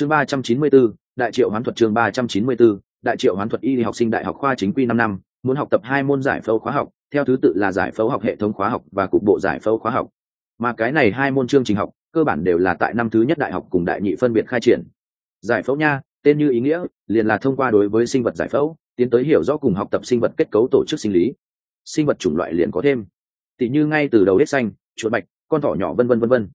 chương ba trăm chín mươi 394, đại triệu hoán thuật chương ba trăm chín mươi 394, đại triệu hoán thuật y học sinh đại học khoa chính quy năm năm muốn học tập hai môn giải phẫu khóa học theo thứ tự là giải phẫu học hệ thống khóa học và cục bộ giải phẫu khóa học. Mà cái này hai môn chương trình học cơ bản đều là tại năm thứ nhất đại học cùng đại nhị phân biệt khai triển. Giải phẫu nha tên như ý nghĩa liền là thông qua đối với sinh vật giải phẫu tiến tới hiểu rõ cùng học tập sinh vật kết cấu tổ chức sinh lý. Sinh vật chủng loại liền có thêm. Tỷ như ngay từ đầu đết xanh chuột bạch con thỏ nhỏ vân vân vân vân.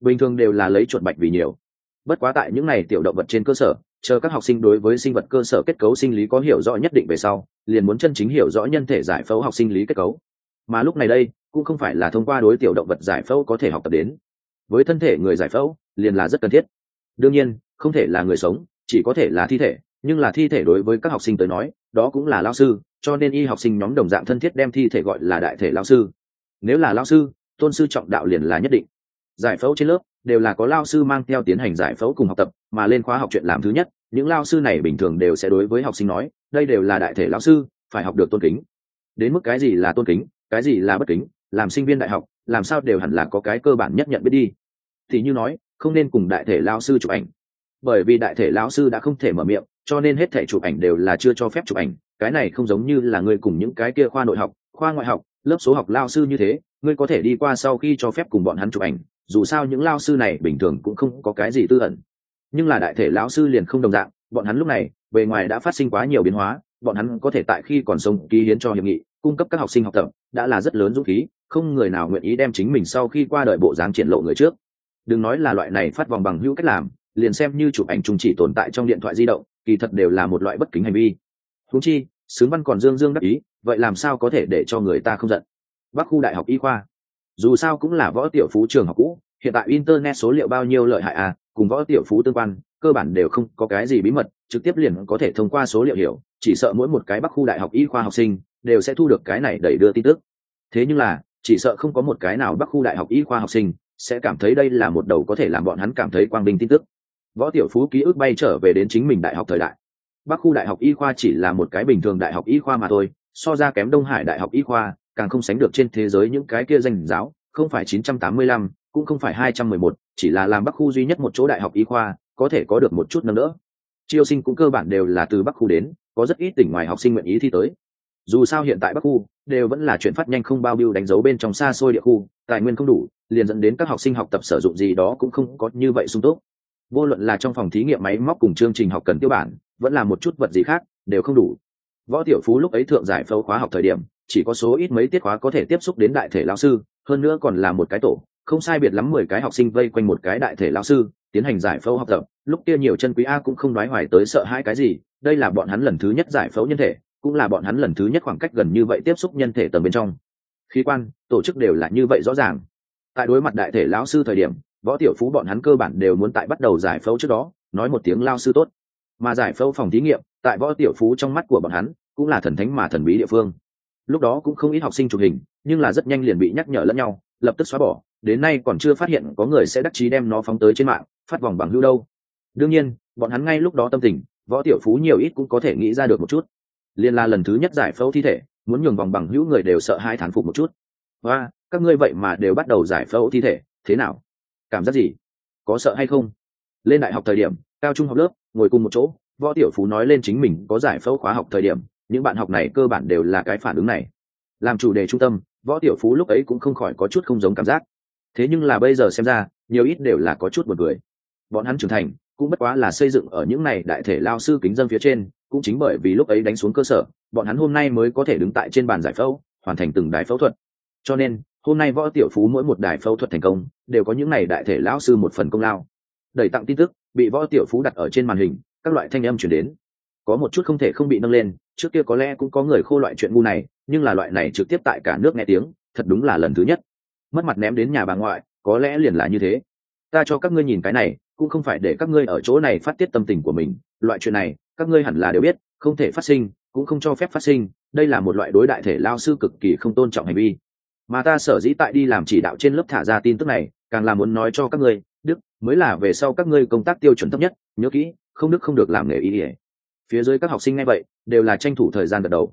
Bình thường đều là lấy chuột bạch vì nhiều bất quá tại những này tiểu động vật trên cơ sở, chờ các học sinh đối với sinh vật cơ sở kết cấu sinh lý có hiểu rõ nhất định về sau, liền muốn chân chính hiểu rõ nhân thể giải phẫu học sinh lý kết cấu. Mà lúc này đây, cũng không phải là thông qua đối tiểu động vật giải phẫu có thể học tập đến. Với thân thể người giải phẫu, liền là rất cần thiết. Đương nhiên, không thể là người sống, chỉ có thể là thi thể, nhưng là thi thể đối với các học sinh tới nói, đó cũng là lao sư, cho nên y học sinh nhóm đồng dạng thân thiết đem thi thể gọi là đại thể lao sư. Nếu là lao sư, tôn sư trọng đạo liền là nhất định. Giải phẫu trên lớp đều là có lao sư mang theo tiến hành giải phẫu cùng học tập, mà lên khóa học chuyện làm thứ nhất, những lao sư này bình thường đều sẽ đối với học sinh nói, đây đều là đại thể lao sư, phải học được tôn kính. Đến mức cái gì là tôn kính, cái gì là bất kính, làm sinh viên đại học, làm sao đều hẳn là có cái cơ bản nhất nhận biết đi. Thì như nói, không nên cùng đại thể lao sư chụp ảnh. Bởi vì đại thể lao sư đã không thể mở miệng, cho nên hết thể chụp ảnh đều là chưa cho phép chụp ảnh. Cái này không giống như là người cùng những cái kia khoa nội học, khoa ngoại học, lớp số học lao sư như thế, ngươi có thể đi qua sau khi cho phép cùng bọn hắn chụp ảnh dù sao những lao sư này bình thường cũng không có cái gì tư ẩn. Nhưng là đại thể lão sư liền không đồng dạng, bọn hắn lúc này, bề ngoài đã phát sinh quá nhiều biến hóa, bọn hắn có thể tại khi còn sống ký hiến cho hiệp nghị, cung cấp các học sinh học tập, đã là rất lớn dũng khí, không người nào nguyện ý đem chính mình sau khi qua đời bộ dáng triển lộ người trước. Đừng nói là loại này phát vòng bằng hữu cách làm, liền xem như chụp ảnh trùng chỉ tồn tại trong điện thoại di động, kỳ thật đều là một loại bất kính hành vi. Húng chi, sướng văn còn dương dương đắc ý, vậy làm sao có thể để cho người ta không giận? Bắc khu đại học y khoa dù sao cũng là võ tiểu phú trường học cũ, hiện tại internet số liệu bao nhiêu lợi hại à cùng võ tiểu phú tương quan, cơ bản đều không có cái gì bí mật, trực tiếp liền có thể thông qua số liệu hiểu, chỉ sợ mỗi một cái bắc khu đại học y khoa học sinh đều sẽ thu được cái này đẩy đưa tin tức. Thế nhưng là, chỉ sợ không có một cái nào bắc khu đại học y khoa học sinh sẽ cảm thấy đây là một đầu có thể làm bọn hắn cảm thấy quang vinh tin tức. Võ tiểu phú ký ức bay trở về đến chính mình đại học thời đại. Bắc khu đại học y khoa chỉ là một cái bình thường đại học y khoa mà thôi, so ra kém đông hải đại học y khoa càng không sánh được trên thế giới những cái kia danh giáo không phải 985, cũng không phải 211, chỉ là làm bắc khu duy nhất một chỗ đại học y khoa có thể có được một chút nâng đỡ. Chiêu sinh cũng cơ bản đều là từ bắc khu đến có rất ít tỉnh ngoài học sinh nguyện ý thi tới. Dù sao hiện tại bắc khu đều vẫn là chuyện phát nhanh không bao biêu đánh dấu bên trong xa xôi địa khu tài nguyên không đủ liền dẫn đến các học sinh học tập sử dụng gì đó cũng không có như vậy sung túc. Vô luận là trong phòng thí nghiệm máy móc cùng chương trình học cần tiêu bản vẫn là một chút vật gì khác đều không đủ. Võ tiểu phú lúc ấy thượng giải phẫu khóa học thời điểm chỉ có số ít mấy tiết khóa có thể tiếp xúc đến đại thể lao sư, hơn nữa còn là một cái tổ, không sai biệt lắm mười cái học sinh vây quanh một cái đại thể lao sư, tiến hành giải phẫu học tập. Lúc kia nhiều chân quý a cũng không nói hoài tới sợ hai cái gì, đây là bọn hắn lần thứ nhất giải phẫu nhân thể, cũng là bọn hắn lần thứ nhất khoảng cách gần như vậy tiếp xúc nhân thể tầng bên trong. Khí quan, tổ chức đều là như vậy rõ ràng. Tại đối mặt đại thể lão sư thời điểm, võ tiểu phú bọn hắn cơ bản đều muốn tại bắt đầu giải phẫu trước đó, nói một tiếng lao sư tốt. Mà giải phẫu phòng thí nghiệm, tại võ tiểu phú trong mắt của bọn hắn, cũng là thần thánh mà thần bí địa phương lúc đó cũng không ít học sinh chụp hình, nhưng là rất nhanh liền bị nhắc nhở lẫn nhau, lập tức xóa bỏ. Đến nay còn chưa phát hiện có người sẽ đắc chí đem nó phóng tới trên mạng, phát vòng bằng hưu đâu. Đương nhiên, bọn hắn ngay lúc đó tâm tình, võ tiểu phú nhiều ít cũng có thể nghĩ ra được một chút. Liên là lần thứ nhất giải phẫu thi thể, muốn nhường vòng bằng hữu người đều sợ hai thán phục một chút. Và các ngươi vậy mà đều bắt đầu giải phẫu thi thể, thế nào? Cảm giác gì? Có sợ hay không? Lên đại học thời điểm, cao trung học lớp, ngồi cùng một chỗ, võ tiểu phú nói lên chính mình có giải phẫu khóa học thời điểm những bạn học này cơ bản đều là cái phản ứng này. Làm chủ đề trung tâm, võ tiểu phú lúc ấy cũng không khỏi có chút không giống cảm giác. Thế nhưng là bây giờ xem ra, nhiều ít đều là có chút buồn cười. Bọn hắn trưởng thành, cũng bất quá là xây dựng ở những này đại thể lao sư kính dân phía trên, cũng chính bởi vì lúc ấy đánh xuống cơ sở, bọn hắn hôm nay mới có thể đứng tại trên bàn giải phẫu, hoàn thành từng đài phẫu thuật. Cho nên, hôm nay võ tiểu phú mỗi một đài phẫu thuật thành công, đều có những này đại thể lão sư một phần công lao. Đẩy tặng tin tức, bị võ tiểu phú đặt ở trên màn hình, các loại thanh âm chuyển đến có một chút không thể không bị nâng lên, trước kia có lẽ cũng có người khô loại chuyện ngu này, nhưng là loại này trực tiếp tại cả nước nghe tiếng, thật đúng là lần thứ nhất. Mất mặt ném đến nhà bà ngoại, có lẽ liền là như thế. Ta cho các ngươi nhìn cái này, cũng không phải để các ngươi ở chỗ này phát tiết tâm tình của mình, loại chuyện này, các ngươi hẳn là đều biết, không thể phát sinh, cũng không cho phép phát sinh, đây là một loại đối đại thể lao sư cực kỳ không tôn trọng hành vi. Mà ta sở dĩ tại đi làm chỉ đạo trên lớp thả ra tin tức này, càng là muốn nói cho các ngươi, đức, mới là về sau các ngươi công tác tiêu chuẩn thấp nhất, nhớ kỹ, không đức không được làm nghề y ỉa phía dưới các học sinh ngay vậy, đều là tranh thủ thời gian gật đầu.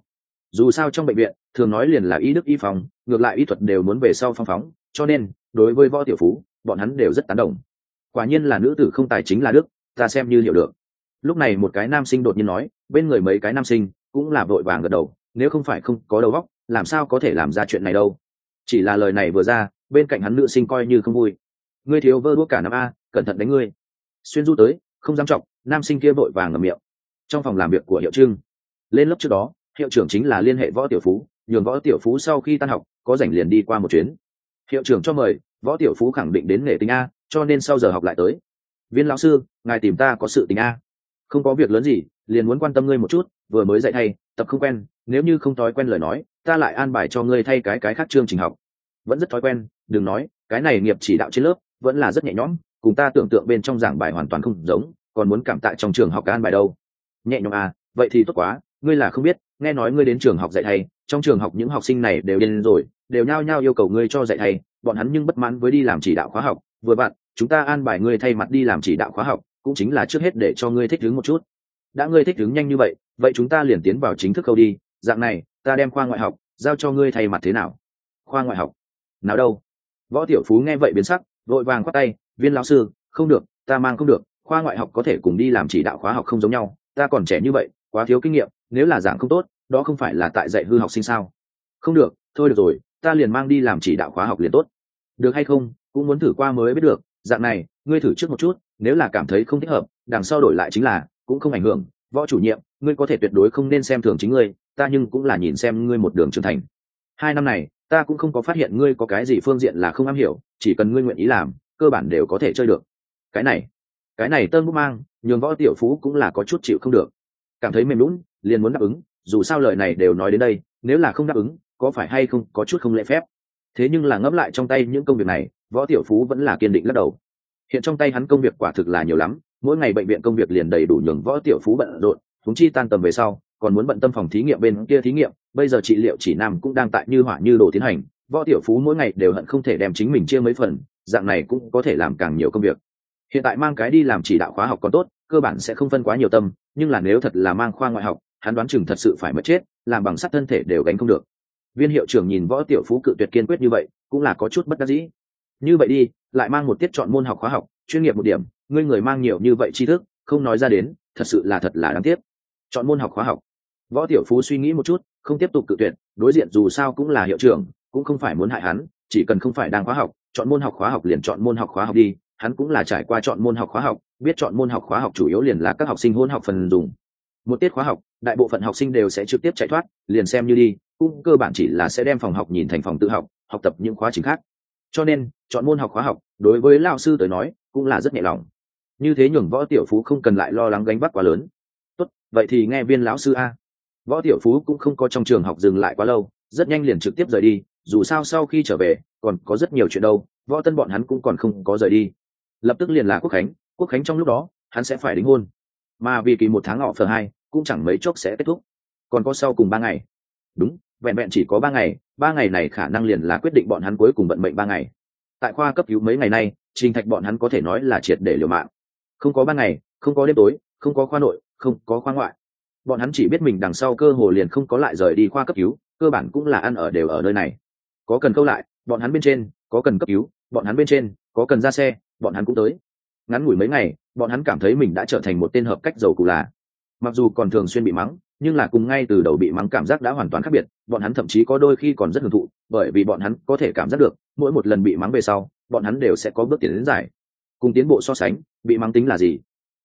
Dù sao trong bệnh viện, thường nói liền là y đức y phòng ngược lại y thuật đều muốn về sau phong phóng, cho nên, đối với võ tiểu phú, bọn hắn đều rất tán đồng. Quả nhiên là nữ tử không tài chính là đức, ta xem như hiểu được. Lúc này một cái nam sinh đột nhiên nói, bên người mấy cái nam sinh cũng là vội vàng gật đầu, nếu không phải không có đầu óc, làm sao có thể làm ra chuyện này đâu. Chỉ là lời này vừa ra, bên cạnh hắn nữ sinh coi như không vui. Ngươi thiếu vơ đuốc cả năm a, cẩn thận đánh ngươi. Xuyên du tới, không dám trọng nam sinh kia vội vàng ngầm miệng trong phòng làm việc của hiệu trưng lên lớp trước đó, hiệu trưởng chính là liên hệ võ tiểu phú, nhường võ tiểu phú sau khi tan học, có rảnh liền đi qua một chuyến. Hiệu trưởng cho mời, võ tiểu phú khẳng định đến nghề tính a, cho nên sau giờ học lại tới. Viên lão sư, ngài tìm ta có sự tình a. Không có việc lớn gì, liền muốn quan tâm ngươi một chút, vừa mới dạy thay, tập không quen, nếu như không thói quen lời nói, ta lại an bài cho ngươi thay cái cái khác chương trình học. Vẫn rất thói quen, đừng nói, cái này nghiệp chỉ đạo trên lớp, vẫn là rất nhẹ nhõm, cùng ta tưởng tượng bên trong giảng bài hoàn toàn không giống, còn muốn cảm tạ trong trường học an bài đâu nhẹ nhõm à vậy thì tốt quá, ngươi là không biết, nghe nói ngươi đến trường học dạy thầy, trong trường học những học sinh này đều điên rồi, đều nhao nhao yêu cầu ngươi cho dạy thầy, bọn hắn nhưng bất mãn với đi làm chỉ đạo khóa học. Vừa bạn, chúng ta an bài ngươi thay mặt đi làm chỉ đạo khóa học, cũng chính là trước hết để cho ngươi thích ứng một chút. Đã ngươi thích ứng nhanh như vậy vậy chúng ta liền tiến vào chính thức câu đi. Dạng này, ta đem khoa ngoại học giao cho ngươi thay mặt thế nào? Khoa ngoại học. Nào đâu? Võ tiểu phú nghe vậy biến sắc, vội vàng khoát tay, viên lão sư, không được, ta mang không được, khoa ngoại học có thể cùng đi làm chỉ đạo khóa học không giống nhau ta còn trẻ như vậy, quá thiếu kinh nghiệm, nếu là giảng không tốt, đó không phải là tại dạy hư học sinh sao? Không được, thôi được rồi, ta liền mang đi làm chỉ đạo khóa học liền tốt. Được hay không, cũng muốn thử qua mới biết được, dạng này, ngươi thử trước một chút, nếu là cảm thấy không thích hợp, đằng sau đổi lại chính là, cũng không ảnh hưởng, võ chủ nhiệm, ngươi có thể tuyệt đối không nên xem thường chính ngươi, ta nhưng cũng là nhìn xem ngươi một đường trưởng thành. Hai năm này, ta cũng không có phát hiện ngươi có cái gì phương diện là không am hiểu, chỉ cần ngươi nguyện ý làm, cơ bản đều có thể chơi được. Cái này cái này tơn bút mang nhường võ tiểu phú cũng là có chút chịu không được. Cảm thấy mềm lún liền muốn đáp ứng, dù sao lời này đều nói đến đây, nếu là không đáp ứng, có phải hay không có chút không lễ phép? Thế nhưng là ngẫm lại trong tay những công việc này, võ tiểu phú vẫn là kiên định lắc đầu. Hiện trong tay hắn công việc quả thực là nhiều lắm, mỗi ngày bệnh viện công việc liền đầy đủ nhường võ tiểu phú bận rộn thúng chi tan tầm về sau, còn muốn bận tâm phòng thí nghiệm bên kia thí nghiệm, bây giờ trị liệu chỉ nam cũng đang tại như hỏa như đồ tiến hành, võ tiểu phú mỗi ngày đều hận không thể đem chính mình chia mấy phần, dạng này cũng có thể làm càng nhiều công việc. Hiện tại mang cái đi làm chỉ đạo khóa học còn tốt cơ bản sẽ không phân quá nhiều tâm, nhưng là nếu thật là mang khoa ngoại học, hắn đoán chừng thật sự phải mất chết, làm bằng sắt thân thể đều gánh không được. Viên hiệu trưởng nhìn võ tiểu phú cự tuyệt kiên quyết như vậy, cũng là có chút bất đắc dĩ. Như vậy đi, lại mang một tiết chọn môn học khóa học, chuyên nghiệp một điểm, ngươi người mang nhiều như vậy tri thức, không nói ra đến, thật sự là thật là đáng tiếc. Chọn môn học khóa học. Võ tiểu phú suy nghĩ một chút, không tiếp tục cự tuyệt, đối diện dù sao cũng là hiệu trưởng, cũng không phải muốn hại hắn, chỉ cần không phải đang khóa học, chọn môn học khóa học liền chọn môn học khóa học đi hắn cũng là trải qua chọn môn học khóa học, biết chọn môn học khóa học chủ yếu liền là các học sinh hôn học phần dùng. Một tiết khóa học, đại bộ phận học sinh đều sẽ trực tiếp chạy thoát, liền xem như đi, cũng cơ bản chỉ là sẽ đem phòng học nhìn thành phòng tự học học tập những khóa trình khác. Cho nên, chọn môn học khóa học, đối với lao sư tới nói, cũng là rất nhẹ lòng. Như thế nhường võ tiểu phú không cần lại lo lắng gánh vác quá lớn. Tốt, vậy thì nghe viên lão sư a. Võ tiểu phú cũng không có trong trường học dừng lại quá lâu, rất nhanh liền trực tiếp rời đi, dù sao sau khi trở về, còn có rất nhiều chuyện đâu, võ tân bọn hắn cũng còn không có rời đi lập tức liền là quốc khánh quốc khánh trong lúc đó, hắn sẽ phải đính hôn. Mà vì kỳ một tháng họ phờ hai, cũng chẳng mấy chốc sẽ kết thúc. Còn có sau cùng ba ngày. Đúng, vẹn vẹn chỉ có ba ngày ba ngày này khả năng liền là quyết định bọn hắn cuối cùng vận mệnh ba ngày. Tại khoa cấp cứu mấy ngày nay, trình thạch bọn hắn có thể nói là triệt để liều mạng. Không có ba ngày, không có đêm tối, không có khoa nội, không có khoa ngoại. Bọn hắn chỉ biết mình đằng sau cơ hồ liền không có lại rời đi khoa cấp cứu, cơ bản cũng là ăn ở đều ở nơi này. Có cần câu lại, bọn hắn bên trên, có cần cấp cứu, bọn hắn bên trên, có cần ra xe bọn hắn cũng tới. Ngắn ngủi mấy ngày, bọn hắn cảm thấy mình đã trở thành một tên hợp cách giàu cụ là. Mặc dù còn thường xuyên bị mắng, nhưng là cùng ngay từ đầu bị mắng cảm giác đã hoàn toàn khác biệt, bọn hắn thậm chí có đôi khi còn rất hưởng thụ, bởi vì bọn hắn có thể cảm giác được, mỗi một lần bị mắng về sau, bọn hắn đều sẽ có bước tiến đến giải. Cùng tiến bộ so sánh, bị mắng tính là gì?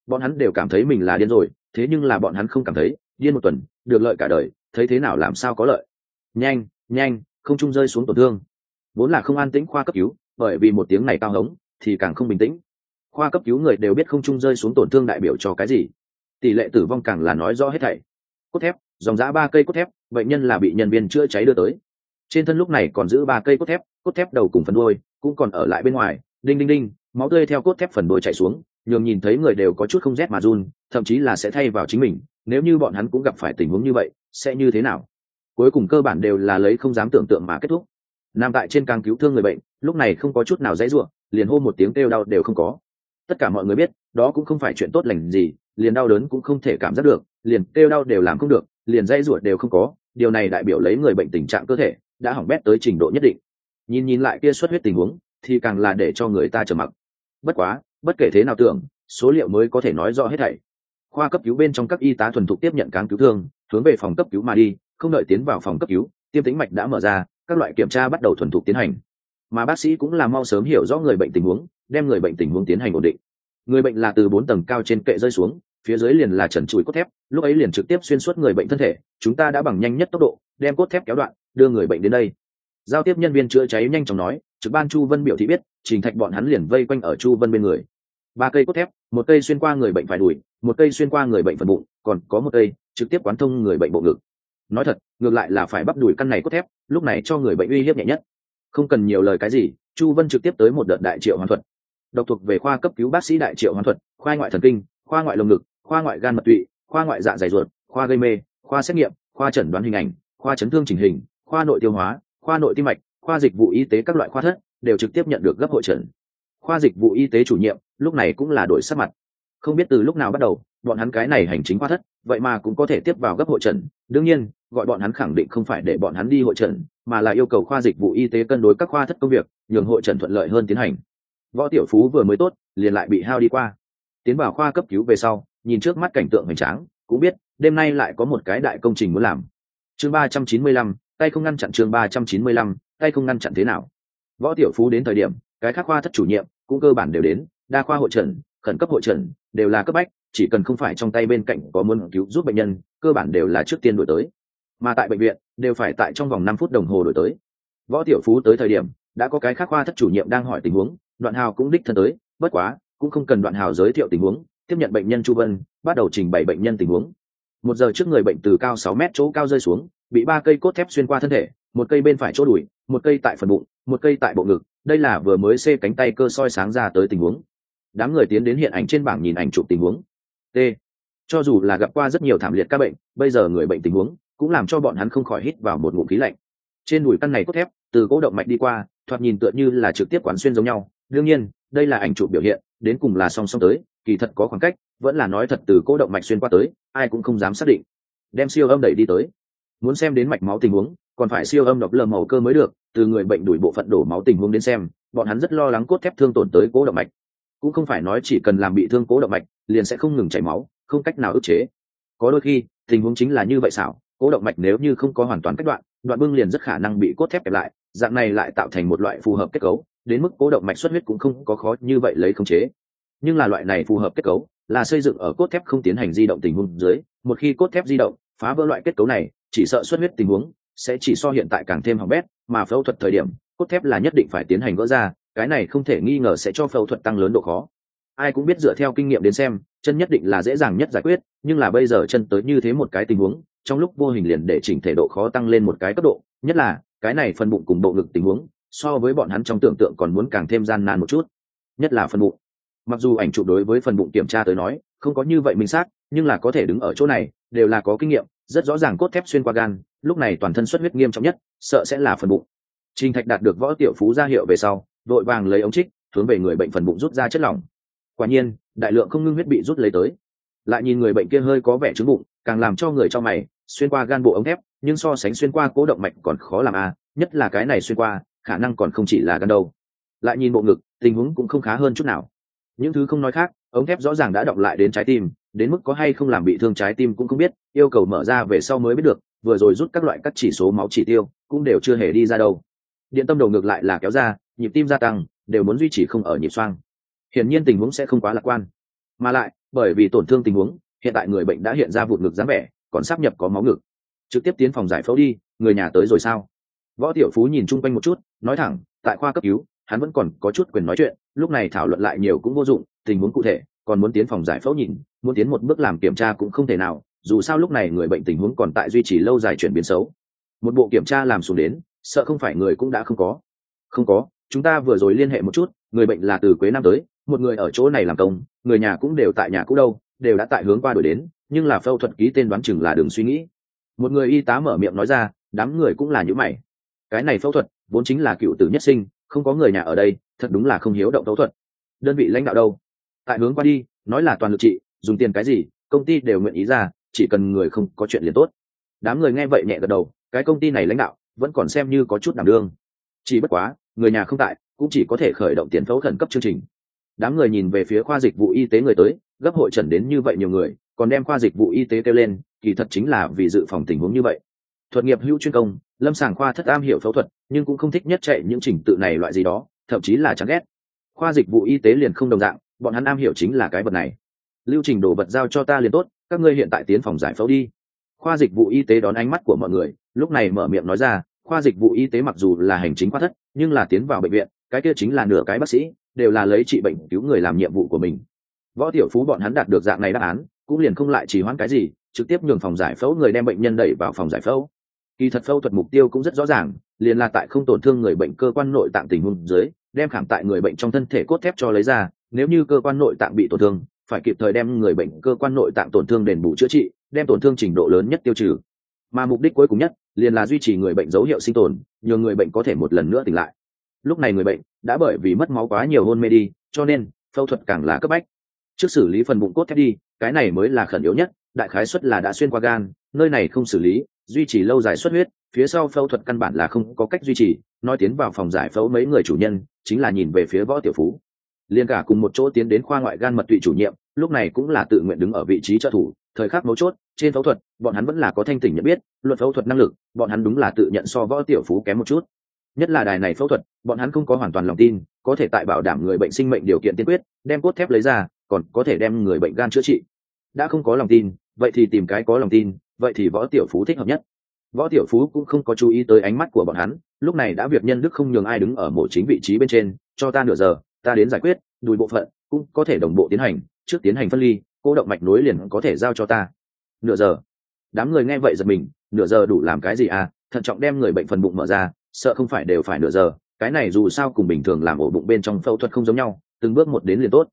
Bọn hắn đều cảm thấy mình là điên rồi, thế nhưng là bọn hắn không cảm thấy, điên một tuần, được lợi cả đời, thấy thế nào làm sao có lợi? Nhanh nhanh, không trung rơi xuống tổn thương. Vốn là không an tĩnh khoa cấp cứu, bởi vì một tiếng này cao hống thì càng không bình tĩnh. Khoa cấp cứu người đều biết không trung rơi xuống tổn thương đại biểu cho cái gì. Tỷ lệ tử vong càng là nói rõ hết thảy. Cốt thép, dòng giã ba cây cốt thép, bệnh nhân là bị nhân viên chữa cháy đưa tới. Trên thân lúc này còn giữ ba cây cốt thép cốt thép đầu cùng phần đuôi, cũng còn ở lại bên ngoài, đinh đinh đinh, máu tươi theo cốt thép phần đuôi chảy xuống, nhường nhìn thấy người đều có chút không rét mà run, thậm chí là sẽ thay vào chính mình, nếu như bọn hắn cũng gặp phải tình huống như vậy, sẽ như thế nào? Cuối cùng cơ bản đều là lấy không dám tưởng tượng mà kết thúc. Nằm tại trên càng cứu thương người bệnh, lúc này không có chút nào dãy ruộng liền hô một tiếng kêu đau đều không có. Tất cả mọi người biết, đó cũng không phải chuyện tốt lành gì, liền đau đớn cũng không thể cảm giác được, liền kêu đau đều làm không được, liền dây ruột đều không có, điều này đại biểu lấy người bệnh tình trạng cơ thể, đã hỏng bét tới trình độ nhất định. Nhìn nhìn lại kia xuất huyết tình huống, thì càng là để cho người ta trở mặc. Bất quá, bất kể thế nào tưởng, số liệu mới có thể nói rõ hết thảy. Khoa cấp cứu bên trong các y tá thuần thục tiếp nhận cáng cứu thương, hướng về phòng cấp cứu mà đi, không đợi tiến vào phòng cấp cứu, tiêm tĩnh mạch đã mở ra, các loại kiểm tra bắt đầu thuần thục tiến hành mà bác sĩ cũng là mau sớm hiểu rõ người bệnh tình huống, đem người bệnh tình huống tiến hành ổn định. Người bệnh là từ bốn tầng cao trên kệ rơi xuống, phía dưới liền là trần trụi cốt thép, lúc ấy liền trực tiếp xuyên suốt người bệnh thân thể, chúng ta đã bằng nhanh nhất tốc độ, đem cốt thép kéo đoạn, đưa người bệnh đến đây. Giao tiếp nhân viên chữa cháy nhanh chóng nói, trực ban chu vân biểu thị biết, trình thạch bọn hắn liền vây quanh ở chu vân bên người. Ba cây cốt thép, một cây xuyên qua người bệnh phải đùi, một cây xuyên qua người bệnh phần bụng, còn có một cây trực tiếp quán thông người bệnh bộ ngực. Nói thật, ngược lại là phải bắp đùi căn này cốt thép, lúc này cho người bệnh uy hiếp nhẹ nhất không cần nhiều lời cái gì, chu vân trực tiếp tới một đợt đại triệu hoàn thuật. Độc thuộc về khoa cấp cứu bác sĩ đại triệu hoàn thuật, khoa ngoại thần kinh, khoa ngoại lồng ngực, khoa ngoại gan mật tụy, khoa ngoại dạ dày ruột, khoa gây mê, khoa xét nghiệm, khoa chẩn đoán hình ảnh, khoa chấn thương chỉnh hình, khoa nội tiêu hóa, khoa nội tim mạch, khoa dịch vụ y tế các loại khoa thất, đều trực tiếp nhận được gấp hội trần. Khoa dịch vụ y tế chủ nhiệm, lúc này cũng là đổi sắc mặt. Không biết từ lúc nào bắt đầu, bọn hắn cái này hành chính khoa thất, vậy mà cũng có thể tiếp vào gấp hội trần. Đương nhiên gọi bọn hắn khẳng định không phải để bọn hắn đi hội trần mà là yêu cầu khoa dịch vụ y tế cân đối các khoa thất công việc, nhường hội trần thuận lợi hơn tiến hành. Võ tiểu phú vừa mới tốt, liền lại bị hao đi qua. Tiến vào khoa cấp cứu về sau, nhìn trước mắt cảnh tượng hoành tráng, cũng biết, đêm nay lại có một cái đại công trình muốn làm. Chương ba trăm chín mươi lăm, tay không ngăn chặn chương ba trăm chín mươi lăm, tay không ngăn chặn thế nào? Võ tiểu phú đến thời điểm, cái khác khoa thất chủ nhiệm, cũng cơ bản đều đến, đa khoa hội trần khẩn cấp hội trần đều là cấp bách, chỉ cần không phải trong tay bên cạnh có muốn cứu giúp bệnh nhân, cơ bản đều là trước tiên đổi tới mà tại bệnh viện, đều phải tại trong vòng năm phút đồng hồ đổi tới. Võ tiểu phú tới thời điểm, đã có cái khác khoa thất chủ nhiệm đang hỏi tình huống, đoạn hào cũng đích thân tới, bất quá, cũng không cần đoạn hào giới thiệu tình huống, tiếp nhận bệnh nhân chu vân, bắt đầu trình bày bệnh nhân tình huống. Một giờ trước người bệnh từ cao sáu mét chỗ cao rơi xuống, bị ba cây cốt thép xuyên qua thân thể, một cây bên phải chỗ đùi, một cây tại phần bụng, một cây tại bộ ngực, đây là vừa mới xê cánh tay cơ soi sáng ra tới tình huống. Đám người tiến đến hiện ảnh trên bảng nhìn ảnh chụp tình huống. T. Cho dù là gặp qua rất nhiều thảm liệt các bệnh, bây giờ người bệnh tình huống cũng làm cho bọn hắn không khỏi hít vào một ngụm khí lạnh. Trên đùi căn này cốt thép, từ cố động mạch đi qua, thoạt nhìn tựa như là trực tiếp quán xuyên giống nhau. Đương nhiên, đây là ảnh chụp biểu hiện, đến cùng là song song tới, kỳ thật có khoảng cách, vẫn là nói thật từ cố động mạch xuyên qua tới, ai cũng không dám xác định. Đem siêu âm đẩy đi tới. Muốn xem đến mạch máu tình huống, còn phải siêu âm độc lờ màu cơ mới được, từ người bệnh đuổi bộ phận đổ máu tình huống đến xem, bọn hắn rất lo lắng cốt thép thương tổn tới cố động mạch. Cũng không phải nói chỉ cần làm bị thương cố động mạch, liền sẽ không ngừng chảy máu, không cách nào ức chế. Có đôi khi, tình huống chính là như vậy xảo cố động mạch nếu như không có hoàn toàn cách đoạn đoạn bưng liền rất khả năng bị cốt thép kẹp lại, dạng này lại tạo thành một loại phù hợp kết cấu, đến mức cố động mạch xuất huyết cũng không có khó như vậy lấy khống chế. Nhưng là loại này phù hợp kết cấu là xây dựng ở cốt thép không tiến hành di động tình huống dưới, một khi cốt thép di động phá vỡ loại kết cấu này, chỉ sợ xuất huyết tình huống sẽ chỉ so hiện tại càng thêm hỏng bét, mà phẫu thuật thời điểm, cốt thép là nhất định phải tiến hành gỡ ra, cái này không thể nghi ngờ sẽ cho phẫu thuật tăng lớn độ khó. Ai cũng biết dựa theo kinh nghiệm đến xem, chân nhất định là dễ dàng nhất giải quyết, nhưng là bây giờ chân tới như thế một cái tình huống trong lúc vô hình liền để chỉnh thể độ khó tăng lên một cái cấp độ, nhất là, cái này phần bụng cùng bộ ngực tình huống, so với bọn hắn trong tưởng tượng còn muốn càng thêm gian nan một chút, nhất là phần bụng. Mặc dù ảnh chụp đối với phần bụng kiểm tra tới nói, không có như vậy minh xác, nhưng là có thể đứng ở chỗ này, đều là có kinh nghiệm, rất rõ ràng cốt thép xuyên qua gan, lúc này toàn thân xuất huyết nghiêm trọng nhất, sợ sẽ là phần bụng. Trình thạch đạt được võ tiểu phú ra hiệu về sau, đội vàng lấy ống trích, hướng về người bệnh phần bụng rút ra chất lỏng. Quả nhiên, đại lượng không ngưng huyết bị rút lấy tới. Lại nhìn người bệnh kia hơi có vẻ trứng bụng, càng làm cho người cho mày xuyên qua gan bộ ống thép nhưng so sánh xuyên qua cố động mạch còn khó làm a à, nhất là cái này xuyên qua khả năng còn không chỉ là gan đâu. Lại nhìn bộ ngực tình huống cũng không khá hơn chút nào. Những thứ không nói khác ống thép rõ ràng đã động lại đến trái tim đến mức có hay không làm bị thương trái tim cũng không biết yêu cầu mở ra về sau mới biết được vừa rồi rút các loại các chỉ số máu chỉ tiêu cũng đều chưa hề đi ra đâu. Điện tâm đầu ngược lại là kéo ra nhịp tim gia tăng đều muốn duy trì không ở nhịp xoang. Hiển nhiên tình huống sẽ không quá lạc quan. Mà lại bởi vì tổn thương tình huống hiện tại người bệnh đã hiện ra vụt ngực dáng vẻ còn sắp nhập có máu ngực. Trực tiếp tiến phòng giải phẫu đi, người nhà tới rồi sao? Võ tiểu phú nhìn chung quanh một chút, nói thẳng, tại khoa cấp cứu, hắn vẫn còn có chút quyền nói chuyện, lúc này thảo luận lại nhiều cũng vô dụng, tình huống cụ thể, còn muốn tiến phòng giải phẫu nhìn, muốn tiến một bước làm kiểm tra cũng không thể nào, dù sao lúc này người bệnh tình huống còn tại duy trì lâu dài chuyển biến xấu. Một bộ kiểm tra làm xuống đến, sợ không phải người cũng đã không có. Không có, chúng ta vừa rồi liên hệ một chút, người bệnh là từ quế nam tới, một người ở chỗ này làm công, người nhà cũng đều tại nhà cũ đâu, đều đã tại hướng qua đổi đến nhưng là phẫu thuật ký tên đoán chừng là đường suy nghĩ. Một người y tá mở miệng nói ra, đám người cũng là những mày. Cái này phẫu thuật, vốn chính là cựu tử nhất sinh, không có người nhà ở đây, thật đúng là không hiếu động phẫu thuật. Đơn vị lãnh đạo đâu? Tại hướng qua đi, nói là toàn lực trị, dùng tiền cái gì, công ty đều nguyện ý ra, chỉ cần người không có chuyện liền tốt. Đám người nghe vậy nhẹ gật đầu, cái công ty này lãnh đạo, vẫn còn xem như có chút đảm đương. Chỉ bất quá, người nhà không tại, cũng chỉ có thể khởi động tiền phẫu khẩn cấp chương trình. Đám người nhìn về phía khoa dịch vụ y tế người tới, gấp hội trần đến như vậy nhiều người còn đem khoa dịch vụ y tế kêu lên, kỳ thật chính là vì dự phòng tình huống như vậy. Thuật nghiệp hữu chuyên công, lâm sàng khoa thất am hiểu phẫu thuật, nhưng cũng không thích nhất chạy những trình tự này loại gì đó, thậm chí là chán ghét. Khoa dịch vụ y tế liền không đồng dạng, bọn hắn am hiểu chính là cái vật này. Lưu trình đồ vật giao cho ta liền tốt, các ngươi hiện tại tiến phòng giải phẫu đi. Khoa dịch vụ y tế đón ánh mắt của mọi người, lúc này mở miệng nói ra, khoa dịch vụ y tế mặc dù là hành chính khoa thất, nhưng là tiến vào bệnh viện, cái kia chính là nửa cái bác sĩ, đều là lấy trị bệnh cứu người làm nhiệm vụ của mình. Võ tiểu phú bọn hắn đạt được dạng này đáp án cũng liền không lại chỉ hoãn cái gì, trực tiếp nhường phòng giải phẫu người đem bệnh nhân đẩy vào phòng giải phẫu. Kỳ thật phẫu thuật mục tiêu cũng rất rõ ràng, liền là tại không tổn thương người bệnh cơ quan nội tạng tình huống dưới, đem khảm tại người bệnh trong thân thể cốt thép cho lấy ra, nếu như cơ quan nội tạng bị tổn thương, phải kịp thời đem người bệnh cơ quan nội tạng tổn thương đền bù chữa trị, đem tổn thương trình độ lớn nhất tiêu trừ. Mà mục đích cuối cùng nhất, liền là duy trì người bệnh dấu hiệu sinh tồn nhờ người bệnh có thể một lần nữa tỉnh lại. Lúc này người bệnh đã bởi vì mất máu quá nhiều hôn mê đi, cho nên phẫu thuật càng là cấp bách trước xử lý phần bụng cốt thép đi, cái này mới là khẩn yếu nhất, đại khái xuất là đã xuyên qua gan, nơi này không xử lý, duy trì lâu dài xuất huyết, phía sau phẫu thuật căn bản là không có cách duy trì, nói tiến vào phòng giải phẫu mấy người chủ nhân, chính là nhìn về phía võ tiểu phú. Liên cả cùng một chỗ tiến đến khoa ngoại gan mật tụy chủ nhiệm, lúc này cũng là tự nguyện đứng ở vị trí trợ thủ, thời khắc mấu chốt, trên phẫu thuật, bọn hắn vẫn là có thanh tỉnh nhận biết luật phẫu thuật năng lực, bọn hắn đúng là tự nhận so võ tiểu phú kém một chút. Nhất là đài này phẫu thuật, bọn hắn không có hoàn toàn lòng tin, có thể tại bảo đảm người bệnh sinh mệnh điều kiện tiên quyết, đem cốt thép lấy ra còn có thể đem người bệnh gan chữa trị. Đã không có lòng tin, vậy thì tìm cái có lòng tin, vậy thì võ tiểu phú thích hợp nhất. Võ tiểu phú cũng không có chú ý tới ánh mắt của bọn hắn, lúc này đã việc nhân đức không nhường ai đứng ở mộ chính vị trí bên trên, cho ta nửa giờ, ta đến giải quyết, đùi bộ phận cũng có thể đồng bộ tiến hành, trước tiến hành phân ly, cô động mạch nối liền có thể giao cho ta. Nửa giờ. Đám người nghe vậy giật mình, nửa giờ đủ làm cái gì à? Thận trọng đem người bệnh phần bụng mở ra, sợ không phải đều phải nửa giờ, cái này dù sao cùng bình thường làm ổ bụng bên trong phẫu thuật không giống nhau, từng bước một đến liền tốt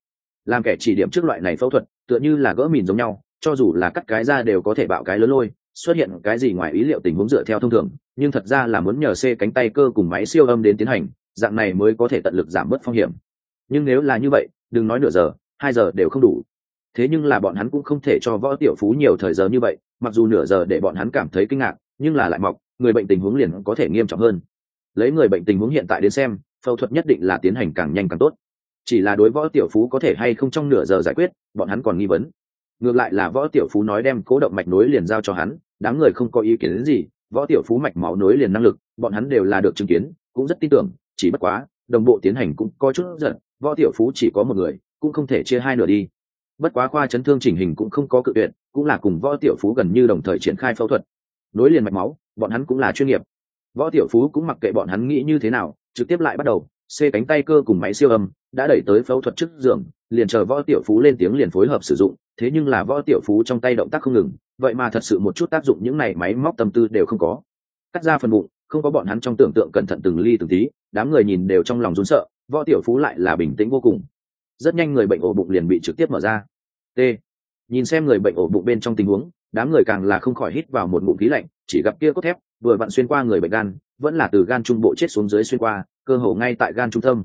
làm kẻ chỉ điểm trước loại này phẫu thuật, tựa như là gỡ mìn giống nhau, cho dù là cắt cái ra đều có thể bạo cái lớn lôi, xuất hiện cái gì ngoài ý liệu tình huống dựa theo thông thường, nhưng thật ra là muốn nhờ c cánh tay cơ cùng máy siêu âm đến tiến hành, dạng này mới có thể tận lực giảm bớt phong hiểm. Nhưng nếu là như vậy, đừng nói nửa giờ, hai giờ đều không đủ. Thế nhưng là bọn hắn cũng không thể cho võ tiểu phú nhiều thời giờ như vậy, mặc dù nửa giờ để bọn hắn cảm thấy kinh ngạc, nhưng là lại mọc, người bệnh tình huống liền có thể nghiêm trọng hơn. Lấy người bệnh tình huống hiện tại đến xem, phẫu thuật nhất định là tiến hành càng nhanh càng tốt chỉ là đối võ tiểu phú có thể hay không trong nửa giờ giải quyết, bọn hắn còn nghi vấn. Ngược lại là võ tiểu phú nói đem cố động mạch nối liền giao cho hắn, đám người không có ý kiến đến gì, võ tiểu phú mạch máu nối liền năng lực, bọn hắn đều là được chứng kiến, cũng rất tin tưởng, chỉ bất quá, đồng bộ tiến hành cũng có chút giận, võ tiểu phú chỉ có một người, cũng không thể chia hai nửa đi. Bất quá khoa chấn thương chỉnh hình cũng không có cự tuyệt, cũng là cùng võ tiểu phú gần như đồng thời triển khai phẫu thuật. Nối liền mạch máu, bọn hắn cũng là chuyên nghiệp. Võ tiểu phú cũng mặc kệ bọn hắn nghĩ như thế nào, trực tiếp lại bắt đầu xê cánh tay cơ cùng máy siêu âm đã đẩy tới phẫu thuật trước giường, liền chờ võ tiểu phú lên tiếng liền phối hợp sử dụng, thế nhưng là võ tiểu phú trong tay động tác không ngừng, vậy mà thật sự một chút tác dụng những này máy móc tâm tư đều không có. Cắt ra phần bụng, không có bọn hắn trong tưởng tượng cẩn thận từng ly từng tí, đám người nhìn đều trong lòng run sợ, võ tiểu phú lại là bình tĩnh vô cùng. Rất nhanh người bệnh ổ bụng liền bị trực tiếp mở ra. T. Nhìn xem người bệnh ổ bụng bên trong tình huống, đám người càng là không khỏi hít vào một bụng khí lạnh, chỉ gặp kia cốt thép, vừa vặn xuyên qua người bệnh gan, vẫn là từ gan trung bộ chết xuống dưới xuyên qua cơ hồ ngay tại gan trung tâm.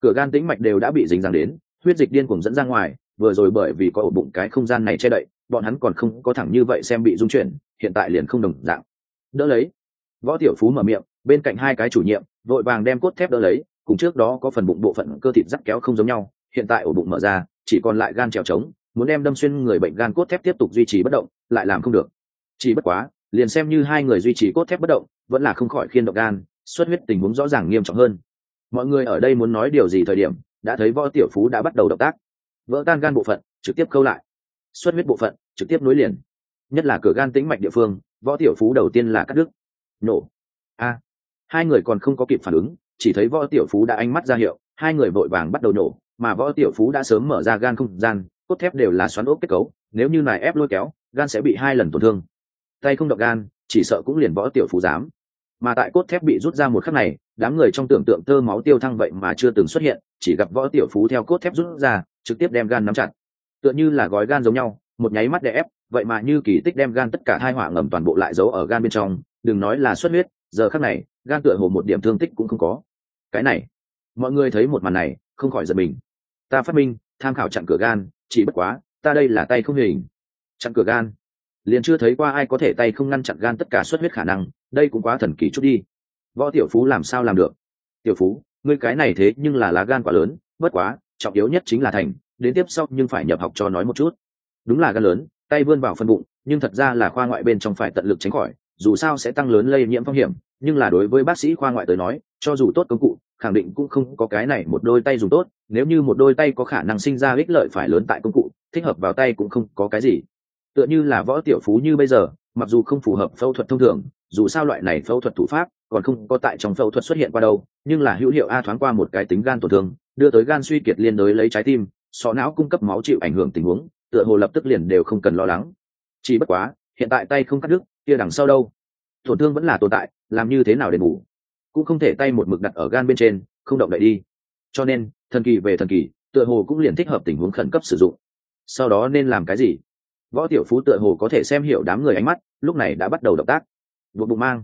Cửa gan tĩnh mạch đều đã bị dính dáng đến, huyết dịch điên cuồng dẫn ra ngoài, vừa rồi bởi vì có ổ bụng cái không gian này che đậy, bọn hắn còn không có thẳng như vậy xem bị dung chuyển, hiện tại liền không đồng dạng. Đỡ lấy. Võ tiểu phú mở miệng, bên cạnh hai cái chủ nhiệm, vội vàng đem cốt thép đỡ lấy, cùng trước đó có phần bụng bộ phận cơ thịt dắt kéo không giống nhau, hiện tại ổ bụng mở ra, chỉ còn lại gan trèo trống, muốn đem đâm xuyên người bệnh gan cốt thép tiếp tục duy trì bất động, lại làm không được. Chỉ bất quá, liền xem như hai người duy trì cốt thép bất động, vẫn là không khỏi khiên động gan xuất huyết tình huống rõ ràng nghiêm trọng hơn. Mọi người ở đây muốn nói điều gì thời điểm, đã thấy võ tiểu phú đã bắt đầu động tác. Vỡ tan gan bộ phận, trực tiếp câu lại. Xuất huyết bộ phận, trực tiếp nối liền. Nhất là cửa gan tĩnh mạch địa phương, võ tiểu phú đầu tiên là cắt đứt. Nổ. A. Hai người còn không có kịp phản ứng, chỉ thấy võ tiểu phú đã ánh mắt ra hiệu, hai người vội vàng bắt đầu nổ, mà võ tiểu phú đã sớm mở ra gan không gian, cốt thép đều là xoắn ốc kết cấu, nếu như này ép lôi kéo, gan sẽ bị hai lần tổn thương. Tay không động gan, chỉ sợ cũng liền võ tiểu phú dám mà tại cốt thép bị rút ra một khắc này, đám người trong tưởng tượng tơ máu tiêu thăng vậy mà chưa từng xuất hiện, chỉ gặp võ tiểu phú theo cốt thép rút ra, trực tiếp đem gan nắm chặt. Tựa như là gói gan giống nhau, một nháy mắt đè ép, vậy mà như kỳ tích đem gan tất cả hai hỏa ngầm toàn bộ lại giấu ở gan bên trong, đừng nói là xuất huyết, giờ khắc này, gan tựa hồ một điểm thương tích cũng không có. Cái này, mọi người thấy một màn này, không khỏi giật mình. Ta phát minh, tham khảo chặn cửa gan, chỉ bất quá, ta đây là tay không hình. Chặn cửa gan liền chưa thấy qua ai có thể tay không ngăn chặn gan tất cả xuất huyết khả năng, đây cũng quá thần kỳ chút đi. Võ tiểu phú làm sao làm được? Tiểu phú, ngươi cái này thế nhưng là lá gan quá lớn, bất quá, trọng yếu nhất chính là thành, đến tiếp sau nhưng phải nhập học cho nói một chút. Đúng là gan lớn, tay vươn vào phân bụng, nhưng thật ra là khoa ngoại bên trong phải tận lực tránh khỏi, dù sao sẽ tăng lớn lây nhiễm phong hiểm, nhưng là đối với bác sĩ khoa ngoại tới nói, cho dù tốt công cụ, khẳng định cũng không có cái này một đôi tay dùng tốt, nếu như một đôi tay có khả năng sinh ra ích lợi phải lớn tại công cụ, thích hợp vào tay cũng không có cái gì tựa như là võ tiểu phú như bây giờ, mặc dù không phù hợp phẫu thuật thông thường, dù sao loại này phẫu thuật thủ pháp còn không có tại trong phẫu thuật xuất hiện qua đâu, nhưng là hữu hiệu a thoáng qua một cái tính gan tổn thương, đưa tới gan suy kiệt liên đới lấy trái tim, sọ não cung cấp máu chịu ảnh hưởng tình huống, tựa hồ lập tức liền đều không cần lo lắng. Chỉ bất quá, hiện tại tay không cắt đứt, kia đằng sau đâu? Tổn thương vẫn là tồn tại, làm như thế nào để ngủ? Cũng không thể tay một mực đặt ở gan bên trên, không động đậy đi. Cho nên, thần kỳ về thần kỳ, tựa hồ cũng liền thích hợp tình huống khẩn cấp sử dụng. Sau đó nên làm cái gì? Võ tiểu phú tựa hồ có thể xem hiểu đám người ánh mắt, lúc này đã bắt đầu động tác. Buộc bụng mang.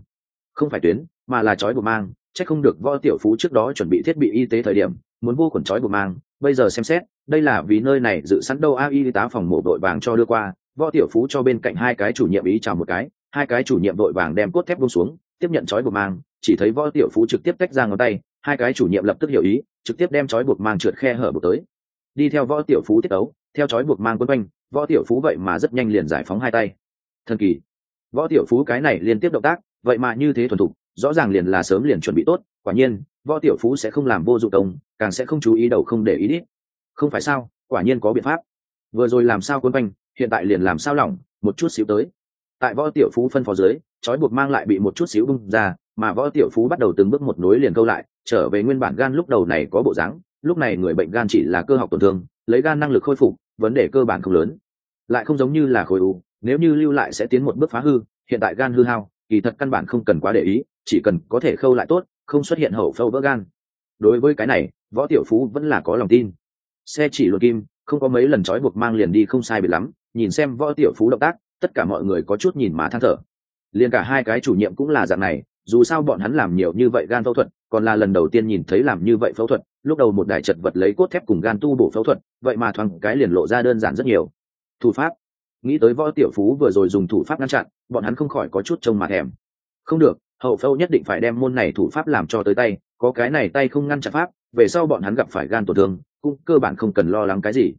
Không phải tuyến, mà là trói buộc mang c h ắ c không được võ tiểu phú trước đó chuẩn bị thiết bị y tế thời điểm, muốn vô khuẩn trói buộc mang, bây giờ xem xét, đây là vì nơi này dự sẵn đâu a y tá phòng mổ đội vàng cho đưa qua, võ tiểu phú cho bên cạnh hai cái chủ nhiệm ý chào một cái, hai cái chủ nhiệm đội vàng đem cốt thép bông xuống, tiếp nhận trói buộc mang, chỉ thấy võ tiểu phú trực tiếp tách ra ngón tay, hai cái chủ nhiệm lập tức hiểu ý, trực tiếp đem trói buộc mang trượt khe hở buộc tới. Đi theo võ tiểu phú tiết ấu theo trói buộc mang quân quanh võ tiểu phú vậy mà rất nhanh liền giải phóng hai tay. Thần kỳ. Võ tiểu phú cái này liên tiếp động tác, vậy mà như thế thuần thục, rõ ràng liền là sớm liền chuẩn bị tốt, quả nhiên, võ tiểu phú sẽ không làm vô dụng công, càng sẽ không chú ý đầu không để ý đi không phải sao, quả nhiên có biện pháp. Vừa rồi làm sao quân quanh, hiện tại liền làm sao lỏng, một chút xíu tới. Tại võ tiểu phú phân phó dưới, trói buộc mang lại bị một chút xíu bung ra, mà võ tiểu phú bắt đầu từng bước một nối liền câu lại, trở về nguyên bản gan lúc đầu này có bộ dáng, lúc này người bệnh gan chỉ là cơ học tổn thương, lấy gan năng lực khôi phục vấn đề cơ bản không lớn. Lại không giống như là khối u, nếu như lưu lại sẽ tiến một bước phá hư, hiện tại gan hư hao, kỳ thật căn bản không cần quá để ý, chỉ cần có thể khâu lại tốt, không xuất hiện hậu phâu vỡ gan. Đối với cái này, võ tiểu phú vẫn là có lòng tin. Xe chỉ luật kim, không có mấy lần trói buộc mang liền đi không sai biệt lắm, nhìn xem võ tiểu phú động tác, tất cả mọi người có chút nhìn mà than thở. Liền cả hai cái chủ nhiệm cũng là dạng này dù sao bọn hắn làm nhiều như vậy gan phẫu thuật, còn là lần đầu tiên nhìn thấy làm như vậy phẫu thuật, lúc đầu một đài chật vật lấy cốt thép cùng gan tu bổ phẫu thuật, vậy mà thoáng cái liền lộ ra đơn giản rất nhiều. Thủ pháp. Nghĩ tới võ tiểu phú vừa rồi dùng thủ pháp ngăn chặn, bọn hắn không khỏi có chút trông mà thèm. Không được, hậu phẫu nhất định phải đem môn này thủ pháp làm cho tới tay, có cái này tay không ngăn chặn pháp, về sau bọn hắn gặp phải gan tổn thương, cũng cơ bản không cần lo lắng cái gì.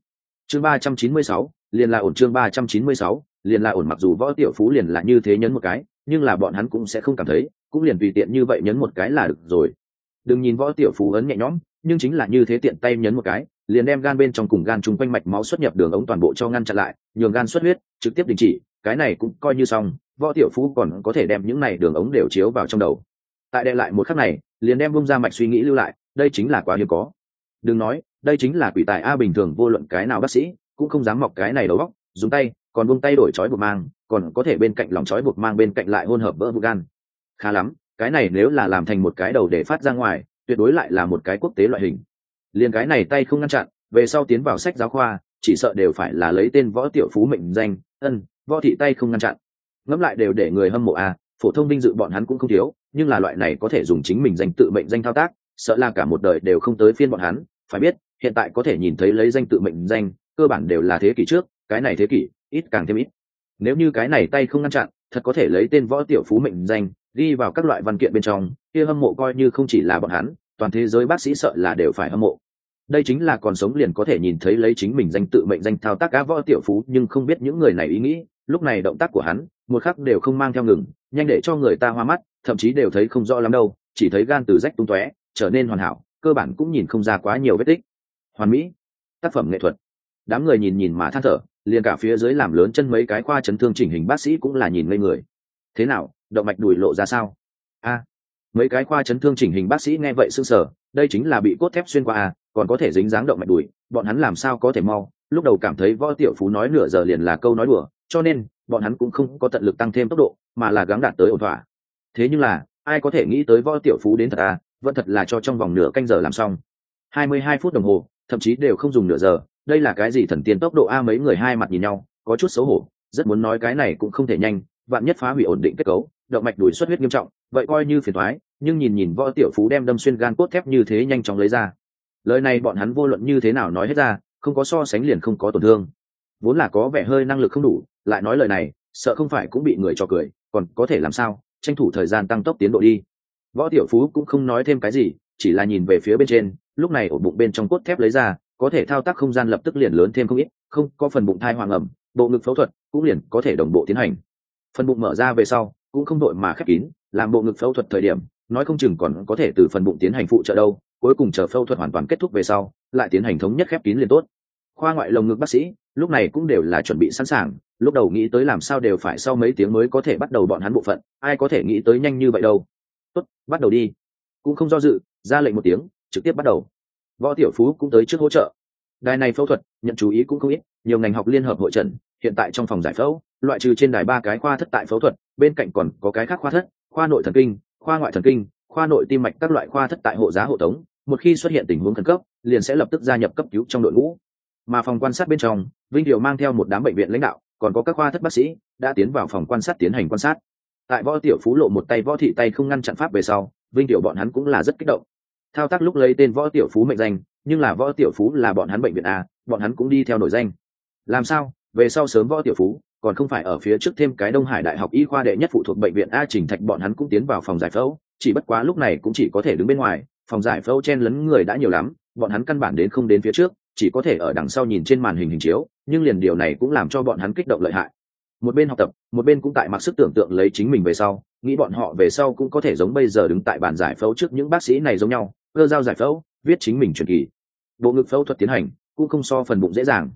Chương ba trăm chín mươi sáu, liền là ổn chương ba trăm chín mươi sáu, liền là ổn mặc dù võ tiểu phú liền là như thế nhấn một cái, nhưng là bọn hắn cũng sẽ không cảm thấy cũng liền tùy tiện như vậy nhấn một cái là được rồi. Đừng nhìn võ tiểu phú ấn nhẹ nhõm, nhưng chính là như thế tiện tay nhấn một cái, liền đem gan bên trong cùng gan chung quanh mạch máu xuất nhập đường ống toàn bộ cho ngăn chặn lại, nhường gan xuất huyết, trực tiếp đình chỉ, cái này cũng coi như xong, võ tiểu phú còn có thể đem những này đường ống đều chiếu vào trong đầu. Tại đệ lại một khắc này, liền đem bung ra mạch suy nghĩ lưu lại, đây chính là quá hiếm có. Đừng nói, đây chính là quỷ tài a bình thường vô luận cái nào bác sĩ, cũng không dám mọc cái này đầu góc dùng tay, còn buông tay đổi chói buộc mang, còn có thể bên cạnh lòng chói buộc mang bên cạnh lại hôn hợp vỡ vụ gan khá lắm, cái này nếu là làm thành một cái đầu để phát ra ngoài, tuyệt đối lại là một cái quốc tế loại hình. Liền cái này tay không ngăn chặn, về sau tiến vào sách giáo khoa, chỉ sợ đều phải là lấy tên võ tiểu phú mệnh danh, ân, võ thị tay không ngăn chặn. Ngẫm lại đều để người hâm mộ a phổ thông vinh dự bọn hắn cũng không thiếu, nhưng là loại này có thể dùng chính mình danh tự mệnh danh thao tác, sợ là cả một đời đều không tới phiên bọn hắn. Phải biết, hiện tại có thể nhìn thấy lấy danh tự mệnh danh, cơ bản đều là thế kỷ trước, cái này thế kỷ, ít càng thêm ít. Nếu như cái này tay không ngăn chặn, thật có thể lấy tên võ tiểu phú mệnh danh ghi vào các loại văn kiện bên trong, kia hâm mộ coi như không chỉ là bọn hắn, toàn thế giới bác sĩ sợ là đều phải hâm mộ. Đây chính là còn sống liền có thể nhìn thấy lấy chính mình danh tự mệnh danh thao tác cá võ tiểu phú, nhưng không biết những người này ý nghĩ, lúc này động tác của hắn, một khắc đều không mang theo ngừng, nhanh để cho người ta hoa mắt, thậm chí đều thấy không rõ lắm đâu, chỉ thấy gan từ rách tung tóe, trở nên hoàn hảo, cơ bản cũng nhìn không ra quá nhiều vết tích. Hoàn mỹ. Tác phẩm nghệ thuật. Đám người nhìn nhìn mà than thở, liền cả phía dưới làm lớn chân mấy cái khoa chấn thương chỉnh hình bác sĩ cũng là nhìn ngây người. Thế nào? Động mạch đùi lộ ra sao? A, mấy cái khoa chấn thương chỉnh hình bác sĩ nghe vậy sưng sở đây chính là bị cốt thép xuyên qua à? còn có thể dính dáng động mạch đùi, bọn hắn làm sao có thể mau? Lúc đầu cảm thấy võ tiểu phú nói nửa giờ liền là câu nói đùa, cho nên bọn hắn cũng không có tận lực tăng thêm tốc độ, mà là gắng đạt tới ổn thỏa. Thế nhưng là, ai có thể nghĩ tới võ tiểu phú đến thật à vẫn thật là cho trong vòng nửa canh giờ làm xong. Hai mươi hai phút đồng hồ, thậm chí đều không dùng nửa giờ, đây là cái gì thần tiên tốc độ a, mấy người hai mặt nhìn nhau, có chút xấu hổ, rất muốn nói cái này cũng không thể nhanh vạn nhất phá hủy ổn định kết cấu, động mạch đuổi xuất huyết nghiêm trọng, vậy coi như phiền thoái nhưng nhìn nhìn võ tiểu phú đem đâm xuyên gan cốt thép như thế nhanh chóng lấy ra. Lời này bọn hắn vô luận như thế nào nói hết ra, không có so sánh liền không có tổn thương. Vốn là có vẻ hơi năng lực không đủ, lại nói lời này, sợ không phải cũng bị người cho cười, còn có thể làm sao, tranh thủ thời gian tăng tốc tiến độ đi. Võ tiểu phú cũng không nói thêm cái gì, chỉ là nhìn về phía bên trên, lúc này ổ bụng bên trong cốt thép lấy ra, có thể thao tác không gian lập tức liền lớn thêm không ít, không có phần bụng thai hoàng ẩm, bộ ngực phẫu thuật cũng liền có thể đồng bộ tiến hành phần bụng mở ra về sau, cũng không đội mà khép kín, làm bộ ngực phẫu thuật thời điểm, nói không chừng còn có thể từ phần bụng tiến hành phụ trợ đâu, cuối cùng chờ phẫu thuật hoàn toàn kết thúc về sau, lại tiến hành thống nhất khép kín liền tốt. Khoa ngoại lồng ngực bác sĩ, lúc này cũng đều là chuẩn bị sẵn sàng, lúc đầu nghĩ tới làm sao đều phải sau mấy tiếng mới có thể bắt đầu bọn hắn bộ phận, ai có thể nghĩ tới nhanh như vậy đâu. Tốt, bắt đầu đi. Cũng không do dự, ra lệnh một tiếng, trực tiếp bắt đầu. Võ tiểu phú cũng tới trước hỗ trợ. Đài này phẫu thuật, nhận chú ý cũng không ít, nhiều ngành học liên hợp hội trần hiện tại trong phòng giải phẫu, loại trừ trên đài ba cái khoa thất tại phẫu thuật, bên cạnh còn có cái khác khoa thất, khoa nội thần kinh, khoa ngoại thần kinh, khoa nội tim mạch các loại khoa thất tại hộ giá hộ tống, một khi xuất hiện tình huống khẩn cấp, liền sẽ lập tức gia nhập cấp cứu trong đội ngũ. Mà phòng quan sát bên trong, vinh điều mang theo một đám bệnh viện lãnh đạo, còn có các khoa thất bác sĩ, đã tiến vào phòng quan sát tiến hành quan sát. Tại võ tiểu phú lộ một tay, võ thị tay không ngăn chặn pháp về sau, vinh tiểu bọn hắn cũng là rất kích động. Thao tác lúc lấy tên võ tiểu phú mệnh danh, nhưng là võ tiểu phú là bọn hắn bệnh viện a, bọn hắn cũng đi theo nổi danh. Làm sao? Về sau sớm võ tiểu phú, còn không phải ở phía trước thêm cái đông hải đại học y khoa đệ nhất phụ thuộc bệnh viện a trình thạch, bọn hắn cũng tiến vào phòng giải phẫu, chỉ bất quá lúc này cũng chỉ có thể đứng bên ngoài, phòng giải phẫu chen lấn người đã nhiều lắm, bọn hắn căn bản đến không đến phía trước, chỉ có thể ở đằng sau nhìn trên màn hình hình chiếu, nhưng liền điều này cũng làm cho bọn hắn kích động lợi hại. Một bên học tập, một bên cũng tại mặc sức tưởng tượng lấy chính mình về sau, nghĩ bọn họ về sau cũng có thể giống bây giờ đứng tại bàn giải phẫu trước những bác sĩ này giống nhau, cơ giao giải phẫu, viết chính mình truyền kỳ. Bộ ngực phẫu thuật tiến hành, cũng không so phần bụng dễ dàng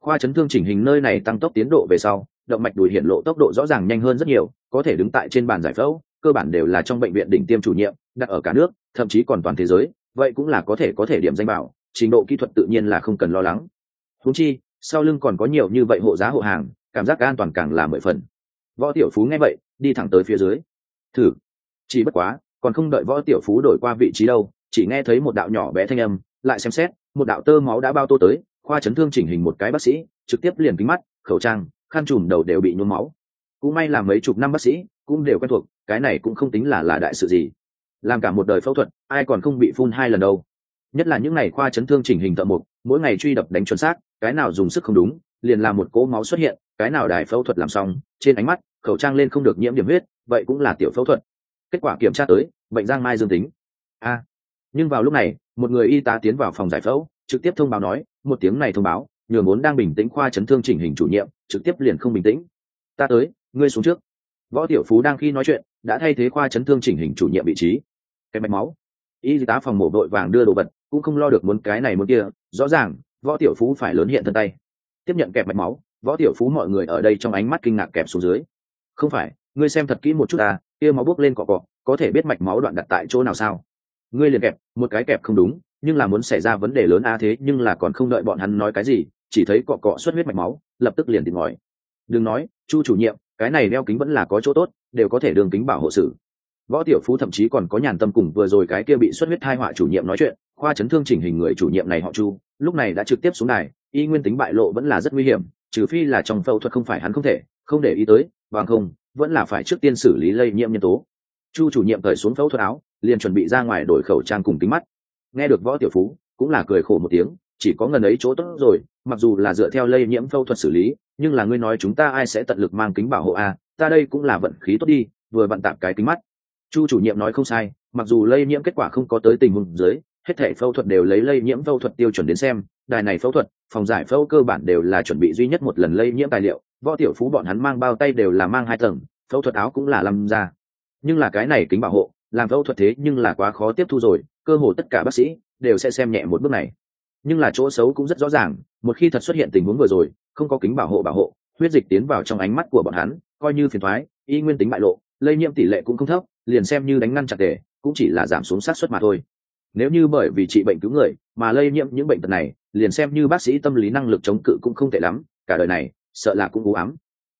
khoa chấn thương chỉnh hình nơi này tăng tốc tiến độ về sau, động mạch đùi hiện lộ tốc độ rõ ràng nhanh hơn rất nhiều, có thể đứng tại trên bàn giải phẫu, cơ bản đều là trong bệnh viện đỉnh tiêm chủ nhiệm, đặt ở cả nước, thậm chí còn toàn thế giới, vậy cũng là có thể có thể điểm danh bảo, trình độ kỹ thuật tự nhiên là không cần lo lắng. Húng chi, sau lưng còn có nhiều như vậy hộ giá hộ hàng, cảm giác an toàn càng là mười phần. Võ tiểu phú nghe vậy, đi thẳng tới phía dưới. Thử. Chỉ bất quá, còn không đợi võ tiểu phú đổi qua vị trí đâu, chỉ nghe thấy một đạo nhỏ bé thanh âm, lại xem xét, một đạo tơ máu đã bao tô tới khoa chấn thương chỉnh hình một cái bác sĩ, trực tiếp liền kính mắt, khẩu trang, khăn trùm đầu đều bị nhuốm máu. Cũng may là mấy chục năm bác sĩ cũng đều quen thuộc, cái này cũng không tính là là đại sự gì. Làm cả một đời phẫu thuật, ai còn không bị phun hai lần đâu. Nhất là những ngày khoa chấn thương chỉnh hình thợ mục mỗi ngày truy đập đánh chuẩn xác, cái nào dùng sức không đúng, liền làm một cỗ máu xuất hiện, cái nào đài phẫu thuật làm xong, trên ánh mắt, khẩu trang lên không được nhiễm điểm huyết, vậy cũng là tiểu phẫu thuật. Kết quả kiểm tra tới, bệnh giang mai dương tính. A. Nhưng vào lúc này, một người y tá tiến vào phòng giải phẫu trực tiếp thông báo nói, một tiếng này thông báo, nhường vốn đang bình tĩnh khoa chấn thương chỉnh hình chủ nhiệm, trực tiếp liền không bình tĩnh. Ta tới, ngươi xuống trước. Võ tiểu phú đang khi nói chuyện, đã thay thế khoa chấn thương chỉnh hình chủ nhiệm vị trí. Cái mạch máu. Y tá phòng mổ đội vàng đưa đồ vật, cũng không lo được muốn cái này muốn kia, rõ ràng, võ tiểu phú phải lớn hiện thân tay. Tiếp nhận kẹp mạch máu, võ tiểu phú mọi người ở đây trong ánh mắt kinh ngạc kẹp xuống dưới. Không phải, ngươi xem thật kỹ một chút à kia máu bốc lên cọ cọ, có thể biết mạch máu đoạn đặt tại chỗ nào sao? Ngươi liền kẹp, một cái kẹp không đúng nhưng là muốn xảy ra vấn đề lớn a thế nhưng là còn không đợi bọn hắn nói cái gì, chỉ thấy cọ cọ xuất huyết mạch máu, lập tức liền tìm ngòi đừng nói, chu chủ nhiệm, cái này đeo kính vẫn là có chỗ tốt, đều có thể đường kính bảo hộ sử võ tiểu phú thậm chí còn có nhàn tâm cùng vừa rồi cái kia bị xuất huyết thai họa chủ nhiệm nói chuyện, khoa chấn thương chỉnh hình người chủ nhiệm này họ chu, lúc này đã trực tiếp xuống này y nguyên tính bại lộ vẫn là rất nguy hiểm, trừ phi là trong phẫu thuật không phải hắn không thể, không để ý tới, bằng không, vẫn là phải trước tiên xử lý lây nhiễm nhân tố. Chu chủ nhiệm cởi xuống phẫu thuật áo, liền chuẩn bị ra ngoài đổi khẩu trang cùng kính mắt nghe được võ tiểu phú, cũng là cười khổ một tiếng, chỉ có ngần ấy chỗ tốt rồi, mặc dù là dựa theo lây nhiễm phẫu thuật xử lý, nhưng là ngươi nói chúng ta ai sẽ tận lực mang kính bảo hộ a ta đây cũng là vận khí tốt đi, vừa vận tạm cái kính mắt. Chu chủ nhiệm nói không sai, mặc dù lây nhiễm kết quả không có tới tình huống dưới, hết thể phẫu thuật đều lấy lây nhiễm phẫu thuật tiêu chuẩn đến xem, đài này phẫu thuật, phòng giải phẫu cơ bản đều là chuẩn bị duy nhất một lần lây nhiễm tài liệu, võ tiểu phú bọn hắn mang bao tay đều là mang hai tầng, phẫu thuật áo cũng là làm ra. Nhưng là cái này kính bảo hộ làm phẫu thuật thế nhưng là quá khó tiếp thu rồi, cơ hồ tất cả bác sĩ đều sẽ xem nhẹ một bước này. Nhưng là chỗ xấu cũng rất rõ ràng, một khi thật xuất hiện tình huống vừa rồi, không có kính bảo hộ bảo hộ, huyết dịch tiến vào trong ánh mắt của bọn hắn, coi như phiền thoái, y nguyên tính bại lộ, lây nhiễm tỷ lệ cũng không thấp, liền xem như đánh ngăn chặt tề cũng chỉ là giảm xuống sát xuất mà thôi. Nếu như bởi vì trị bệnh cứu người mà lây nhiễm những bệnh tật này, liền xem như bác sĩ tâm lý năng lực chống cự cũng không tệ lắm, cả đời này, sợ là cũng u ám.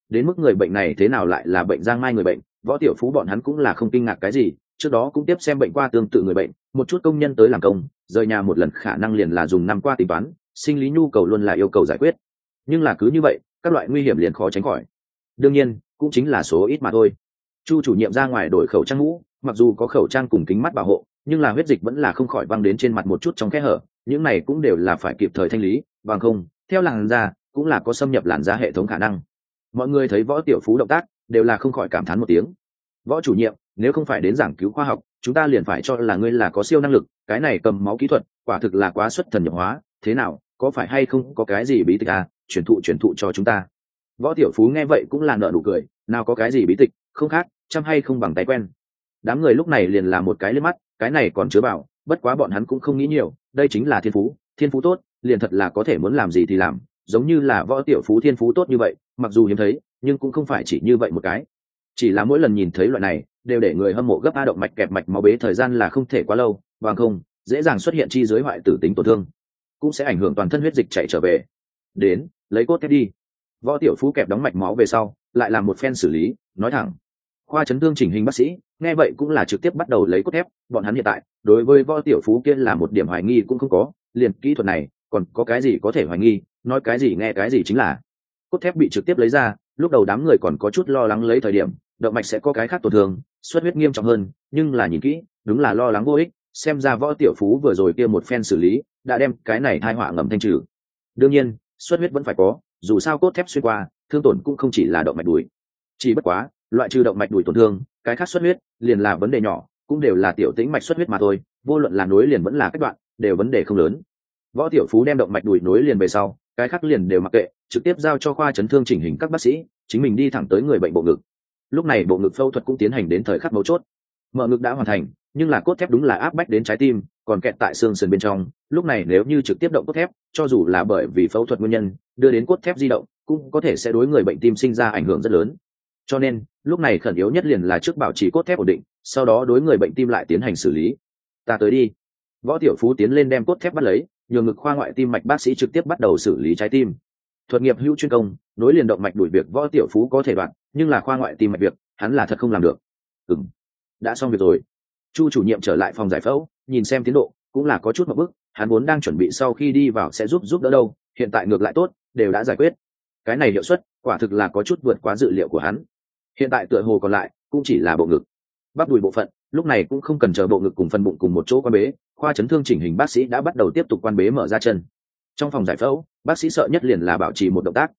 Đến mức người bệnh này thế nào lại là bệnh giang mai người bệnh, võ tiểu phú bọn hắn cũng là không kinh ngạc cái gì trước đó cũng tiếp xem bệnh qua tương tự người bệnh, một chút công nhân tới làm công, rời nhà một lần khả năng liền là dùng năm qua tính toán, sinh lý nhu cầu luôn là yêu cầu giải quyết. Nhưng là cứ như vậy, các loại nguy hiểm liền khó tránh khỏi. Đương nhiên, cũng chính là số ít mà thôi. Chu chủ nhiệm ra ngoài đổi khẩu trang mũ, mặc dù có khẩu trang cùng kính mắt bảo hộ, nhưng là huyết dịch vẫn là không khỏi văng đến trên mặt một chút trong kẽ hở, những này cũng đều là phải kịp thời thanh lý, bằng không, theo làn da, cũng là có xâm nhập làn da hệ thống khả năng. Mọi người thấy võ tiểu phú động tác, đều là không khỏi cảm thán một tiếng. Võ chủ nhiệm nếu không phải đến giảng cứu khoa học, chúng ta liền phải cho là ngươi là có siêu năng lực, cái này cầm máu kỹ thuật, quả thực là quá xuất thần nhập hóa, thế nào, có phải hay không có cái gì bí tịch à truyền thụ truyền thụ cho chúng ta. Võ tiểu phú nghe vậy cũng là nợ nụ cười, nào có cái gì bí tịch, không khác, chăm hay không bằng tay quen. Đám người lúc này liền là một cái lên mắt, cái này còn chứa bảo, bất quá bọn hắn cũng không nghĩ nhiều, đây chính là thiên phú thiên phú tốt, liền thật là có thể muốn làm gì thì làm, giống như là võ tiểu phú thiên phú tốt như vậy, mặc dù hiếm thấy, nhưng cũng không phải chỉ như vậy một cái. Chỉ là mỗi lần nhìn thấy loại này đều để người hâm mộ gấp a động mạch kẹp mạch máu bế thời gian là không thể quá lâu, bằng không, dễ dàng xuất hiện chi dưới hoại tử tính tổn thương, cũng sẽ ảnh hưởng toàn thân huyết dịch chạy trở về. Đến, lấy cốt thép đi. Võ tiểu phú kẹp đóng mạch máu về sau, lại làm một phen xử lý, nói thẳng. Khoa chấn thương chỉnh hình bác sĩ, nghe vậy cũng là trực tiếp bắt đầu lấy cốt thép, bọn hắn hiện tại, đối với võ tiểu phú kia là một điểm hoài nghi cũng không có, liền kỹ thuật này, còn có cái gì có thể hoài nghi, nói cái gì nghe cái gì chính là. Cốt thép bị trực tiếp lấy ra, lúc đầu đám người còn có chút lo lắng lấy thời điểm, động mạch sẽ có cái khác tổn thương xuất huyết nghiêm trọng hơn, nhưng là nhìn kỹ, đúng là lo lắng vô ích, xem ra võ tiểu phú vừa rồi kia một phen xử lý, đã đem cái này thai họa ngầm thanh trừ. Đương nhiên, xuất huyết vẫn phải có, dù sao cốt thép xuyên qua, thương tổn cũng không chỉ là động mạch đùi. Chỉ bất quá, loại trừ động mạch đùi tổn thương, cái khác xuất huyết, liền là vấn đề nhỏ, cũng đều là tiểu tĩnh mạch xuất huyết mà thôi, vô luận là nối liền vẫn là cách đoạn, đều vấn đề không lớn. Võ tiểu phú đem động mạch đùi nối liền về sau, cái khác liền đều mặc kệ, trực tiếp giao cho khoa chấn thương chỉnh hình các bác sĩ, chính mình đi thẳng tới người bệnh bộ ngực lúc này bộ ngực phẫu thuật cũng tiến hành đến thời khắc mấu chốt. Mở ngực đã hoàn thành, nhưng là cốt thép đúng là áp bách đến trái tim, còn kẹt tại xương sườn bên trong. Lúc này nếu như trực tiếp động cốt thép, cho dù là bởi vì phẫu thuật nguyên nhân, đưa đến cốt thép di động, cũng có thể sẽ đối người bệnh tim sinh ra ảnh hưởng rất lớn. Cho nên, lúc này khẩn yếu nhất liền là trước bảo trì cốt thép ổn định, sau đó đối người bệnh tim lại tiến hành xử lý. Ta tới đi. Võ tiểu phú tiến lên đem cốt thép bắt lấy, nhường ngực khoa ngoại tim mạch bác sĩ trực tiếp bắt đầu xử lý trái tim. Thuật nghiệp hữu chuyên công nối liền động mạch đuổi việc võ tiểu phú có thể đoạn nhưng là khoa ngoại tim mạch việc hắn là thật không làm được. Ừng đã xong việc rồi. Chu chủ nhiệm trở lại phòng giải phẫu nhìn xem tiến độ cũng là có chút một bước, hắn vốn đang chuẩn bị sau khi đi vào sẽ giúp giúp đỡ đâu hiện tại ngược lại tốt đều đã giải quyết. Cái này hiệu suất quả thực là có chút vượt quá dự liệu của hắn. Hiện tại tựa hồ còn lại cũng chỉ là bộ ngực. Bắp đùi bộ phận lúc này cũng không cần chờ bộ ngực cùng phần bụng cùng một chỗ quan bế khoa chấn thương chỉnh hình bác sĩ đã bắt đầu tiếp tục quan bế mở ra chân. Trong phòng giải phẫu bác sĩ sợ nhất liền là bảo trì một động tác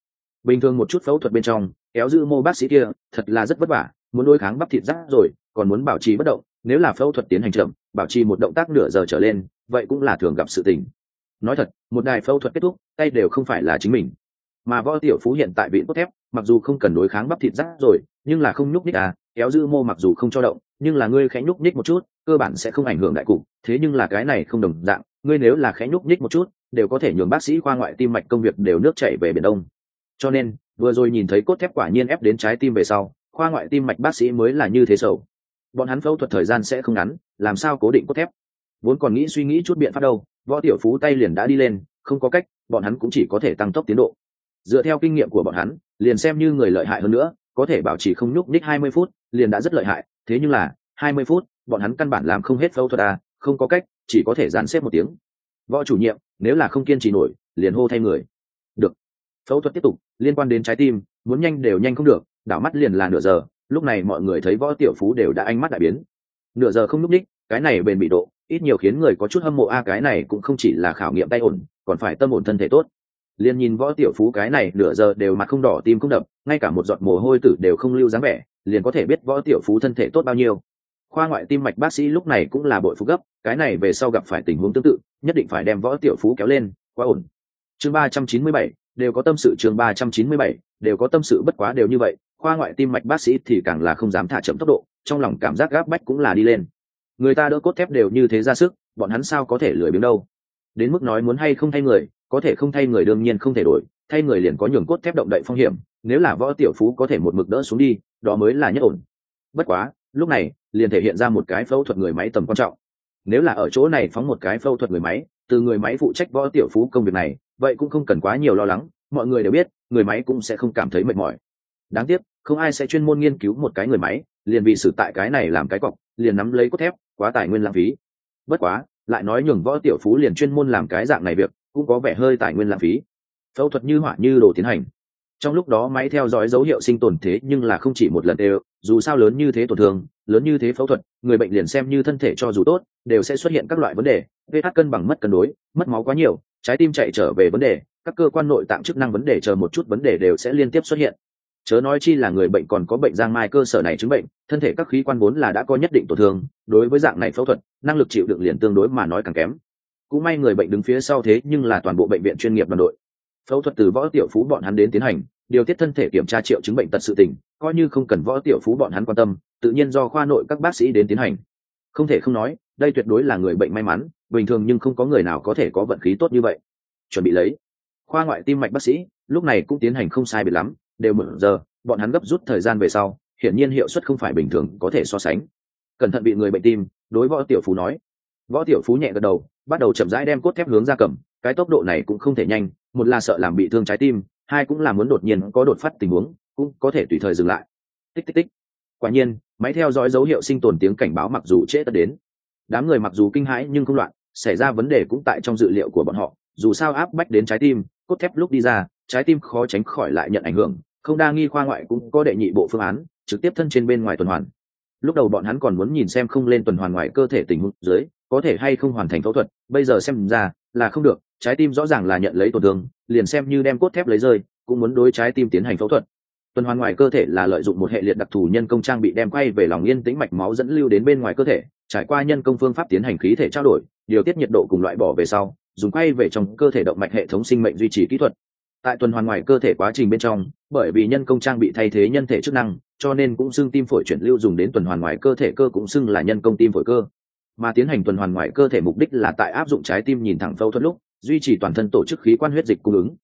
bình thường một chút phẫu thuật bên trong, kéo giữ mô bác sĩ kia, thật là rất vất vả, muốn đối kháng bắp thịt rác rồi, còn muốn bảo trì bất động, nếu là phẫu thuật tiến hành chậm, bảo trì một động tác nửa giờ trở lên, vậy cũng là thường gặp sự tình. Nói thật, một đài phẫu thuật kết thúc, tay đều không phải là chính mình. Mà võ tiểu phú hiện tại bị cốt thép, mặc dù không cần đối kháng bắp thịt rác rồi, nhưng là không nhúc nhích à kéo giữ mô mặc dù không cho động, nhưng là ngươi khẽ nhúc nhích một chút, cơ bản sẽ không ảnh hưởng đại cục, thế nhưng là cái này không đồng dạng, ngươi nếu là khẽ nhúc nhích một chút, đều có thể nhường bác sĩ khoa ngoại tim mạch công việc đều nước chảy về biển đông cho nên, vừa rồi nhìn thấy cốt thép quả nhiên ép đến trái tim về sau, khoa ngoại tim mạch bác sĩ mới là như thế sầu. Bọn hắn phẫu thuật thời gian sẽ không ngắn, làm sao cố định cốt thép? Vốn còn nghĩ suy nghĩ chút biện pháp đâu, võ tiểu phú tay liền đã đi lên, không có cách, bọn hắn cũng chỉ có thể tăng tốc tiến độ. Dựa theo kinh nghiệm của bọn hắn, liền xem như người lợi hại hơn nữa, có thể bảo trì không nhúc ních hai mươi phút, liền đã rất lợi hại. Thế nhưng là, hai mươi phút, bọn hắn căn bản làm không hết phẫu thuật à không có cách, chỉ có thể dàn xếp một tiếng. Võ chủ nhiệm, nếu là không kiên trì nổi, liền hô thay người phẫu thuật tiếp tục, liên quan đến trái tim, muốn nhanh đều nhanh không được, đảo mắt liền là nửa giờ, lúc này mọi người thấy võ tiểu phú đều đã ánh mắt đại biến. Nửa giờ không n ú c ních cái này bền bị độ, ít nhiều khiến người có chút hâm mộ, a, cái này cũng không chỉ là khảo nghiệm tay ổn, còn phải tâm ổn thân thể tốt. Liền nhìn võ tiểu phú cái này nửa giờ đều mặt không đỏ, tim không đập, ngay cả một giọt mồ hôi tử đều không lưu dáng vẻ, liền có thể biết võ tiểu phú thân thể tốt bao nhiêu. Khoa ngoại tim mạch bác sĩ lúc này cũng là bội phú gấp, cái này về sau gặp phải tình huống tương tự, nhất định phải đem võ tiểu phú kéo lên, quá ổn. Chương ba trăm chín mươi bảy đều có tâm sự chương ba trăm chín mươi bảy, đều có tâm sự bất quá đều như vậy, khoa ngoại tim mạch bác sĩ thì càng là không dám thả chậm tốc độ, trong lòng cảm giác gáp bách cũng là đi lên. Người ta đỡ cốt thép đều như thế ra sức, bọn hắn sao có thể lười biếng đâu? Đến mức nói muốn hay không thay người, có thể không thay người đương nhiên không thể đổi, thay người liền có nhường cốt thép động đậy phong hiểm, nếu là võ tiểu phú có thể một mực đỡ xuống đi, đó mới là nhất ổn. Bất quá, lúc này, liền thể hiện ra một cái phẫu thuật người máy tầm quan trọng. Nếu là ở chỗ này phóng một cái phẫu thuật người máy, từ người máy phụ trách võ tiểu phú công việc này vậy cũng không cần quá nhiều lo lắng, mọi người đều biết, người máy cũng sẽ không cảm thấy mệt mỏi. Đáng tiếc, không ai sẽ chuyên môn nghiên cứu một cái người máy, liền vì xử tại cái này làm cái cọc, liền nắm lấy cốt thép, quá tài nguyên lãng phí. Bất quá, lại nói nhường võ tiểu phú liền chuyên môn làm cái dạng này việc, cũng có vẻ hơi tài nguyên lãng phí. Phẫu thuật như hỏa như đồ tiến hành. Trong lúc đó máy theo dõi dấu hiệu sinh tồn thế nhưng là không chỉ một lần đều, dù sao lớn như thế tổn thương, lớn như thế phẫu thuật, người bệnh liền xem như thân thể cho dù tốt, đều sẽ xuất hiện các loại vấn đề vết cân bằng mất cân đối, mất máu quá nhiều, trái tim chạy trở về vấn đề, các cơ quan nội tạng chức năng vấn đề chờ một chút vấn đề đều sẽ liên tiếp xuất hiện. Chớ nói chi là người bệnh còn có bệnh giang mai cơ sở này chứng bệnh, thân thể các khí quan vốn là đã có nhất định tổn thương, đối với dạng này phẫu thuật, năng lực chịu đựng liền tương đối mà nói càng kém. Cũng may người bệnh đứng phía sau thế nhưng là toàn bộ bệnh viện chuyên nghiệp đoàn đội. Phẫu thuật từ võ tiểu phú bọn hắn đến tiến hành, điều tiết thân thể kiểm tra triệu chứng bệnh tật sự tình, coi như không cần võ tiểu phú bọn hắn quan tâm, tự nhiên do khoa nội các bác sĩ đến tiến hành. Không thể không nói đây tuyệt đối là người bệnh may mắn, bình thường nhưng không có người nào có thể có vận khí tốt như vậy. Chuẩn bị lấy. Khoa ngoại tim mạch bác sĩ, lúc này cũng tiến hành không sai biệt lắm, đều mở giờ, bọn hắn gấp rút thời gian về sau, hiển nhiên hiệu suất không phải bình thường có thể so sánh. Cẩn thận bị người bệnh tim, đối võ tiểu phú nói. Võ tiểu phú nhẹ gật đầu, bắt đầu chậm rãi đem cốt thép hướng ra cầm, cái tốc độ này cũng không thể nhanh, một là sợ làm bị thương trái tim, hai cũng là muốn đột nhiên có đột phát tình huống, cũng có thể tùy thời dừng lại. Tích tích tích. Quả nhiên, máy theo dõi dấu hiệu sinh tồn tiếng cảnh báo mặc dù trễ tất đến đám người mặc dù kinh hãi nhưng không loạn, xảy ra vấn đề cũng tại trong dự liệu của bọn họ. Dù sao áp bách đến trái tim, cốt thép lúc đi ra, trái tim khó tránh khỏi lại nhận ảnh hưởng. Không đa nghi khoa ngoại cũng có đệ nhị bộ phương án, trực tiếp thân trên bên ngoài tuần hoàn. Lúc đầu bọn hắn còn muốn nhìn xem không lên tuần hoàn ngoài cơ thể tình huống dưới, có thể hay không hoàn thành phẫu thuật. Bây giờ xem ra là không được, trái tim rõ ràng là nhận lấy tổn thương, liền xem như đem cốt thép lấy rơi, cũng muốn đối trái tim tiến hành phẫu thuật. Tuần hoàn ngoài cơ thể là lợi dụng một hệ liệt đặc thù nhân công trang bị đem quay về lòng yên tĩnh mạch máu dẫn lưu đến bên ngoài cơ thể trải qua nhân công phương pháp tiến hành khí thể trao đổi, điều tiết nhiệt độ cùng loại bỏ về sau, dùng quay về trong cơ thể động mạch hệ thống sinh mệnh duy trì kỹ thuật. Tại tuần hoàn ngoài cơ thể quá trình bên trong, bởi vì nhân công trang bị thay thế nhân thể chức năng, cho nên cũng xưng tim phổi chuyển lưu dùng đến tuần hoàn ngoài cơ thể cơ cũng xưng là nhân công tim phổi cơ. Mà tiến hành tuần hoàn ngoài cơ thể mục đích là tại áp dụng trái tim nhìn thẳng phẫu thuật lúc, duy trì toàn thân tổ chức khí quan huyết dịch cung ứng.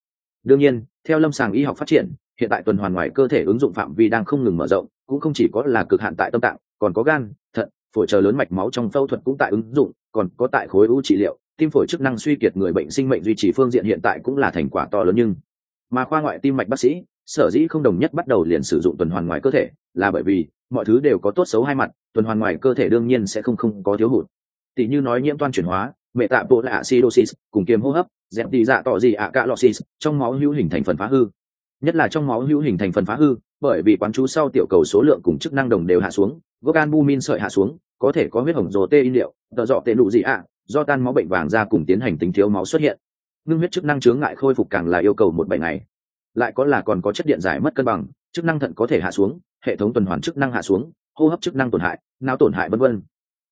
Đương nhiên, theo lâm sàng y học phát triển, hiện tại tuần hoàn ngoài cơ thể ứng dụng phạm vi đang không ngừng mở rộng, cũng không chỉ có là cực hạn tại tâm tạng, còn có gan, thận phổi chờ lớn mạch máu trong phẫu thuật cũng tại ứng dụng, còn có tại khối u trị liệu, tim phổi chức năng suy kiệt người bệnh sinh mệnh duy trì phương diện hiện tại cũng là thành quả to lớn nhưng mà khoa ngoại tim mạch bác sĩ, sở dĩ không đồng nhất bắt đầu liền sử dụng tuần hoàn ngoài cơ thể, là bởi vì mọi thứ đều có tốt xấu hai mặt, tuần hoàn ngoài cơ thể đương nhiên sẽ không không có thiếu hụt. Tỷ như nói nhiễm toan chuyển hóa, mẹ tạ bộ là acidosis, cùng kiềm hô hấp, dẹp đi dạ tỏ gì ạ cả losis trong máu hữu hình thành phần phá hư. Nhất là trong máu hữu hình thành phần phá hư, bởi vì quán chú sau tiểu cầu số lượng cùng chức năng đồng đều hạ xuống gốc albumin sợi hạ xuống, có thể có huyết hồng rồ tê in liệu, tợ dọ tệ nụ gì ạ, do tan máu bệnh vàng ra cùng tiến hành tính thiếu máu xuất hiện. Ngưng huyết chức năng chướng ngại khôi phục càng là yêu cầu một bảy ngày. Lại có là còn có chất điện giải mất cân bằng, chức năng thận có thể hạ xuống, hệ thống tuần hoàn chức năng hạ xuống, hô hấp chức năng tổn hại, não tổn hại vân vân.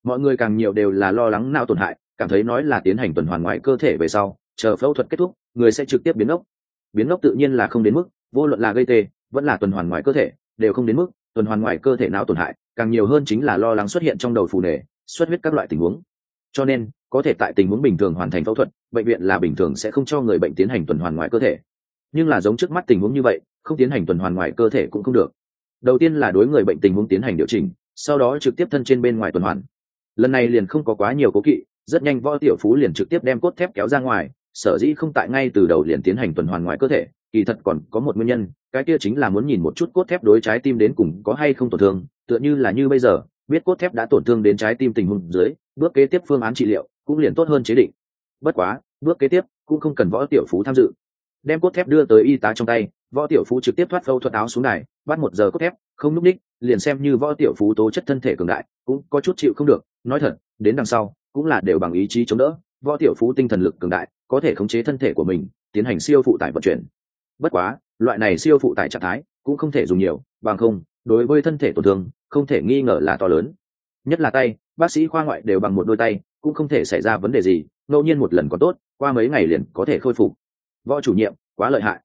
Mọi người càng nhiều đều là lo lắng não tổn hại, cảm thấy nói là tiến hành tuần hoàn ngoài cơ thể về sau, chờ phẫu thuật kết thúc, người sẽ trực tiếp biến ốc. Biến ốc tự nhiên là không đến mức, vô luận là gây tê, vẫn là tuần hoàn ngoài cơ thể, đều không đến mức tuần hoàn ngoài cơ thể não tổn hại, càng nhiều hơn chính là lo lắng xuất hiện trong đầu phù nề, xuất huyết các loại tình huống. Cho nên, có thể tại tình huống bình thường hoàn thành phẫu thuật, bệnh viện là bình thường sẽ không cho người bệnh tiến hành tuần hoàn ngoài cơ thể. Nhưng là giống trước mắt tình huống như vậy, không tiến hành tuần hoàn ngoài cơ thể cũng không được. Đầu tiên là đối người bệnh tình huống tiến hành điều chỉnh, sau đó trực tiếp thân trên bên ngoài tuần hoàn. Lần này liền không có quá nhiều cố kỵ, rất nhanh võ tiểu phú liền trực tiếp đem cốt thép kéo ra ngoài, sở dĩ không tại ngay từ đầu liền tiến hành tuần hoàn ngoài cơ thể, kỳ thật còn có một nguyên nhân cái kia chính là muốn nhìn một chút cốt thép đối trái tim đến cùng có hay không tổn thương, tựa như là như bây giờ, biết cốt thép đã tổn thương đến trái tim tình huống dưới, bước kế tiếp phương án trị liệu cũng liền tốt hơn chế định. Bất quá, bước kế tiếp cũng không cần võ tiểu phú tham dự. Đem cốt thép đưa tới y tá trong tay, võ tiểu phú trực tiếp thoát phâu thuật áo xuống này bắt một giờ cốt thép, không núp đích, liền xem như võ tiểu phú tố chất thân thể cường đại, cũng có chút chịu không được, nói thật, đến đằng sau, cũng là đều bằng ý chí chống đỡ, võ tiểu phú tinh thần lực cường đại, có thể khống chế thân thể của mình, tiến hành siêu phụ tải vận chuyển. Bất quá loại này siêu phụ tải trạng thái cũng không thể dùng nhiều, bằng không, đối với thân thể tổn thương, không thể nghi ngờ là to lớn. Nhất là tay, bác sĩ khoa ngoại đều bằng một đôi tay, cũng không thể xảy ra vấn đề gì, ngẫu nhiên một lần có tốt, qua mấy ngày liền có thể khôi phục. Võ chủ nhiệm, quá lợi hại.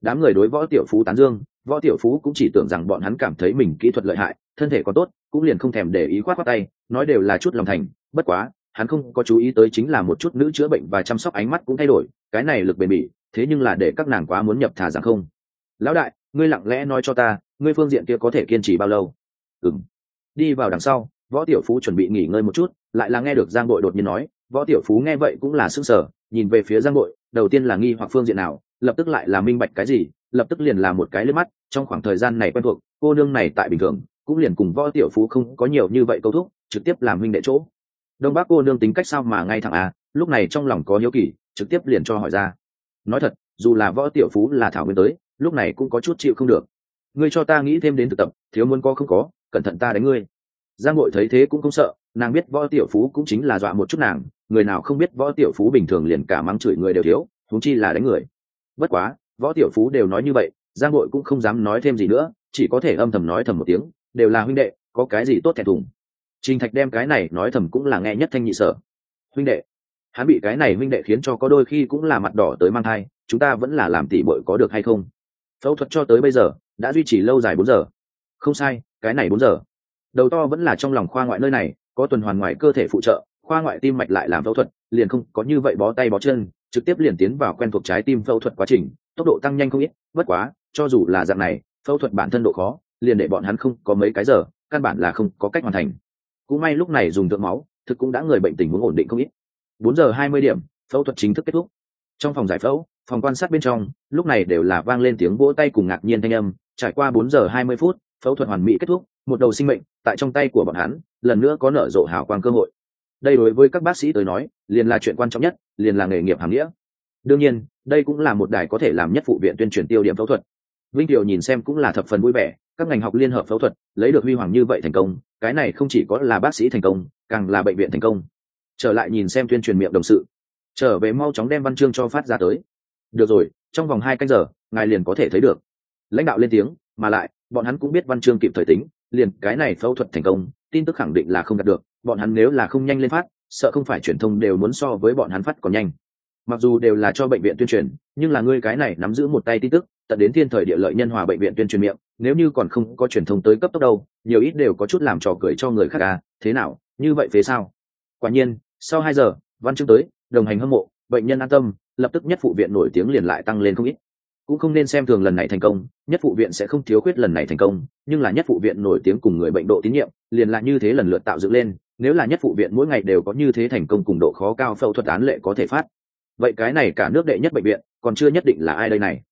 Đám người đối võ tiểu phú tán dương, võ tiểu phú cũng chỉ tưởng rằng bọn hắn cảm thấy mình kỹ thuật lợi hại, thân thể còn tốt, cũng liền không thèm để ý khoát khoát tay, nói đều là chút lòng thành, bất quá, hắn không có chú ý tới chính là một chút nữ chữa bệnh và chăm sóc ánh mắt cũng thay đổi, cái này lực bền bỉ, thế nhưng là để các nàng quá muốn nhập thả rằng không lão đại ngươi lặng lẽ nói cho ta ngươi phương diện kia có thể kiên trì bao lâu? Ừng đi vào đằng sau võ tiểu phú chuẩn bị nghỉ ngơi một chút lại là nghe được giang đội đột nhiên nói võ tiểu phú nghe vậy cũng là s ư n g sở nhìn về phía giang đội, đầu tiên là nghi hoặc phương diện nào lập tức lại là minh bạch cái gì lập tức liền là một cái lướt mắt trong khoảng thời gian này quen thuộc cô nương này tại bình thường cũng liền cùng võ tiểu phú không có nhiều như vậy câu thúc trực tiếp làm huynh đệ chỗ. Đông bác cô nương tính cách sao mà ngay thẳng à lúc này trong lòng có hiếu kỳ trực tiếp liền cho hỏi ra. Nói thật dù là võ tiểu phú là thảo nguyên tới lúc này cũng có chút chịu không được. Ngươi cho ta nghĩ thêm đến thực tập, thiếu muốn có không có, cẩn thận ta đánh ngươi. Giang ngội thấy thế cũng không sợ, nàng biết võ tiểu phú cũng chính là dọa một chút nàng, người nào không biết võ tiểu phú bình thường liền cả mắng chửi người đều thiếu thúng chi là đánh người. Bất quá, võ tiểu phú đều nói như vậy, giang bội cũng không dám nói thêm gì nữa, chỉ có thể âm thầm nói thầm một tiếng, đều là huynh đệ, có cái gì tốt thẹn thùng. Trình thạch đem cái này nói thầm cũng là nghe nhất thanh nhị sở. Huynh đệ, hắn bị cái này huynh đệ khiến cho có đôi khi cũng là mặt đỏ tới mang thai, chúng ta vẫn là làm tỉ bội có được hay không? Phẫu thuật cho tới bây giờ, đã duy trì lâu dài bốn giờ. Không sai, cái này bốn giờ. Đầu to vẫn là trong lòng khoa ngoại nơi này, có tuần hoàn ngoài cơ thể phụ trợ, khoa ngoại tim mạch lại làm phẫu thuật, liền không có như vậy bó tay bó chân, trực tiếp liền tiến vào quen thuộc trái tim phẫu thuật quá trình, tốc độ tăng nhanh không ít, bất quá, cho dù là dạng này, phẫu thuật bản thân độ khó, liền để bọn hắn không có mấy cái giờ, căn bản là không có cách hoàn thành. Cũng may lúc này dùng tượng máu, thực cũng đã người bệnh tình huống ổn định không ít. Bốn giờ hai mươi điểm, phẫu thuật chính thức kết thúc trong phòng giải phẫu, phòng quan sát bên trong, lúc này đều là vang lên tiếng vỗ tay cùng ngạc nhiên thanh âm. Trải qua bốn giờ hai mươi phút, phẫu thuật hoàn mỹ kết thúc, một đầu sinh mệnh tại trong tay của bọn hắn, lần nữa có nở rộ hào quang cơ hội. Đây đối với các bác sĩ tới nói, liền là chuyện quan trọng nhất, liền là nghề nghiệp hàm nghĩa. Đương nhiên, đây cũng là một đài có thể làm nhất phụ viện tuyên truyền tiêu điểm phẫu thuật. Vinh kiều nhìn xem cũng là thập phần vui vẻ, các ngành học liên hợp phẫu thuật, lấy được huy hoàng như vậy thành công, cái này không chỉ có là bác sĩ thành công, càng là bệnh viện thành công. Trở lại nhìn xem tuyên truyền miệng đồng sự trở về mau chóng đem văn chương cho phát ra tới. Được rồi, trong vòng hai canh giờ, ngài liền có thể thấy được. Lãnh đạo lên tiếng, mà lại, bọn hắn cũng biết văn chương kịp thời tính, liền cái này phẫu thuật thành công, tin tức khẳng định là không đạt được, bọn hắn nếu là không nhanh lên phát, sợ không phải truyền thông đều muốn so với bọn hắn phát còn nhanh. Mặc dù đều là cho bệnh viện tuyên truyền, nhưng là ngươi cái này nắm giữ một tay tin tức, tận đến thiên thời địa lợi nhân hòa bệnh viện tuyên truyền miệng, nếu như còn không có truyền thông tới cấp tốc đâu, nhiều ít đều có chút làm trò cười cho người khác à thế nào, như vậy phía sao? Quả nhiên, sau hai giờ, văn chương tới đồng hành hâm mộ, bệnh nhân an tâm, lập tức nhất phụ viện nổi tiếng liền lại tăng lên không ít. Cũng không nên xem thường lần này thành công, nhất phụ viện sẽ không thiếu khuyết lần này thành công, nhưng là nhất phụ viện nổi tiếng cùng người bệnh độ tín nhiệm, liền là như thế lần lượt tạo dựng lên, nếu là nhất phụ viện mỗi ngày đều có như thế thành công cùng độ khó cao phẫu thuật án lệ có thể phát. Vậy cái này cả nước đệ nhất bệnh viện, còn chưa nhất định là ai đây này?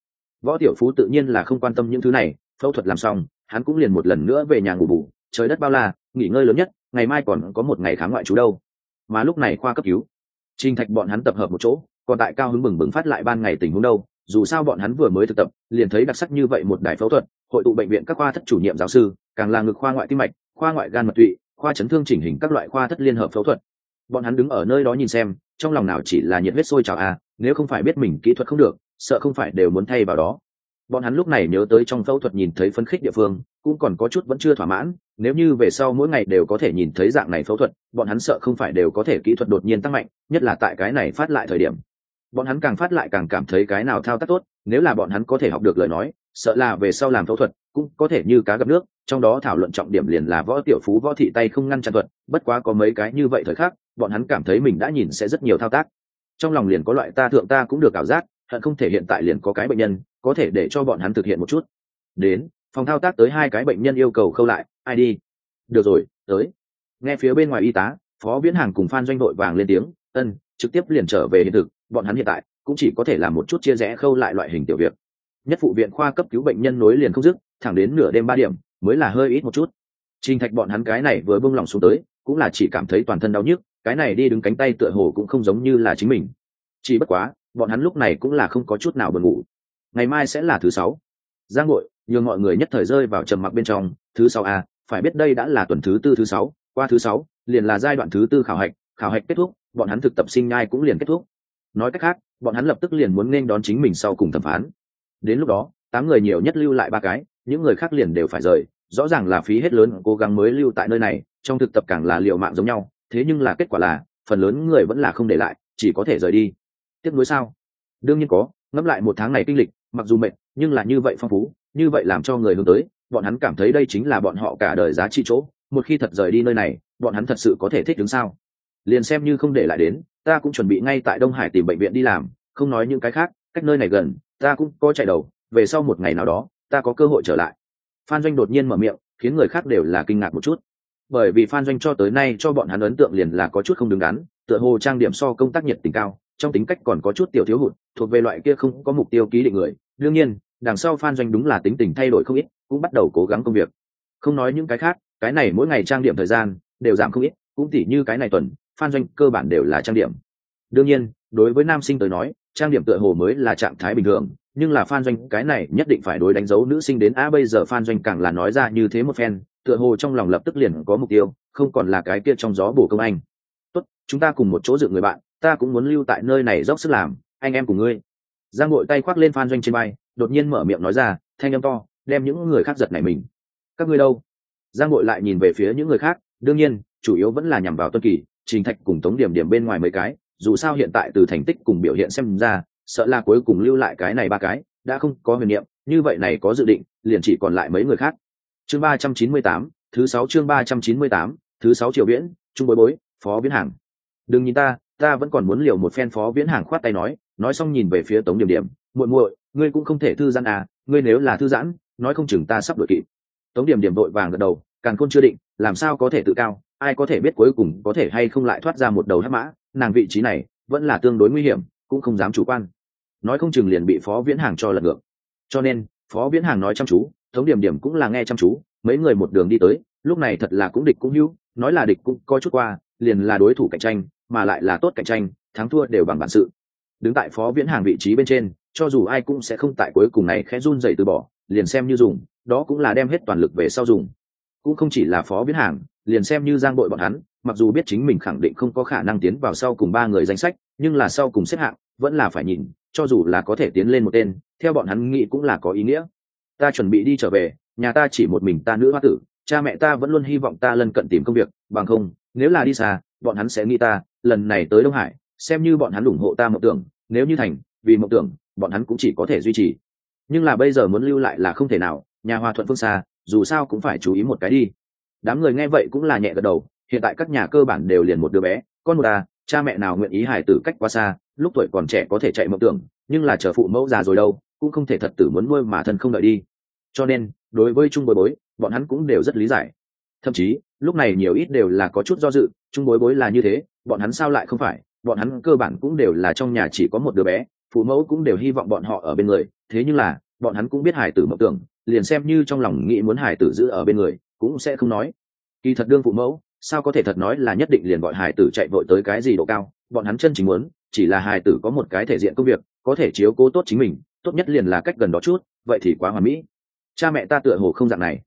Võ tiểu phú tự nhiên là không quan tâm những thứ này, phẫu thuật làm xong, hắn cũng liền một lần nữa về nhà ngủ bù, trời đất bao la, nghỉ ngơi lớn nhất, ngày mai còn có một ngày khám ngoại trú đâu. Mà lúc này khoa cấp cứu Trình thạch bọn hắn tập hợp một chỗ, còn tại cao hứng bừng bừng phát lại ban ngày tình huống đâu, dù sao bọn hắn vừa mới thực tập, liền thấy đặc sắc như vậy một đài phẫu thuật, hội tụ bệnh viện các khoa thất chủ nhiệm giáo sư, càng là ngực khoa ngoại tim mạch, khoa ngoại gan mật tụy, khoa chấn thương chỉnh hình các loại khoa thất liên hợp phẫu thuật. Bọn hắn đứng ở nơi đó nhìn xem, trong lòng nào chỉ là nhiệt huyết sôi trào à nếu không phải biết mình kỹ thuật không được, sợ không phải đều muốn thay vào đó. Bọn hắn lúc này nhớ tới trong phẫu thuật nhìn thấy phấn khích địa phương, cũng còn có chút vẫn chưa thỏa mãn nếu như về sau mỗi ngày đều có thể nhìn thấy dạng này phẫu thuật, bọn hắn sợ không phải đều có thể kỹ thuật đột nhiên tăng mạnh, nhất là tại cái này phát lại thời điểm. Bọn hắn càng phát lại càng cảm thấy cái nào thao tác tốt, nếu là bọn hắn có thể học được lời nói, sợ là về sau làm phẫu thuật cũng có thể như cá gặp nước, trong đó thảo luận trọng điểm liền là võ tiểu phú võ thị tay không ngăn chặn thuật, bất quá có mấy cái như vậy thời khắc, bọn hắn cảm thấy mình đã nhìn sẽ rất nhiều thao tác. Trong lòng liền có loại ta thượng ta cũng được ảo giác, hận không thể hiện tại liền có cái bệnh nhân, có thể để cho bọn hắn thực hiện một chút. Đến phòng thao tác tới hai cái bệnh nhân yêu cầu khâu lại, ai đi? Được rồi, tới. Nghe phía bên ngoài y tá, phó viễn hàng cùng phan doanh đội vàng lên tiếng, ân, trực tiếp liền trở về hiện thực, bọn hắn hiện tại cũng chỉ có thể làm một chút chia rẽ khâu lại loại hình tiểu việc. Nhất phụ viện khoa cấp cứu bệnh nhân nối liền không dứt, thẳng đến nửa đêm ba điểm, mới là hơi ít một chút. Trình thạch bọn hắn cái này vừa bông lòng xuống tới, cũng là chỉ cảm thấy toàn thân đau nhức, cái này đi đứng cánh tay tựa hồ cũng không giống như là chính mình. Chỉ bất quá, bọn hắn lúc này cũng là không có chút nào buồn ngủ. Ngày mai sẽ là thứ sáu. Giang hội nhường mọi người nhất thời rơi vào trầm mặc bên trong, thứ sáu a phải biết đây đã là tuần thứ tư thứ sáu, qua thứ sáu, liền là giai đoạn thứ tư khảo hạch khảo hạch kết thúc, bọn hắn thực tập sinh nhai cũng liền kết thúc. Nói cách khác, bọn hắn lập tức liền muốn nên đón chính mình sau cùng thẩm phán. Đến lúc đó, tám người nhiều nhất lưu lại ba cái, những người khác liền đều phải rời, rõ ràng là phí hết lớn cố gắng mới lưu tại nơi này, trong thực tập càng là liệu mạng giống nhau, thế nhưng là kết quả là, phần lớn người vẫn là không để lại, chỉ có thể rời đi. Tiếc nuối sao? Đương nhiên có, ngẫm lại một tháng này kinh lịch, mặc dù mệt, nhưng là như vậy phong phú như vậy làm cho người hướng tới, bọn hắn cảm thấy đây chính là bọn họ cả đời giá trị chỗ, một khi thật rời đi nơi này, bọn hắn thật sự có thể thích đứng sao? Liền xem như không để lại đến, ta cũng chuẩn bị ngay tại đông hải tìm bệnh viện đi làm, không nói những cái khác, cách nơi này gần, ta cũng có chạy đầu, về sau một ngày nào đó, ta có cơ hội trở lại. Phan doanh đột nhiên mở miệng, khiến người khác đều là kinh ngạc một chút. Bởi vì phan doanh cho tới nay cho bọn hắn ấn tượng liền là có chút không đứng đắn, tựa hồ trang điểm so công tác nhiệt tình cao, trong tính cách còn có chút tiểu thiếu hụt, thuộc về loại kia không có mục tiêu ký định người. Đương nhiên đằng sau phan doanh đúng là tính tình thay đổi không ít, cũng bắt đầu cố gắng công việc. Không nói những cái khác, cái này mỗi ngày trang điểm thời gian đều giảm không ít, cũng tỉ như cái này tuần, phan doanh cơ bản đều là trang điểm. Đương nhiên, đối với nam sinh tới nói, trang điểm tựa hồ mới là trạng thái bình thường, nhưng là phan doanh cái này nhất định phải đối đánh dấu nữ sinh đến, a, bây giờ phan doanh càng là nói ra như thế một phen, tựa hồ trong lòng lập tức liền có mục tiêu, không còn là cái kia trong gió bổ công anh. Tốt, chúng ta cùng một chỗ dựng người bạn, ta cũng muốn lưu tại nơi này dốc sức làm, anh em cùng ngươi giang nội tay khoác lên phan doanh trên bay đột nhiên mở miệng nói ra, thanh âm to, đem những người khác giật này mình. Các ngươi đâu? Giang nội lại nhìn về phía những người khác, đương nhiên, chủ yếu vẫn là nhằm vào tuân kỳ, trình thạch cùng tống điểm điểm bên ngoài mấy cái, dù sao hiện tại từ thành tích cùng biểu hiện xem ra, sợ là cuối cùng lưu lại cái này ba cái, đã không có huyền niệm, như vậy này có dự định, liền chỉ còn lại mấy người khác. Chương ba trăm chín mươi tám, thứ sáu chương ba trăm chín mươi tám, thứ sáu triệu viễn, trung bối bối, phó viễn hàng. Đừng nhìn ta ta vẫn còn muốn liều một phen phó viễn hàng khoát tay nói nói xong nhìn về phía tống điểm điểm, muội muội, ngươi cũng không thể thư giãn à ngươi nếu là thư giãn, nói không chừng ta sắp đổi kịp. Tống điểm điểm vội vàng gật đầu càng khôn chưa định, làm sao có thể tự cao, ai có thể biết cuối cùng có thể hay không lại thoát ra một đầu hắc mã, nàng vị trí này vẫn là tương đối nguy hiểm, cũng không dám chủ quan. Nói không chừng liền bị phó viễn hàng cho lật ngược. Cho nên, phó viễn hàng nói chăm chú, tống điểm điểm cũng là nghe chăm chú, mấy người một đường đi tới, lúc này thật là cũng địch cũng hữu, nói là địch cũng coi chút qua, liền là đối thủ cạnh tranh, mà lại là tốt cạnh tranh, thắng thua đều bằng bản sự đứng tại phó viễn hàng vị trí bên trên, cho dù ai cũng sẽ không tại cuối cùng này khẽ run dậy từ bỏ, liền xem như dùng, đó cũng là đem hết toàn lực về sau dùng. Cũng không chỉ là phó viễn hàng, liền xem như giang đội bọn hắn, mặc dù biết chính mình khẳng định không có khả năng tiến vào sau cùng ba người danh sách, nhưng là sau cùng xếp hạng, vẫn là phải nhìn, cho dù là có thể tiến lên một tên, theo bọn hắn nghĩ cũng là có ý nghĩa. Ta chuẩn bị đi trở về, nhà ta chỉ một mình ta nữ hoa tử, cha mẹ ta vẫn luôn hy vọng ta lân cận tìm công việc, bằng không, nếu là đi xa, bọn hắn sẽ nghĩ ta, lần này tới đông hải, xem như bọn hắn ủng hộ ta mộng tưởng nếu như thành, vì mộng tưởng, bọn hắn cũng chỉ có thể duy trì. Nhưng là bây giờ muốn lưu lại là không thể nào, nhà hòa thuận phương xa, dù sao cũng phải chú ý một cái đi. Đám người nghe vậy cũng là nhẹ gật đầu, hiện tại các nhà cơ bản đều liền một đứa bé, con một à cha mẹ nào nguyện ý hài tử cách quá xa, lúc tuổi còn trẻ có thể chạy mộng tưởng, nhưng là chờ phụ mẫu già rồi đâu, cũng không thể thật tử muốn nuôi mà thân không đợi đi. Cho nên, đối với trung bối bối, bọn hắn cũng đều rất lý giải. Thậm chí, lúc này nhiều ít đều là có chút do dự, trung bối bối là như thế, bọn hắn sao lại không phải? Bọn hắn cơ bản cũng đều là trong nhà chỉ có một đứa bé, phụ mẫu cũng đều hy vọng bọn họ ở bên người, thế nhưng là, bọn hắn cũng biết hải tử mộng tưởng, liền xem như trong lòng nghĩ muốn hải tử giữ ở bên người, cũng sẽ không nói. Kỳ thật đương phụ mẫu, sao có thể thật nói là nhất định liền gọi hải tử chạy vội tới cái gì độ cao, bọn hắn chân chính muốn, chỉ là hải tử có một cái thể diện công việc, có thể chiếu cố tốt chính mình, tốt nhất liền là cách gần đó chút, vậy thì quá hoàn mỹ. Cha mẹ ta tựa hồ không dạng này.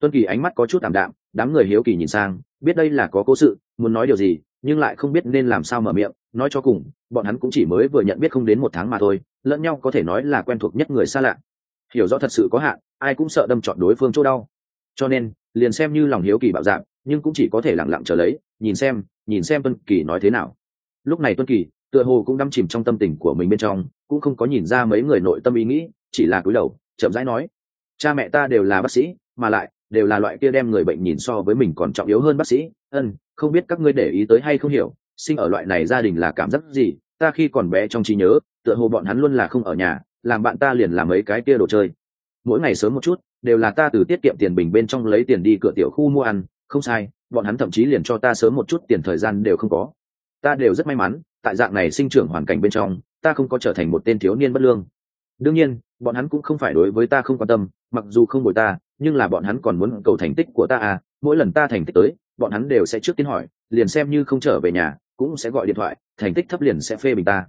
Tuân kỳ ánh mắt có chút tạm đạm, đám người hiếu kỳ nhìn sang, biết đây là có cố sự, muốn nói điều gì nhưng lại không biết nên làm sao mở miệng, nói cho cùng, bọn hắn cũng chỉ mới vừa nhận biết không đến một tháng mà thôi, lẫn nhau có thể nói là quen thuộc nhất người xa lạ. Hiểu rõ thật sự có hạn, ai cũng sợ đâm chọn đối phương chỗ đau. Cho nên, liền xem như lòng hiếu kỳ bạo dạng, nhưng cũng chỉ có thể lẳng lặng trở lấy, nhìn xem nhìn xem tuân kỳ nói thế nào. Lúc này tuân kỳ, tựa hồ cũng đắm chìm trong tâm tình của mình bên trong, cũng không có nhìn ra mấy người nội tâm ý nghĩ, chỉ là cúi đầu, chậm rãi nói, cha mẹ ta đều là bác sĩ, mà lại đều là loại kia đem người bệnh nhìn so với mình còn trọng yếu hơn bác sĩ. Ân, không biết các ngươi để ý tới hay không hiểu, sinh ở loại này gia đình là cảm giác gì, ta khi còn bé trong trí nhớ, tựa hồ bọn hắn luôn là không ở nhà, làm bạn ta liền làm mấy cái kia đồ chơi. Mỗi ngày sớm một chút, đều là ta từ tiết kiệm tiền bình bên trong lấy tiền đi cửa tiểu khu mua ăn, không sai, bọn hắn thậm chí liền cho ta sớm một chút tiền thời gian đều không có. Ta đều rất may mắn, tại dạng này sinh trưởng hoàn cảnh bên trong, ta không có trở thành một tên thiếu niên bất lương. Đương nhiên, bọn hắn cũng không phải đối với ta không quan tâm, mặc dù không bồi ta nhưng là bọn hắn còn muốn cầu thành tích của ta à mỗi lần ta thành tích tới, bọn hắn đều sẽ trước tiên hỏi, liền xem như không trở về nhà, cũng sẽ gọi điện thoại, thành tích thấp liền sẽ phê bình ta.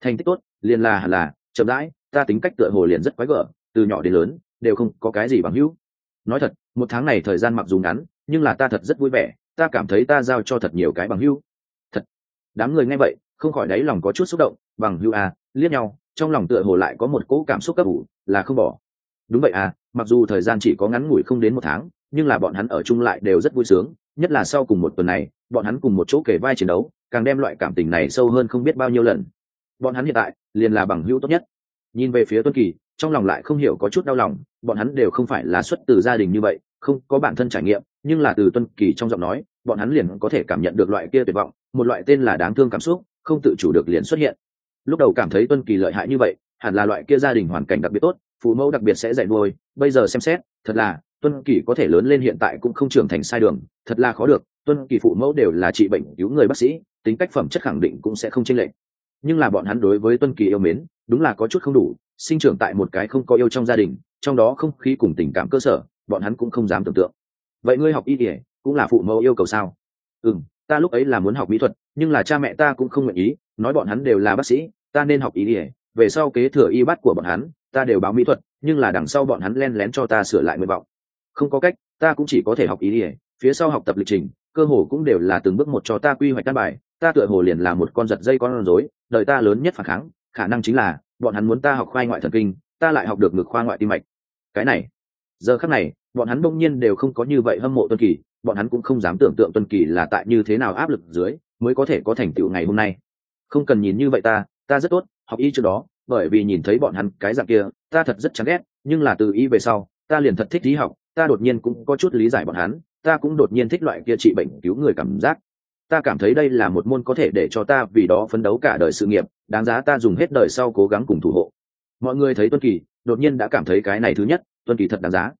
Thành tích tốt, liền là hẳn là, chậm rãi, ta tính cách tựa hồ liền rất quái gở, từ nhỏ đến lớn, đều không có cái gì bằng hữu. Nói thật, một tháng này thời gian mặc dù ngắn, nhưng là ta thật rất vui vẻ, ta cảm thấy ta giao cho thật nhiều cái bằng hữu. Thật. Đám người nghe vậy, không khỏi đáy lòng có chút xúc động, bằng hữu à liếc nhau, trong lòng tựa hồ lại có một cỗ cảm xúc cấp ủ, là không bỏ. Đúng vậy à mặc dù thời gian chỉ có ngắn ngủi không đến một tháng, nhưng là bọn hắn ở chung lại đều rất vui sướng, nhất là sau cùng một tuần này, bọn hắn cùng một chỗ kể vai chiến đấu, càng đem loại cảm tình này sâu hơn không biết bao nhiêu lần. Bọn hắn hiện tại, liền là bằng hữu tốt nhất. Nhìn về phía tuân kỳ, trong lòng lại không hiểu có chút đau lòng, bọn hắn đều không phải là xuất từ gia đình như vậy, không có bản thân trải nghiệm, nhưng là từ tuân kỳ trong giọng nói, bọn hắn liền có thể cảm nhận được loại kia tuyệt vọng, một loại tên là đáng thương cảm xúc, không tự chủ được liền xuất hiện. Lúc đầu cảm thấy tuân kỳ lợi hại như vậy, hẳn là loại kia gia đình hoàn cảnh đặc biệt tốt phụ mẫu đặc biệt sẽ dạy nuôi, bây giờ xem xét, thật là, tuân kỳ có thể lớn lên hiện tại cũng không trưởng thành sai đường, thật là khó được, tuân kỳ phụ mẫu đều là trị bệnh cứu người bác sĩ, tính cách phẩm chất khẳng định cũng sẽ không chênh lệch. Nhưng là bọn hắn đối với tuân kỳ yêu mến, đúng là có chút không đủ, sinh trưởng tại một cái không có yêu trong gia đình, trong đó không khí cùng tình cảm cơ sở, bọn hắn cũng không dám tưởng tượng. Vậy ngươi học y kỉa cũng là phụ mẫu yêu cầu sao? Ừ ta lúc ấy là muốn học mỹ thuật, nhưng là cha mẹ ta cũng không nguyện ý, nói bọn hắn đều là bác sĩ, ta nên học y kỉa về sau kế thừa y bắt của bọn hắn ta đều báo mỹ thuật, nhưng là đằng sau bọn hắn len lén cho ta sửa lại nguyện vọng. Không có cách, ta cũng chỉ có thể học ý ỉa phía sau học tập lịch trình, cơ hồ cũng đều là từng bước một cho ta quy hoạch căn bài. Ta tựa hồ liền là một con giật dây con rối, đời ta lớn nhất phản kháng, khả năng chính là, bọn hắn muốn ta học khoai ngoại thần kinh, ta lại học được ngực khoa ngoại tim mạch. Cái này, giờ khắc này, bọn hắn đông nhiên đều không có như vậy hâm mộ tuân kỳ, bọn hắn cũng không dám tưởng tượng tuân kỳ là tại như thế nào áp lực dưới, mới có thể có thành tựu ngày hôm nay. Không cần nhìn như vậy ta ta rất tốt, học y trước đó bởi vì nhìn thấy bọn hắn cái dạng kia, ta thật rất chán ghét, nhưng là từ ý về sau, ta liền thật thích lý học, ta đột nhiên cũng có chút lý giải bọn hắn, ta cũng đột nhiên thích loại kia trị bệnh cứu người cảm giác. Ta cảm thấy đây là một môn có thể để cho ta vì đó phấn đấu cả đời sự nghiệp, đáng giá ta dùng hết đời sau cố gắng cùng thủ hộ. Mọi người thấy tuân kỳ, đột nhiên đã cảm thấy cái này thứ nhất tuân kỳ thật đáng giá.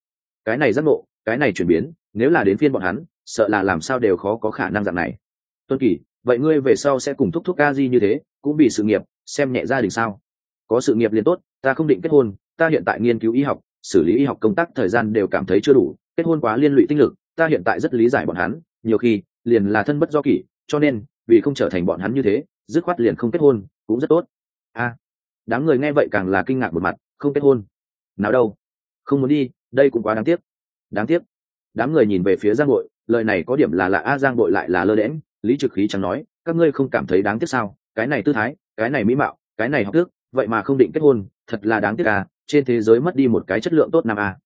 Cái này giác ngộ, cái này chuyển biến, nếu là đến phiên bọn hắn, sợ là làm sao đều khó có khả năng dạng này. Tuân kỳ, vậy ngươi về sau sẽ cùng thúc thúc ca di như thế, cũng vì sự nghiệp, xem nhẹ gia đình sao? Có sự nghiệp liền tốt, ta không định kết hôn, ta hiện tại nghiên cứu y học, xử lý y học công tác thời gian đều cảm thấy chưa đủ, kết hôn quá liên lụy tinh lực, ta hiện tại rất lý giải bọn hắn, nhiều khi, liền là thân bất do kỷ, cho nên, vì không trở thành bọn hắn như thế, dứt khoát liền không kết hôn, cũng rất tốt. A, đám người nghe vậy càng là kinh ngạc một mặt, không kết hôn. Nào đâu, không muốn đi, đây cũng quá đáng tiếc. Đáng tiếc. Đám người nhìn về phía giang bội, lời này có điểm là lạ, a, giang bội lại là lơ đễm lý trực khí chẳng nói, các ngươi không cảm thấy đáng tiếc sao? Cái này tư thái, cái này mỹ mạo, cái này học thức vậy mà không định kết hôn, thật là đáng tiếc à trên thế giới mất đi một cái chất lượng tốt nam à.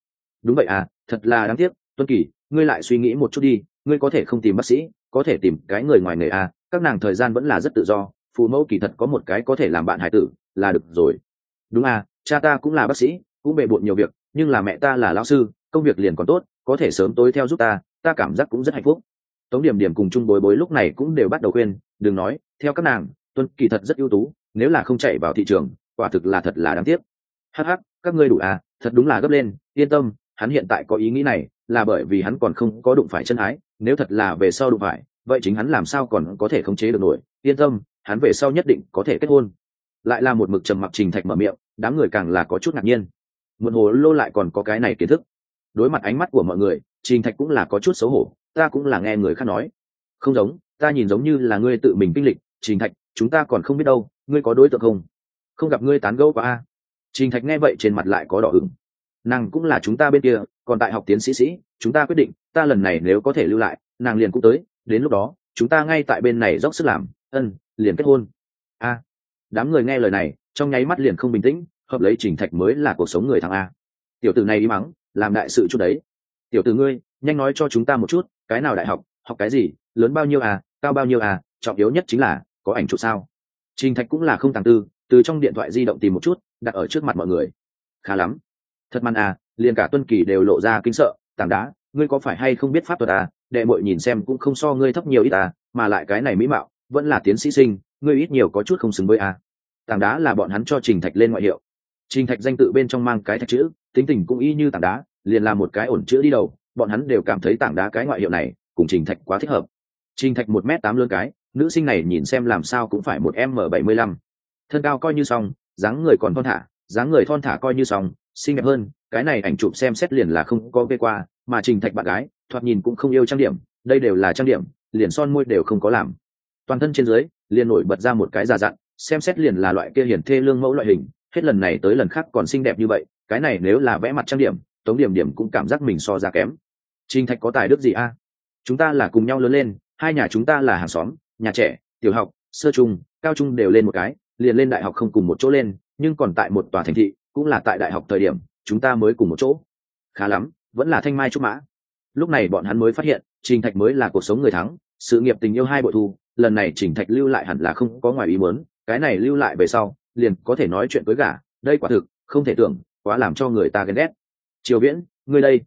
đúng vậy à thật là đáng tiếc tuân kỳ, ngươi lại suy nghĩ một chút đi, ngươi có thể không tìm bác sĩ, có thể tìm cái người ngoài nghề à các nàng thời gian vẫn là rất tự do, phụ mẫu kỳ thật có một cái có thể làm bạn hải tử, là được rồi đúng à cha ta cũng là bác sĩ, cũng bề bộn nhiều việc, nhưng là mẹ ta là lao sư, công việc liền còn tốt, có thể sớm tối theo giúp ta ta cảm giác cũng rất hạnh phúc tống điểm điểm cùng chung bối bối lúc này cũng đều bắt đầu khuyên, đừng nói, theo các nàng tuân kỳ thật rất ưu tú nếu là không chạy vào thị trường, quả thực là thật là đáng tiếc. Hh các ngươi đủ à thật đúng là gấp lên, yên tâm, hắn hiện tại có ý nghĩ này, là bởi vì hắn còn không có đụng phải chân ái, nếu thật là về sau đụng phải, vậy chính hắn làm sao còn có thể khống chế được nổi, yên tâm, hắn về sau nhất định có thể kết hôn. Lại là một mực trầm mặc trình thạch mở miệng, đám người càng là có chút ngạc nhiên. Một hồ lô lại còn có cái này kiến thức. Đối mặt ánh mắt của mọi người, trình thạch cũng là có chút xấu hổ, ta cũng là nghe người khác nói. Không giống, ta nhìn giống như là ngươi tự mình kinh lịch, trình thạch, chúng ta còn không biết đâu ngươi có đối tượng không? Không gặp ngươi tán gẫu quá a. Trình thạch nghe vậy trên mặt lại có đỏ ửng. Nàng cũng là chúng ta bên kia, còn tại học tiến sĩ sĩ, chúng ta quyết định, ta lần này nếu có thể lưu lại, nàng liền cũng tới, đến lúc đó, chúng ta ngay tại bên này dốc sức làm, ân, liền kết hôn. A. Đám người nghe lời này, trong nháy mắt liền không bình tĩnh, hợp lấy trình thạch mới là cuộc sống người thằng a. Tiểu tử này đi mắng, làm đại sự chút đấy. Tiểu tử ngươi, nhanh nói cho chúng ta một chút, cái nào đại học học cái gì, lớn bao nhiêu à cao bao nhiêu à trọng yếu nhất chính là, có ảnh chụp sao? Trình thạch cũng là không tàng tư, từ trong điện thoại di động tìm một chút, đặt ở trước mặt mọi người. Khá lắm. Thật man à liền cả tuân kỳ đều lộ ra kinh sợ, tảng đá, ngươi có phải hay không biết pháp thuật à? Đệ mội nhìn xem cũng không so ngươi thấp nhiều ít à mà lại cái này mỹ mạo, vẫn là tiến sĩ sinh, ngươi ít nhiều có chút không xứng với à. Tảng đá là bọn hắn cho trình thạch lên ngoại hiệu. Trình thạch danh tự bên trong mang cái thạch chữ, tính tình cũng y như tảng đá, liền là một cái ổn chữ đi đầu, bọn hắn đều cảm thấy tảng đá cái ngoại hiệu này, cùng trình thạch quá thích hợp. Trình thạch một m tám lương cái nữ sinh này nhìn xem làm sao cũng phải một m bảy mươi lăm. Thân cao coi như xong, dáng người còn thon thả, dáng người thon thả coi như xong, xinh đẹp hơn, cái này ảnh chụp xem xét liền là không có vê qua, mà trình thạch bạn gái, thoạt nhìn cũng không yêu trang điểm, đây đều là trang điểm, liền son môi đều không có làm. Toàn thân trên dưới, liền nổi bật ra một cái già dặn, xem xét liền là loại kia hiển thê lương mẫu loại hình, hết lần này tới lần khác còn xinh đẹp như vậy, cái này nếu là vẽ mặt trang điểm, tống điểm điểm cũng cảm giác mình so ra kém. Trình thạch có tài đức gì a? Chúng ta là cùng nhau lớn lên, hai nhà chúng ta là hàng xóm nhà trẻ, tiểu học, sơ trung, cao trung đều lên một cái, liền lên đại học không cùng một chỗ lên, nhưng còn tại một tòa thành thị, cũng là tại đại học thời điểm, chúng ta mới cùng một chỗ. Khá lắm, vẫn là thanh mai trúc mã. Lúc này bọn hắn mới phát hiện, trình thạch mới là cuộc sống người thắng, sự nghiệp tình yêu hai bội thu, lần này trình thạch lưu lại hẳn là không có ngoài ý muốn, cái này lưu lại về sau, liền có thể nói chuyện với gả đây quả thực, không thể tưởng, quá làm cho người ta ghen ghét. Triều viễn, ngươi đây.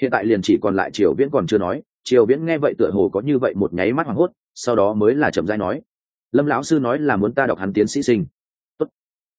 Hiện tại liền chỉ còn lại triều viễn còn chưa nói triều viễn nghe vậy tựa hồ có như vậy một nháy mắt hoảng hốt, sau đó mới là chậm rãi nói, lâm lão sư nói là muốn ta đọc hắn tiến sĩ sinh. Tốt,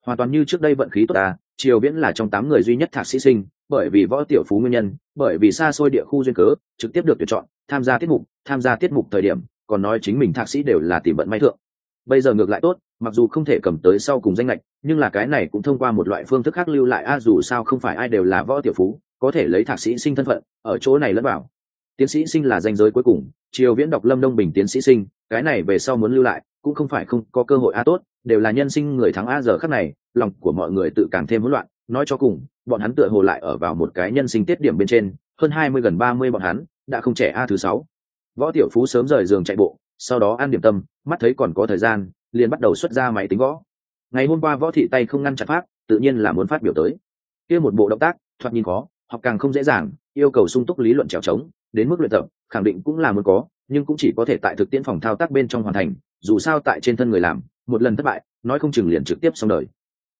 hoàn toàn như trước đây vận khí tốt ta, triều viễn là trong tám người duy nhất thạc sĩ sinh, bởi vì võ tiểu phú nguyên nhân, bởi vì xa xôi địa khu duyên cớ, trực tiếp được tuyển chọn, tham gia tiết mục, tham gia tiết mục thời điểm, còn nói chính mình thạc sĩ đều là tìm vận may thượng. Bây giờ ngược lại tốt, mặc dù không thể cầm tới sau cùng danh lệch nhưng là cái này cũng thông qua một loại phương thức khác lưu lại, a dù sao không phải ai đều là võ tiểu phú, có thể lấy thạc sĩ sinh thân phận, ở chỗ này lẫn vào tiến sĩ sinh là danh giới cuối cùng, triều viễn đọc lâm đông bình tiến sĩ sinh, cái này về sau muốn lưu lại, cũng không phải không có cơ hội a tốt, đều là nhân sinh người thắng a giờ khắc này, lòng của mọi người tự càng thêm hỗn loạn, nói cho cùng, bọn hắn tựa hồ lại ở vào một cái nhân sinh tiết điểm bên trên, hơn hai mươi gần ba mươi bọn hắn, đã không trẻ a thứ sáu. Võ tiểu phú sớm rời giường chạy bộ, sau đó ăn điểm tâm, mắt thấy còn có thời gian, liền bắt đầu xuất ra máy tính gõ. Ngày hôm qua võ thị tay không ngăn chặt pháp, tự nhiên là muốn phát biểu tới. Kia một bộ động tác, thoạt nhìn khó, học càng không dễ dàng, yêu cầu sung túc lý luận trèo trống đến mức luyện tập khẳng định cũng là muốn có nhưng cũng chỉ có thể tại thực tiễn phòng thao tác bên trong hoàn thành dù sao tại trên thân người làm một lần thất bại nói không chừng liền trực tiếp xong đời.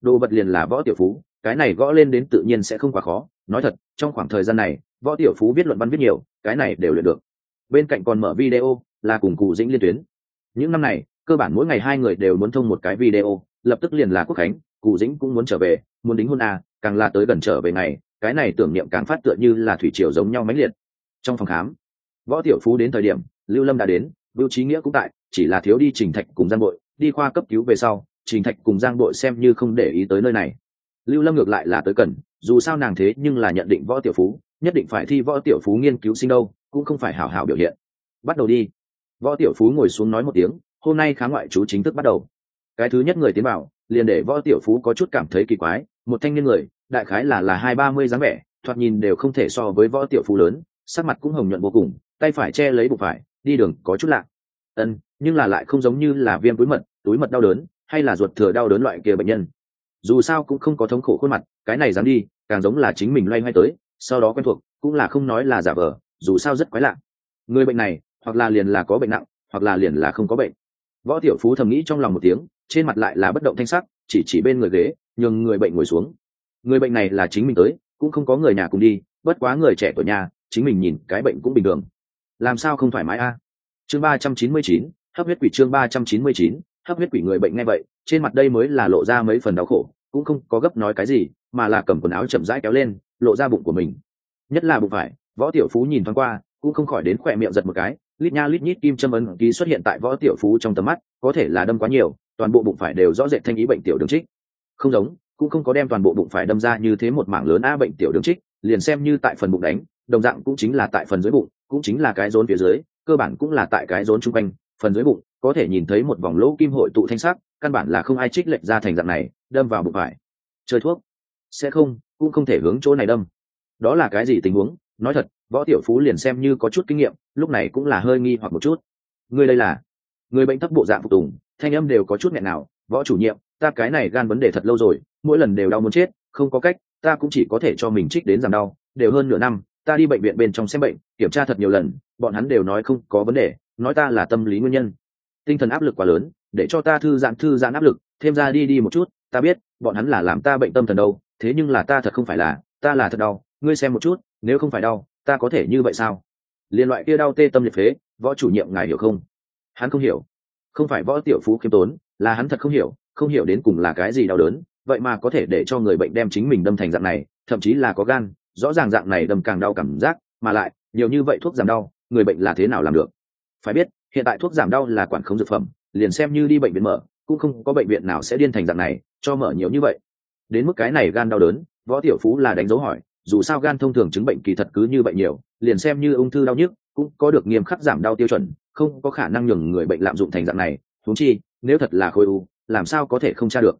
Đồ vật liền là võ tiểu phú cái này gõ lên đến tự nhiên sẽ không quá khó nói thật trong khoảng thời gian này võ tiểu phú viết luận văn viết nhiều cái này đều luyện được. Bên cạnh còn mở video là cùng cụ dĩnh liên tuyến. Những năm này cơ bản mỗi ngày hai người đều muốn thông một cái video lập tức liền là quốc khánh cụ dĩnh cũng muốn trở về muốn đính hôn à, càng là tới gần trở về ngày cái này tưởng niệm càng phát tựa như là thủy triều giống nhau mãnh liệt trong phòng khám, võ tiểu phú đến thời điểm, lưu lâm đã đến vưu trí nghĩa cũng tại, chỉ là thiếu đi trình thạch cùng giang bội, đi khoa cấp cứu về sau, trình thạch cùng giang bội xem như không để ý tới nơi này. Lưu lâm ngược lại là tới cần, dù sao nàng thế nhưng là nhận định võ tiểu phú, nhất định phải thi võ tiểu phú nghiên cứu sinh đâu, cũng không phải hảo hảo biểu hiện. Bắt đầu đi. Võ tiểu phú ngồi xuống nói một tiếng, hôm nay khá ngoại chú chính thức bắt đầu. Cái thứ nhất người tiến bảo liền để võ tiểu phú có chút cảm thấy kỳ quái, một thanh niên người, đại khái là là hai ba mươi dáng vẻ, thoạt nhìn đều không thể so với võ tiểu phú lớn sắc mặt cũng hồng nhuận vô cùng, tay phải che lấy bụng phải, đi đường có chút lạ. Ân, nhưng là lại không giống như là viêm túi mật túi mật đau đớn, hay là ruột thừa đau đớn loại kia bệnh nhân. Dù sao cũng không có thống khổ khuôn mặt, cái này dám đi, càng giống là chính mình loay hoay tới, sau đó quen thuộc, cũng là không nói là giả vờ, dù sao rất quái lạ. Người bệnh này, hoặc là liền là có bệnh nặng, hoặc là liền là không có bệnh. Võ tiểu phú thầm nghĩ trong lòng một tiếng, trên mặt lại là bất động thanh sắc, chỉ chỉ bên người ghế, nhường người bệnh ngồi xuống. Người bệnh này là chính mình tới, cũng không có người nhà cùng đi, bất quá người trẻ tuổi nhà chính mình nhìn cái bệnh cũng bình thường. Làm sao không thoải mái a? Chương ba trăm chín mươi chín, hấp huyết quỷ chương ba trăm chín mươi chín, hấp huyết quỷ người bệnh ngay vậy, trên mặt đây mới là lộ ra mấy phần đau khổ, cũng không có gấp nói cái gì, mà là cầm quần áo chậm rãi kéo lên, lộ ra bụng của mình. Nhất là bụng phải, võ tiểu phú nhìn thoáng qua, cũng không khỏi đến khỏe miệng giật một cái, lít nha lít nhít kim châm ấn ký xuất hiện tại võ tiểu phú trong tầm mắt, có thể là đâm quá nhiều, toàn bộ bụng phải đều rõ rệt thanh ý bệnh tiểu đường trích. Không giống, cũng không có đem toàn bộ bụng phải đâm ra như thế một mảng lớn a bệnh tiểu đường trích, liền xem như tại phần bụng đánh đồng dạng cũng chính là tại phần dưới bụng, cũng chính là cái rốn phía dưới, cơ bản cũng là tại cái rốn chung quanh, phần dưới bụng, có thể nhìn thấy một vòng lỗ kim hội tụ thanh sắc, căn bản là không ai trích lệch ra thành dạng này, đâm vào bụng phải. Chơi thuốc. Sẽ không, cũng không thể hướng chỗ này đâm. Đó là cái gì tình huống? Nói thật, võ tiểu phú liền xem như có chút kinh nghiệm, lúc này cũng là hơi nghi hoặc một chút. Người đây là? Người bệnh thấp bộ dạng phục tùng, thanh âm đều có chút nghẹn nào, võ chủ nhiệm, ta cái này gan vấn đề thật lâu rồi, mỗi lần đều đau muốn chết, không có cách, ta cũng chỉ có thể cho mình trích đến giảm đau, đều hơn nửa năm ta đi bệnh viện bên trong xem bệnh, kiểm tra thật nhiều lần, bọn hắn đều nói không có vấn đề, nói ta là tâm lý nguyên nhân. Tinh thần áp lực quá lớn, để cho ta thư giãn thư giãn áp lực, thêm ra đi đi một chút, ta biết, bọn hắn là làm ta bệnh tâm thần đâu, thế nhưng là ta thật không phải là, ta là thật đau, ngươi xem một chút, nếu không phải đau, ta có thể như vậy sao? Liên loại kia đau tê tâm liệt phế, võ chủ nhiệm ngài hiểu không? Hắn không hiểu. Không phải võ tiểu phú khiêm tốn, là hắn thật không hiểu không hiểu đến cùng là cái gì đau đớn, vậy mà có thể để cho người bệnh đem chính mình đâm thành dạng này, thậm chí là có gan rõ ràng dạng này đâm càng đau cảm giác, mà lại, nhiều như vậy thuốc giảm đau, người bệnh là thế nào làm được? Phải biết, hiện tại thuốc giảm đau là quản không dược phẩm, liền xem như đi bệnh viện mở, cũng không có bệnh viện nào sẽ điên thành dạng này, cho mở nhiều như vậy. Đến mức cái này gan đau đớn, võ tiểu phú là đánh dấu hỏi, dù sao gan thông thường chứng bệnh kỳ thật cứ như vậy nhiều, liền xem như ung thư đau nhức, cũng có được nghiêm khắc giảm đau tiêu chuẩn, không có khả năng nhường người bệnh lạm dụng thành dạng này thúng chi, nếu thật là khối u, làm sao có thể không tra được?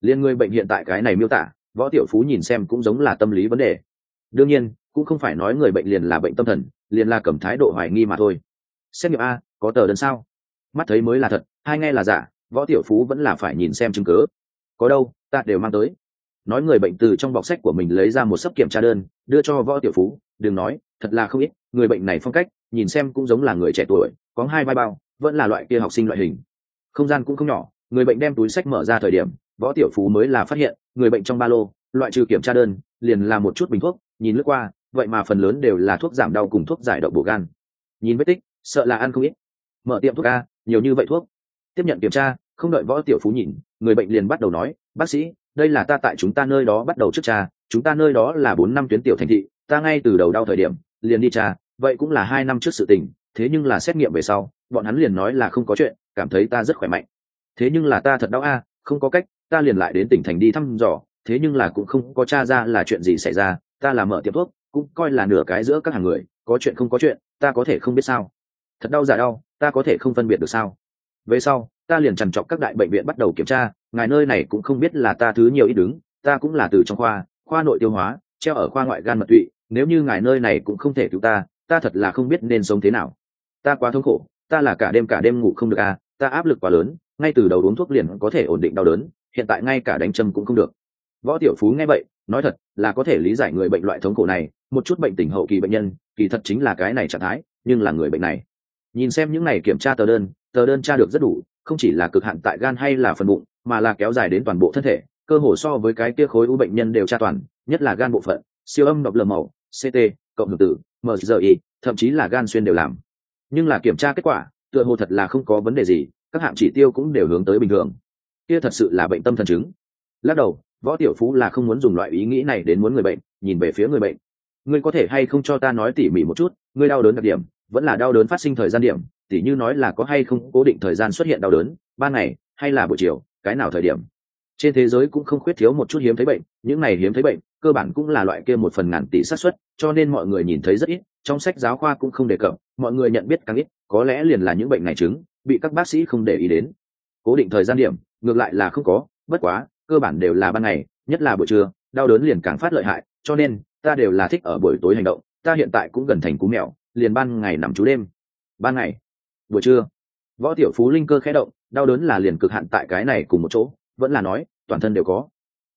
Liên người bệnh hiện tại cái này miêu tả, võ tiểu phú nhìn xem cũng giống là tâm lý vấn đề đương nhiên, cũng không phải nói người bệnh liền là bệnh tâm thần, liền là cầm thái độ hoài nghi mà thôi. Xét nghiệm a, có tờ đơn sao? Mắt thấy mới là thật, hai nghe là giả, võ tiểu phú vẫn là phải nhìn xem chứng cứ. có đâu, ta đều mang tới. Nói người bệnh từ trong bọc sách của mình lấy ra một sấp kiểm tra đơn, đưa cho võ tiểu phú, đừng nói, thật là không ít, người bệnh này phong cách, nhìn xem cũng giống là người trẻ tuổi, có hai vai bao, vẫn là loại kia học sinh loại hình. Không gian cũng không nhỏ, người bệnh đem túi sách mở ra thời điểm, võ tiểu phú mới là phát hiện, người bệnh trong ba lô, loại trừ kiểm tra đơn, liền là một chút bình thuốc nhìn lướt qua, vậy mà phần lớn đều là thuốc giảm đau cùng thuốc giải độc bổ gan. Nhìn vết tích, sợ là ăn không ít. Mở tiệm thuốc a, nhiều như vậy thuốc. Tiếp nhận kiểm tra, không đợi võ tiểu phú nhìn, người bệnh liền bắt đầu nói, bác sĩ, đây là ta tại chúng ta nơi đó bắt đầu trước cha chúng ta nơi đó là bốn năm tuyến tiểu thành thị, ta ngay từ đầu đau thời điểm, liền đi cha vậy cũng là hai năm trước sự tình, thế nhưng là xét nghiệm về sau, bọn hắn liền nói là không có chuyện, cảm thấy ta rất khỏe mạnh. Thế nhưng là ta thật đau a, không có cách, ta liền lại đến tỉnh thành đi thăm dò, thế nhưng là cũng không có t r a ra là chuyện gì xảy ra ta là mở tiệm thuốc, cũng coi là nửa cái giữa các hàng người, có chuyện không có chuyện, ta có thể không biết sao. Thật đau giả đau, ta có thể không phân biệt được sao. Về sau, ta liền trằn trọc các đại bệnh viện bắt đầu kiểm tra, ngài nơi này cũng không biết là ta thứ nhiều ít đứng, ta cũng là từ trong khoa khoa nội tiêu hóa, treo ở khoa ngoại gan mật tụy, nếu như ngài nơi này cũng không thể cứu ta ta thật là không biết nên sống thế nào. Ta quá thống khổ, ta là cả đêm cả đêm ngủ không được à ta áp lực quá lớn, ngay từ đầu uống thuốc liền có thể ổn định đau đớn, hiện tại ngay cả đánh châm cũng không được. Võ tiểu phú nghe vậy nói thật, là có thể lý giải người bệnh loại thống khổ này, một chút bệnh tình hậu kỳ bệnh nhân, kỳ thật chính là cái này trạng thái, nhưng là người bệnh này. Nhìn xem những này kiểm tra tờ đơn tờ đơn tra được rất đủ, không chỉ là cực hạn tại gan hay là phần bụng, mà là kéo dài đến toàn bộ thân thể, cơ hồ so với cái kia khối u bệnh nhân đều tra toàn, nhất là gan bộ phận, siêu âm độc lờ màu ct cộng hưởng tử mgi thậm chí là gan xuyên đều làm. Nhưng là kiểm tra kết quả, tựa hồ thật là không có vấn đề gì, các hạng chỉ tiêu cũng đều hướng tới bình thường. Kia thật sự là bệnh tâm thần chứng. Lắc đầu võ tiểu phú là không muốn dùng loại ý nghĩ này đến muốn người bệnh, nhìn về phía người bệnh. Ngươi có thể hay không cho ta nói tỉ mỉ một chút, ngươi đau đớn đặc điểm, vẫn là đau đớn phát sinh thời gian điểm, tỉ như nói là có hay không cố định thời gian xuất hiện đau đớn, ban ngày, hay là buổi chiều, cái nào thời điểm. Trên thế giới cũng không khuyết thiếu một chút hiếm thấy bệnh, những này hiếm thấy bệnh, cơ bản cũng là loại kia một phần ngàn tỷ xác suất, cho nên mọi người nhìn thấy rất ít, trong sách giáo khoa cũng không đề cập, mọi người nhận biết càng ít, có lẽ liền là những bệnh này chứng, bị các bác sĩ không để ý đến. Cố định thời gian điểm, ngược lại là không có, bất quá cơ bản đều là ban ngày, nhất là buổi trưa, đau đớn liền càng phát lợi hại, cho nên ta đều là thích ở buổi tối hành động, ta hiện tại cũng gần thành cú mèo, liền ban ngày nằm chú đêm. Ban ngày, buổi trưa, võ tiểu phú linh cơ khẽ động, đau đớn là liền cực hạn tại cái này cùng một chỗ, vẫn là nói, toàn thân đều có.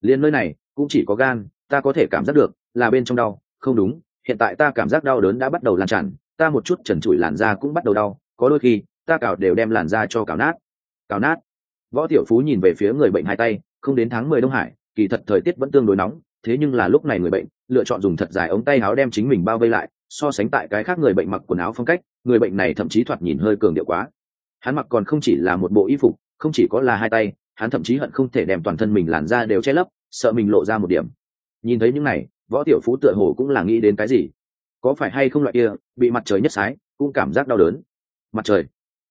Liền nơi này, cũng chỉ có gan, ta có thể cảm giác được, là bên trong đau, không đúng, hiện tại ta cảm giác đau đớn đã bắt đầu lan tràn, ta một chút trần trụi làn da cũng bắt đầu đau, có đôi khi, ta cào đều đem làn da cho cào nát. Cào nát. Võ tiểu phú nhìn về phía người bệnh hai tay không đến tháng mười đông hải, kỳ thật thời tiết vẫn tương đối nóng, thế nhưng là lúc này người bệnh, lựa chọn dùng thật dài ống tay áo đem chính mình bao vây lại, so sánh tại cái khác người bệnh mặc quần áo phong cách, người bệnh này thậm chí thoạt nhìn hơi cường điệu quá. Hắn mặc còn không chỉ là một bộ y phục, không chỉ có là hai tay, hắn thậm chí hận không thể đem toàn thân mình làn ra đều che lấp, sợ mình lộ ra một điểm. Nhìn thấy những này, võ tiểu phú tựa hồ cũng là nghĩ đến cái gì? Có phải hay không loại kia, bị mặt trời nhất sái, cũng cảm giác đau đớn? Mặt trời.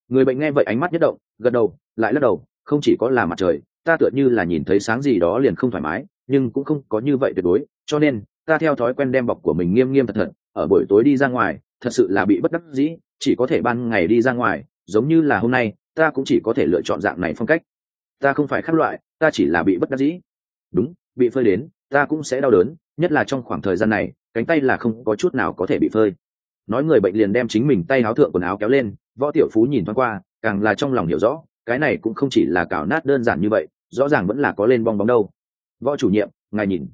Người bệnh nghe vậy ánh mắt nhất động, gật đầu, lại lắc đầu, không chỉ có là mặt trời ta tựa như là nhìn thấy sáng gì đó liền không thoải mái, nhưng cũng không có như vậy tuyệt đối, cho nên, ta theo thói quen đem bọc của mình nghiêm nghiêm thật thật, ở buổi tối đi ra ngoài, thật sự là bị bất đắc dĩ, chỉ có thể ban ngày đi ra ngoài, giống như là hôm nay, ta cũng chỉ có thể lựa chọn dạng này phong cách. Ta không phải khác loại, ta chỉ là bị bất đắc dĩ. Đúng, bị phơi đến, ta cũng sẽ đau đớn, nhất là trong khoảng thời gian này, cánh tay là không có chút nào có thể bị phơi. Nói người bệnh liền đem chính mình tay áo thượng quần áo kéo lên, võ tiểu phú nhìn thoáng qua, càng là trong lòng hiểu rõ, cái này cũng không chỉ là cào nát đơn giản như vậy rõ ràng vẫn là có lên bong bóng đâu. Võ chủ nhiệm, ngài nhìn.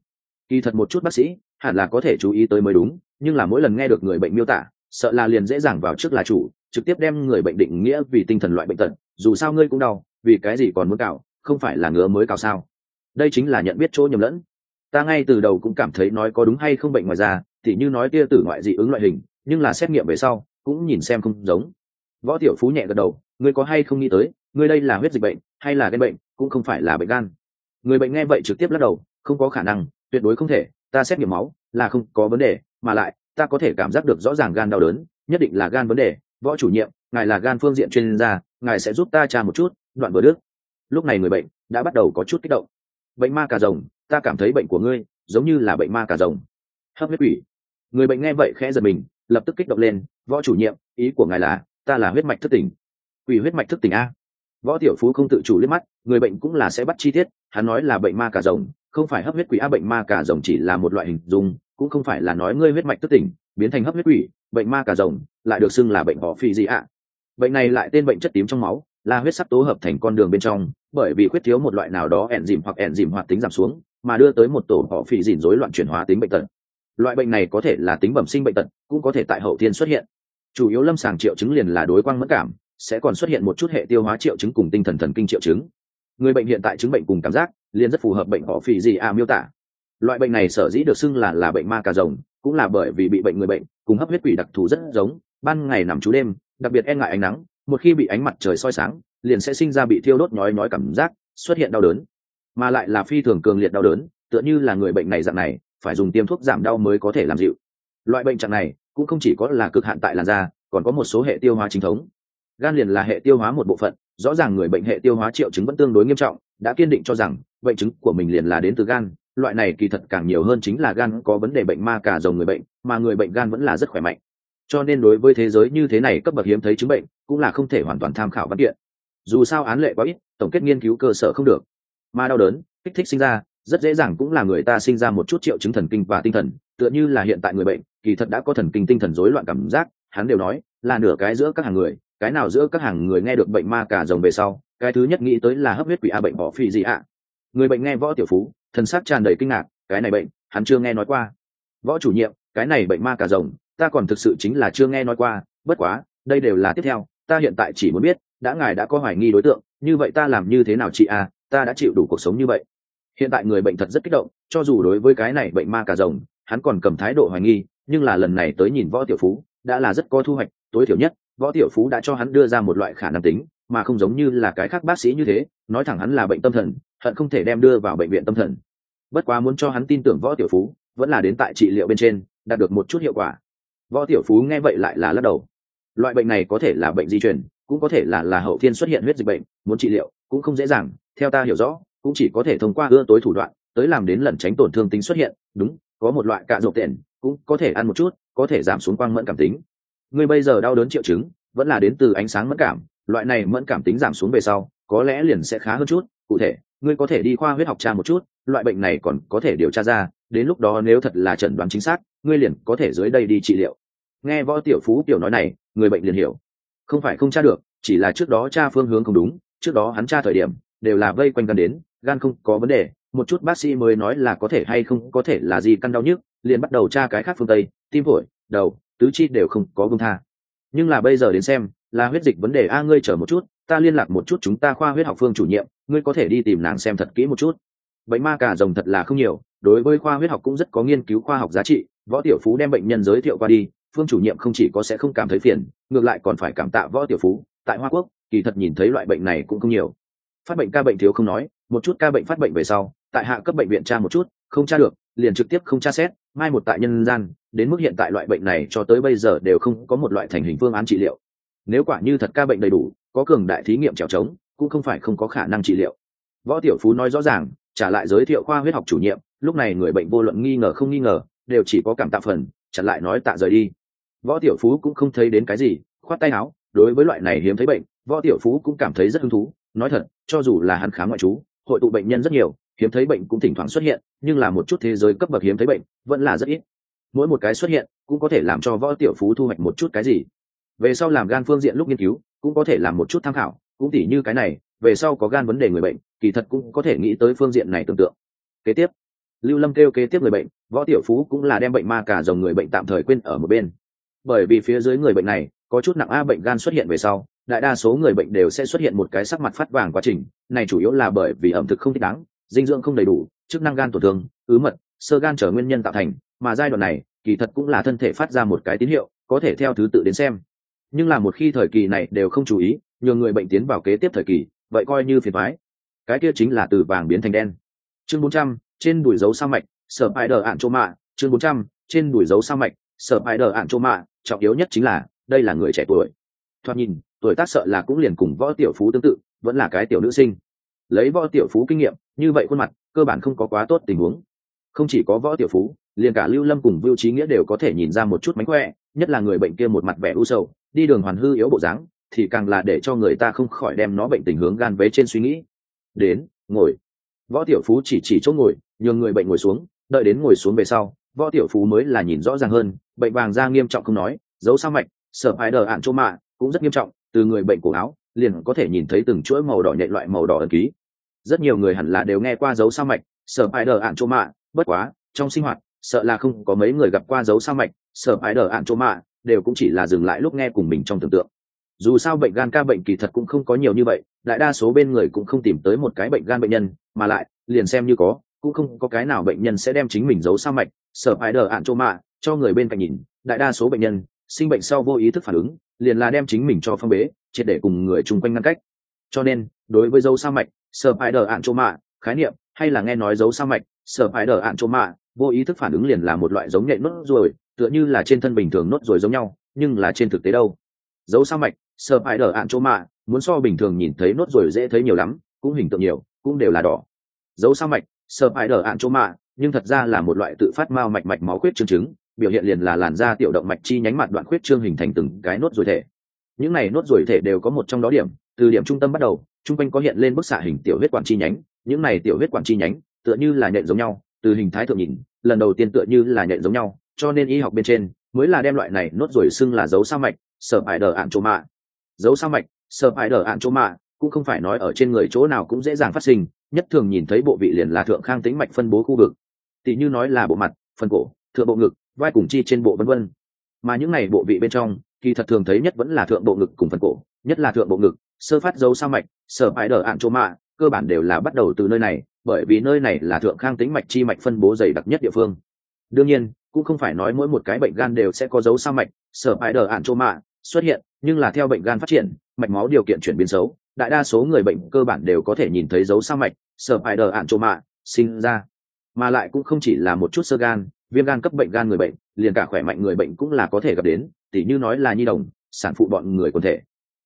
Kỳ thật một chút bác sĩ, hẳn là có thể chú ý tới mới đúng, nhưng là mỗi lần nghe được người bệnh miêu tả, sợ là liền dễ dàng vào trước là chủ, trực tiếp đem người bệnh định nghĩa vì tinh thần loại bệnh tật, dù sao ngươi cũng đau, vì cái gì còn muốn cào không phải là ngứa mới cào sao? Đây chính là nhận biết chỗ nhầm lẫn. Ta ngay từ đầu cũng cảm thấy nói có đúng hay không bệnh ngoài da thì như nói tia tử ngoại dị ứng loại hình, nhưng là xét nghiệm về sau, cũng nhìn xem không giống. Võ tiểu phú nhẹ gật đầu, ngươi có hay không nghĩ tới, ngươi đây là huyết dịch bệnh, hay là gan bệnh cũng không phải là bệnh gan. Người bệnh nghe vậy trực tiếp lắc đầu, không có khả năng, tuyệt đối không thể, ta xét nghiệm máu là không có vấn đề, mà lại, ta có thể cảm giác được rõ ràng gan đau đớn, nhất định là gan vấn đề, võ chủ nhiệm, ngài là gan phương diện chuyên gia, ngài sẽ giúp ta tra một chút, đoạn vừa đức. Lúc này người bệnh đã bắt đầu có chút kích động. Bệnh ma cà rồng, ta cảm thấy bệnh của ngươi giống như là bệnh ma cà rồng. Hấp huyết quỷ. Người bệnh nghe vậy khẽ giật mình, lập tức kích động lên, võ chủ nhiệm, ý của ngài là, ta là huyết mạch thức tỉnh. Quỷ huyết mạch thức tỉnh a võ tiểu phú không tự chủ liếc mắt, người bệnh cũng là sẽ bắt chi tiết, hắn nói là bệnh ma cà rồng, không phải hấp huyết quỷ, a, bệnh ma cà rồng chỉ là một loại hình dung, cũng không phải là nói ngươi huyết mạch tức tỉnh, biến thành hấp huyết quỷ, bệnh ma cà rồng, lại được xưng là bệnh họ phi gì ạ. Bệnh này lại tên bệnh chất tím trong máu, là huyết sắc tố hợp thành con đường bên trong, bởi vì khuyết thiếu một loại nào đó ẹn dìm hoặc ẹn dìm hoạt tính giảm xuống, mà đưa tới một tổ họ phi dìn rối loạn chuyển hóa tính bệnh tật. Loại bệnh này có thể là tính bẩm sinh bệnh tật, cũng có thể tại hậu thiên xuất hiện. Chủ yếu lâm sàng triệu chứng liền là đối quang mất cảm sẽ còn xuất hiện một chút hệ tiêu hóa triệu chứng cùng tinh thần thần kinh triệu chứng. Người bệnh hiện tại chứng bệnh cùng cảm giác liền rất phù hợp bệnh họ phì gì à miêu tả. Loại bệnh này sở dĩ được xưng là là bệnh ma cà rồng, cũng là bởi vì bị bệnh người bệnh cùng hấp huyết quỷ đặc thù rất giống, ban ngày nằm chú đêm, đặc biệt e ngại ánh nắng, một khi bị ánh mặt trời soi sáng, liền sẽ sinh ra bị thiêu đốt nhói nhói cảm giác, xuất hiện đau đớn. Mà lại là phi thường cường liệt đau đớn, tựa như là người bệnh này dạng này, phải dùng tiêm thuốc giảm đau mới có thể làm dịu. Loại bệnh trạng này cũng không chỉ có là cực hạn tại làn da, còn có một số hệ tiêu hóa chính thống gan liền là hệ tiêu hóa một bộ phận, rõ ràng người bệnh hệ tiêu hóa triệu chứng vẫn tương đối nghiêm trọng, đã kiên định cho rằng bệnh chứng của mình liền là đến từ gan, loại này kỳ thật càng nhiều hơn chính là gan có vấn đề bệnh ma cả dòng người bệnh, mà người bệnh gan vẫn là rất khỏe mạnh. Cho nên đối với thế giới như thế này cấp bậc hiếm thấy chứng bệnh, cũng là không thể hoàn toàn tham khảo văn kiện. Dù sao án lệ quá ít, tổng kết nghiên cứu cơ sở không được. Mà đau đớn, kích thích sinh ra, rất dễ dàng cũng là người ta sinh ra một chút triệu chứng thần kinh và tinh thần, tựa như là hiện tại người bệnh, kỳ thật đã có thần kinh tinh thần rối loạn cảm giác, hắn đều nói là nửa cái giữa các hàng người cái nào giữa các hàng người nghe được bệnh ma cả rồng về sau, cái thứ nhất nghĩ tới là hấp huyết quỷ a bệnh bỏ phi gì ạ? Người bệnh nghe võ tiểu phú, thần sắc tràn đầy kinh ngạc, cái này bệnh, hắn chưa nghe nói qua. Võ chủ nhiệm, cái này bệnh ma cả rồng, ta còn thực sự chính là chưa nghe nói qua, bất quá, đây đều là tiếp theo, ta hiện tại chỉ muốn biết, đã ngài đã có hoài nghi đối tượng, như vậy ta làm như thế nào chị à ta đã chịu đủ cuộc sống như vậy. Hiện tại người bệnh thật rất kích động, cho dù đối với cái này bệnh ma cà rồng, hắn còn cầm thái độ hoài nghi, nhưng là lần này tới nhìn võ tiểu phú, đã là rất có thu hoạch, tối thiểu nhất võ tiểu phú đã cho hắn đưa ra một loại khả năng tính, mà không giống như là cái khác bác sĩ như thế, nói thẳng hắn là bệnh tâm thần, hận không thể đem đưa vào bệnh viện tâm thần. Bất quá muốn cho hắn tin tưởng võ tiểu phú, vẫn là đến tại trị liệu bên trên, đạt được một chút hiệu quả. Võ tiểu phú nghe vậy lại là lắc đầu. Loại bệnh này có thể là bệnh di truyền, cũng có thể là là hậu thiên xuất hiện huyết dịch bệnh, muốn trị liệu cũng không dễ dàng, theo ta hiểu rõ, cũng chỉ có thể thông qua ưa tối thủ đoạn, tới làm đến lần tránh tổn thương tính xuất hiện. Đúng, có một loại cạ rộp tiền cũng có thể ăn một chút, có thể giảm xuống quang mẫn cảm tính ngươi bây giờ đau đớn triệu chứng, vẫn là đến từ ánh sáng mẫn cảm, loại này mẫn cảm tính giảm xuống về sau, có lẽ liền sẽ khá hơn chút. Cụ thể, ngươi có thể đi khoa huyết học tra một chút, loại bệnh này còn có thể điều tra ra, đến lúc đó nếu thật là chẩn đoán chính xác, ngươi liền có thể dưới đây đi trị liệu. Nghe võ tiểu phú tiểu nói này, người bệnh liền hiểu. Không phải không tra được, chỉ là trước đó tra phương hướng không đúng, trước đó hắn tra thời điểm, đều là vây quanh gan đến, gan không có vấn đề. Một chút bác sĩ mới nói là có thể hay không, có thể là gì căn đau nhức, liền bắt đầu tra cái khác phương tây, tim phổi đầu, tứ chi đều không có công tha. Nhưng là bây giờ đến xem, là huyết dịch vấn đề, a, ngươi chờ một chút, ta liên lạc một chút chúng ta khoa huyết học phương chủ nhiệm, ngươi có thể đi tìm nàng xem thật kỹ một chút. Bệnh ma cả rồng thật là không nhiều, đối với khoa huyết học cũng rất có nghiên cứu khoa học giá trị, võ tiểu phú đem bệnh nhân giới thiệu qua đi, phương chủ nhiệm không chỉ có sẽ không cảm thấy phiền, ngược lại còn phải cảm tạ võ tiểu phú, tại hoa quốc, kỳ thật nhìn thấy loại bệnh này cũng không nhiều. Phát bệnh ca bệnh thiếu không nói, một chút ca bệnh phát bệnh về sau, tại hạ cấp bệnh viện tra một chút, không tra được liền trực tiếp không tra xét, mai một tại nhân gian, đến mức hiện tại loại bệnh này cho tới bây giờ đều không có một loại thành hình phương án trị liệu. Nếu quả như thật ca bệnh đầy đủ, có cường đại thí nghiệm trèo trống, cũng không phải không có khả năng trị liệu. Võ tiểu phú nói rõ ràng, trả lại giới thiệu khoa huyết học chủ nhiệm, lúc này người bệnh vô luận nghi ngờ không nghi ngờ, đều chỉ có cảm tạ phần chặn lại nói tạ rời đi. Võ tiểu phú cũng không thấy đến cái gì, khoát tay áo, đối với loại này hiếm thấy bệnh, võ tiểu phú cũng cảm thấy rất hứng thú, nói thật, cho dù là hắn khám ngoại trú, hội tụ bệnh nhân rất nhiều hiếm thấy bệnh cũng thỉnh thoảng xuất hiện, nhưng là một chút thế giới cấp bậc hiếm thấy bệnh vẫn là rất ít. Mỗi một cái xuất hiện cũng có thể làm cho võ tiểu phú thu hoạch một chút cái gì. Về sau làm gan phương diện lúc nghiên cứu cũng có thể làm một chút tham khảo, cũng tỉ như cái này, về sau có gan vấn đề người bệnh, kỳ thật cũng có thể nghĩ tới phương diện này tưởng tượng. Kế tiếp, lưu lâm kêu kế tiếp người bệnh, võ tiểu phú cũng là đem bệnh ma cả dòng người bệnh tạm thời quên ở một bên. Bởi vì phía dưới người bệnh này, có chút nặng a bệnh gan xuất hiện về sau, đại đa số người bệnh đều sẽ xuất hiện một cái sắc mặt phát vàng quá trình, này chủ yếu là bởi vì ẩm thực không thích đáng dinh dưỡng không đầy đủ, chức năng gan tổn thương, ứ mật, sơ gan trở nguyên nhân tạo thành, mà giai đoạn này, kỳ thật cũng là thân thể phát ra một cái tín hiệu, có thể theo thứ tự đến xem. Nhưng là một khi thời kỳ này đều không chú ý nhường người bệnh tiến vào kế tiếp thời kỳ, vậy coi như phiền thoái cái kia chính là từ vàng biến thành đen. Chương bốn trăm, trên đùi dấu sa mạch, sở bài đờ ạn chỗ mạ. Chương bốn trăm, trên đùi dấu sa mạch, sở bài đờ ạn chỗ mạ, trọng yếu nhất chính là, đây là người trẻ tuổi. Thoạt nhìn, tuổi tác sợ là cũng liền cùng võ tiểu phú tương tự, vẫn là cái tiểu nữ sinh lấy võ tiểu phú kinh nghiệm, như vậy khuôn mặt, cơ bản không có quá tốt tình huống. Không chỉ có võ tiểu phú, liền cả lưu lâm cùng vưu trí nghĩa đều có thể nhìn ra một chút mánh khỏe, nhất là người bệnh kia một mặt vẻ u sầu, đi đường hoàn hư yếu bộ dáng, thì càng là để cho người ta không khỏi đem nó bệnh tình hướng gan vế trên suy nghĩ. Đến, ngồi. Võ tiểu phú chỉ chỉ chỗ ngồi, nhường người bệnh ngồi xuống, đợi đến ngồi xuống về sau, võ tiểu phú mới là nhìn rõ ràng hơn, bệnh vàng da nghiêm trọng không nói, dấu sao mạch, sở hãi đờ ạn chỗ mạ, cũng rất nghiêm trọng, từ người bệnh cổ áo, liền có thể nhìn thấy từng chuỗi màu đỏ nhạy loại màu đỏ ẩn ký rất nhiều người hẳn là đều nghe qua dấu sao mạch, sở hãi đờ ạn chỗ mạ, bất quá, trong sinh hoạt, sợ là không có mấy người gặp qua dấu sao mạch, sở hãi đờ ạn chỗ mạ đều cũng chỉ là dừng lại lúc nghe cùng mình trong tưởng tượng. Dù sao bệnh gan ca bệnh kỳ thật cũng không có nhiều như vậy, đại đa số bên người cũng không tìm tới một cái bệnh gan bệnh nhân, mà lại, liền xem như có, cũng không có cái nào bệnh nhân sẽ đem chính mình giấu sao mạch, sở hãi đờ ạn chỗ mạ, cho người bên cạnh nhìn, đại đa số bệnh nhân, sinh bệnh sau vô ý thức phản ứng, liền là đem chính mình cho phong bế, triệt để cùng người chung quanh ngăn cách. Cho nên, đối với dấu sa mạch sở phải đờ ạn chỗ mạ, khái niệm, hay là nghe nói dấu sa mạch, sở phải đờ ạn chỗ mạ, vô ý thức phản ứng liền là một loại giống nhện nốt ruồi, tựa như là trên thân bình thường nốt ruồi giống nhau, nhưng là trên thực tế đâu. Dấu sa mạch, sở phải đờ ạn chỗ mạ, muốn so bình thường nhìn thấy nốt ruồi dễ thấy nhiều lắm, cũng hình tượng nhiều, cũng đều là đỏ. Dấu sa mạch, sở phải đờ ạn chỗ mạ, nhưng thật ra là một loại tự phát mao mạch mạch máu khuyết chứng chứng biểu hiện liền là làn da tiểu động mạch chi nhánh mặt đoạn khuyết trương hình thành từng cái nốt ruồi thể. Những này nốt ruồi thể đều có một trong đó điểm từ điểm trung tâm bắt đầu trung quanh có hiện lên bức xạ hình tiểu huyết quản chi nhánh, những này tiểu huyết quản chi nhánh tựa như là nhện giống nhau, từ hình thái thượng nhìn, lần đầu tiên tựa như là nhện giống nhau, cho nên y học bên trên mới là đem loại này nốt ruồi xưng là dấu sa mạch sợ hại đờ ạn chỗ mạ. Dấu sa mạch sợ hại đờ ạn chỗ mạ cũng không phải nói ở trên người chỗ nào cũng dễ dàng phát sinh, nhất thường nhìn thấy bộ vị liền là thượng khang tính mạch phân bố khu vực. Tỷ như nói là bộ mặt, phần cổ, thượng bộ ngực, vai cùng chi trên bộ vân vân. Mà những này bộ vị bên trong, kỳ thật thường thấy nhất vẫn là thượng bộ ngực cùng phần cổ, nhất là thượng bộ ngực sơ phát dấu sao mạch, sở bãi đờ ạn chỗ mạ, cơ bản đều là bắt đầu từ nơi này, bởi vì nơi này là thượng khang tính mạch chi mạch phân bố dày đặc nhất địa phương. Đương nhiên, cũng không phải nói mỗi một cái bệnh gan đều sẽ có dấu sao mạch, sở bãi đờ ạn chỗ mạ xuất hiện, nhưng là theo bệnh gan phát triển, mạch máu điều kiện chuyển biến xấu, đại đa số người bệnh cơ bản đều có thể nhìn thấy dấu sao mạch, sở bãi đờ ạn chỗ mạ sinh ra. Mà lại cũng không chỉ là một chút sơ gan, viêm gan cấp bệnh gan người bệnh, liền cả khỏe mạnh người bệnh cũng là có thể gặp đến, tỉ như nói là nhi đồng, sản phụ bọn người quần thể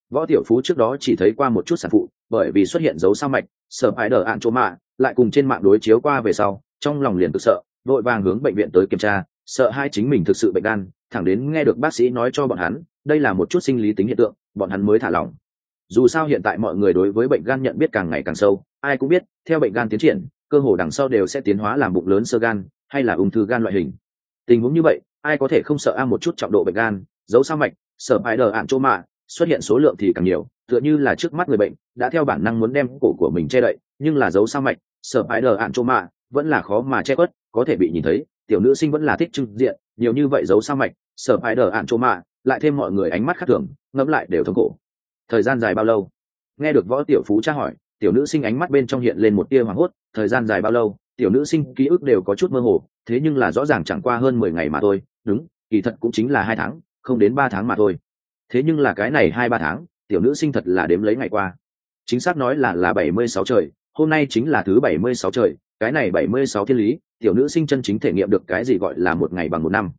võ tiểu phú trước đó chỉ thấy qua một chút sản phụ, bởi vì xuất hiện dấu sao mạch, sợ hãi đờ ạn chỗ mạ, lại cùng trên mạng đối chiếu qua về sau, trong lòng liền tự sợ, vội vàng hướng bệnh viện tới kiểm tra, sợ hai chính mình thực sự bệnh gan thẳng đến nghe được bác sĩ nói cho bọn hắn, đây là một chút sinh lý tính hiện tượng, bọn hắn mới thả lỏng. Dù sao hiện tại mọi người đối với bệnh gan nhận biết càng ngày càng sâu, ai cũng biết, theo bệnh gan tiến triển, cơ hồ đằng sau đều sẽ tiến hóa làm bụng lớn sơ gan, hay là ung thư gan loại hình. Tình huống như vậy, ai có thể không sợ a một chút trọng độ bệnh gan, dấu sao mạch, sợ phải đờ ạn chỗ mạ xuất hiện số lượng thì càng nhiều, tựa như là trước mắt người bệnh đã theo bản năng muốn đem cổ của mình che đậy, nhưng là dấu sao mạch, sở hãi đờ ạn chỗ mạ, vẫn là khó mà che khuất, có thể bị nhìn thấy, tiểu nữ sinh vẫn là thích trưng diện, nhiều như vậy dấu sao mạch, sở hãi đờ ạn chỗ mạ, lại thêm mọi người ánh mắt khác thường, ngẫm lại đều thống cổ thời gian dài bao lâu? Nghe được võ tiểu phú tra hỏi, tiểu nữ sinh ánh mắt bên trong hiện lên một tia hoảng hốt, thời gian dài bao lâu? Tiểu nữ sinh ký ức đều có chút mơ hồ, thế nhưng là rõ ràng chẳng qua hơn mười ngày mà thôi, đúng, kỳ thật cũng chính là hai tháng, không đến ba tháng mà thôi thế nhưng là cái này hai ba tháng, tiểu nữ sinh thật là đếm lấy ngày qua. Chính xác nói là là bảy mươi sáu trời, hôm nay chính là thứ bảy mươi sáu trời, cái này bảy mươi sáu thiên lý, tiểu nữ sinh chân chính thể nghiệm được cái gì gọi là một ngày bằng một năm.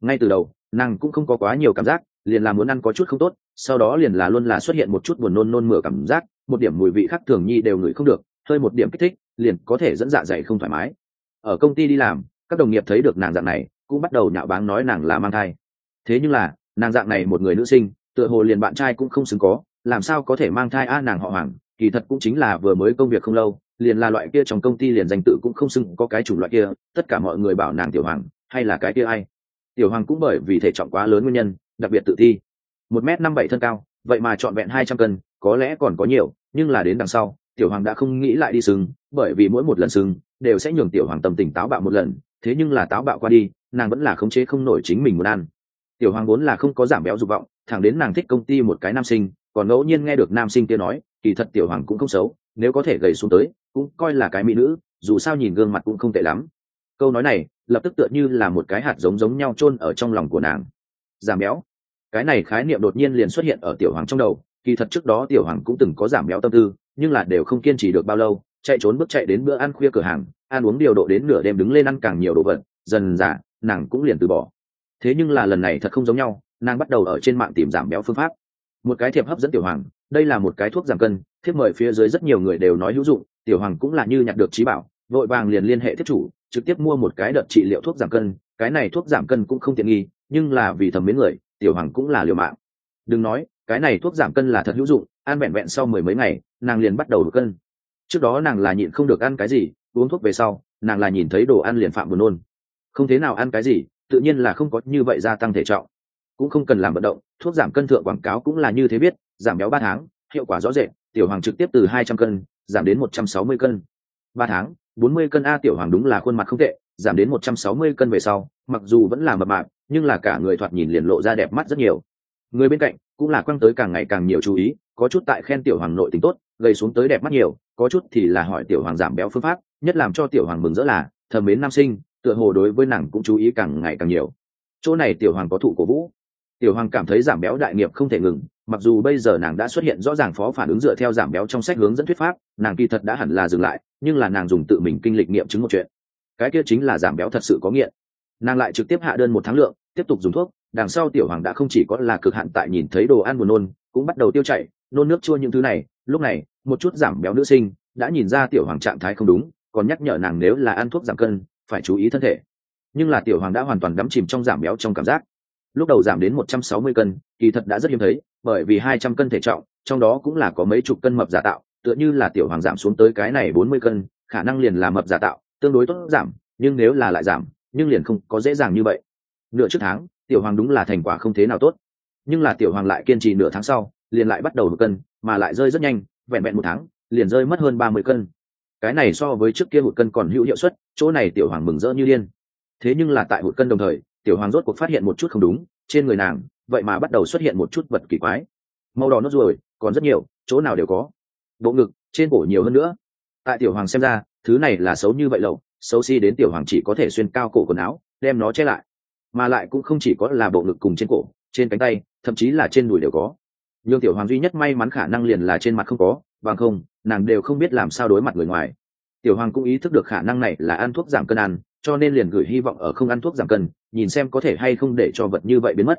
Ngay từ đầu, nàng cũng không có quá nhiều cảm giác, liền là muốn ăn có chút không tốt, sau đó liền là luôn là xuất hiện một chút buồn nôn nôn mửa cảm giác, một điểm mùi vị khác thường nhi đều ngửi không được, hơi một điểm kích thích, liền có thể dẫn dạ dày không thoải mái. Ở công ty đi làm, các đồng nghiệp thấy được nàng dạng này, cũng bắt đầu nhạo báng nói nàng là mang thai. Thế nhưng là nàng dạng này một người nữ sinh, tựa hồ liền bạn trai cũng không xứng có, làm sao có thể mang thai a nàng họ hoàng, kỳ thật cũng chính là vừa mới công việc không lâu, liền là loại kia trong công ty liền danh tự cũng không xứng có cái chủng loại kia, tất cả mọi người bảo nàng tiểu hoàng, hay là cái kia ai? Tiểu hoàng cũng bởi vì thể trọng quá lớn nguyên nhân, đặc biệt tự thi. Một m năm bảy thân cao, vậy mà trọn vẹn hai trăm cân, có lẽ còn có nhiều, nhưng là đến đằng sau, tiểu hoàng đã không nghĩ lại đi sừng bởi vì mỗi một lần sừng đều sẽ nhường tiểu hoàng tâm tình táo bạo một lần, thế nhưng là táo bạo qua đi, nàng vẫn là khống chế không nổi chính mình muốn ăn tiểu hoàng vốn là không có giảm béo dục vọng, thẳng đến nàng thích công ty một cái nam sinh, còn ngẫu nhiên nghe được nam sinh kia nói, kỳ thật tiểu hoàng cũng không xấu, nếu có thể gầy xuống tới, cũng coi là cái mỹ nữ, dù sao nhìn gương mặt cũng không tệ lắm. Câu nói này, lập tức tựa như là một cái hạt giống giống nhau chôn ở trong lòng của nàng. Giảm béo. Cái này khái niệm đột nhiên liền xuất hiện ở tiểu hoàng trong đầu, kỳ thật trước đó tiểu hoàng cũng từng có giảm béo tâm tư, nhưng là đều không kiên trì được bao lâu, chạy trốn bước chạy đến bữa ăn khuya cửa hàng, ăn uống điều độ đến nửa đêm đứng lên ăn càng nhiều đồ vật, dần dà, nàng cũng liền từ bỏ thế nhưng là lần này thật không giống nhau, nàng bắt đầu ở trên mạng tìm giảm béo phương pháp. Một cái thiệp hấp dẫn tiểu hoàng, đây là một cái thuốc giảm cân, thiếp mời phía dưới rất nhiều người đều nói hữu dụng, tiểu hoàng cũng là như nhặt được trí bảo, vội vàng liền liên hệ thiết chủ, trực tiếp mua một cái đợt trị liệu thuốc giảm cân, cái này thuốc giảm cân cũng không tiện nghi, nhưng là vì thầm mến người, tiểu hoàng cũng là liều mạng. Đừng nói, cái này thuốc giảm cân là thật hữu dụng, ăn vẹn vẹn sau mười mấy ngày, nàng liền bắt đầu được cân. Trước đó nàng là nhịn không được ăn cái gì, uống thuốc về sau, nàng là nhìn thấy đồ ăn liền phạm buồn nôn. Không thế nào ăn cái gì tự nhiên là không có như vậy gia tăng thể trọng. Cũng không cần làm vận động, thuốc giảm cân thượng quảng cáo cũng là như thế biết, giảm béo ba tháng, hiệu quả rõ rệt, tiểu hoàng trực tiếp từ hai trăm cân, giảm đến một trăm sáu mươi cân. Ba tháng, bốn mươi cân a tiểu hoàng đúng là khuôn mặt không tệ, giảm đến một trăm sáu mươi cân về sau, mặc dù vẫn là mập mạp, nhưng là cả người thoạt nhìn liền lộ ra đẹp mắt rất nhiều. Người bên cạnh cũng là quăng tới càng ngày càng nhiều chú ý, có chút tại khen tiểu hoàng nội tính tốt gây xuống tới đẹp mắt nhiều, có chút thì là hỏi tiểu hoàng giảm béo phương pháp, nhất làm cho tiểu hoàng mừng rỡ là thầm mến nam sinh tựa hồ đối với nàng cũng chú ý càng ngày càng nhiều. Chỗ này tiểu hoàng có thụ cổ vũ. Tiểu hoàng cảm thấy giảm béo đại nghiệp không thể ngừng, mặc dù bây giờ nàng đã xuất hiện rõ ràng phó phản ứng dựa theo giảm béo trong sách hướng dẫn thuyết pháp, nàng kỳ thật đã hẳn là dừng lại, nhưng là nàng dùng tự mình kinh lịch nghiệm chứng một chuyện. Cái kia chính là giảm béo thật sự có nghiện. Nàng lại trực tiếp hạ đơn một tháng lượng, tiếp tục dùng thuốc, đằng sau tiểu hoàng đã không chỉ có là cực hạn tại nhìn thấy đồ ăn buồn nôn, cũng bắt đầu tiêu chảy, nôn nước chua những thứ này. Lúc này, một chút giảm béo nữ sinh đã nhìn ra tiểu hoàng trạng thái không đúng, còn nhắc nhở nàng nếu là ăn thuốc giảm cân phải chú ý thân thể. Nhưng là tiểu hoàng đã hoàn toàn đắm chìm trong giảm béo trong cảm giác. Lúc đầu giảm đến một trăm sáu mươi cân, kỳ thật đã rất hiếm thấy, bởi vì hai trăm cân thể trọng, trong đó cũng là có mấy chục cân mập giả tạo, tựa như là tiểu hoàng giảm xuống tới cái này bốn mươi cân, khả năng liền là mập giả tạo, tương đối tốt giảm, nhưng nếu là lại giảm, nhưng liền không có dễ dàng như vậy. Nửa trước tháng, tiểu hoàng đúng là thành quả không thế nào tốt. Nhưng là tiểu hoàng lại kiên trì nửa tháng sau, liền lại bắt đầu một cân, mà lại rơi rất nhanh, vẹn vẹn một tháng, liền rơi mất hơn ba mươi cân cái này so với trước kia hụt cân còn hữu hiệu suất, chỗ này tiểu hoàng mừng rỡ như điên. Thế nhưng là tại hụt cân đồng thời, tiểu hoàng rốt cuộc phát hiện một chút không đúng, trên người nàng, vậy mà bắt đầu xuất hiện một chút vật kỳ quái. Màu đỏ nốt ruồi, còn rất nhiều, chỗ nào đều có. Bộ ngực, trên cổ nhiều hơn nữa. Tại tiểu hoàng xem ra, thứ này là xấu như vậy lậu, xấu xí đến tiểu hoàng chỉ có thể xuyên cao cổ quần áo, đem nó che lại. Mà lại cũng không chỉ có là bộ ngực cùng trên cổ, trên cánh tay, thậm chí là trên đùi đều có nhưng tiểu hoàng duy nhất may mắn khả năng liền là trên mặt không có, bằng không, nàng đều không biết làm sao đối mặt người ngoài. Tiểu hoàng cũng ý thức được khả năng này là ăn thuốc giảm cân ăn, cho nên liền gửi hy vọng ở không ăn thuốc giảm cân, nhìn xem có thể hay không để cho vật như vậy biến mất.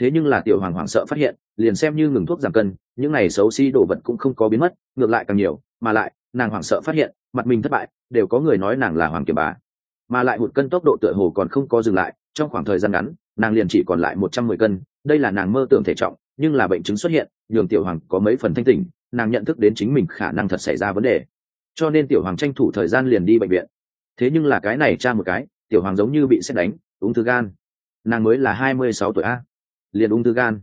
Thế nhưng là tiểu hoàng hoảng sợ phát hiện, liền xem như ngừng thuốc giảm cân, những này xấu xí vật cũng không có biến mất, ngược lại càng nhiều, mà lại, nàng hoảng sợ phát hiện, mặt mình thất bại, đều có người nói nàng là hoàng kiểm bà. Mà lại hụt cân tốc độ tựa hồ còn không có dừng lại, trong khoảng thời gian ngắn, nàng liền chỉ còn lại một trăm mười cân đây là nàng mơ tưởng thể trọng, nhưng là bệnh chứng xuất hiện, nhường tiểu hoàng có mấy phần thanh tỉnh, nàng nhận thức đến chính mình khả năng thật xảy ra vấn đề. Cho nên tiểu hoàng tranh thủ thời gian liền đi bệnh viện. Thế nhưng là cái này tra một cái, tiểu hoàng giống như bị xét đánh, ung thư gan. Nàng mới là hai mươi sáu tuổi a. Liền ung thư gan.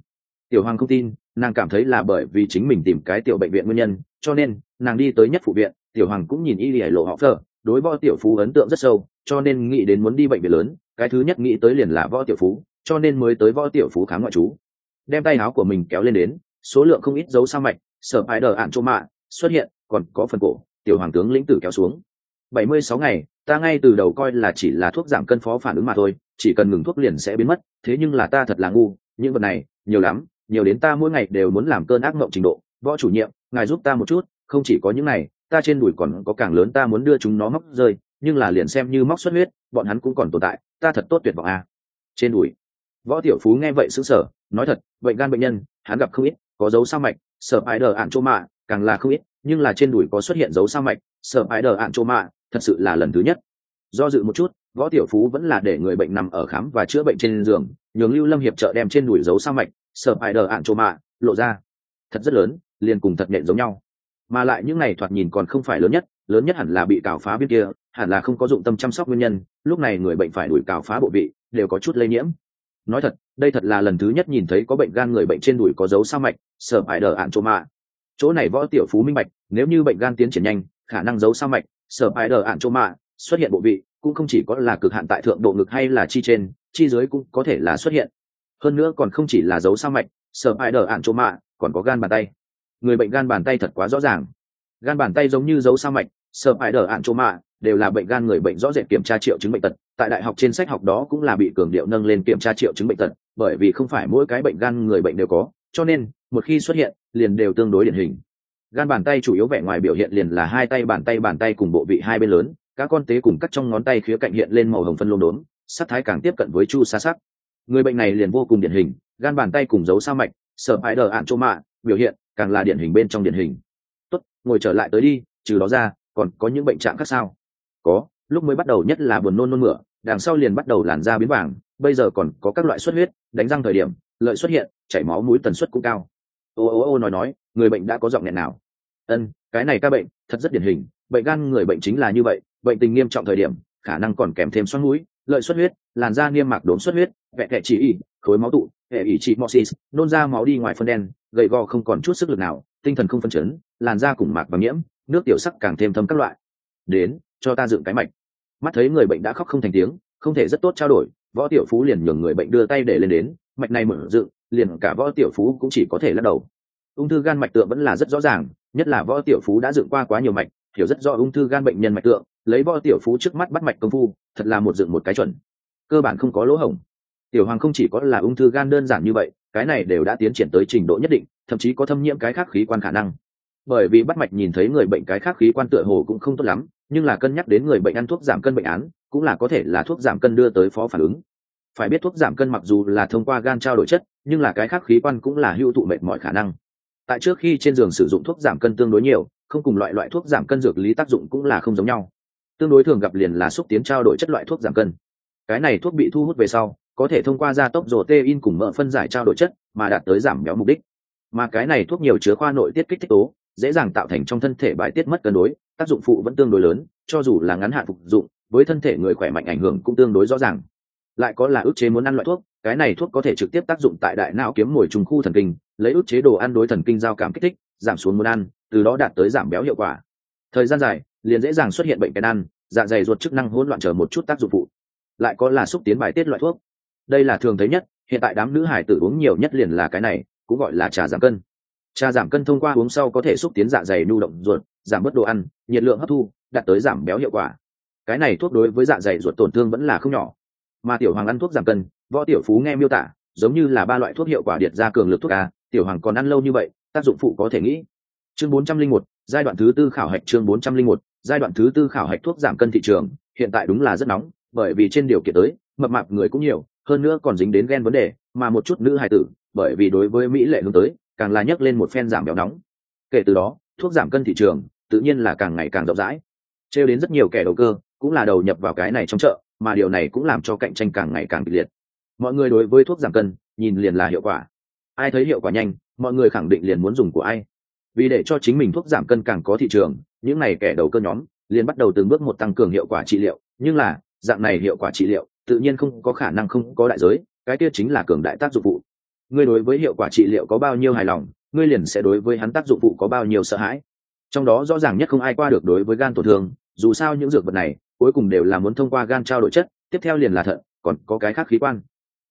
Tiểu hoàng không tin, nàng cảm thấy là bởi vì chính mình tìm cái tiểu bệnh viện nguyên nhân, cho nên, nàng đi tới nhất phụ viện, tiểu hoàng cũng nhìn y lìa lộ họ phờ, đối võ tiểu phú ấn tượng rất sâu, cho nên nghĩ đến muốn đi bệnh viện lớn, cái thứ nhất nghĩ tới liền là võ tiểu phú cho nên mới tới võ tiểu phú khám ngoại trú. Đem tay áo của mình kéo lên đến, số lượng không ít dấu sa mạch, sở ái đờ ạn chỗ mạ, xuất hiện, còn có phần cổ, tiểu hoàng tướng lĩnh tử kéo xuống. Bảy mươi sáu ngày, ta ngay từ đầu coi là chỉ là thuốc giảm cân phó phản ứng mà thôi, chỉ cần ngừng thuốc liền sẽ biến mất, thế nhưng là ta thật là ngu, những vật này, nhiều lắm, nhiều đến ta mỗi ngày đều muốn làm cơn ác mộng trình độ. Võ chủ nhiệm, ngài giúp ta một chút, không chỉ có những này, ta trên đùi còn có càng lớn ta muốn đưa chúng nó móc rơi, nhưng là liền xem như móc xuất huyết, bọn hắn cũng còn tồn tại, ta thật tốt tuyệt vọng à. trên đùi võ tiểu phú nghe vậy xứng sở nói thật, bệnh gan bệnh nhân, hắn gặp không ít, có dấu sao mạch, sợ ái đờ ạn chỗ mạ, càng là không ít, nhưng là trên đùi có xuất hiện dấu sao mạch, sợ ái đờ ạn chỗ mạ, thật sự là lần thứ nhất. Do dự một chút, võ tiểu phú vẫn là để người bệnh nằm ở khám và chữa bệnh trên giường, nhường lưu lâm hiệp trợ đem trên đùi dấu sao mạch, sợ ái đờ ạn chỗ mạ, lộ ra. Thật rất lớn, liền cùng thật nhện giống nhau. Mà lại những này thoạt nhìn còn không phải lớn nhất lớn nhất hẳn là bị cào phá bên kia, hẳn là không có dụng tâm chăm sóc nguyên nhân, lúc này người bệnh phải đuổi cào phá bộ vị, đều có chút lây nhiễm nói thật, đây thật là lần thứ nhất nhìn thấy có bệnh gan người bệnh trên đùi có dấu sao mạch, sợ phải đờ ạn chỗ mạ. Chỗ này võ tiểu phú minh mạch nếu như bệnh gan tiến triển nhanh, khả năng dấu sao mạch, sợ phải đờ ạn chỗ mạ, xuất hiện bộ vị, cũng không chỉ có là cực hạn tại thượng độ ngực hay là chi trên, chi dưới cũng có thể là xuất hiện. Hơn nữa còn không chỉ là dấu sao mạch, sợ phải đờ ạn chỗ mạ, còn có gan bàn tay. Người bệnh gan bàn tay thật quá rõ ràng. Gan bàn tay giống như dấu sao mạch, sợ phải đờ ạn chỗ mạ đều là bệnh gan người bệnh rõ rệt kiểm tra triệu chứng bệnh tật, tại đại học trên sách học đó cũng là bị cường điệu nâng lên kiểm tra triệu chứng bệnh tật, bởi vì không phải mỗi cái bệnh gan người bệnh đều có, cho nên, một khi xuất hiện, liền đều tương đối điển hình. Gan bàn tay chủ yếu vẻ ngoài biểu hiện liền là hai tay bàn tay bàn tay cùng bộ vị hai bên lớn các con tế cùng cắt trong ngón tay khía cạnh hiện lên màu hồng phân lông đốn sắc thái càng tiếp cận với chu xa sắc. Người bệnh này liền vô cùng điển hình, gan bàn tay cùng dấu sa mạch sợ hãi đờ ạn chỗ mạ, biểu hiện càng là điển hình bên trong điển hình. Tốt, ngồi trở lại tới đi, trừ đó ra, còn có những bệnh trạng khác sao? Có, lúc mới bắt đầu nhất là buồn nôn nôn mửa, đằng sau liền bắt đầu làn da biến vàng, bây giờ còn có các loại xuất huyết, đánh răng thời điểm, lợi xuất hiện, chảy máu mũi tần suất cũng cao. Ô ô ô nói nói, người bệnh đã có giọng nghẹn nào? Ân, cái này ca bệnh, thật rất điển hình, bệnh gan người bệnh chính là như vậy, bệnh tình nghiêm trọng thời điểm, khả năng còn kèm thêm xoắn mũi, lợi xuất huyết, làn da niêm mạc đốm xuất huyết vẹn kệ chỉ ỉ, khối máu tụ, hệ ỉ trị moxis, nôn ra máu đi ngoài phân đen, gầy gò không còn chút sức lực nào, tinh thần không phân chấn, làn da cùng mạc và nhiễm, nước tiểu sắc càng thêm thâm các loại. Đến cho ta dựng cái mạch. Mắt thấy người bệnh đã khóc không thành tiếng, không thể rất tốt trao đổi, võ tiểu phú liền nhường người bệnh đưa tay để lên đến, mạch này mở dựng, liền cả võ tiểu phú cũng chỉ có thể lắc đầu. Ung thư gan mạch tượng vẫn là rất rõ ràng, nhất là võ tiểu phú đã dựng qua quá nhiều mạch, hiểu rất rõ ung thư gan bệnh nhân mạch tượng, lấy võ tiểu phú trước mắt bắt mạch công phu, thật là một dựng một cái chuẩn. Cơ bản không có lỗ hổng. Tiểu hoàng không chỉ có là ung thư gan đơn giản như vậy, cái này đều đã tiến triển tới trình độ nhất định, thậm chí có thâm nhiễm cái khác khí quan khả năng. Bởi vì bắt mạch nhìn thấy người bệnh cái khác khí quan tựa hồ cũng không tốt lắm nhưng là cân nhắc đến người bệnh ăn thuốc giảm cân bệnh án, cũng là có thể là thuốc giảm cân đưa tới phó phản ứng. Phải biết thuốc giảm cân mặc dù là thông qua gan trao đổi chất, nhưng là cái khác khí quan cũng là hưu thụ mệt mọi khả năng. Tại trước khi trên giường sử dụng thuốc giảm cân tương đối nhiều, không cùng loại loại thuốc giảm cân dược lý tác dụng cũng là không giống nhau. Tương đối thường gặp liền là xúc tiến trao đổi chất loại thuốc giảm cân. Cái này thuốc bị thu hút về sau, có thể thông qua gia tốc rổ tê in cùng mỡ phân giải trao đổi chất mà đạt tới giảm béo mục đích. Mà cái này thuốc nhiều chứa khoa nội tiết kích thích tố dễ dàng tạo thành trong thân thể bài tiết mất cân đối, tác dụng phụ vẫn tương đối lớn, cho dù là ngắn hạn phục dụng, với thân thể người khỏe mạnh ảnh hưởng cũng tương đối rõ ràng. Lại có là ức chế muốn ăn loại thuốc, cái này thuốc có thể trực tiếp tác dụng tại đại não kiếm mồi trùng khu thần kinh, lấy ức chế đồ ăn đối thần kinh giao cảm kích thích, giảm xuống muốn ăn, từ đó đạt tới giảm béo hiệu quả. Thời gian dài, liền dễ dàng xuất hiện bệnh cái ăn dạ dày ruột chức năng hỗn loạn chờ một chút tác dụng phụ. Lại có là xúc tiến bài tiết loại thuốc. Đây là thường thấy nhất, hiện tại đám nữ hải tử uống nhiều nhất liền là cái này, cũng gọi là trà giảm cân trà giảm cân thông qua uống sau có thể xúc tiến dạ dày nhu động ruột, giảm bớt đồ ăn, nhiệt lượng hấp thu, đạt tới giảm béo hiệu quả. Cái này thuốc đối với dạ dày ruột tổn thương vẫn là không nhỏ. Mà tiểu hoàng ăn thuốc giảm cân, võ tiểu phú nghe miêu tả, giống như là ba loại thuốc hiệu quả điện ra cường lực thuốc a, tiểu hoàng còn ăn lâu như vậy, tác dụng phụ có thể nghĩ. Chương bốn trăm linh một, giai đoạn thứ tư khảo hạch chương bốn trăm linh một, giai đoạn thứ tư khảo hạch thuốc giảm cân thị trường, hiện tại đúng là rất nóng, bởi vì trên điều kiện tới, mập mạp người cũng nhiều, hơn nữa còn dính đến ghen vấn đề, mà một chút nữ hài tử, bởi vì đối với mỹ lệ hướng tới càng là nhấc lên một phen giảm béo nóng. Kể từ đó, thuốc giảm cân thị trường tự nhiên là càng ngày càng rộng rãi. Trêu đến rất nhiều kẻ đầu cơ cũng là đầu nhập vào cái này trong chợ, mà điều này cũng làm cho cạnh tranh càng ngày càng kịch liệt. Mọi người đối với thuốc giảm cân nhìn liền là hiệu quả. Ai thấy hiệu quả nhanh, mọi người khẳng định liền muốn dùng của ai. Vì để cho chính mình thuốc giảm cân càng có thị trường, những này kẻ đầu cơ nhóm liền bắt đầu từng bước một tăng cường hiệu quả trị liệu. Nhưng là, dạng này hiệu quả trị liệu tự nhiên không có khả năng không có đại giới, cái kia chính là cường đại tác dụng phụ ngươi đối với hiệu quả trị liệu có bao nhiêu hài lòng, ngươi liền sẽ đối với hắn tác dụng phụ có bao nhiêu sợ hãi. Trong đó rõ ràng nhất không ai qua được đối với gan tổn thương, dù sao những dược vật này, cuối cùng đều là muốn thông qua gan trao đổi chất, tiếp theo liền là thận, còn có cái khác khí quan.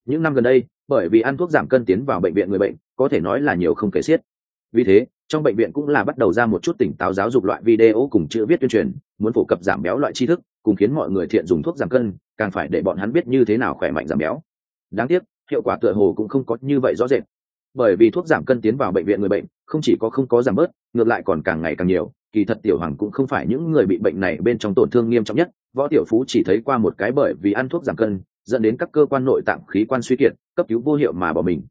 Những năm gần đây, bởi vì ăn thuốc giảm cân tiến vào bệnh viện người bệnh, có thể nói là nhiều không kể xiết. Vì thế, trong bệnh viện cũng là bắt đầu ra một chút tỉnh táo giáo dục loại video cùng chữ viết tuyên truyền, muốn phổ cập giảm béo loại tri thức, cùng khiến mọi người thiện dùng thuốc giảm cân, càng phải để bọn hắn biết như thế nào khỏe mạnh giảm béo. Đáng tiếc hiệu quả tựa hồ cũng không có như vậy rõ rệt. Bởi vì thuốc giảm cân tiến vào bệnh viện người bệnh, không chỉ có không có giảm bớt, ngược lại còn càng ngày càng nhiều. Kỳ thật tiểu hoàng cũng không phải những người bị bệnh này bên trong tổn thương nghiêm trọng nhất. Võ tiểu phú chỉ thấy qua một cái bởi vì ăn thuốc giảm cân, dẫn đến các cơ quan nội tạng khí quan suy kiệt, cấp cứu vô hiệu mà bỏ mình.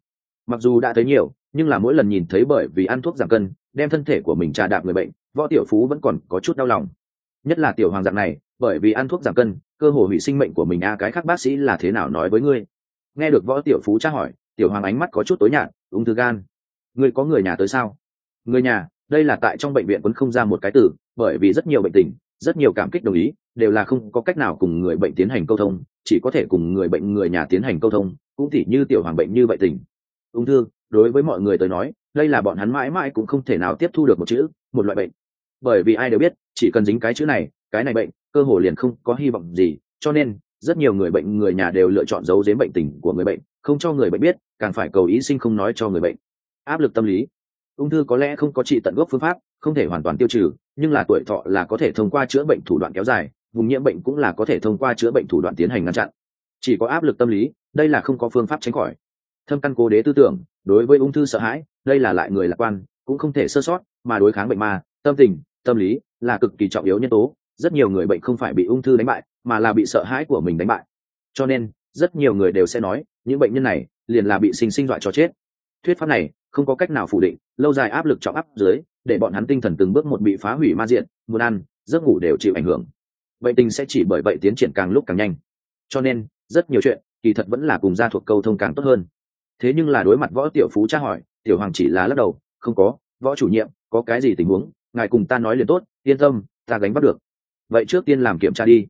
Mặc dù đã thấy nhiều, nhưng là mỗi lần nhìn thấy bởi vì ăn thuốc giảm cân, đem thân thể của mình trà đạp người bệnh, võ tiểu phú vẫn còn có chút đau lòng. Nhất là tiểu hoàng dạng này, bởi vì ăn thuốc giảm cân, cơ hồ hủy sinh mệnh của mình a, cái khác bác sĩ là thế nào nói với ngươi? Nghe được võ tiểu phú tra hỏi, tiểu hoàng ánh mắt có chút tối nhạt, ung thư gan, người có người nhà tới sao? Người nhà, đây là tại trong bệnh viện vẫn không ra một cái từ bởi vì rất nhiều bệnh tình, rất nhiều cảm kích đồng ý, đều là không có cách nào cùng người bệnh tiến hành câu thông, chỉ có thể cùng người bệnh người nhà tiến hành câu thông, cũng tỉ như tiểu hoàng bệnh như vậy tình. Ung thư, đối với mọi người tới nói, đây là bọn hắn mãi mãi cũng không thể nào tiếp thu được một chữ, một loại bệnh. Bởi vì ai đều biết, chỉ cần dính cái chữ này, cái này bệnh, cơ hồ liền không có hy vọng gì, cho nên rất nhiều người bệnh, người nhà đều lựa chọn giấu giếm bệnh tình của người bệnh, không cho người bệnh biết, càng phải cầu ý sinh không nói cho người bệnh. Áp lực tâm lý. Ung thư có lẽ không có trị tận gốc phương pháp, không thể hoàn toàn tiêu trừ, nhưng là tuổi thọ là có thể thông qua chữa bệnh thủ đoạn kéo dài, vùng nhiễm bệnh cũng là có thể thông qua chữa bệnh thủ đoạn tiến hành ngăn chặn. Chỉ có áp lực tâm lý, đây là không có phương pháp tránh khỏi. Thâm căn cố đế tư tưởng, đối với ung thư sợ hãi, đây là lại người lạc quan, cũng không thể sơ sót, mà đối kháng bệnh ma, tâm tình, tâm lý là cực kỳ trọng yếu nhân tố rất nhiều người bệnh không phải bị ung thư đánh bại, mà là bị sợ hãi của mình đánh bại. Cho nên, rất nhiều người đều sẽ nói, những bệnh nhân này liền là bị sinh sinh dọa cho chết. Thuyết pháp này không có cách nào phủ định, lâu dài áp lực trọng áp dưới, để bọn hắn tinh thần từng bước một bị phá hủy ma diện muốn ăn, giấc ngủ đều chịu ảnh hưởng. Bệnh tình sẽ chỉ bởi vậy tiến triển càng lúc càng nhanh. Cho nên, rất nhiều chuyện kỳ thật vẫn là cùng gia thuộc câu thông càng tốt hơn. Thế nhưng là đối mặt võ tiểu phú tra hỏi, tiểu hoàng chỉ là lắc đầu, không có, võ chủ nhiệm, có cái gì tình huống, ngài cùng ta nói liền tốt, yên tâm, ta gánh bắt được vậy trước tiên làm kiểm tra đi.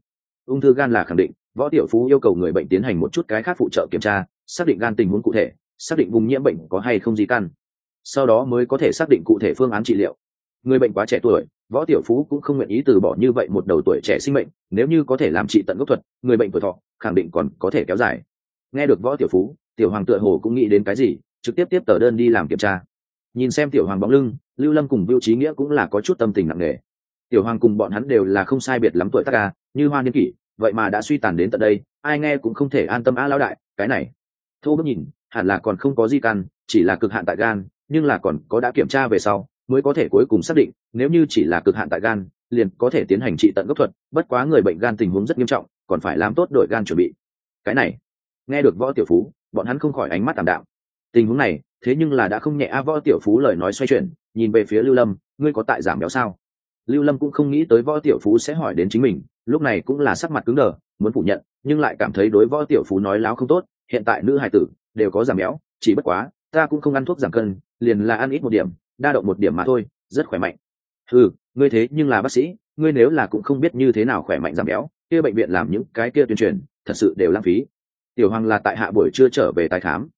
Ung thư gan là khẳng định, võ tiểu phú yêu cầu người bệnh tiến hành một chút cái khác phụ trợ kiểm tra, xác định gan tình huống cụ thể, xác định vùng nhiễm bệnh có hay không di căn. Sau đó mới có thể xác định cụ thể phương án trị liệu. Người bệnh quá trẻ tuổi, võ tiểu phú cũng không nguyện ý từ bỏ như vậy một đầu tuổi trẻ sinh mệnh, nếu như có thể làm trị tận gốc thuật, người bệnh tuổi thọ, khẳng định còn có thể kéo dài. Nghe được võ tiểu phú, tiểu hoàng tựa hồ cũng nghĩ đến cái gì, trực tiếp tiếp tờ đơn đi làm kiểm tra. Nhìn xem tiểu hoàng bóng lưng, lưu lâm cùng vưu trí nghĩa cũng là có chút tâm tình nặng nề tiểu hoàng cùng bọn hắn đều là không sai biệt lắm tuổi tác ca như hoa niên kỷ, vậy mà đã suy tàn đến tận đây, ai nghe cũng không thể an tâm a lão đại, cái này. Thu bước nhìn, hẳn là còn không có di căn, chỉ là cực hạn tại gan, nhưng là còn có đã kiểm tra về sau, mới có thể cuối cùng xác định, nếu như chỉ là cực hạn tại gan, liền có thể tiến hành trị tận gốc thuật, bất quá người bệnh gan tình huống rất nghiêm trọng, còn phải làm tốt đội gan chuẩn bị. Cái này, nghe được võ tiểu phú, bọn hắn không khỏi ánh mắt tảm đạo tình huống này, thế nhưng là đã không nhẹ a võ tiểu phú lời nói xoay chuyển, nhìn về phía lưu lâm, ngươi có tại giảm béo sao? Lưu lâm cũng không nghĩ tới võ tiểu phú sẽ hỏi đến chính mình, lúc này cũng là sắc mặt cứng đờ, muốn phủ nhận, nhưng lại cảm thấy đối võ tiểu phú nói láo không tốt, hiện tại nữ hải tử đều có giảm béo, chỉ bất quá, ta cũng không ăn thuốc giảm cân, liền là ăn ít một điểm, đa động một điểm mà thôi, rất khỏe mạnh. Ừ ngươi thế nhưng là bác sĩ, ngươi nếu là cũng không biết như thế nào khỏe mạnh giảm béo, kia bệnh viện làm những cái kia tuyên truyền, thật sự đều lãng phí. Tiểu hoàng là tại hạ buổi chưa trở về tái khám.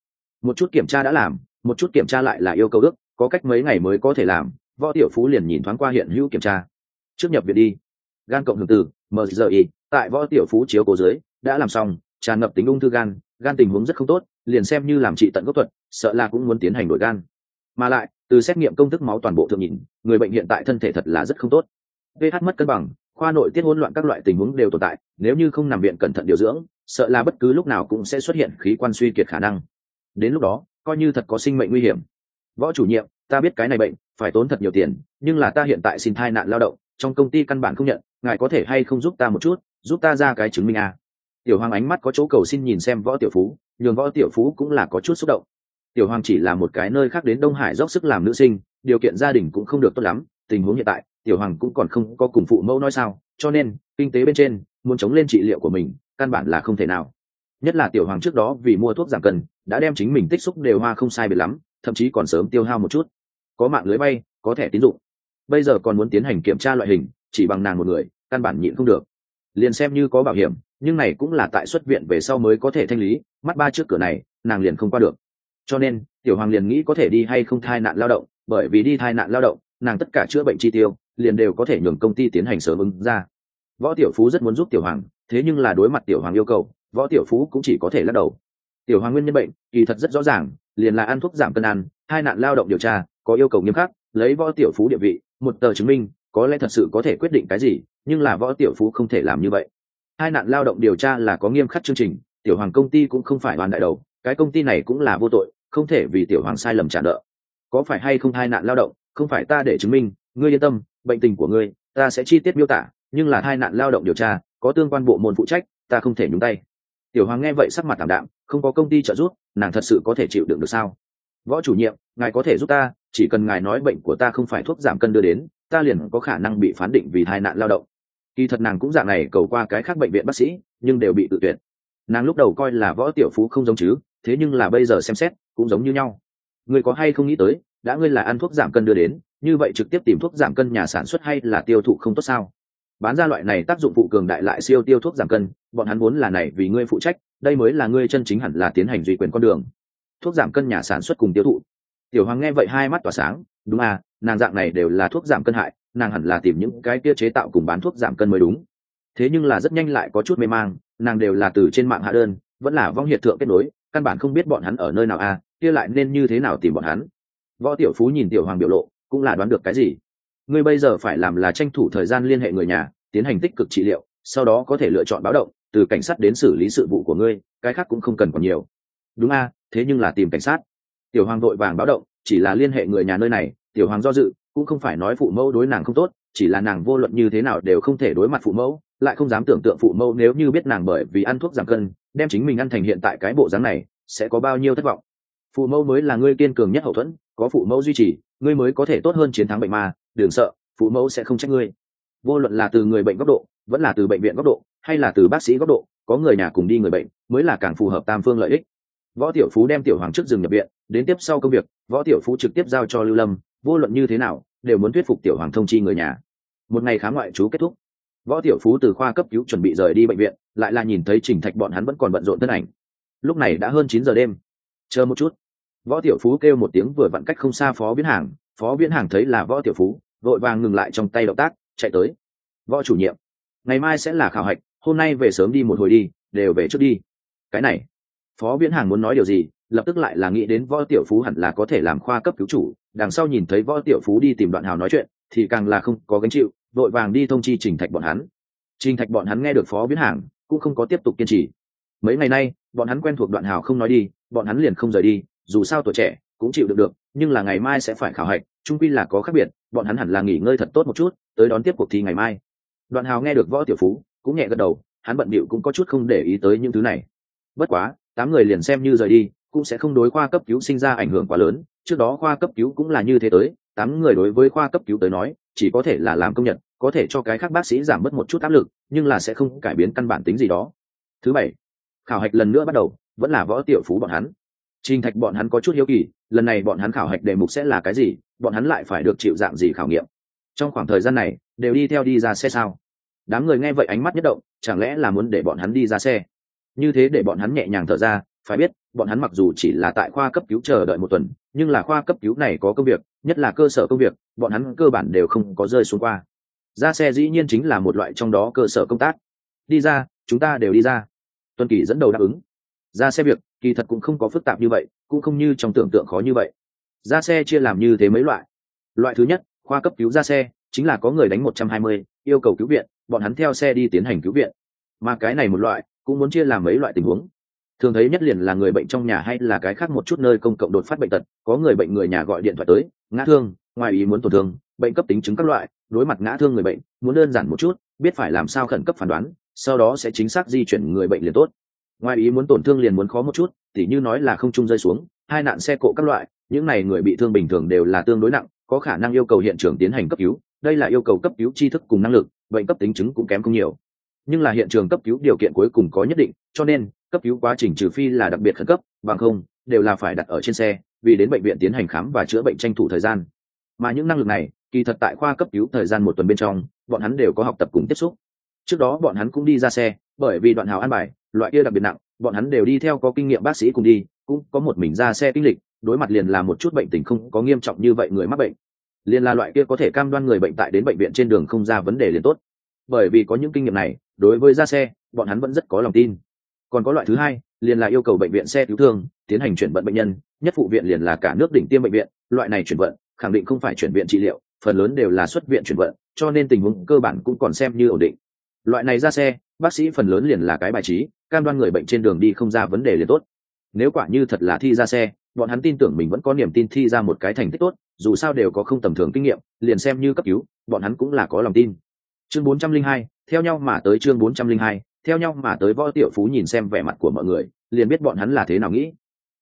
Một chút kiểm tra đã làm, một chút kiểm tra lại là yêu cầu ước, có cách mấy ngày mới có thể làm võ tiểu phú liền nhìn thoáng qua hiện hữu kiểm tra. Trước nhập viện đi. Gan cộng hưởng từ mgi tại võ tiểu phú chiếu cố dưới, đã làm xong, tràn ngập tính ung thư gan gan tình huống rất không tốt, liền xem như làm trị tận gốc thuật, sợ là cũng muốn tiến hành đổi gan. Mà lại, từ xét nghiệm công thức máu toàn bộ thượng nhìn, người bệnh hiện tại thân thể thật là rất không tốt. ph mất cân bằng, khoa nội tiết hỗn loạn các loại tình huống đều tồn tại, nếu như không nằm viện cẩn thận điều dưỡng, sợ là bất cứ lúc nào cũng sẽ xuất hiện khí quan suy kiệt khả năng. Đến lúc đó, coi như thật có sinh mệnh nguy hiểm. Võ chủ nhiệm ta biết cái này bệnh, phải tốn thật nhiều tiền, nhưng là ta hiện tại xin thai nạn lao động, trong công ty căn bản không nhận, ngài có thể hay không giúp ta một chút, giúp ta ra cái chứng minh à. tiểu hoàng ánh mắt có chỗ cầu xin nhìn xem võ tiểu phú, nhường võ tiểu phú cũng là có chút xúc động. Tiểu hoàng chỉ là một cái nơi khác đến đông hải dốc sức làm nữ sinh, điều kiện gia đình cũng không được tốt lắm, tình huống hiện tại, tiểu hoàng cũng còn không có cùng phụ mẫu nói sao, cho nên, kinh tế bên trên, muốn chống lên trị liệu của mình, căn bản là không thể nào. Nhất là tiểu hoàng trước đó vì mua thuốc giảm cân, đã đem chính mình tích xúc đều hoa không sai biệt lắm, thậm chí còn sớm tiêu hao một chút có mạng lưới bay, có thẻ tín dụng. Bây giờ còn muốn tiến hành kiểm tra loại hình, chỉ bằng nàng một người, căn bản nhịn không được. Liền xem như có bảo hiểm, nhưng này cũng là tại xuất viện về sau mới có thể thanh lý, mắt ba trước cửa này, nàng liền không qua được. Cho nên, tiểu hoàng liền nghĩ có thể đi hay không thai nạn lao động, bởi vì đi thai nạn lao động, nàng tất cả chữa bệnh chi tiêu, liền đều có thể nhường công ty tiến hành sớm ứng ra. Võ tiểu phú rất muốn giúp tiểu hoàng, thế nhưng là đối mặt tiểu hoàng yêu cầu, võ tiểu phú cũng chỉ có thể lắc đầu. Tiểu hoàng nguyên nhân bệnh, kỳ thật rất rõ ràng, liền là ăn thuốc giảm cân ăn, hai nạn lao động điều tra có yêu cầu nghiêm khắc, lấy võ tiểu phú địa vị, một tờ chứng minh, có lẽ thật sự có thể quyết định cái gì, nhưng là võ tiểu phú không thể làm như vậy. Hai nạn lao động điều tra là có nghiêm khắc chương trình, tiểu hoàng công ty cũng không phải hoàn đại đầu, cái công ty này cũng là vô tội, không thể vì tiểu hoàng sai lầm trả nợ. Có phải hay không hai nạn lao động, không phải ta để chứng minh, ngươi yên tâm, bệnh tình của ngươi, ta sẽ chi tiết miêu tả, nhưng là hai nạn lao động điều tra, có tương quan bộ môn phụ trách, ta không thể nhúng tay. Tiểu hoàng nghe vậy sắc mặt tảm đạm, không có công ty trợ giúp, nàng thật sự có thể chịu đựng được sao? Võ chủ nhiệm, ngài có thể giúp ta, chỉ cần ngài nói bệnh của ta không phải thuốc giảm cân đưa đến, ta liền có khả năng bị phán định vì tai nạn lao động. Kỳ thật nàng cũng dạng này cầu qua cái khác bệnh viện bác sĩ, nhưng đều bị tự tuyệt. Nàng lúc đầu coi là võ tiểu phú không giống chứ, thế nhưng là bây giờ xem xét, cũng giống như nhau. Người có hay không nghĩ tới, đã ngươi là ăn thuốc giảm cân đưa đến, như vậy trực tiếp tìm thuốc giảm cân nhà sản xuất hay là tiêu thụ không tốt sao? Bán ra loại này tác dụng phụ cường đại lại siêu tiêu thuốc giảm cân, bọn hắn vốn là này vì ngươi phụ trách, đây mới là ngươi chân chính hẳn là tiến hành duy quyền con đường thuốc giảm cân nhà sản xuất cùng tiêu thụ. Tiểu hoàng nghe vậy hai mắt tỏa sáng, đúng à nàng dạng này đều là thuốc giảm cân hại, nàng hẳn là tìm những cái kia chế tạo cùng bán thuốc giảm cân mới đúng. Thế nhưng là rất nhanh lại có chút mê mang, nàng đều là từ trên mạng hạ đơn, vẫn là vong hiện thượng kết nối, căn bản không biết bọn hắn ở nơi nào à kia lại nên như thế nào tìm bọn hắn. Võ tiểu phú nhìn tiểu hoàng biểu lộ, cũng là đoán được cái gì. Ngươi bây giờ phải làm là tranh thủ thời gian liên hệ người nhà, tiến hành tích cực trị liệu, sau đó có thể lựa chọn báo động, từ cảnh sát đến xử lý sự vụ của ngươi, cái khác cũng không cần còn nhiều đúng a, thế nhưng là tìm cảnh sát. Tiểu hoàng vội vàng báo động, chỉ là liên hệ người nhà nơi này, tiểu hoàng do dự, cũng không phải nói phụ mẫu đối nàng không tốt, chỉ là nàng vô luận như thế nào đều không thể đối mặt phụ mẫu, lại không dám tưởng tượng phụ mẫu nếu như biết nàng bởi vì ăn thuốc giảm cân, đem chính mình ăn thành hiện tại cái bộ dáng này, sẽ có bao nhiêu thất vọng. Phụ mẫu mới là ngươi kiên cường nhất hậu thuẫn, có phụ mẫu duy trì, ngươi mới có thể tốt hơn chiến thắng bệnh ma, đừng sợ, phụ mẫu sẽ không trách ngươi. Vô luận là từ người bệnh góc độ, vẫn là từ bệnh viện góc độ, hay là từ bác sĩ góc độ, có người nhà cùng đi người bệnh, mới là càng phù hợp tam phương lợi ích võ tiểu phú đem tiểu hoàng trước rừng nhập viện, đến tiếp sau công việc, võ tiểu phú trực tiếp giao cho lưu lâm, vô luận như thế nào, đều muốn thuyết phục tiểu hoàng thông chi người nhà. Một ngày khám ngoại trú kết thúc. Võ tiểu phú từ khoa cấp cứu chuẩn bị rời đi bệnh viện, lại là nhìn thấy trình thạch bọn hắn vẫn còn bận rộn thân ảnh. Lúc này đã hơn chín giờ đêm. Chờ một chút. Võ tiểu phú kêu một tiếng vừa vặn cách không xa phó viễn hàng, phó viễn hàng thấy là võ tiểu phú, vội vàng ngừng lại trong tay động tác, chạy tới. Võ chủ nhiệm, ngày mai sẽ là khảo hạch, hôm nay về sớm đi một hồi đi, đều về trước đi. Cái này phó viễn hàng muốn nói điều gì, lập tức lại là nghĩ đến võ tiểu phú hẳn là có thể làm khoa cấp cứu chủ, đằng sau nhìn thấy võ tiểu phú đi tìm đoạn hào nói chuyện, thì càng là không có gánh chịu, vội vàng đi thông chi trình thạch bọn hắn. Trình thạch bọn hắn nghe được phó viễn hàng, cũng không có tiếp tục kiên trì. Mấy ngày nay, bọn hắn quen thuộc đoạn hào không nói đi, bọn hắn liền không rời đi, dù sao tuổi trẻ, cũng chịu được được, nhưng là ngày mai sẽ phải khảo hạch trung quy là có khác biệt, bọn hắn hẳn là nghỉ ngơi thật tốt một chút, tới đón tiếp cuộc thi ngày mai. Đoạn hào nghe được võ tiểu phú, cũng nhẹ gật đầu, hắn bận bịu cũng có chút không để ý tới những thứ này. Bất quá tám người liền xem như rời đi, cũng sẽ không đối khoa cấp cứu sinh ra ảnh hưởng quá lớn. Trước đó khoa cấp cứu cũng là như thế tới, tám người đối với khoa cấp cứu tới nói, chỉ có thể là làm công nhận, có thể cho cái khác bác sĩ giảm bớt một chút áp lực, nhưng là sẽ không cải biến căn bản tính gì đó. Thứ bảy, khảo hạch lần nữa bắt đầu, vẫn là võ tiểu phú bọn hắn. Trình thạch bọn hắn có chút hiếu kỳ, lần này bọn hắn khảo hạch đề mục sẽ là cái gì, bọn hắn lại phải được chịu dạng gì khảo nghiệm? Trong khoảng thời gian này, đều đi theo đi ra xe sao? Đám người nghe vậy ánh mắt nhất động, chẳng lẽ là muốn để bọn hắn đi ra xe? Như thế để bọn hắn nhẹ nhàng thở ra, phải biết, bọn hắn mặc dù chỉ là tại khoa cấp cứu chờ đợi một tuần, nhưng là khoa cấp cứu này có công việc, nhất là cơ sở công việc, bọn hắn cơ bản đều không có rơi xuống qua. Ra xe dĩ nhiên chính là một loại trong đó cơ sở công tác. Đi ra, chúng ta đều đi ra. Tuân kỳ dẫn đầu đáp ứng. Ra xe việc, kỳ thật cũng không có phức tạp như vậy, cũng không như trong tưởng tượng khó như vậy. Ra xe chia làm như thế mấy loại. Loại thứ nhất, khoa cấp cứu ra xe, chính là có người đánh một trăm hai mươi, yêu cầu cứu viện, bọn hắn theo xe đi tiến hành cứu viện. Mà cái này một loại cũng muốn chia làm mấy loại tình huống. Thường thấy nhất liền là người bệnh trong nhà hay là cái khác một chút nơi công cộng đột phát bệnh tật, có người bệnh người nhà gọi điện thoại tới, ngã thương, ngoài ý muốn tổn thương, bệnh cấp tính chứng các loại, đối mặt ngã thương người bệnh, muốn đơn giản một chút, biết phải làm sao khẩn cấp phán đoán, sau đó sẽ chính xác di chuyển người bệnh liền tốt. Ngoài ý muốn tổn thương liền muốn khó một chút, tỉ như nói là không trung rơi xuống, hai nạn xe cộ các loại, những này người bị thương bình thường đều là tương đối nặng, có khả năng yêu cầu hiện trường tiến hành cấp cứu, đây là yêu cầu cấp cứu tri thức cùng năng lực, bệnh cấp tính chứng cũng kém không nhiều nhưng là hiện trường cấp cứu điều kiện cuối cùng có nhất định, cho nên, cấp cứu quá trình trừ phi là đặc biệt khẩn cấp, bằng không, đều là phải đặt ở trên xe, vì đến bệnh viện tiến hành khám và chữa bệnh tranh thủ thời gian. Mà những năng lực này, kỳ thật tại khoa cấp cứu thời gian một tuần bên trong, bọn hắn đều có học tập cùng tiếp xúc. Trước đó bọn hắn cũng đi ra xe, bởi vì đoạn hào an bài, loại kia đặc biệt nặng, bọn hắn đều đi theo có kinh nghiệm bác sĩ cùng đi, cũng có một mình ra xe kinh lịch, đối mặt liền là một chút bệnh tình không có nghiêm trọng như vậy người mắc bệnh. Liền là loại kia có thể cam đoan người bệnh tại đến bệnh viện trên đường không ra vấn đề liền tốt. Bởi vì có những kinh nghiệm này đối với ra xe, bọn hắn vẫn rất có lòng tin. Còn có loại thứ hai, liền là yêu cầu bệnh viện xe cứu thương, tiến hành chuyển vận bệnh nhân, nhất phụ viện liền là cả nước đỉnh tiêm bệnh viện, loại này chuyển vận, khẳng định không phải chuyển viện trị liệu, phần lớn đều là xuất viện chuyển vận, cho nên tình huống cơ bản cũng còn xem như ổn định. Loại này ra xe, bác sĩ phần lớn liền là cái bài trí, cam đoan người bệnh trên đường đi không ra vấn đề liền tốt. Nếu quả như thật là thi ra xe, bọn hắn tin tưởng mình vẫn có niềm tin thi ra một cái thành tích tốt, dù sao đều có không tầm thường kinh nghiệm, liền xem như cấp cứu, bọn hắn cũng là có lòng tin chương 402, theo nhau mà tới chương 402, theo nhau mà tới võ tiểu phú nhìn xem vẻ mặt của mọi người liền biết bọn hắn là thế nào nghĩ.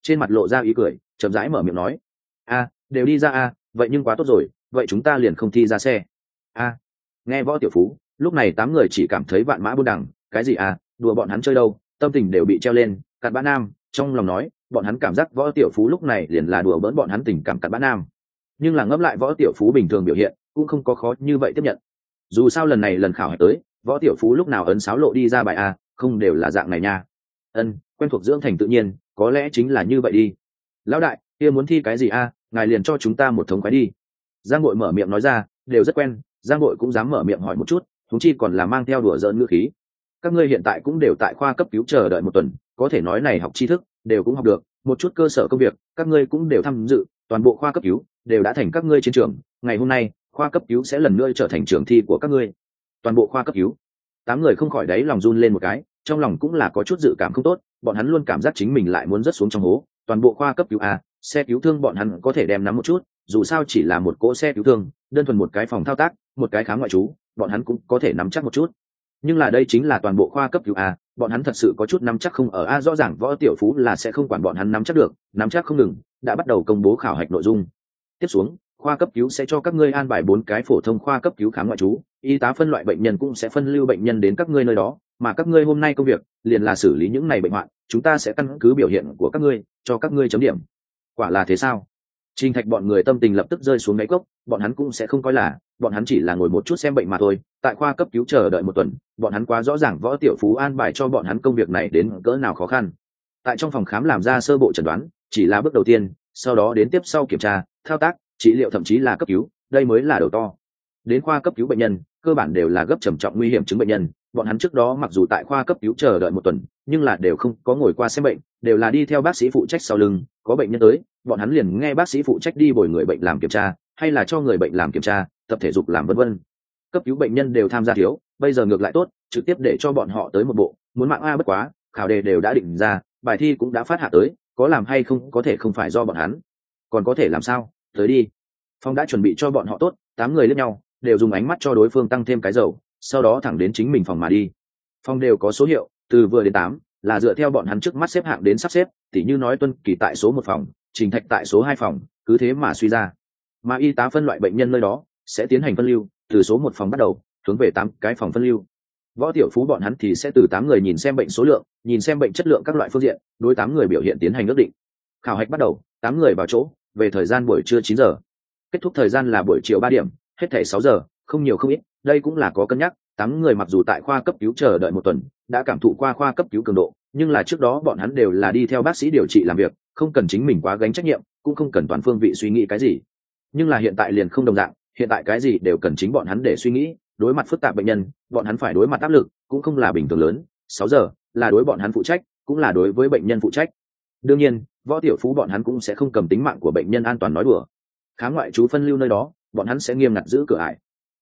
Trên mặt lộ ra ý cười chậm rãi mở miệng nói. A đều đi ra a vậy nhưng quá tốt rồi vậy chúng ta liền không thi ra xe. A nghe võ tiểu phú lúc này tám người chỉ cảm thấy vạn mã buôn đằng cái gì à đùa bọn hắn chơi đâu tâm tình đều bị treo lên. Cặn bã nam trong lòng nói bọn hắn cảm giác võ tiểu phú lúc này liền là đùa bỡn bọn hắn tình cảm cặn bã nam. Nhưng là ngẫm lại võ tiểu phú bình thường biểu hiện cũng không có khó như vậy tiếp nhận dù sao lần này lần khảo hạch tới, võ tiểu phú lúc nào ấn sáo lộ đi ra bài a, không đều là dạng này nha. Ân, quen thuộc dưỡng thành tự nhiên, có lẽ chính là như vậy đi. Lão đại, kia muốn thi cái gì a, ngài liền cho chúng ta một thống khoái đi. Giang nội mở miệng nói ra, đều rất quen, giang nội cũng dám mở miệng hỏi một chút thúng chi còn là mang theo đùa dỡn ngữ khí. Các ngươi hiện tại cũng đều tại khoa cấp cứu chờ đợi một tuần, có thể nói này học tri thức, đều cũng học được, một chút cơ sở công việc, các ngươi cũng đều tham dự, toàn bộ khoa cấp cứu, đều đã thành các ngươi chiến trường. Ngày hôm nay khoa cấp cứu sẽ lần nữa trở thành trường thi của các ngươi. Toàn bộ khoa cấp cứu. Tám người không khỏi đáy lòng run lên một cái, trong lòng cũng là có chút dự cảm không tốt, bọn hắn luôn cảm giác chính mình lại muốn rớt xuống trong hố. Toàn bộ khoa cấp cứu a xe cứu thương bọn hắn có thể đem nắm một chút, dù sao chỉ là một cỗ xe cứu thương, đơn thuần một cái phòng thao tác, một cái khám ngoại trú, bọn hắn cũng có thể nắm chắc một chút. Nhưng là đây chính là toàn bộ khoa cấp cứu a bọn hắn thật sự có chút nắm chắc không ở a rõ ràng võ tiểu phú là sẽ không quản bọn hắn nắm chắc được, nắm chắc không ngừng, đã bắt đầu công bố khảo hạch nội dung. Tiếp xuống khoa cấp cứu sẽ cho các ngươi an bài bốn cái phổ thông khoa cấp cứu khám ngoại trú y tá phân loại bệnh nhân cũng sẽ phân lưu bệnh nhân đến các ngươi nơi đó mà các ngươi hôm nay công việc liền là xử lý những này bệnh hoạn chúng ta sẽ căn cứ biểu hiện của các ngươi cho các ngươi chấm điểm quả là thế sao Trình Thạch bọn người tâm tình lập tức rơi xuống đáy cốc, bọn hắn cũng sẽ không coi là, bọn hắn chỉ là ngồi một chút xem bệnh mà thôi. Tại khoa cấp cứu chờ đợi một tuần, bọn hắn quá rõ ràng võ tiểu phú an bài cho bọn hắn công việc này đến cỡ nào khó khăn. Tại trong phòng khám làm ra sơ bộ chẩn đoán, chỉ là bước đầu tiên, sau đó đến tiếp sau kiểm tra, thao tác, trị liệu thậm chí là cấp cứu, đây mới là đầu to. Đến khoa cấp cứu bệnh nhân, cơ bản đều là gấp trầm trọng nguy hiểm chứng bệnh nhân, bọn hắn trước đó mặc dù tại khoa cấp cứu chờ đợi một tuần, nhưng là đều không có ngồi qua xem bệnh, đều là đi theo bác sĩ phụ trách sau lưng, có bệnh nhân tới, bọn hắn liền nghe bác sĩ phụ trách đi bồi người bệnh làm kiểm tra hay là cho người bệnh làm kiểm tra tập thể dục làm vân vân. Cấp cứu bệnh nhân đều tham gia thiếu bây giờ ngược lại tốt trực tiếp để cho bọn họ tới một bộ muốn mạng a bất quá khảo đề đều đã định ra bài thi cũng đã phát hạ tới có làm hay không có thể không phải do bọn hắn. Còn có thể làm sao? Tới đi. Phong đã chuẩn bị cho bọn họ tốt, tám người lẫn nhau, đều dùng ánh mắt cho đối phương tăng thêm cái dầu, sau đó thẳng đến chính mình phòng mà đi. Phong đều có số hiệu, từ vừa đến tám, là dựa theo bọn hắn trước mắt xếp hạng đến sắp xếp, tỉ như nói tuân kỳ tại số một phòng, trình thạch tại số hai phòng, cứ thế mà suy ra. Mà y tá phân loại bệnh nhân nơi đó, sẽ tiến hành phân lưu, từ số một phòng bắt đầu, hướng về tám cái phòng phân lưu. Võ tiểu phú bọn hắn thì sẽ từ tám người nhìn xem bệnh số lượng, nhìn xem bệnh chất lượng các loại phương diện, đối tám người biểu hiện tiến hành ước định. Khảo hạch bắt đầu, tám người vào chỗ về thời gian buổi trưa chín giờ. Kết thúc thời gian là buổi chiều ba điểm, hết thảy sáu giờ, không nhiều không ít, đây cũng là có cân nhắc, tám người mặc dù tại khoa cấp cứu chờ đợi một tuần, đã cảm thụ qua khoa cấp cứu cường độ, nhưng là trước đó bọn hắn đều là đi theo bác sĩ điều trị làm việc, không cần chính mình quá gánh trách nhiệm, cũng không cần toàn phương vị suy nghĩ cái gì. Nhưng là hiện tại liền không đồng dạng, hiện tại cái gì đều cần chính bọn hắn để suy nghĩ, đối mặt phức tạp bệnh nhân, bọn hắn phải đối mặt áp lực, cũng không là bình thường lớn. Sáu giờ là đối bọn hắn phụ trách, cũng là đối với bệnh nhân phụ trách đương nhiên, võ tiểu phú bọn hắn cũng sẽ không cầm tính mạng của bệnh nhân an toàn nói đùa. Khám ngoại trú phân lưu nơi đó, bọn hắn sẽ nghiêm ngặt giữ cửa ải.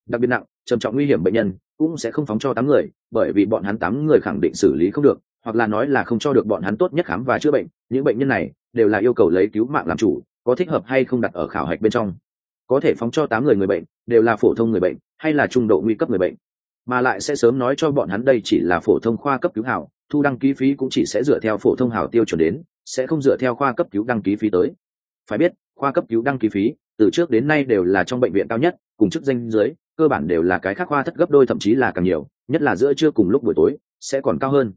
Đặc biệt nặng, trầm trọng nguy hiểm bệnh nhân cũng sẽ không phóng cho tám người, bởi vì bọn hắn tám người khẳng định xử lý không được, hoặc là nói là không cho được bọn hắn tốt nhất khám và chữa bệnh. Những bệnh nhân này đều là yêu cầu lấy cứu mạng làm chủ, có thích hợp hay không đặt ở khảo hạch bên trong. Có thể phóng cho tám người người bệnh đều là phổ thông người bệnh, hay là trung độ nguy cấp người bệnh. Mà lại sẽ sớm nói cho bọn hắn đây chỉ là phổ thông khoa cấp cứu hảo, thu đăng ký phí cũng chỉ sẽ dựa theo phổ thông hảo tiêu chuẩn đến sẽ không dựa theo khoa cấp cứu đăng ký phí tới. Phải biết, khoa cấp cứu đăng ký phí, từ trước đến nay đều là trong bệnh viện cao nhất, cùng chức danh dưới, cơ bản đều là cái khác khoa thất gấp đôi, thậm chí là càng nhiều, nhất là giữa trưa cùng lúc buổi tối, sẽ còn cao hơn.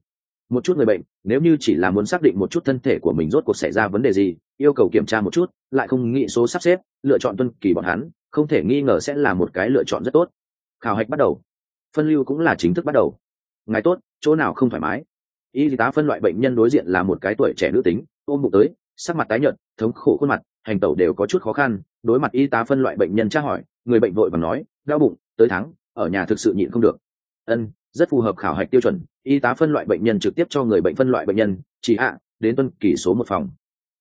Một chút người bệnh, nếu như chỉ là muốn xác định một chút thân thể của mình rốt cuộc xảy ra vấn đề gì, yêu cầu kiểm tra một chút, lại không nghĩ số sắp xếp, lựa chọn tuân kỳ bọn hắn, không thể nghi ngờ sẽ là một cái lựa chọn rất tốt. Khảo hạch bắt đầu. Phân lưu cũng là chính thức bắt đầu. Ngài tốt, chỗ nào không thoải mái? Y tá phân loại bệnh nhân đối diện là một cái tuổi trẻ nữ tính, ôm bụng tới, sắc mặt tái nhợt, thống khổ khuôn mặt, hành tẩu đều có chút khó khăn. Đối mặt y tá phân loại bệnh nhân tra hỏi, người bệnh vội và nói, đau bụng, tới tháng ở nhà thực sự nhịn không được. Ân, rất phù hợp khảo hạch tiêu chuẩn. Y tá phân loại bệnh nhân trực tiếp cho người bệnh phân loại bệnh nhân, chỉ hạ đến tuân kỳ số một phòng.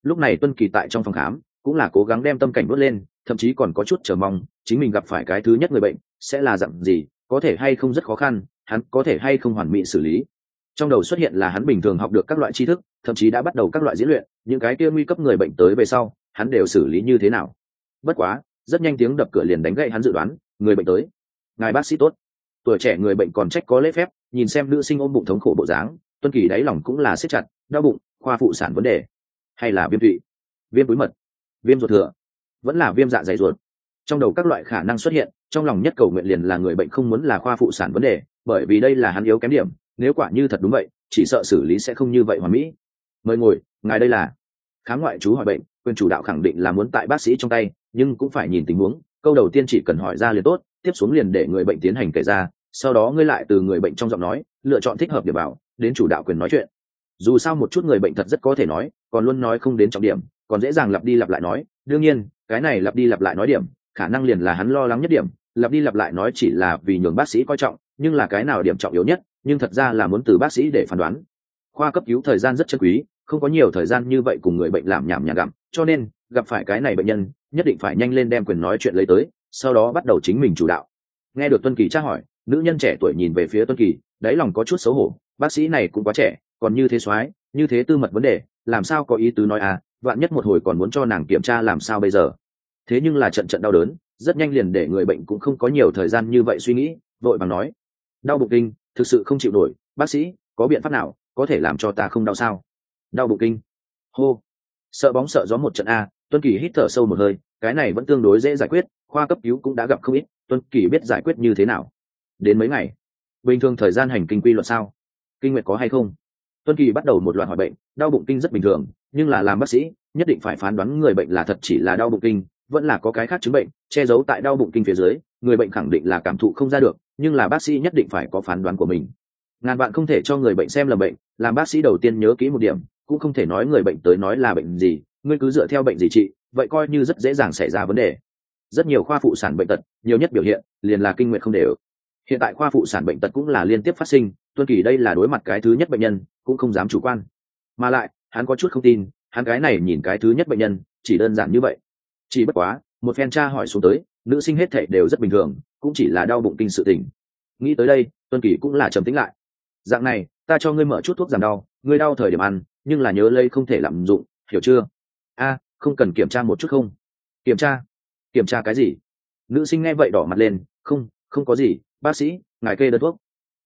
Lúc này tuân kỳ tại trong phòng khám, cũng là cố gắng đem tâm cảnh vớt lên, thậm chí còn có chút chờ mong, chính mình gặp phải cái thứ nhất người bệnh, sẽ là dặn gì, có thể hay không rất khó khăn, hắn có thể hay không hoàn mỹ xử lý trong đầu xuất hiện là hắn bình thường học được các loại tri thức, thậm chí đã bắt đầu các loại diễn luyện, những cái kia nguy cấp người bệnh tới về sau, hắn đều xử lý như thế nào. Bất quá, rất nhanh tiếng đập cửa liền đánh gậy hắn dự đoán, người bệnh tới. Ngài bác sĩ tốt. Tuổi trẻ người bệnh còn trách có lễ phép, nhìn xem nữ sinh ôm bụng thống khổ bộ dáng, tuân kỳ đáy lòng cũng là siết chặt, đau bụng, khoa phụ sản vấn đề. Hay là viêm tụy? Viêm túi mật. Viêm ruột thừa. Vẫn là viêm dạ dày ruột. Trong đầu các loại khả năng xuất hiện, trong lòng nhất cầu nguyện liền là người bệnh không muốn là khoa phụ sản vấn đề, bởi vì đây là hắn yếu kém điểm nếu quả như thật đúng vậy, chỉ sợ xử lý sẽ không như vậy hoàn mỹ. Mời ngồi, ngài đây là. Khám ngoại chú hỏi bệnh, quyền chủ đạo khẳng định là muốn tại bác sĩ trong tay, nhưng cũng phải nhìn tình huống. Câu đầu tiên chỉ cần hỏi ra liền tốt, tiếp xuống liền để người bệnh tiến hành kể ra. Sau đó ngươi lại từ người bệnh trong giọng nói, lựa chọn thích hợp để bảo, đến chủ đạo quyền nói chuyện. Dù sao một chút người bệnh thật rất có thể nói, còn luôn nói không đến trọng điểm, còn dễ dàng lặp đi lặp lại nói. Đương nhiên, cái này lặp đi lặp lại nói điểm, khả năng liền là hắn lo lắng nhất điểm. Lặp đi lặp lại nói chỉ là vì nhường bác sĩ coi trọng, nhưng là cái nào điểm trọng yếu nhất nhưng thật ra là muốn từ bác sĩ để phán đoán. Khoa cấp cứu thời gian rất chân quý, không có nhiều thời gian như vậy cùng người bệnh làm nhảm nhảm gặm, cho nên gặp phải cái này bệnh nhân, nhất định phải nhanh lên đem quyền nói chuyện lấy tới, sau đó bắt đầu chính mình chủ đạo. Nghe được tuân kỳ tra hỏi, nữ nhân trẻ tuổi nhìn về phía tuân kỳ, đáy lòng có chút xấu hổ, bác sĩ này cũng quá trẻ, còn như thế soái, như thế tư mật vấn đề, làm sao có ý tứ nói à vạn nhất một hồi còn muốn cho nàng kiểm tra làm sao bây giờ. Thế nhưng là trận trận đau đớn, rất nhanh liền để người bệnh cũng không có nhiều thời gian như vậy suy nghĩ, vội bằng nói, đau bụng kinh thực sự không chịu nổi, bác sĩ, có biện pháp nào có thể làm cho ta không đau sao? Đau bụng kinh. Hô. Sợ bóng sợ gió một trận a, tuân kỳ hít thở sâu một hơi, cái này vẫn tương đối dễ giải quyết, khoa cấp cứu cũng đã gặp không ít, tuân kỳ biết giải quyết như thế nào? Đến mấy ngày? Bình thường thời gian hành kinh quy luật sao? Kinh nguyệt có hay không? Tuân kỳ bắt đầu một loạt hỏi bệnh, đau bụng kinh rất bình thường, nhưng là làm bác sĩ, nhất định phải phán đoán người bệnh là thật chỉ là đau bụng kinh vẫn là có cái khác chứng bệnh, che giấu tại đau bụng kinh phía dưới, người bệnh khẳng định là cảm thụ không ra được, nhưng là bác sĩ nhất định phải có phán đoán của mình. Ngàn bạn không thể cho người bệnh xem là bệnh, làm bác sĩ đầu tiên nhớ kỹ một điểm, cũng không thể nói người bệnh tới nói là bệnh gì, ngươi cứ dựa theo bệnh gì trị, vậy coi như rất dễ dàng xảy ra vấn đề. Rất nhiều khoa phụ sản bệnh tật, nhiều nhất biểu hiện, liền là kinh nguyện không đều. Hiện tại khoa phụ sản bệnh tật cũng là liên tiếp phát sinh, tuân kỳ đây là đối mặt cái thứ nhất bệnh nhân, cũng không dám chủ quan. Mà lại, hắn có chút không tin, hắn cái này nhìn cái thứ nhất bệnh nhân, chỉ đơn giản như vậy chỉ bất quá, một phen tra hỏi xuống tới, nữ sinh hết thể đều rất bình thường, cũng chỉ là đau bụng kinh sự tình. Nghĩ tới đây, tuân kỳ cũng là trầm tính lại. Dạng này, ta cho ngươi mở chút thuốc giảm đau, ngươi đau thời điểm ăn, nhưng là nhớ lây không thể lạm dụng, hiểu chưa? A, không cần kiểm tra một chút không? Kiểm tra? Kiểm tra cái gì? Nữ sinh nghe vậy đỏ mặt lên, không không có gì, bác sĩ, ngài kê đơn thuốc.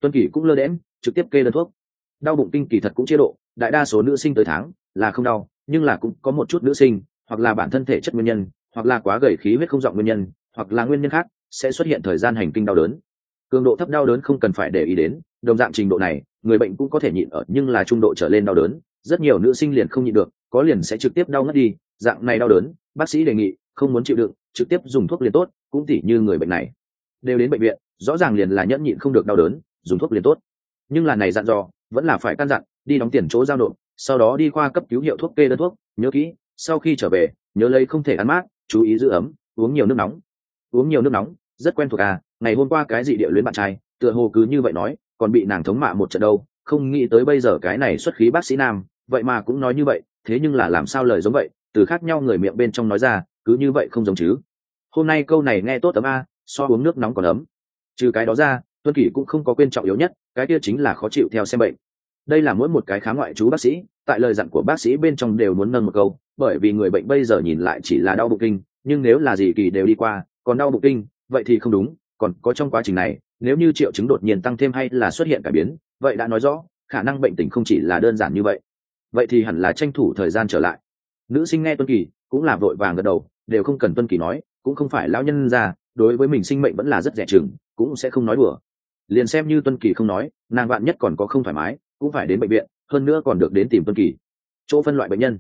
Tuân kỳ cũng lơ đễm trực tiếp kê đơn thuốc. Đau bụng kinh kỳ thật cũng chế độ, đại đa số nữ sinh tới tháng là không đau, nhưng là cũng có một chút nữ sinh hoặc là bản thân thể chất nguyên nhân, hoặc là quá gầy khí huyết không dọn nguyên nhân, hoặc là nguyên nhân khác, sẽ xuất hiện thời gian hành kinh đau đớn. Cường độ thấp đau đớn không cần phải để ý đến, đồng dạng trình độ này, người bệnh cũng có thể nhịn ở, nhưng là trung độ trở lên đau đớn, rất nhiều nữ sinh liền không nhịn được, có liền sẽ trực tiếp đau ngất đi, dạng này đau đớn, bác sĩ đề nghị, không muốn chịu đựng, trực tiếp dùng thuốc liền tốt, cũng tỉ như người bệnh này. Đều đến bệnh viện, rõ ràng liền là nhẫn nhịn không được đau đớn, dùng thuốc liền tốt. Nhưng là này dặn dò, vẫn là phải căn dặn, đi đóng tiền chỗ giao nộp, sau đó đi qua cấp cứu hiệu thuốc kê đơn thuốc, nhớ kỹ sau khi trở về, nhớ lấy không thể ăn mát, chú ý giữ ấm, uống nhiều nước nóng. Uống nhiều nước nóng, rất quen thuộc à ngày hôm qua cái gì địa luyến bạn trai, tựa hồ cứ như vậy nói, còn bị nàng thống mạ một trận đâu, không nghĩ tới bây giờ cái này xuất khí bác sĩ nam, vậy mà cũng nói như vậy, thế nhưng là làm sao lời giống vậy, từ khác nhau người miệng bên trong nói ra, cứ như vậy không giống chứ. Hôm nay câu này nghe tốt tấm a à, so uống nước nóng còn ấm. Trừ cái đó ra tuân kỷ cũng không có quên trọng yếu nhất, cái kia chính là khó chịu theo xem bệnh. Đây là mỗi một cái khá ngoại chú bác sĩ, tại lời dặn của bác sĩ bên trong đều muốn nâng một câu bởi vì người bệnh bây giờ nhìn lại chỉ là đau bụng kinh, nhưng nếu là gì kỳ đều đi qua, còn đau bụng kinh, vậy thì không đúng, còn có trong quá trình này, nếu như triệu chứng đột nhiên tăng thêm hay là xuất hiện cải biến, vậy đã nói rõ, khả năng bệnh tình không chỉ là đơn giản như vậy. Vậy thì hẳn là tranh thủ thời gian trở lại. Nữ sinh nghe tuân kỳ cũng là vội vàng gật đầu, đều không cần tuân kỳ nói, cũng không phải lão nhân ra, đối với mình sinh mệnh vẫn là rất rẻ chừng, cũng sẽ không nói đùa. Liền xem như tuân kỳ không nói, nàng bạn nhất còn có không thoải mái, cũng phải đến bệnh viện, hơn nữa còn được đến tìm tuân kỳ. Chỗ phân loại bệnh nhân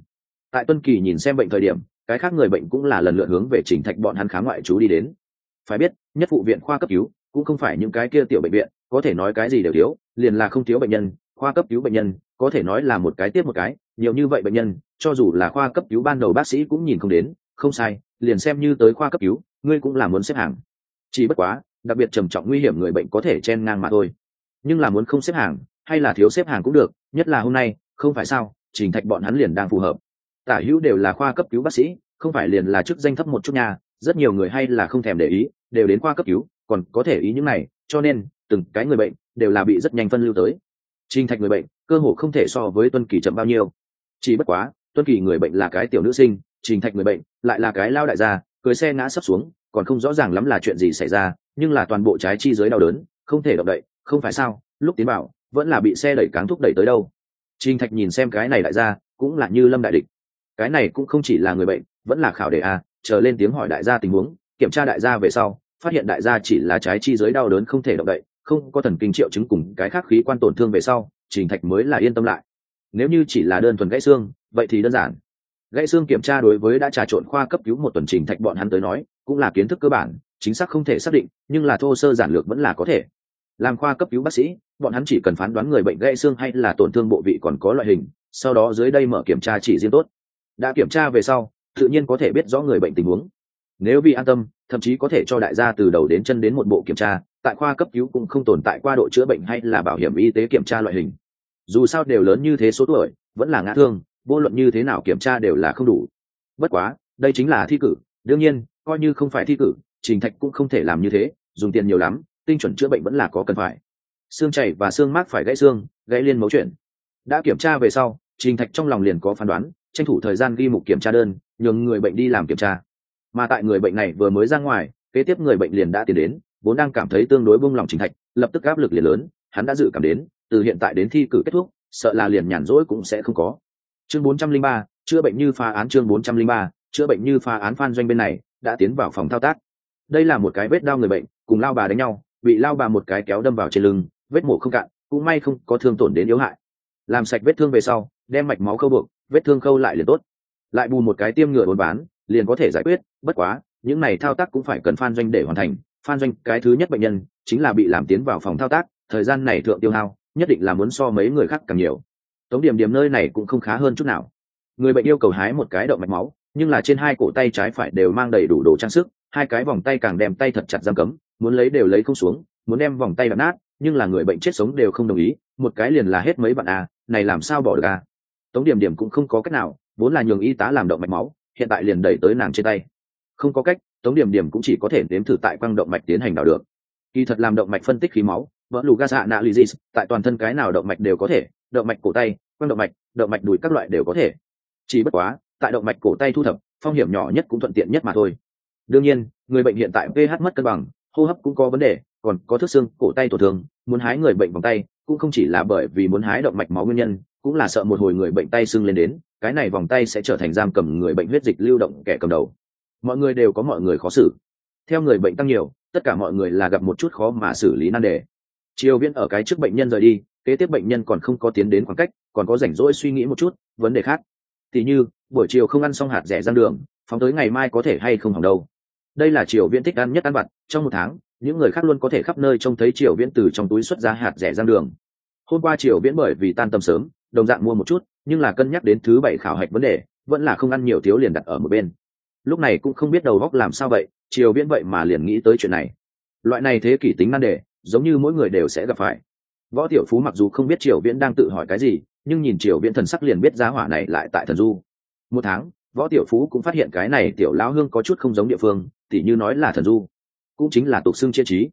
tại tuân kỳ nhìn xem bệnh thời điểm, cái khác người bệnh cũng là lần lượt hướng về trình thạch bọn hắn khá ngoại trú đi đến. Phải biết, nhất phụ viện khoa cấp cứu, cũng không phải những cái kia tiểu bệnh viện, có thể nói cái gì đều thiếu, liền là không thiếu bệnh nhân, khoa cấp cứu bệnh nhân, có thể nói là một cái tiếp một cái, nhiều như vậy bệnh nhân, cho dù là khoa cấp cứu ban đầu bác sĩ cũng nhìn không đến, không sai, liền xem như tới khoa cấp cứu, ngươi cũng là muốn xếp hàng. Chỉ bất quá, đặc biệt trầm trọng nguy hiểm người bệnh có thể chen ngang mà thôi. Nhưng là muốn không xếp hàng, hay là thiếu xếp hàng cũng được, nhất là hôm nay, không phải sao trình thạch bọn hắn liền đang phù hợp tả hữu đều là khoa cấp cứu bác sĩ, không phải liền là chức danh thấp một chút nhà. rất nhiều người hay là không thèm để ý, đều đến khoa cấp cứu, còn có thể ý những này, cho nên, từng cái người bệnh đều là bị rất nhanh phân lưu tới. Trình thạch người bệnh, cơ hồ không thể so với tuân kỳ chậm bao nhiêu. Chỉ bất quá, tuân kỳ người bệnh là cái tiểu nữ sinh, trình thạch người bệnh lại là cái lao đại gia, cưới xe ngã sấp xuống, còn không rõ ràng lắm là chuyện gì xảy ra, nhưng là toàn bộ trái chi giới đau đớn, không thể động đậy, không phải sao, lúc tiến bảo, vẫn là bị xe đẩy cáng thúc đẩy tới đâu. Trình thạch nhìn xem cái này đại gia, cũng là như lâm đại địch cái này cũng không chỉ là người bệnh, vẫn là khảo đề a, chờ lên tiếng hỏi đại gia tình huống, kiểm tra đại gia về sau, phát hiện đại gia chỉ là trái chi giới đau đớn không thể động đậy, không có thần kinh triệu chứng cùng cái khác khí quan tổn thương về sau, trình thạch mới là yên tâm lại. Nếu như chỉ là đơn thuần gãy xương, vậy thì đơn giản. Gãy xương kiểm tra đối với đã trà trộn khoa cấp cứu một tuần trình thạch bọn hắn tới nói, cũng là kiến thức cơ bản, chính xác không thể xác định, nhưng là thô sơ giản lược vẫn là có thể. Làm khoa cấp cứu bác sĩ, bọn hắn chỉ cần phán đoán người bệnh gãy xương hay là tổn thương bộ vị còn có loại hình, sau đó dưới đây mở kiểm tra chỉ riêng tốt đã kiểm tra về sau, tự nhiên có thể biết rõ người bệnh tình huống. Nếu vì an tâm, thậm chí có thể cho đại gia từ đầu đến chân đến một bộ kiểm tra, tại khoa cấp cứu cũng không tồn tại qua độ chữa bệnh hay là bảo hiểm y tế kiểm tra loại hình. Dù sao đều lớn như thế số tuổi, vẫn là ngã thương, vô luận như thế nào kiểm tra đều là không đủ. Bất quá, đây chính là thi cử. Đương nhiên, coi như không phải thi cử, trình thạch cũng không thể làm như thế, dùng tiền nhiều lắm, tinh chuẩn chữa bệnh vẫn là có cần phải. Xương chảy và xương mát phải gãy xương, gãy liên mấu chuyển. Đã kiểm tra về sau, trình thạch trong lòng liền có phán đoán tranh thủ thời gian ghi mục kiểm tra đơn nhường người bệnh đi làm kiểm tra. Mà tại người bệnh này vừa mới ra ngoài kế tiếp người bệnh liền đã tiến đến vốn đang cảm thấy tương đối bung lòng chính thạch lập tức áp lực liền lớn hắn đã dự cảm đến từ hiện tại đến thi cử kết thúc sợ là liền nhàn rỗi cũng sẽ không có. Chương 403, chữa bệnh như pha án chương 403, chữa bệnh như pha án phan doanh bên này đã tiến vào phòng thao tác. Đây là một cái vết đau người bệnh cùng lao bà đánh nhau bị lao bà một cái kéo đâm vào trên lưng vết mổ không cạn cũng may không có thương tổn đến yếu hại. Làm sạch vết thương về sau đem mạch máu khâu buộc vết thương khâu lại liền tốt. Lại bù một cái tiêm ngừa bốn bán, liền có thể giải quyết, bất quá, những này thao tác cũng phải cần phan doanh để hoàn thành. Phan doanh, cái thứ nhất bệnh nhân, chính là bị làm tiến vào phòng thao tác, thời gian này thượng tiêu hao, nhất định là muốn so mấy người khác càng nhiều. Tống điểm điểm nơi này cũng không khá hơn chút nào. Người bệnh yêu cầu hái một cái động mạch máu, nhưng là trên hai cổ tay trái phải đều mang đầy đủ đồ trang sức, hai cái vòng tay càng đem tay thật chặt giam cấm, muốn lấy đều lấy không xuống, muốn đem vòng tay đập nát, nhưng là người bệnh chết sống đều không đồng ý, một cái liền là hết mấy bạn à này làm sao bỏ được à? Tống điểm điểm cũng không có cách nào, vốn là nhường y tá làm động mạch máu, hiện tại liền đẩy tới nàng trên tay. Không có cách, tống điểm điểm cũng chỉ có thể nếm thử tại quang động mạch tiến hành đào được. Kỳ thật làm động mạch phân tích khí máu, vỡ lù gas hạ nạ lysis tại toàn thân cái nào động mạch đều có thể, động mạch cổ tay, quang động mạch động mạch đùi các loại đều có thể. Chỉ bất quá, tại động mạch cổ tay thu thập, phong hiểm nhỏ nhất cũng thuận tiện nhất mà thôi. Đương nhiên, người bệnh hiện tại ph mất cân bằng, hô hấp cũng có vấn đề, còn có thức xương, cổ tay tổn thương, muốn hái người bệnh vòng tay, cũng không chỉ là bởi vì muốn hái động mạch máu nguyên nhân cũng là sợ một hồi người bệnh tay sưng lên đến, cái này vòng tay sẽ trở thành giam cầm người bệnh huyết dịch lưu động kẻ cầm đầu. Mọi người đều có mọi người khó xử. Theo người bệnh tăng nhiều, tất cả mọi người là gặp một chút khó mà xử lý nan đề. Triều viễn ở cái trước bệnh nhân rời đi, kế tiếp bệnh nhân còn không có tiến đến khoảng cách, còn có rảnh rỗi suy nghĩ một chút, vấn đề khác. Thì như, buổi chiều không ăn xong hạt rẻ rang đường, phóng tới ngày mai có thể hay không hỏng đâu. Đây là triều viễn thích ăn nhất ăn vặt, trong một tháng, những người khác luôn có thể khắp nơi trông thấy triều viễn từ trong túi xuất ra hạt rẻ rang đường. Hôm qua triều viễn bởi vì tan tầm sớm đồng dạng mua một chút, nhưng là cân nhắc đến thứ bảy khảo hạch vấn đề, vẫn là không ăn nhiều thiếu liền đặt ở một bên. Lúc này cũng không biết đầu góc làm sao vậy, triều viễn vậy mà liền nghĩ tới chuyện này. Loại này thế kỷ tính nan đề, giống như mỗi người đều sẽ gặp phải. Võ tiểu phú mặc dù không biết triều viễn đang tự hỏi cái gì, nhưng nhìn triều viễn thần sắc liền biết giá hỏa này lại tại thần du. Một tháng, võ tiểu phú cũng phát hiện cái này tiểu lão hương có chút không giống địa phương, tỉ như nói là thần du, cũng chính là tục xưng chia trí.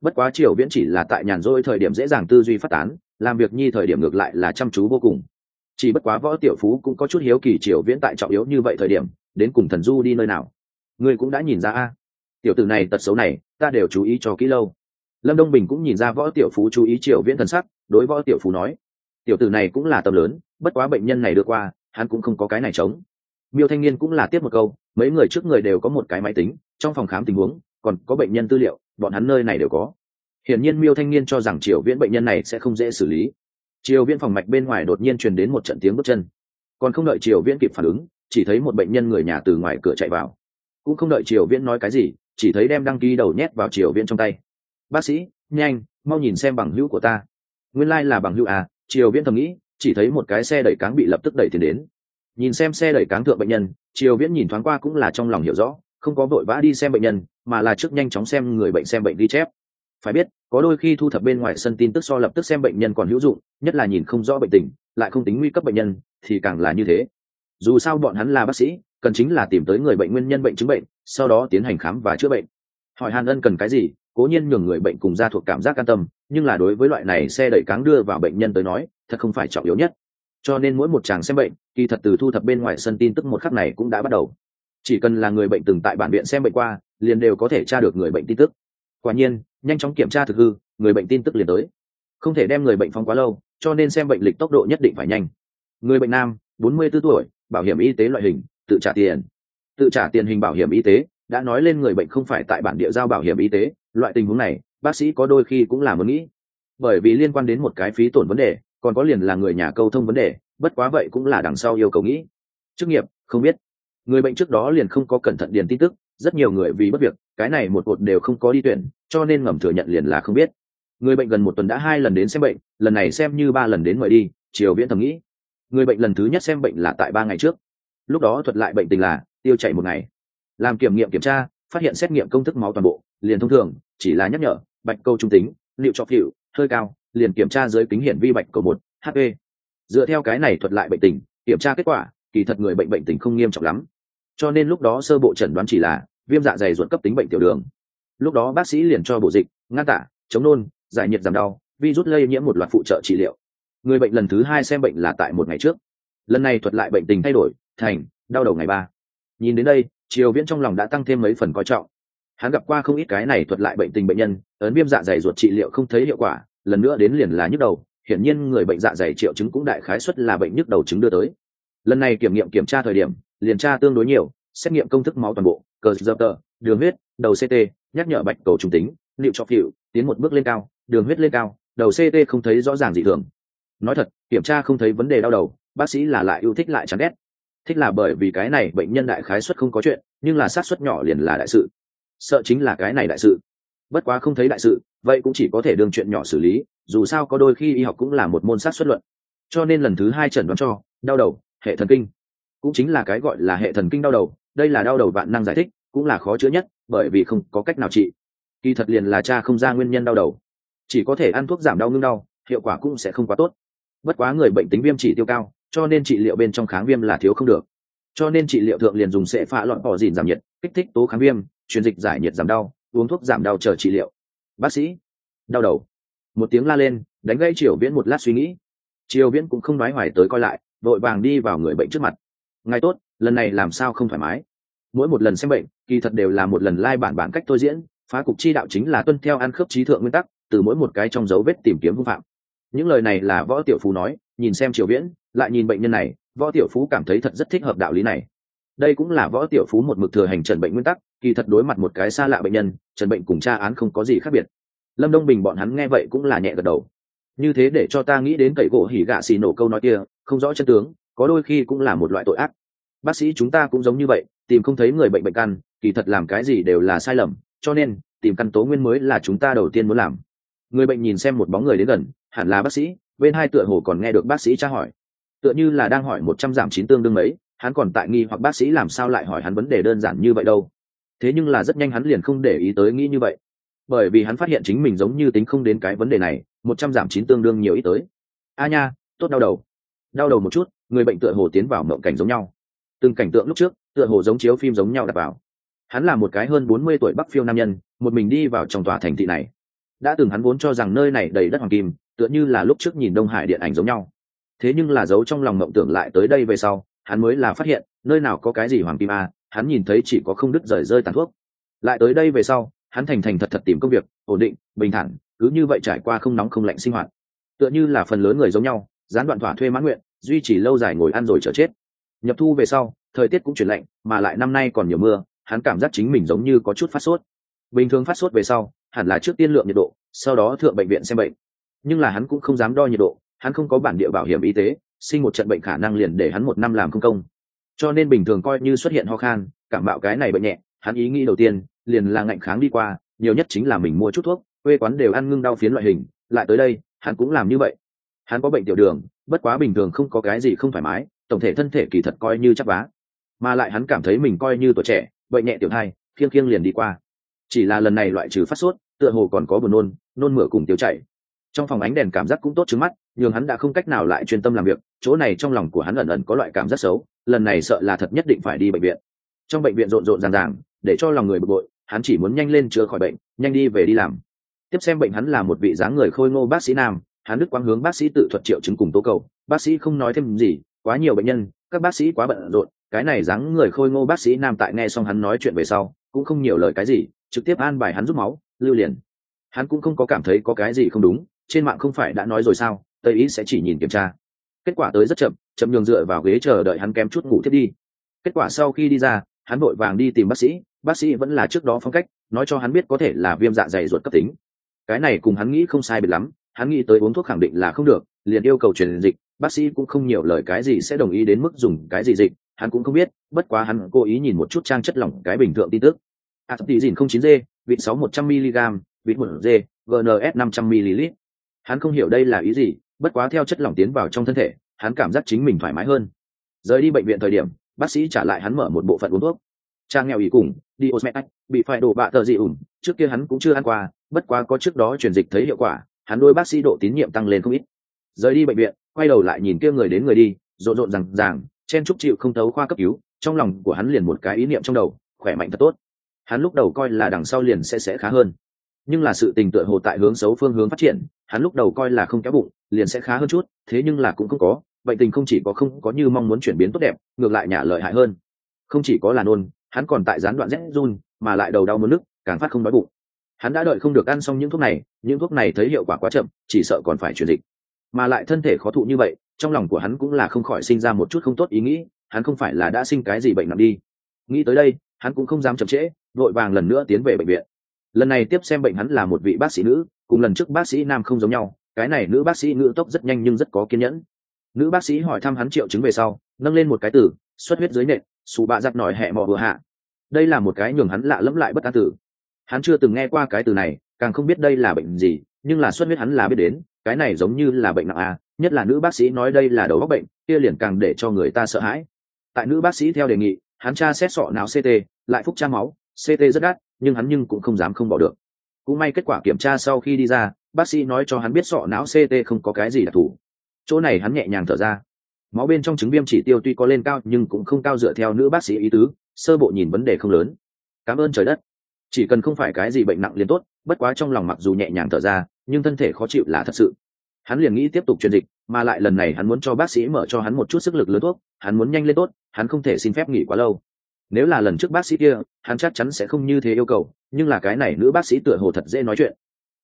Bất quá triều viễn chỉ là tại nhàn rỗi thời điểm dễ dàng tư duy phát tán làm việc nhi thời điểm ngược lại là chăm chú vô cùng. Chỉ bất quá võ tiểu phú cũng có chút hiếu kỳ triều viễn tại trọng yếu như vậy thời điểm, đến cùng thần du đi nơi nào? Ngươi cũng đã nhìn ra a. Tiểu tử này tật xấu này, ta đều chú ý cho kỹ lâu. Lâm đông bình cũng nhìn ra võ tiểu phú chú ý triều viễn thần sắc, đối võ tiểu phú nói, tiểu tử này cũng là tầm lớn, bất quá bệnh nhân này đưa qua, hắn cũng không có cái này chống. Miêu thanh niên cũng là tiếp một câu, mấy người trước người đều có một cái máy tính, trong phòng khám tình huống, còn có bệnh nhân tư liệu, bọn hắn nơi này đều có hiển nhiên miêu thanh niên cho rằng triều viễn bệnh nhân này sẽ không dễ xử lý. Triều viễn phòng mạch bên ngoài đột nhiên truyền đến một trận tiếng bước chân. Còn không đợi triều viễn kịp phản ứng, chỉ thấy một bệnh nhân người nhà từ ngoài cửa chạy vào. Cũng không đợi triều viễn nói cái gì, chỉ thấy đem đăng ký đầu nhét vào triều viễn trong tay. Bác sĩ, nhanh, mau nhìn xem bằng hữu của ta. Nguyên lai、like、là bằng hữu à? Triều viễn thầm nghĩ, chỉ thấy một cái xe đẩy cáng bị lập tức đẩy tiền đến. Nhìn xem xe đẩy cáng thượng bệnh nhân, triều viễn nhìn thoáng qua cũng là trong lòng hiểu rõ, không có vội vã đi xem bệnh nhân, mà là trước nhanh chóng xem người bệnh xem bệnh ghi chép phải biết, có đôi khi thu thập bên ngoài sân tin tức so lập tức xem bệnh nhân còn hữu dụng, nhất là nhìn không rõ bệnh tình, lại không tính nguy cấp bệnh nhân, thì càng là như thế. Dù sao bọn hắn là bác sĩ, cần chính là tìm tới người bệnh nguyên nhân bệnh chứng bệnh, sau đó tiến hành khám và chữa bệnh. Hỏi hàn ân cần cái gì, cố nhiên nhường người bệnh cùng ra thuộc cảm giác an tâm, nhưng là đối với loại này xe đẩy cáng đưa vào bệnh nhân tới nói, thật không phải trọng yếu nhất. Cho nên mỗi một chàng xem bệnh, kỳ thật từ thu thập bên ngoài sân tin tức một khắc này cũng đã bắt đầu. Chỉ cần là người bệnh từng tại bản viện xem bệnh qua, liền đều có thể tra được người bệnh tin tức. Quả nhiên nhanh chóng kiểm tra thực hư, người bệnh tin tức liền tới. Không thể đem người bệnh phong quá lâu, cho nên xem bệnh lịch tốc độ nhất định phải nhanh. Người bệnh nam, bốn mươi 44 tuổi, bảo hiểm y tế loại hình, tự trả tiền. Tự trả tiền hình bảo hiểm y tế, đã nói lên người bệnh không phải tại bản địa giao bảo hiểm y tế, loại tình huống này, bác sĩ có đôi khi cũng là muốn nghĩ. Bởi vì liên quan đến một cái phí tổn vấn đề, còn có liền là người nhà câu thông vấn đề, bất quá vậy cũng là đằng sau yêu cầu nghĩ. Chức nghiệp, không biết. Người bệnh trước đó liền không có cẩn thận điền tin tức, rất nhiều người vì bất việc, cái này một cột đều không có đi tuyển cho nên ngầm thừa nhận liền là không biết. Người bệnh gần một tuần đã hai lần đến xem bệnh, lần này xem như ba lần đến mời đi, chiều viễn thầm nghĩ. Người bệnh lần thứ nhất xem bệnh là tại ba ngày trước. Lúc đó thuật lại bệnh tình là, tiêu chảy một ngày. Làm kiểm nghiệm kiểm tra, phát hiện xét nghiệm công thức máu toàn bộ, liền thông thường, chỉ là nhắc nhở, bạch câu trung tính, liệu cho hiệu hơi cao, liền kiểm tra dưới kính hiển vi bạch cầu một hp dựa theo cái này thuật lại bệnh tình, kiểm tra kết quả, kỳ thật người bệnh bệnh tình không nghiêm trọng lắm. Cho nên lúc đó sơ bộ chẩn đoán chỉ là viêm dạ dày ruột cấp tính bệnh tiểu đường lúc đó bác sĩ liền cho bổ dịch, ngăn tả, chống nôn, giải nhiệt giảm đau, virus lây nhiễm một loạt phụ trợ trị liệu. Người bệnh lần thứ hai xem bệnh là tại một ngày trước. Lần này thuật lại bệnh tình thay đổi, thành, đau đầu ngày ba. Nhìn đến đây, triều viễn trong lòng đã tăng thêm mấy phần coi trọng. Hắn gặp qua không ít cái này thuật lại bệnh tình bệnh nhân, ấn viêm dạ dày ruột trị liệu không thấy hiệu quả, lần nữa đến liền là nhức đầu, hiển nhiên người bệnh dạ dày triệu chứng cũng đại khái suất là bệnh nhức đầu chứng đưa tới. Lần này kiểm nghiệm kiểm tra thời điểm, liền tra tương đối nhiều, xét nghiệm công thức máu toàn bộ cờ dập tờ đường huyết, đầu ct nhắc nhở bạch cầu trung tính, liệu cho phiệu tiến một bước lên cao, đường huyết lên cao, đầu ct không thấy rõ ràng gì thường. Nói thật, kiểm tra không thấy vấn đề đau đầu, bác sĩ là lại yêu thích lại chán ghét. Thích là bởi vì cái này bệnh nhân đại khái suất không có chuyện, nhưng là sát suất nhỏ liền là đại sự. Sợ chính là cái này đại sự. Bất quá không thấy đại sự, vậy cũng chỉ có thể đương chuyện nhỏ xử lý, dù sao có đôi khi y học cũng là một môn sát xuất luận. Cho nên lần thứ hai chẩn đoán cho, đau đầu, hệ thần kinh. Cũng chính là cái gọi là hệ thần kinh đau đầu, đây là đau đầu vạn năng giải thích, cũng là khó chữa nhất bởi vì không có cách nào trị. Kỳ thật liền là cha không ra nguyên nhân đau đầu. Chỉ có thể ăn thuốc giảm đau ngưng đau, hiệu quả cũng sẽ không quá tốt. Bất quá người bệnh tính viêm chỉ tiêu cao, cho nên trị liệu bên trong kháng viêm là thiếu không được. Cho nên trị liệu thượng liền dùng sẽ phạ loạn bỏ dìn giảm nhiệt, kích thích tố kháng viêm, truyền dịch giải nhiệt giảm đau, uống thuốc giảm đau chờ trị liệu. Bác sĩ, đau đầu. Một tiếng la lên, đánh gây triều viễn một lát suy nghĩ. Triều viễn cũng không nói hoài tới coi lại, vội vàng đi vào người bệnh trước mặt. Ngay tốt, lần này làm sao không thoải mái? Mỗi một lần xem bệnh, kỳ thật đều là một lần lai bản bản cách tôi diễn. Phá cục chi đạo chính là tuân theo ăn khớp trí thượng nguyên tắc, từ mỗi một cái trong dấu vết tìm kiếm vi phạm những lời này là võ tiểu phú nói, nhìn xem triều viễn, lại nhìn bệnh nhân này, võ tiểu phú cảm thấy thật rất thích hợp đạo lý này. Đây cũng là võ tiểu phú một mực thừa hành trần bệnh nguyên tắc, kỳ thật đối mặt một cái xa lạ bệnh nhân, trần bệnh cùng tra án không có gì khác biệt. Lâm đông bình bọn hắn nghe vậy cũng là nhẹ gật đầu. Như thế để cho ta nghĩ đến cậy gỗ hỉ gạ xì nổ câu nói kia, không rõ chân tướng, có đôi khi cũng là một loại tội ác. Bác sĩ chúng ta cũng giống như vậy tìm không thấy người bệnh bệnh căn, kỳ thật làm cái gì đều là sai lầm, cho nên, tìm căn tố nguyên mới là chúng ta đầu tiên muốn làm. Người bệnh nhìn xem một bóng người đến gần, hẳn là bác sĩ, bên hai tựa hồ còn nghe được bác sĩ tra hỏi. Tựa như là đang hỏi một trăm giảm chín tương đương mấy, hắn còn tại nghi hoặc bác sĩ làm sao lại hỏi hắn vấn đề đơn giản như vậy đâu. Thế nhưng là rất nhanh hắn liền không để ý tới nghĩ như vậy. Bởi vì hắn phát hiện chính mình giống như tính không đến cái vấn đề này, một trăm giảm chín tương đương nhiều ít tới. A nha, tốt đau đầu. Đau đầu một chút, người bệnh tựa hồ tiến vào mộng cảnh giống nhau. Từng cảnh tượng lúc trước tựa hồ giống chiếu phim giống nhau đặt vào. Hắn là một cái hơn bốn mươi tuổi bắc phiêu nam nhân, một mình đi vào trong tòa thành thị này. Đã từng hắn vốn cho rằng nơi này đầy đất hoàng kim, tựa như là lúc trước nhìn đông hải điện ảnh giống nhau. Thế nhưng là giấu trong lòng mộng tưởng lại tới đây về sau, hắn mới là phát hiện, nơi nào có cái gì hoàng kim a, hắn nhìn thấy chỉ có không đứt rời rơi tàn thuốc. Lại tới đây về sau, hắn thành thành thật thật tìm công việc, ổn định, bình thản, cứ như vậy trải qua không nóng không lạnh sinh hoạt. Tựa như là phần lớn người giống nhau, gián đoạn thỏa thuê mãn nguyện, duy trì lâu dài ngồi ăn rồi chờ chết. Nhập thu về sau thời tiết cũng chuyển lạnh, mà lại năm nay còn nhiều mưa, hắn cảm giác chính mình giống như có chút phát sốt. Bình thường phát sốt về sau, hẳn là trước tiên lượng nhiệt độ, sau đó thượng bệnh viện xem bệnh. Nhưng là hắn cũng không dám đo nhiệt độ, hắn không có bản địa bảo hiểm y tế, sinh một trận bệnh khả năng liền để hắn một năm làm không công. Cho nên bình thường coi như xuất hiện ho khan, cảm bạo cái này bệnh nhẹ, hắn ý nghĩ đầu tiên liền là ngạnh kháng đi qua, nhiều nhất chính là mình mua chút thuốc, quê quán đều ăn ngưng đau phiến loại hình, lại tới đây, hắn cũng làm như vậy. Hắn có bệnh tiểu đường, bất quá bình thường không có cái gì không thoải mái, tổng thể thân thể kỳ thật coi như chắc vá mà lại hắn cảm thấy mình coi như tuổi trẻ bệnh nhẹ tiểu thai, khiêng khiêng liền đi qua. Chỉ là lần này loại trừ phát sốt, tựa hồ còn có buồn nôn nôn mửa cùng tiêu chảy. Trong phòng ánh đèn cảm giác cũng tốt trước mắt, nhưng hắn đã không cách nào lại chuyên tâm làm việc, chỗ này trong lòng của hắn ẩn ẩn có loại cảm giác xấu, lần này sợ là thật nhất định phải đi bệnh viện. Trong bệnh viện rộn rộn ràng ràng, để cho lòng người bực bội, hắn chỉ muốn nhanh lên chữa khỏi bệnh, nhanh đi về đi làm. Tiếp xem bệnh hắn là một vị dáng người khôi ngô bác sĩ nam, hắn đức quang hướng bác sĩ tự thuật triệu chứng cùng tố cầu. Bác sĩ không nói thêm gì, quá nhiều bệnh nhân, các bác sĩ quá bận rộn cái này dáng người khôi ngô bác sĩ nam tại nghe xong hắn nói chuyện về sau, cũng không nhiều lời cái gì, trực tiếp an bài hắn rút máu, lưu liền. Hắn cũng không có cảm thấy có cái gì không đúng, trên mạng không phải đã nói rồi sao, tây ý sẽ chỉ nhìn kiểm tra. Kết quả tới rất chậm chậm nhường dựa vào ghế chờ đợi hắn kém chút ngủ thiết đi. Kết quả sau khi đi ra, hắn vội vàng đi tìm bác sĩ bác sĩ vẫn là trước đó phong cách, nói cho hắn biết có thể là viêm dạ dày ruột cấp tính. Cái này cùng hắn nghĩ không sai biệt lắm, hắn nghĩ tới uống thuốc khẳng định là không được, liền yêu cầu truyền dịch, bác sĩ cũng không nhiều lời cái gì sẽ đồng ý đến mức dùng cái gì dịch hắn cũng không biết, bất quá hắn cố ý nhìn một chút trang chất lỏng cái bình thường tin tức. A tỷ dìn không chín g vịt sáu một trăm mg vịt một g gns năm trăm ml. Hắn không hiểu đây là ý gì, bất quá theo chất lỏng tiến vào trong thân thể, hắn cảm giác chính mình thoải mái hơn. Rời đi bệnh viện thời điểm, bác sĩ trả lại hắn mở một bộ phận uống thuốc. Trang nghèo ý cùng, đi osmet bị phải đổ bạ tờ dị ủng, trước kia hắn cũng chưa ăn qua, bất quá có trước đó truyền dịch thấy hiệu quả, hắn đôi bác sĩ độ tín nhiệm tăng lên không ít. Rời đi bệnh viện, quay đầu lại nhìn kia người đến người đi, rộn rộn rằng ràng chen chúc chịu không thấu khoa cấp cứu, trong lòng của hắn liền một cái ý niệm trong đầu, khỏe mạnh thật tốt. Hắn lúc đầu coi là đằng sau liền sẽ sẽ khá hơn. Nhưng là sự tình tựa hồ tại hướng xấu phương hướng phát triển, hắn lúc đầu coi là không kéo bụng, liền sẽ khá hơn chút, thế nhưng là cũng không có, bệnh tình không chỉ có không có như mong muốn chuyển biến tốt đẹp, ngược lại nhả lợi hại hơn. Không chỉ có là nôn, hắn còn tại gián đoạn rét run, mà lại đầu đau mất nước càng phát không đói bụng. Hắn đã đợi không được ăn xong những thuốc này, những thuốc này thấy hiệu quả quá chậm, chỉ sợ còn phải chuyển dịch. Mà lại thân thể khó thụ như vậy trong lòng của hắn cũng là không khỏi sinh ra một chút không tốt ý nghĩ, hắn không phải là đã sinh cái gì bệnh nặng đi. Nghĩ tới đây, hắn cũng không dám chậm trễ, vội vàng lần nữa tiến về bệnh viện. Lần này tiếp xem bệnh hắn là một vị bác sĩ nữ, cùng lần trước bác sĩ nam không giống nhau, cái này nữ bác sĩ ngữ tốc rất nhanh nhưng rất có kiên nhẫn. Nữ bác sĩ hỏi thăm hắn triệu chứng về sau, nâng lên một cái từ, xuất huyết dưới nệm xù bạ giặt nổi hẹ mò vừa hạ. Đây là một cái nhường hắn lạ lẫm lại bất an tử. Hắn chưa từng nghe qua cái từ này, càng không biết đây là bệnh gì, nhưng là xuất huyết hắn là biết đến, cái này giống như là bệnh nặng à nhất là nữ bác sĩ nói đây là đầu óc bệnh, kia liền càng để cho người ta sợ hãi. Tại nữ bác sĩ theo đề nghị, hắn tra xét sọ não ct lại phúc tra máu ct rất đắt, nhưng hắn nhưng cũng không dám không bỏ được. Cũng may kết quả kiểm tra sau khi đi ra, bác sĩ nói cho hắn biết sọ não ct không có cái gì đặc thù. Chỗ này hắn nhẹ nhàng thở ra. Máu bên trong trứng viêm chỉ tiêu tuy có lên cao nhưng cũng không cao dựa theo nữ bác sĩ ý tứ, sơ bộ nhìn vấn đề không lớn. Cảm ơn trời đất. Chỉ cần không phải cái gì bệnh nặng liền tốt, bất quá trong lòng mặc dù nhẹ nhàng thở ra, nhưng thân thể khó chịu là thật sự hắn liền nghĩ tiếp tục truyền dịch, mà lại lần này hắn muốn cho bác sĩ mở cho hắn một chút sức lực lớn thuốc, hắn muốn nhanh lên tốt, hắn không thể xin phép nghỉ quá lâu. Nếu là lần trước bác sĩ kia, hắn chắc chắn sẽ không như thế yêu cầu, nhưng là cái này nữ bác sĩ tựa hồ thật dễ nói chuyện.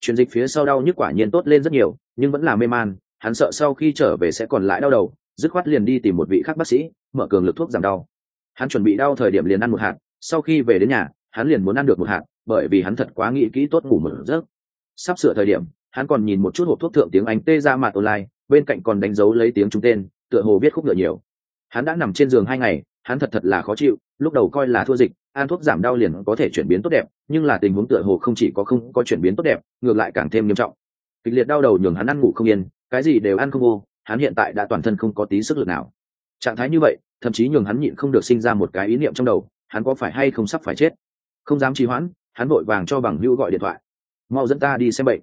Truyền dịch phía sau đau nhức quả nhiên tốt lên rất nhiều, nhưng vẫn là mê man, hắn sợ sau khi trở về sẽ còn lại đau đầu, dứt khoát liền đi tìm một vị khác bác sĩ, mở cường lực thuốc giảm đau. Hắn chuẩn bị đau thời điểm liền ăn một hạt, sau khi về đến nhà, hắn liền muốn ăn được một hạt, bởi vì hắn thật quá nghĩ kỹ tốt ngủ một giấc. Sắp sửa thời điểm hắn còn nhìn một chút hộp thuốc thượng tiếng anh tê ra mặt online, bên cạnh còn đánh dấu lấy tiếng trung tên, tựa hồ biết khúc ngựa nhiều. Hắn đã nằm trên giường hai ngày, hắn thật thật là khó chịu, lúc đầu coi là thua dịch, ăn thuốc giảm đau liền có thể chuyển biến tốt đẹp, nhưng là tình huống tựa hồ không chỉ có không có chuyển biến tốt đẹp, ngược lại càng thêm nghiêm trọng. Kịch liệt đau đầu nhường hắn ăn ngủ không yên, cái gì đều ăn không vô, hắn hiện tại đã toàn thân không có tí sức lực nào. Trạng thái như vậy, thậm chí nhường hắn nhịn không được sinh ra một cái ý niệm trong đầu, hắn có phải hay không sắp phải chết? Không dám trì hoãn, hắn vội vàng cho bằng hữu gọi điện thoại. Mau dẫn ta đi xem bệnh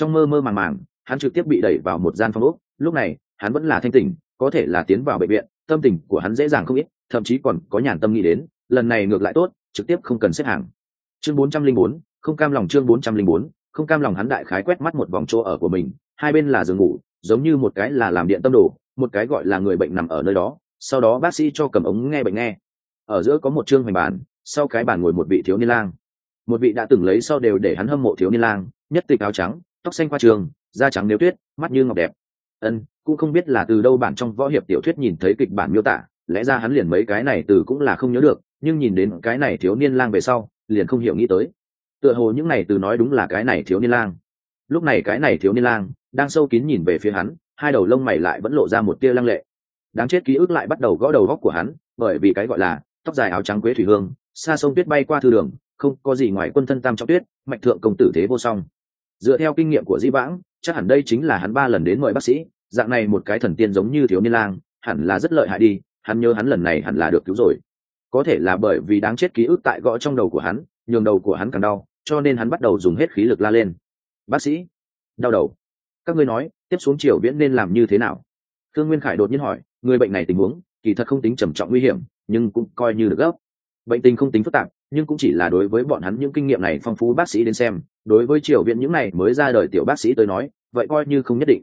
trong mơ mơ màng màng, hắn trực tiếp bị đẩy vào một gian phòng úc lúc này, hắn vẫn là thanh tỉnh, có thể là tiến vào bệnh viện, tâm tình của hắn dễ dàng không ít, thậm chí còn có nhàn tâm nghĩ đến, lần này ngược lại tốt, trực tiếp không cần xếp hàng. Chương bốn trăm linh bốn, không cam lòng chương bốn trăm linh bốn, không cam lòng hắn đại khái quét mắt một vòng chỗ ở của mình. Hai bên là giường ngủ, giống như một cái là làm điện tâm đồ, một cái gọi là người bệnh nằm ở nơi đó. Sau đó bác sĩ cho cầm ống nghe bệnh nghe. Ở giữa có một chương hoành bàn, sau cái bàn ngồi một vị thiếu niên lang. Một vị đã từng lấy sau đều để hắn hâm mộ thiếu niên lang, nhất tịch áo trắng tóc xanh qua trường, da trắng nếu tuyết, mắt như ngọc đẹp. Ân, cũng không biết là từ đâu bản trong võ hiệp tiểu thuyết nhìn thấy kịch bản miêu tả, lẽ ra hắn liền mấy cái này từ cũng là không nhớ được, nhưng nhìn đến cái này thiếu niên lang về sau, liền không hiểu nghĩ tới. Tựa hồ những này từ nói đúng là cái này thiếu niên lang. Lúc này cái này thiếu niên lang, đang sâu kín nhìn về phía hắn, hai đầu lông mày lại vẫn lộ ra một tia lăng lệ. Đáng chết ký ức lại bắt đầu gõ đầu góc của hắn, bởi vì cái gọi là tóc dài áo trắng quế thủy hương, xa sông tuyết bay qua thư đường, không có gì ngoài quân thân tam trọng tuyết mạnh thượng công tử thế vô song dựa theo kinh nghiệm của di vãng, chắc hẳn đây chính là hắn ba lần đến mời bác sĩ. Dạng này một cái thần tiên giống như thiếu niên lang, hẳn là rất lợi hại đi, hắn nhớ hắn lần này hẳn là được cứu rồi. Có thể là bởi vì đáng chết ký ức tại gõ trong đầu của hắn, nhường đầu của hắn càng đau, cho nên hắn bắt đầu dùng hết khí lực la lên. Bác sĩ, đau đầu. Các ngươi nói, tiếp xuống triều viễn nên làm như thế nào? Thương nguyên khải đột nhiên hỏi, người bệnh này tình huống, kỳ thật không tính trầm trọng nguy hiểm, nhưng cũng coi như được gấp. Bệnh tình không tính phức tạp nhưng cũng chỉ là đối với bọn hắn những kinh nghiệm này phong phú bác sĩ đến xem. Đối với triều viễn những này mới ra đời tiểu bác sĩ tới nói, vậy coi như không nhất định.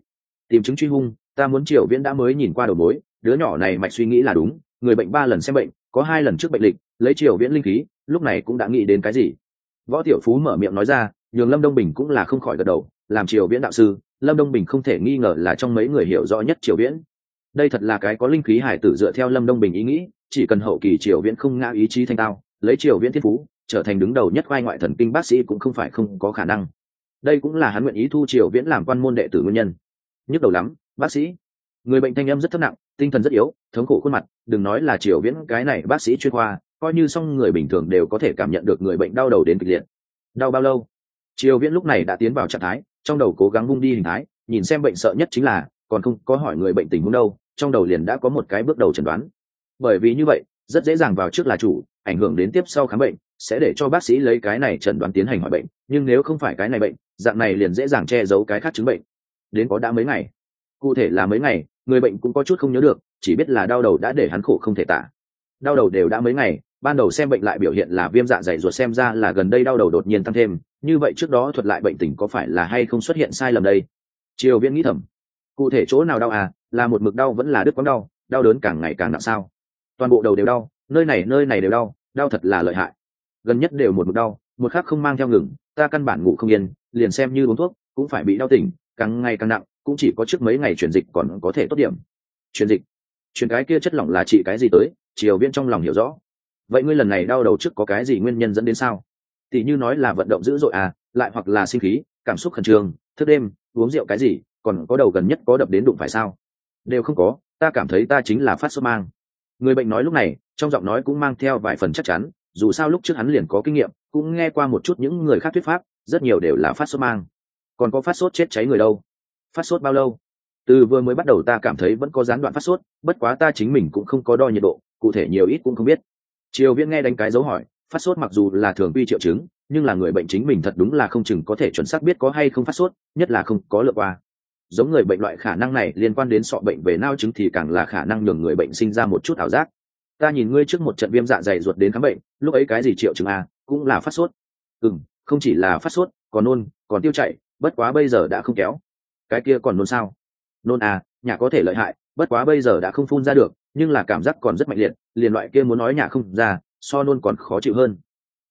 Tìm chứng truy hung, ta muốn triều viễn đã mới nhìn qua đầu mối, đứa nhỏ này mạch suy nghĩ là đúng, người bệnh ba lần xem bệnh, có hai lần trước bệnh lịch, lấy triều viễn linh khí, lúc này cũng đã nghĩ đến cái gì. Võ tiểu phú mở miệng nói ra, nhường lâm đông bình cũng là không khỏi gật đầu, làm triều viễn đạo sư, lâm đông bình không thể nghi ngờ là trong mấy người hiểu rõ nhất triều viễn đây thật là cái có linh khí hải tử dựa theo lâm đông bình ý nghĩ, chỉ cần hậu kỳ triều viễn không ngã ý chí thanh tao lấy triều viễn thiên phú, trở thành đứng đầu nhất khoai ngoại thần kinh bác sĩ cũng không phải không có khả năng. Đây cũng là hắn nguyện ý thu triều viễn làm quan môn đệ tử nguyên nhân. Nhức đầu lắm, bác sĩ. Người bệnh thanh âm rất thấp nặng, tinh thần rất yếu, thống khổ khuôn mặt, đừng nói là triều viễn, cái này bác sĩ chuyên khoa, coi như xong người bình thường đều có thể cảm nhận được người bệnh đau đầu đến kịch liệt. Đau bao lâu? Triều viễn lúc này đã tiến vào trạng thái, trong đầu cố gắng bung đi hình thái, nhìn xem bệnh sợ nhất chính là, còn không có hỏi người bệnh tình huống đâu, trong đầu liền đã có một cái bước đầu chẩn đoán. Bởi vì như vậy, rất dễ dàng vào trước là chủ ảnh hưởng đến tiếp sau khám bệnh, sẽ để cho bác sĩ lấy cái này chẩn đoán tiến hành hỏi bệnh, nhưng nếu không phải cái này bệnh, dạng này liền dễ dàng che giấu cái khác chứng bệnh. Đến có đã mấy ngày? Cụ thể là mấy ngày, người bệnh cũng có chút không nhớ được, chỉ biết là đau đầu đã để hắn khổ không thể tả. Đau đầu đều đã mấy ngày, ban đầu xem bệnh lại biểu hiện là viêm dạ dày ruột xem ra là gần đây đau đầu đột nhiên tăng thêm, như vậy trước đó thuật lại bệnh tình có phải là hay không xuất hiện sai lầm đây? Triều viễn nghĩ thầm. Cụ thể chỗ nào đau à? Là một mực đau vẫn là đứt quãng đau đau đớn càng ngày càng nặng sao? Toàn bộ đầu đều đau nơi này nơi này đều đau đau thật là lợi hại. Gần nhất đều một mực đau, một khác không mang theo ngừng, ta căn bản ngủ không yên, liền xem như uống thuốc, cũng phải bị đau tỉnh, càng ngày càng nặng, cũng chỉ có trước mấy ngày chuyển dịch còn có thể tốt điểm. Chuyển dịch? Chuyển cái kia chất lỏng là trị cái gì tới? Triều viên trong lòng hiểu rõ. Vậy ngươi lần này đau đầu trước có cái gì nguyên nhân dẫn đến sao? Tỷ như nói là vận động dữ dội à lại hoặc là sinh khí, cảm xúc khẩn trương, thức đêm, uống rượu cái gì, còn có đầu gần nhất có đập đến đụng phải sao? Đều không có, ta cảm thấy ta chính là phát sốt mang người bệnh nói lúc này, trong giọng nói cũng mang theo vài phần chắc chắn, dù sao lúc trước hắn liền có kinh nghiệm, cũng nghe qua một chút những người khác thuyết pháp, rất nhiều đều là phát sốt mang. Còn có phát sốt chết cháy người đâu? Phát sốt bao lâu? Từ vừa mới bắt đầu ta cảm thấy vẫn có gián đoạn phát sốt, bất quá ta chính mình cũng không có đo nhiệt độ, cụ thể nhiều ít cũng không biết. Triều viễn nghe đánh cái dấu hỏi, phát sốt mặc dù là thường quy triệu chứng, nhưng là người bệnh chính mình thật đúng là không chừng có thể chuẩn xác biết có hay không phát sốt, nhất là không có lựa qua giống người bệnh loại khả năng này liên quan đến sọ bệnh về nao chứng thì càng là khả năng nhường người bệnh sinh ra một chút ảo giác. Ta nhìn ngươi trước một trận viêm dạ dày ruột đến khám bệnh, lúc ấy cái gì triệu chứng a cũng là phát sốt. Ừ không chỉ là phát sốt, còn nôn, còn tiêu chảy, bất quá bây giờ đã không kéo. Cái kia còn nôn sao? Nôn à nhà có thể lợi hại, bất quá bây giờ đã không phun ra được, nhưng là cảm giác còn rất mạnh liệt, liền loại kia muốn nói nhà không ra, so nôn còn khó chịu hơn.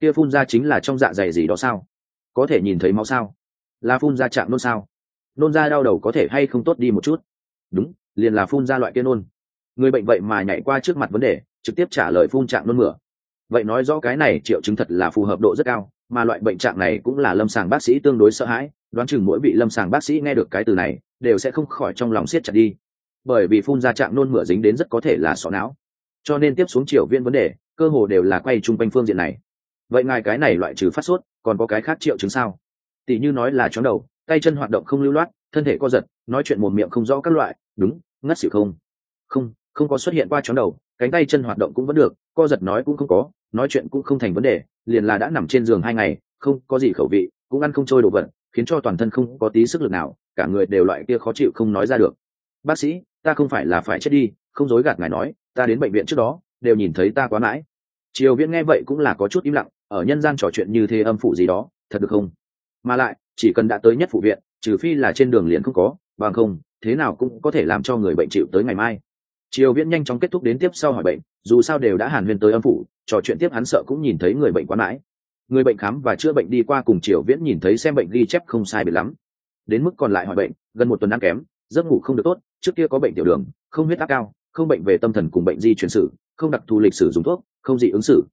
Kia phun ra chính là trong dạ dày gì đó sao? Có thể nhìn thấy máu sao? Là phun ra chạm nôn sao? Nôn ra đau đầu có thể hay không tốt đi một chút? Đúng, liền là phun ra loại kia nôn. Người bệnh vậy mà nhảy qua trước mặt vấn đề, trực tiếp trả lời phun trạng nôn mửa. Vậy nói rõ cái này triệu chứng thật là phù hợp độ rất cao, mà loại bệnh trạng này cũng là lâm sàng bác sĩ tương đối sợ hãi, đoán chừng mỗi vị lâm sàng bác sĩ nghe được cái từ này, đều sẽ không khỏi trong lòng siết chặt đi. Bởi vì phun ra trạng nôn mửa dính đến rất có thể là sọ não. Cho nên tiếp xuống triệu viên vấn đề, cơ hồ đều là quay chung quanh phương diện này. Vậy ngài cái này loại trừ phát sốt, còn có cái khác triệu chứng sao? Tỷ như nói là chóng đầu tay chân hoạt động không lưu loát, thân thể co giật, nói chuyện mồm miệng không rõ các loại, đúng, ngất xỉu không? Không không có xuất hiện qua chóng đầu, cánh tay chân hoạt động cũng vẫn được, co giật nói cũng không có, nói chuyện cũng không thành vấn đề, liền là đã nằm trên giường hai ngày, không có gì khẩu vị, cũng ăn không trôi đồ vật, khiến cho toàn thân không có tí sức lực nào, cả người đều loại kia khó chịu không nói ra được. Bác sĩ, ta không phải là phải chết đi, không dối gạt ngài nói, ta đến bệnh viện trước đó, đều nhìn thấy ta quá mãi. Triều viễn nghe vậy cũng là có chút im lặng, ở nhân gian trò chuyện như thế âm phủ gì đó, thật được không? Mà lại chỉ cần đã tới nhất phụ viện, trừ phi là trên đường liền không có, bằng không, thế nào cũng có thể làm cho người bệnh chịu tới ngày mai. Triều viễn nhanh chóng kết thúc đến tiếp sau hỏi bệnh, dù sao đều đã hàn huyên tới âm phủ, trò chuyện tiếp hắn sợ cũng nhìn thấy người bệnh quá mãi. Người bệnh khám và chữa bệnh đi qua cùng triều viễn nhìn thấy xem bệnh ghi chép không sai biệt lắm. Đến mức còn lại hỏi bệnh, gần một tuần ăn kém, giấc ngủ không được tốt, trước kia có bệnh tiểu đường, không huyết áp cao, không bệnh về tâm thần cùng bệnh di chuyển sử, không đặc thù lịch sử dùng thuốc, không dị ứng xử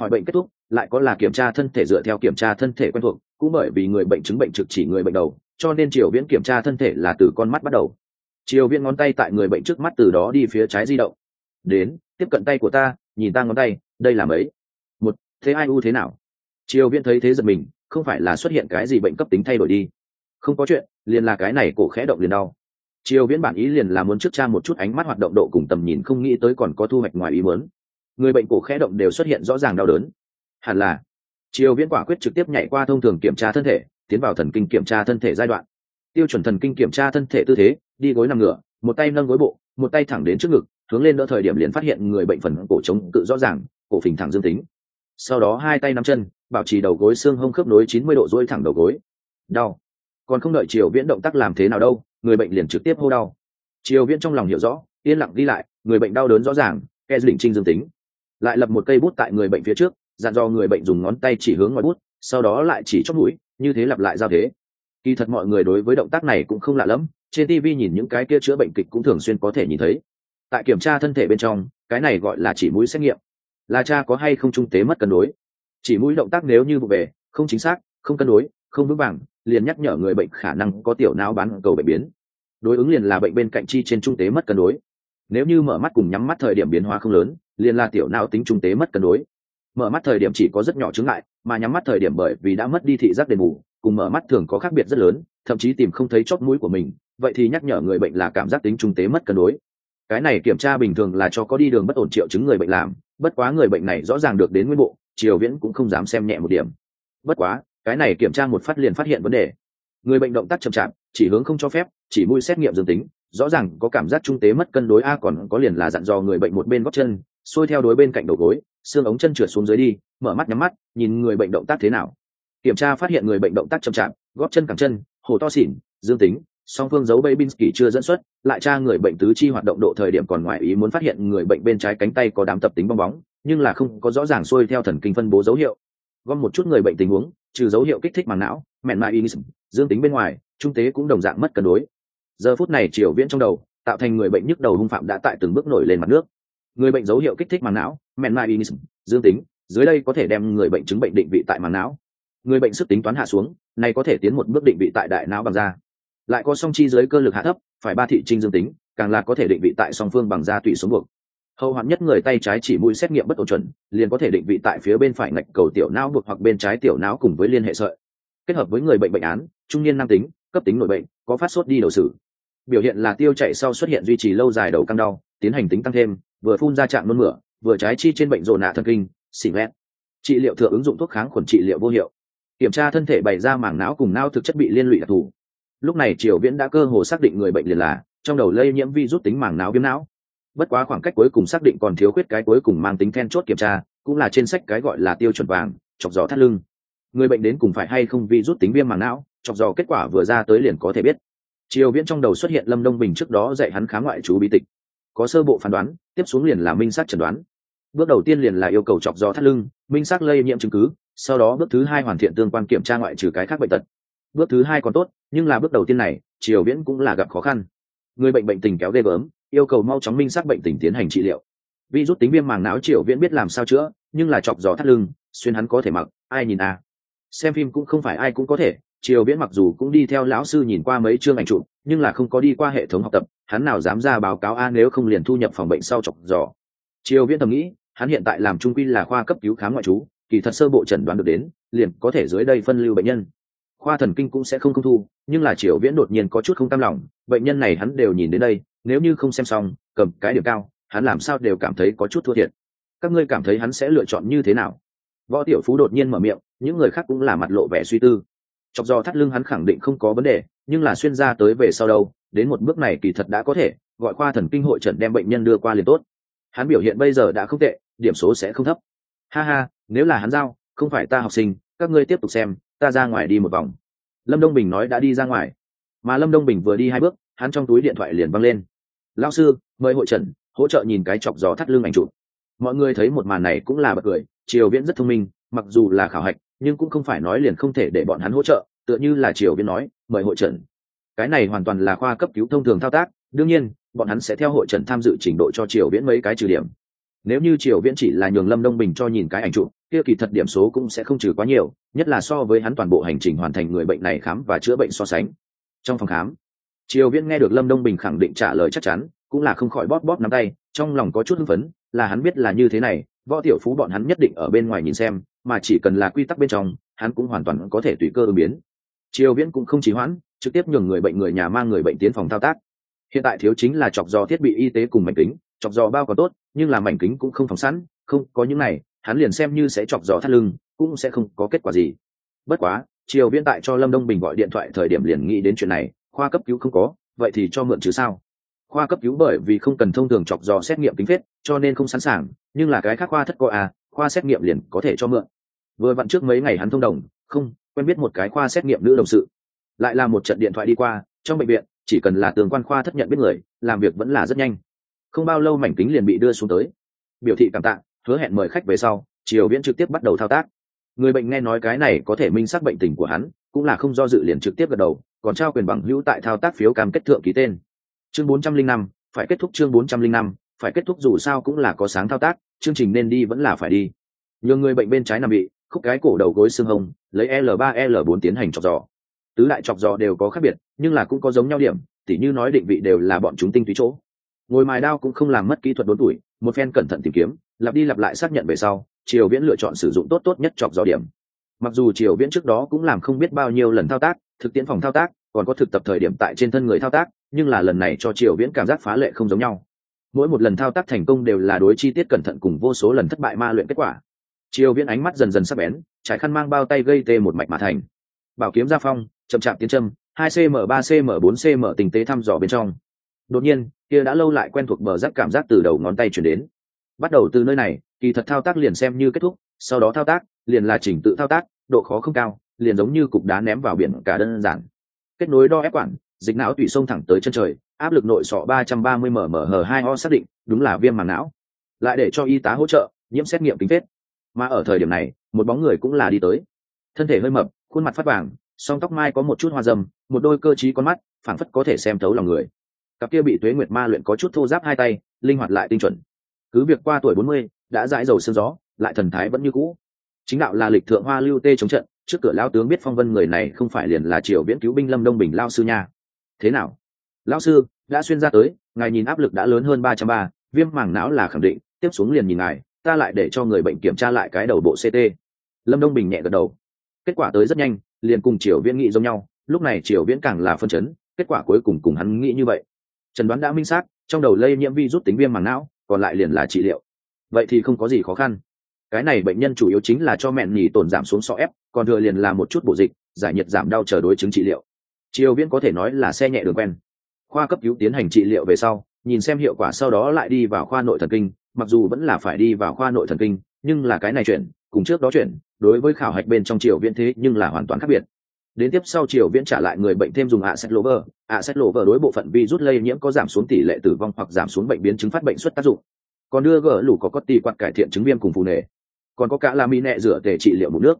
hỏi bệnh kết thúc, lại có là kiểm tra thân thể dựa theo kiểm tra thân thể quen thuộc, cũng bởi vì người bệnh chứng bệnh trực chỉ người bệnh đầu, cho nên triều viễn kiểm tra thân thể là từ con mắt bắt đầu. Triều viễn ngón tay tại người bệnh trước mắt từ đó đi phía trái di động. Đến, tiếp cận tay của ta, nhìn ta ngón tay, đây là mấy? Một, thế ai u thế nào? Triều viễn thấy thế giật mình, không phải là xuất hiện cái gì bệnh cấp tính thay đổi đi. Không có chuyện, liền là cái này cổ khẽ động liền đau. Triều viễn bản ý liền là muốn trước cha một chút ánh mắt hoạt động độ cùng tầm nhìn, không nghĩ tới còn có thu hoạch ngoài ý muốn người bệnh cổ khẽ động đều xuất hiện rõ ràng đau đớn. Hẳn là, triều viễn quả quyết trực tiếp nhảy qua thông thường kiểm tra thân thể, tiến vào thần kinh kiểm tra thân thể giai đoạn. Tiêu chuẩn thần kinh kiểm tra thân thể tư thế, đi gối nằm ngửa, một tay nâng gối bộ, một tay thẳng đến trước ngực, hướng lên đỡ thời điểm liền phát hiện người bệnh phần cổ chống tự rõ ràng, cổ phình thẳng dương tính. Sau đó hai tay nắm chân, bảo trì đầu gối xương hông khớp nối chín mươi độ dối thẳng đầu gối. Đau. Còn không đợi triều viễn động tác làm thế nào đâu, người bệnh liền trực tiếp hô đau. Triều viễn trong lòng hiểu rõ, yên lặng đi lại, người bệnh đau đớn rõ ràng ke đỉnh trinh dương tính lại lập một cây bút tại người bệnh phía trước, dặn do người bệnh dùng ngón tay chỉ hướng ngoài bút, sau đó lại chỉ chót mũi, như thế lặp lại giao thế. Kỳ thật mọi người đối với động tác này cũng không lạ lẫm, trên tv nhìn những cái kia chữa bệnh kịch cũng thường xuyên có thể nhìn thấy. Tại kiểm tra thân thể bên trong, cái này gọi là chỉ mũi xét nghiệm. Là cha có hay không trung tế mất cân đối. Chỉ mũi động tác nếu như vụ về, không chính xác, không cân đối, không vững vàng, liền nhắc nhở người bệnh khả năng có tiểu não bán cầu bệnh biến. Đối ứng liền là bệnh bên cạnh chi trên trung tế mất cân đối nếu như mở mắt cùng nhắm mắt thời điểm biến hóa không lớn, liền là tiểu não tính trung tế mất cân đối. Mở mắt thời điểm chỉ có rất nhỏ chứng lại mà nhắm mắt thời điểm bởi vì đã mất đi thị giác đền bù, cùng mở mắt thường có khác biệt rất lớn, thậm chí tìm không thấy chót mũi của mình, vậy thì nhắc nhở người bệnh là cảm giác tính trung tế mất cân đối. Cái này kiểm tra bình thường là cho có đi đường bất ổn triệu chứng người bệnh làm, bất quá người bệnh này rõ ràng được đến nguyên bộ, triều viễn cũng không dám xem nhẹ một điểm. Bất quá, cái này kiểm tra một phát liền phát hiện vấn đề. Người bệnh động tác chậm chạp, chỉ hướng không cho phép, chỉ mũi xét nghiệm dương tính rõ ràng có cảm giác trung tế mất cân đối a còn có liền là dặn dò người bệnh một bên gót chân xuôi theo đối bên cạnh đầu gối xương ống chân trượt xuống dưới đi mở mắt nhắm mắt nhìn người bệnh động tác thế nào kiểm tra phát hiện người bệnh động tác chậm chạp gót chân cẳng chân hồ to xỉn dương tính song phương dấu Babinski chưa dẫn xuất, lại tra người bệnh tứ chi hoạt động độ thời điểm còn ngoài ý muốn phát hiện người bệnh bên trái cánh tay có đám tập tính bong bóng, nhưng là không có rõ ràng xuôi theo thần kinh phân bố dấu hiệu. Gom một chút người bệnh tình huống, trừ dấu hiệu kích thích màng não, mẹn mai dương tính bên ngoài, trung tế cũng đồng dạng mất cân đối. Giờ phút này triều viễn trong đầu, tạo thành người bệnh nhức đầu hung phạm đã tại từng bước nổi lên mặt nước. Người bệnh dấu hiệu kích thích màng não, men mai inis dương tính, dưới đây có thể đem người bệnh chứng bệnh định vị tại màng não. Người bệnh sức tính toán hạ xuống, này có thể tiến một bước định vị tại đại não bằng da lại có song chi dưới cơ lực hạ thấp phải ba thị trinh dương tính càng là có thể định vị tại song phương bằng da tụy xuống buộc hậu hoạn nhất người tay trái chỉ mũi xét nghiệm bất ổn chuẩn liền có thể định vị tại phía bên phải ngạch cầu tiểu não buộc hoặc bên trái tiểu não cùng với liên hệ sợi kết hợp với người bệnh bệnh án trung niên nam tính cấp tính nội bệnh có phát sốt đi đầu sử biểu hiện là tiêu chạy sau xuất hiện duy trì lâu dài đầu căng đau, tiến hành tính tăng thêm, vừa phun ra trạng nôn mửa, vừa trái chi trên bệnh rồn nạ thần kinh xỉ lét trị liệu thừa ứng dụng thuốc kháng khuẩn trị liệu vô hiệu. Kiểm tra thân thể bày ra mảng não cùng não thực chất bị liên lụy đặc thù. Lúc này triều viễn đã cơ hồ xác định người bệnh liền là, trong đầu lây nhiễm vi rút tính màng não viêm não. Bất quá khoảng cách cuối cùng xác định còn thiếu khuyết cái cuối cùng mang tính then chốt kiểm tra, cũng là trên sách cái gọi là tiêu chuẩn vàng, chọc gió thắt lưng. Người bệnh đến cùng phải hay không vi rút tính viêm màng não, chọc gió kết quả vừa ra tới liền có thể biết triều viễn trong đầu xuất hiện lâm đông bình trước đó dạy hắn khá ngoại chú bí tịch. Có sơ bộ phán đoán, tiếp xuống liền là minh xác chẩn đoán. Bước đầu tiên liền là yêu cầu chọc gió thắt lưng, minh xác lây nhiễm chứng cứ, sau đó bước thứ hai hoàn thiện tương quan kiểm tra ngoại trừ cái khác bệnh tật. Bước thứ hai còn tốt, nhưng là bước đầu tiên này, triều viễn cũng là gặp khó khăn. Người bệnh bệnh tình kéo ghê gớm, yêu cầu mau chóng minh xác bệnh tình tiến hành trị liệu. Vi rút tính viêm màng não, triều viễn biết làm sao chữa, nhưng là chọc gió thắt lưng, xuyên hắn có thể mặc, ai nhìn à. Xem phim cũng không phải ai cũng có thể triều viễn mặc dù cũng đi theo lão sư nhìn qua mấy chương ảnh chụp, nhưng là không có đi qua hệ thống học tập, hắn nào dám ra báo cáo a nếu không liền thu nhập phòng bệnh sau chọc giò. triều viễn thầm nghĩ, hắn hiện tại làm trung quy là khoa cấp cứu khám ngoại trú, kỳ thật sơ bộ chẩn đoán được đến, liền có thể dưới đây phân lưu bệnh nhân. Khoa thần kinh cũng sẽ không công thu, nhưng là triều viễn đột nhiên có chút không tam lòng, bệnh nhân này hắn đều nhìn đến đây, nếu như không xem xong, cầm cái điểm cao, hắn làm sao đều cảm thấy có chút thua thiệt. Các ngươi cảm thấy hắn sẽ lựa chọn như thế nào? Võ tiểu phú đột nhiên mở miệng, những người khác cũng là mặt lộ vẻ suy tư chọc do thắt lưng hắn khẳng định không có vấn đề, nhưng là xuyên ra tới về sau đâu, đến một bước này kỳ thật đã có thể, gọi khoa thần kinh hội trần đem bệnh nhân đưa qua liền tốt. Hắn biểu hiện bây giờ đã không tệ, điểm số sẽ không thấp. Ha ha, nếu là hắn giao, không phải ta học sinh, các ngươi tiếp tục xem, ta ra ngoài đi một vòng. Lâm đông bình nói đã đi ra ngoài. Mà lâm đông bình vừa đi hai bước, hắn trong túi điện thoại liền văng lên. Lao sư, mời hội trần hỗ trợ nhìn cái chọc gió thắt lưng ảnh chụp. Mọi người thấy một màn này cũng là bật cười, triều viễn rất thông minh, mặc dù là khảo hạch nhưng cũng không phải nói liền không thể để bọn hắn hỗ trợ, tựa như là triều viễn nói, mời hội trần cái này hoàn toàn là khoa cấp cứu thông thường thao tác, đương nhiên, bọn hắn sẽ theo hội trần tham dự trình độ cho triều viễn mấy cái trừ điểm. Nếu như triều viễn chỉ là nhường lâm đông bình cho nhìn cái ảnh chụp, kia kỳ thật điểm số cũng sẽ không trừ quá nhiều, nhất là so với hắn toàn bộ hành trình hoàn thành người bệnh này khám và chữa bệnh so sánh. Trong phòng khám, triều viễn nghe được lâm đông bình khẳng định trả lời chắc chắn, cũng là không khỏi bóp bóp nắm tay, trong lòng có chút hưng phấn, là hắn biết là như thế này, võ tiểu phú bọn hắn nhất định ở bên ngoài nhìn xem mà chỉ cần là quy tắc bên trong, hắn cũng hoàn toàn có thể tùy cơ ứng biến. Triều viễn cũng không chỉ hoãn, trực tiếp nhường người bệnh người nhà mang người bệnh tiến phòng thao tác. Hiện tại thiếu chính là chọc do thiết bị y tế cùng mảnh kính, chọc giò bao còn tốt, nhưng là mảnh kính cũng không phòng sẵn, không, có những này, hắn liền xem như sẽ chọc giò thắt lưng, cũng sẽ không có kết quả gì. Bất quá, triều viễn tại cho lâm đông bình gọi điện thoại thời điểm liền nghĩ đến chuyện này, khoa cấp cứu không có, vậy thì cho mượn chứ sao? Khoa cấp cứu bởi vì không cần thông thường chọc giò xét nghiệm tính phết, cho nên không sẵn sàng, nhưng là cái khác khoa thất có à khoa xét nghiệm liền có thể cho mượn. Vừa vặn trước mấy ngày hắn thông đồng, không, quen biết một cái khoa xét nghiệm nữ đồng sự. Lại là một trận điện thoại đi qua, trong bệnh viện, chỉ cần là tường quan khoa thất nhận biết người, làm việc vẫn là rất nhanh. Không bao lâu mảnh kính liền bị đưa xuống tới. Biểu thị cảm tạ, hứa hẹn mời khách về sau, triều viễn trực tiếp bắt đầu thao tác. Người bệnh nghe nói cái này có thể minh xác bệnh tình của hắn, cũng là không do dự liền trực tiếp gật đầu, còn trao quyền bằng hữu tại thao tác phiếu cam kết thượng ký tên. Chương bốn trăm linh năm, phải kết thúc chương bốn trăm linh năm phải kết thúc dù sao cũng là có sáng thao tác, chương trình nên đi vẫn là phải đi. Nhiều người bệnh bên trái nằm bị, khúc cái cổ đầu gối xương hông, lấy l 3 l 4 tiến hành chọc giò. Tứ đại chọc giò đều có khác biệt, nhưng là cũng có giống nhau điểm, tỉ như nói định vị đều là bọn chúng tinh túy chỗ. Ngồi mài đao cũng không làm mất kỹ thuật đốn tuổi, một phen cẩn thận tìm kiếm, lặp đi lặp lại xác nhận về sau, triều viễn lựa chọn sử dụng tốt tốt nhất chọc giò điểm. Mặc dù triều viễn trước đó cũng làm không biết bao nhiêu lần thao tác, thực tiễn phòng thao tác, còn có thực tập thời điểm tại trên thân người thao tác, nhưng là lần này cho triều viễn cảm giác phá lệ không giống nhau mỗi một lần thao tác thành công đều là đối chi tiết cẩn thận cùng vô số lần thất bại ma luyện kết quả. Triều viễn ánh mắt dần dần sắp bén, trải khăn mang bao tay gây tê một mạch mà thành. Bảo kiếm gia phong, chậm chạp tiến châm, hai cm ba cm bốn cm tình tế thăm dò bên trong. Đột nhiên, kia đã lâu lại quen thuộc bờ giác cảm giác từ đầu ngón tay chuyển đến. Bắt đầu từ nơi này, kỳ thật thao tác liền xem như kết thúc, sau đó thao tác, liền là chỉnh tự thao tác, độ khó không cao, liền giống như cục đá ném vào biển cả đơn giản. Kết nối đo ép quản dịch não tủy sông thẳng tới chân trời áp lực nội sọ 330 mmh2o xác định, đúng là viêm màng não. Lại để cho y tá hỗ trợ, nhiễm xét nghiệm tính vết. mà ở thời điểm này, một bóng người cũng là đi tới. Thân thể hơi mập, khuôn mặt phát vàng, song tóc mai có một chút hoa dâm, một đôi cơ trí con mắt, phảng phất có thể xem thấu lòng người. Cặp kia bị tuế nguyệt ma luyện có chút thô giáp hai tay, linh hoạt lại tinh chuẩn. Cứ việc qua tuổi bốn mươi, đã dãi dầu sương gió, lại thần thái vẫn như cũ. Chính đạo là lịch thượng hoa lưu tê chống trận, trước cửa lao tướng biết phong vân người này không phải liền là triều viễn cứu binh lâm đông bình lao sư nha. Thế nào? Lão sư, đã xuyên ra tới, ngài nhìn áp lực đã lớn hơn ba trăm ba, viêm màng não là khẳng định, tiếp xuống liền nhìn ngài, ta lại để cho người bệnh kiểm tra lại cái đầu bộ ct lâm đông bình nhẹ gật đầu. Kết quả tới rất nhanh, liền cùng triều viễn nghĩ giống nhau, lúc này triều viễn càng là phân chấn, kết quả cuối cùng cùng hắn nghĩ như vậy. Trần đoán đã minh xác, trong đầu lây nhiễm vi rút tính viêm màng não, còn lại liền là trị liệu. Vậy thì không có gì khó khăn. Cái này bệnh nhân chủ yếu chính là cho mẹn nhì tổn giảm xuống so ép, còn thừa liền là một chút bổ dịch, giải nhiệt giảm đau chờ đối chứng trị liệu. Triều viễn có thể nói là xe nhẹ đường quen khoa cấp cứu tiến hành trị liệu về sau nhìn xem hiệu quả sau đó lại đi vào khoa nội thần kinh mặc dù vẫn là phải đi vào khoa nội thần kinh nhưng là cái này chuyển, cùng trước đó chuyển đối với khảo hạch bên trong triều viễn thế nhưng là hoàn toàn khác biệt. Đến tiếp sau triều viễn trả lại người bệnh thêm dùng ạ xét lô vờ ạ xét lô vờ đối bộ phận virus lây nhiễm có giảm xuống tỷ lệ tử vong hoặc giảm xuống bệnh biến chứng phát bệnh xuất tác dụng. Còn đưa gỡ lủ có có tì quạt cải thiện chứng viêm cùng phù nề. Còn có cả là mi nẹ rửa để trị liệu một nước.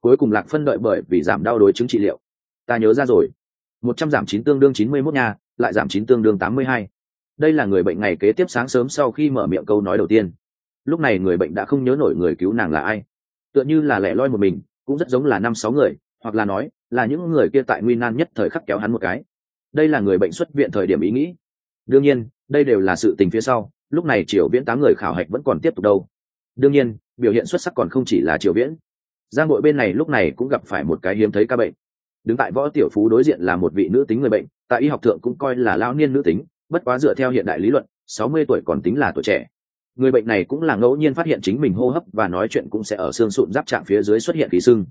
Cuối cùng lạc phân đợi bởi vì giảm đau đối chứng trị liệu. Ta nhớ ra rồi. Một trăm giảm chín tương đương chín mươi mốt nhà lại giảm chín tương đương tám mươi hai. Đây là người bệnh ngày kế tiếp sáng sớm sau khi mở miệng câu nói đầu tiên. Lúc này người bệnh đã không nhớ nổi người cứu nàng là ai. Tựa như là lẻ loi một mình, cũng rất giống là năm sáu người, hoặc là nói là những người kia tại nguy nan nhất thời khắc kéo hắn một cái. Đây là người bệnh xuất viện thời điểm ý nghĩ. Đương nhiên, đây đều là sự tình phía sau, lúc này triều viễn tám người khảo hạch vẫn còn tiếp tục đâu. Đương nhiên, biểu hiện xuất sắc còn không chỉ là triều viễn. Giang đội bên này lúc này cũng gặp phải một cái hiếm thấy ca bệnh đứng tại võ tiểu phú đối diện là một vị nữ tính người bệnh, tại y học thượng cũng coi là lao niên nữ tính, bất quá dựa theo hiện đại lý luận, sáu mươi tuổi còn tính là tuổi trẻ. Người bệnh này cũng là ngẫu nhiên phát hiện chính mình hô hấp và nói chuyện cũng sẽ ở xương sụn giáp trạng phía dưới xuất hiện khí sưng.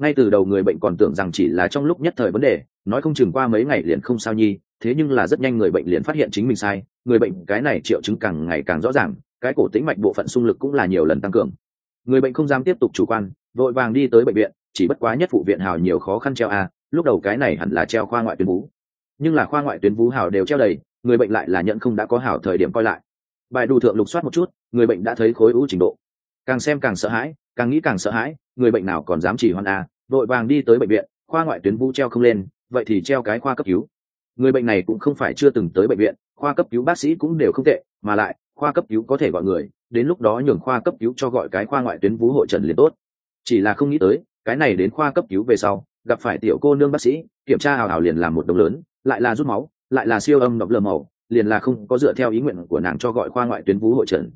Ngay từ đầu người bệnh còn tưởng rằng chỉ là trong lúc nhất thời vấn đề, nói không chừng qua mấy ngày liền không sao nhi, thế nhưng là rất nhanh người bệnh liền phát hiện chính mình sai, người bệnh cái này triệu chứng càng ngày càng rõ ràng, cái cổ tĩnh mạch bộ phận xung lực cũng là nhiều lần tăng cường. Người bệnh không dám tiếp tục chủ quan, vội vàng đi tới bệnh viện chỉ bất quá nhất phụ viện hào nhiều khó khăn treo a, lúc đầu cái này hẳn là treo khoa ngoại tuyến vú. Nhưng là khoa ngoại tuyến vú hào đều treo đầy, người bệnh lại là nhận không đã có hào thời điểm coi lại. Bài đủ thượng lục soát một chút, người bệnh đã thấy khối u trình độ. Càng xem càng sợ hãi, càng nghĩ càng sợ hãi, người bệnh nào còn dám chỉ hoan a vội vàng đi tới bệnh viện, khoa ngoại tuyến vú treo không lên, vậy thì treo cái khoa cấp cứu. Người bệnh này cũng không phải chưa từng tới bệnh viện, khoa cấp cứu bác sĩ cũng đều không tệ, mà lại, khoa cấp cứu có thể gọi người, đến lúc đó nhường khoa cấp cứu cho gọi cái khoa ngoại tuyến vú hội trần liền tốt. Chỉ là không nghĩ tới cái này đến khoa cấp cứu về sau, gặp phải tiểu cô nương bác sĩ, kiểm tra hào hào liền làm một đồng lớn, lại là rút máu, lại là siêu âm độc lờ màu, liền là không có dựa theo ý nguyện của nàng cho gọi khoa ngoại tuyến vú hội trần.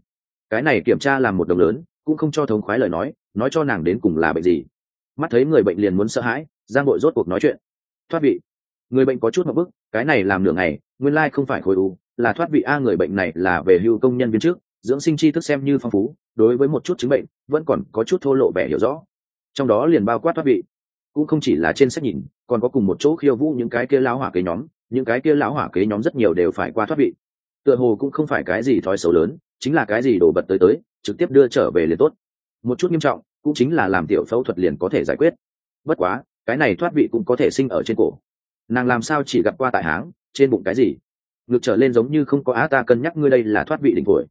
Cái này kiểm tra làm một đồng lớn, cũng không cho thống khoái lời nói nói cho nàng đến cùng là bệnh gì. Mắt thấy người bệnh liền muốn sợ hãi, giang bội rốt cuộc nói chuyện. Thoát vị. Người bệnh có chút một bức, cái này làm nửa ngày, nguyên lai không phải khối u, là thoát vị a người bệnh này là về hưu công nhân viên trước, dưỡng sinh tri thức xem như phong phú, đối với một chút chứng bệnh, vẫn còn có chút thô lộ vẻ hiểu rõ trong đó liền bao quát thoát vị. Cũng không chỉ là trên sách nhìn, còn có cùng một chỗ khiêu vũ những cái kia lão hỏa kế nhóm, những cái kia lão hỏa kế nhóm rất nhiều đều phải qua thoát vị. Tựa hồ cũng không phải cái gì thói xấu lớn, chính là cái gì đổ bật tới tới, trực tiếp đưa trở về liền tốt. Một chút nghiêm trọng, cũng chính là làm tiểu phẫu thuật liền có thể giải quyết. Bất quá, cái này thoát vị cũng có thể sinh ở trên cổ. Nàng làm sao chỉ gặp qua tại háng, trên bụng cái gì? Ngược trở lên giống như không có á ta cân nhắc ngươi đây là thoát vị đỉnh phổi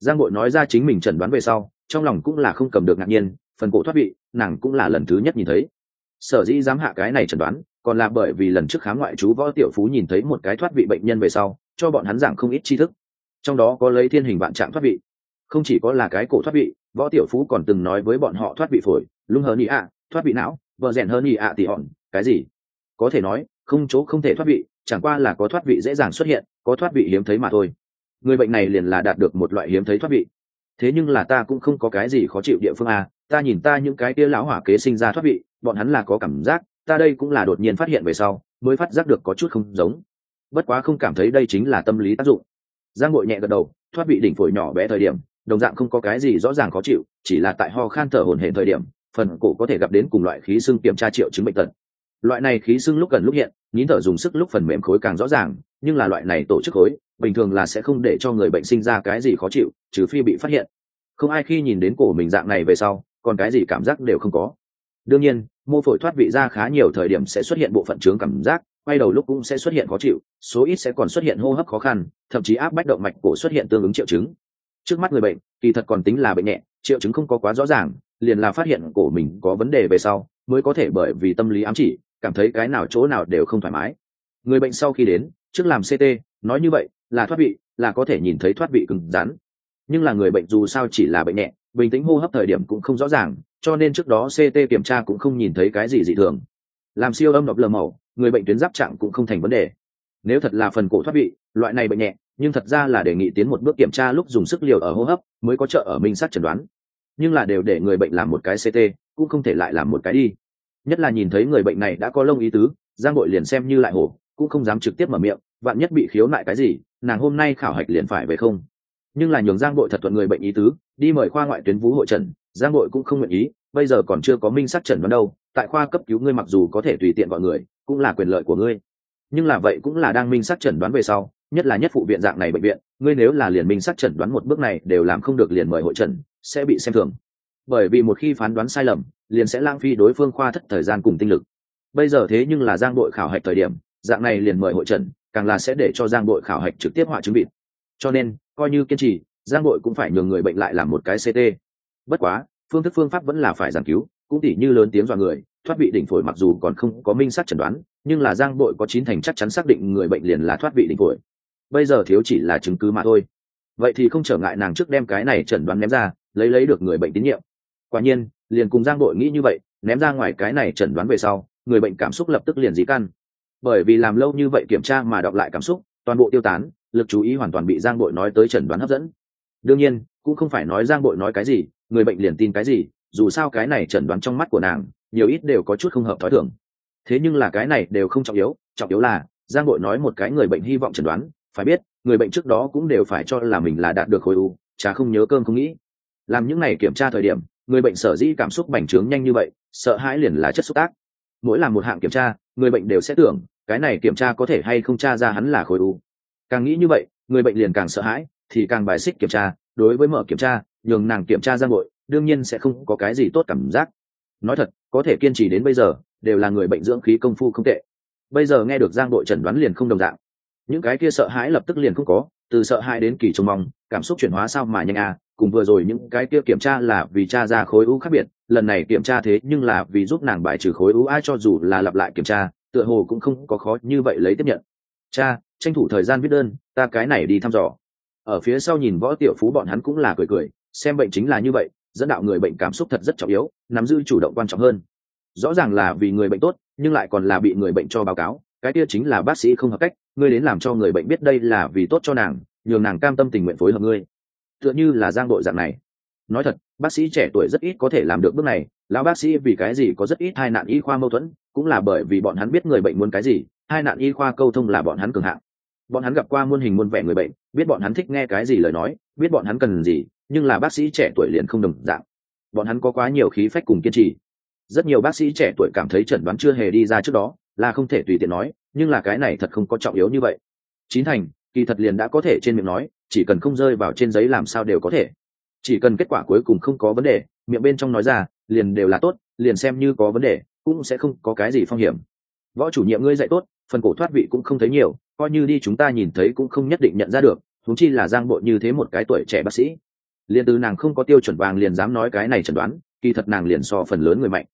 giang bội nói ra chính mình chẩn đoán về sau, trong lòng cũng là không cầm được ngạc nhiên phần cổ thoát vị, nàng cũng là lần thứ nhất nhìn thấy. Sở dĩ dám hạ cái này chẩn đoán, còn là bởi vì lần trước khám ngoại chú võ tiểu phú nhìn thấy một cái thoát vị bệnh nhân về sau, cho bọn hắn giảng không ít tri thức. Trong đó có lấy thiên hình vạn trạng thoát vị. Không chỉ có là cái cổ thoát vị, võ tiểu phú còn từng nói với bọn họ thoát vị phổi, lung hờ nhị ạ, thoát vị não, vợ rèn hơn nhị ạ thì hòn, cái gì? Có thể nói, không chỗ không thể thoát vị, chẳng qua là có thoát vị dễ dàng xuất hiện, có thoát vị hiếm thấy mà thôi. Người bệnh này liền là đạt được một loại hiếm thấy thoát vị. Thế nhưng là ta cũng không có cái gì khó chịu địa phương à ta nhìn ta những cái kia lão hỏa kế sinh ra thoát vị, bọn hắn là có cảm giác, ta đây cũng là đột nhiên phát hiện về sau, mới phát giác được có chút không giống. Bất quá không cảm thấy đây chính là tâm lý tác dụng. Giang ngội nhẹ gật đầu, thoát vị đỉnh phổi nhỏ bé thời điểm, đồng dạng không có cái gì rõ ràng khó chịu, chỉ là tại ho khan thở hổn hển thời điểm, phần cổ có thể gặp đến cùng loại khí xương kiểm tra triệu chứng bệnh tật. Loại này khí xương lúc gần lúc hiện, nín thở dùng sức lúc phần mềm khối càng rõ ràng, nhưng là loại này tổ chức khối, bình thường là sẽ không để cho người bệnh sinh ra cái gì khó chịu, trừ phi bị phát hiện. Không ai khi nhìn đến cổ mình dạng này về sau còn cái gì cảm giác đều không có. Đương nhiên, mô phổi thoát vị ra khá nhiều thời điểm sẽ xuất hiện bộ phận trướng cảm giác, quay đầu lúc cũng sẽ xuất hiện khó chịu, số ít sẽ còn xuất hiện hô hấp khó khăn, thậm chí áp bách động mạch cổ xuất hiện tương ứng triệu chứng. Trước mắt người bệnh, kỳ thật còn tính là bệnh nhẹ, triệu chứng không có quá rõ ràng, liền là phát hiện cổ mình có vấn đề về sau, mới có thể bởi vì tâm lý ám chỉ, cảm thấy cái nào chỗ nào đều không thoải mái. Người bệnh sau khi đến, trước làm ct nói như vậy, là thoát vị, là có thể nhìn thấy thoát vị cứng rắn. Nhưng là người bệnh dù sao chỉ là bệnh nhẹ bình tĩnh hô hấp thời điểm cũng không rõ ràng, cho nên trước đó ct kiểm tra cũng không nhìn thấy cái gì dị thường. Làm siêu âm độc lờ màu, người bệnh tuyến giáp trạng cũng không thành vấn đề. Nếu thật là phần cổ thoát vị, loại này bệnh nhẹ, nhưng thật ra là đề nghị tiến một bước kiểm tra lúc dùng sức liều ở hô hấp mới có trợ ở minh sát chẩn đoán. Nhưng là đều để người bệnh làm một cái ct cũng không thể lại làm một cái đi. Nhất là nhìn thấy người bệnh này đã có lông ý tứ, giang bội liền xem như lại hổ, cũng không dám trực tiếp mở miệng, vạn nhất bị khiếu nại cái gì, nàng hôm nay khảo hạch liền phải về không? Nhưng là nhường giang bội thật thuận người bệnh ý tứ, đi mời khoa ngoại tuyến vú hội trần, giang bội cũng không nguyện ý, bây giờ còn chưa có minh sắc trần đoán đâu, tại khoa cấp cứu ngươi mặc dù có thể tùy tiện gọi người, cũng là quyền lợi của ngươi. Nhưng là vậy cũng là đang minh sắc trần đoán về sau, nhất là nhất phụ viện dạng này bệnh viện, ngươi nếu là liền minh sắc trần đoán một bước này đều làm không được liền mời hội trần, sẽ bị xem thường. Bởi vì một khi phán đoán sai lầm, liền sẽ lãng phí đối phương khoa thất thời gian cùng tinh lực. Bây giờ thế nhưng là giang đội khảo hạch thời điểm, dạng này liền mời hội trần, càng là sẽ để cho giang đội khảo hạch trực tiếp họa chứng vịt cho nên coi như kiên trì, giang đội cũng phải nhường người bệnh lại làm một cái ct bất quá, phương thức phương pháp vẫn là phải giảng cứu, cũng tỉ như lớn tiếng dọa người, thoát vị đỉnh phổi mặc dù còn không có minh sát chẩn đoán, nhưng là giang đội có chín thành chắc chắn xác định người bệnh liền là thoát vị đỉnh phổi. Bây giờ thiếu chỉ là chứng cứ mà thôi. Vậy thì không trở ngại nàng trước đem cái này chẩn đoán ném ra, lấy lấy được người bệnh tín nhiệm. Quả nhiên, liền cùng giang đội nghĩ như vậy, ném ra ngoài cái này chẩn đoán về sau, người bệnh cảm xúc lập tức liền dí căn bởi vì làm lâu như vậy kiểm tra mà đọc lại cảm xúc, toàn bộ tiêu tán lực chú ý hoàn toàn bị giang bội nói tới chẩn đoán hấp dẫn. Đương nhiên, cũng không phải nói giang bội nói cái gì, người bệnh liền tin cái gì, dù sao cái này chẩn đoán trong mắt của nàng, nhiều ít đều có chút không hợp thói thường. Thế nhưng là cái này đều không trọng yếu trọng yếu là, giang bội nói một cái người bệnh hy vọng chẩn đoán, phải biết, người bệnh trước đó cũng đều phải cho là mình là đạt được khối u, chả không nhớ cơm không nghĩ. Làm những này kiểm tra thời điểm, người bệnh sở dĩ cảm xúc bành trướng nhanh như vậy, sợ hãi liền là chất xúc tác. Mỗi làm một hạng kiểm tra, người bệnh đều sẽ tưởng, cái này kiểm tra có thể hay không tra ra hắn là khối u càng nghĩ như vậy, người bệnh liền càng sợ hãi, thì càng bài xích kiểm tra, đối với mở kiểm tra, nhường nàng kiểm tra giang ngội đương nhiên sẽ không có cái gì tốt cảm giác. Nói thật, có thể kiên trì đến bây giờ, đều là người bệnh dưỡng khí công phu không tệ. Bây giờ nghe được giang đội chẩn đoán liền không đồng dạng. Những cái kia sợ hãi lập tức liền không có, từ sợ hãi đến kỳ trông mong, cảm xúc chuyển hóa sao mà nhanh à cùng vừa rồi những cái kia kiểm tra là vì tra ra khối u khác biệt, lần này kiểm tra thế nhưng là vì giúp nàng bài trừ khối u, ai cho dù là lặp lại kiểm tra, tựa hồ cũng không có khó như vậy lấy tiếp nhận cha, tranh thủ thời gian viết đơn, ta cái này đi thăm dò. Ở phía sau nhìn võ tiểu phú bọn hắn cũng là cười cười, xem bệnh chính là như vậy, dẫn đạo người bệnh cảm xúc thật rất trọng yếu, nắm giữ chủ động quan trọng hơn. Rõ ràng là vì người bệnh tốt, nhưng lại còn là bị người bệnh cho báo cáo, cái kia chính là bác sĩ không hợp cách, ngươi đến làm cho người bệnh biết đây là vì tốt cho nàng, nhường nàng cam tâm tình nguyện phối hợp ngươi. Tựa như là giang đội dạng này. Nói thật, bác sĩ trẻ tuổi rất ít có thể làm được bước này, lão bác sĩ vì cái gì có rất ít hai nạn y khoa mâu thuẫn, cũng là bởi vì bọn hắn biết người bệnh muốn cái gì hai nạn y khoa câu thông là bọn hắn cường hạng. Bọn hắn gặp qua muôn hình muôn vẻ người bệnh, biết bọn hắn thích nghe cái gì lời nói, biết bọn hắn cần gì, nhưng là bác sĩ trẻ tuổi liền không đồng dạng. Bọn hắn có quá nhiều khí phách cùng kiên trì. Rất nhiều bác sĩ trẻ tuổi cảm thấy chẩn đoán chưa hề đi ra trước đó, là không thể tùy tiện nói, nhưng là cái này thật không có trọng yếu như vậy. Chín thành, kỳ thật liền đã có thể trên miệng nói, chỉ cần không rơi vào trên giấy làm sao đều có thể. Chỉ cần kết quả cuối cùng không có vấn đề, miệng bên trong nói ra, liền đều là tốt, liền xem như có vấn đề, cũng sẽ không có cái gì phong hiểm. Võ chủ nhiệm ngươi dạy tốt phần cổ thoát vị cũng không thấy nhiều, coi như đi chúng ta nhìn thấy cũng không nhất định nhận ra được thúng chi là giang bộ như thế một cái tuổi trẻ bác sĩ. Liền từ nàng không có tiêu chuẩn vàng liền dám nói cái này chẩn đoán, kỳ thật nàng liền so phần lớn người mạnh.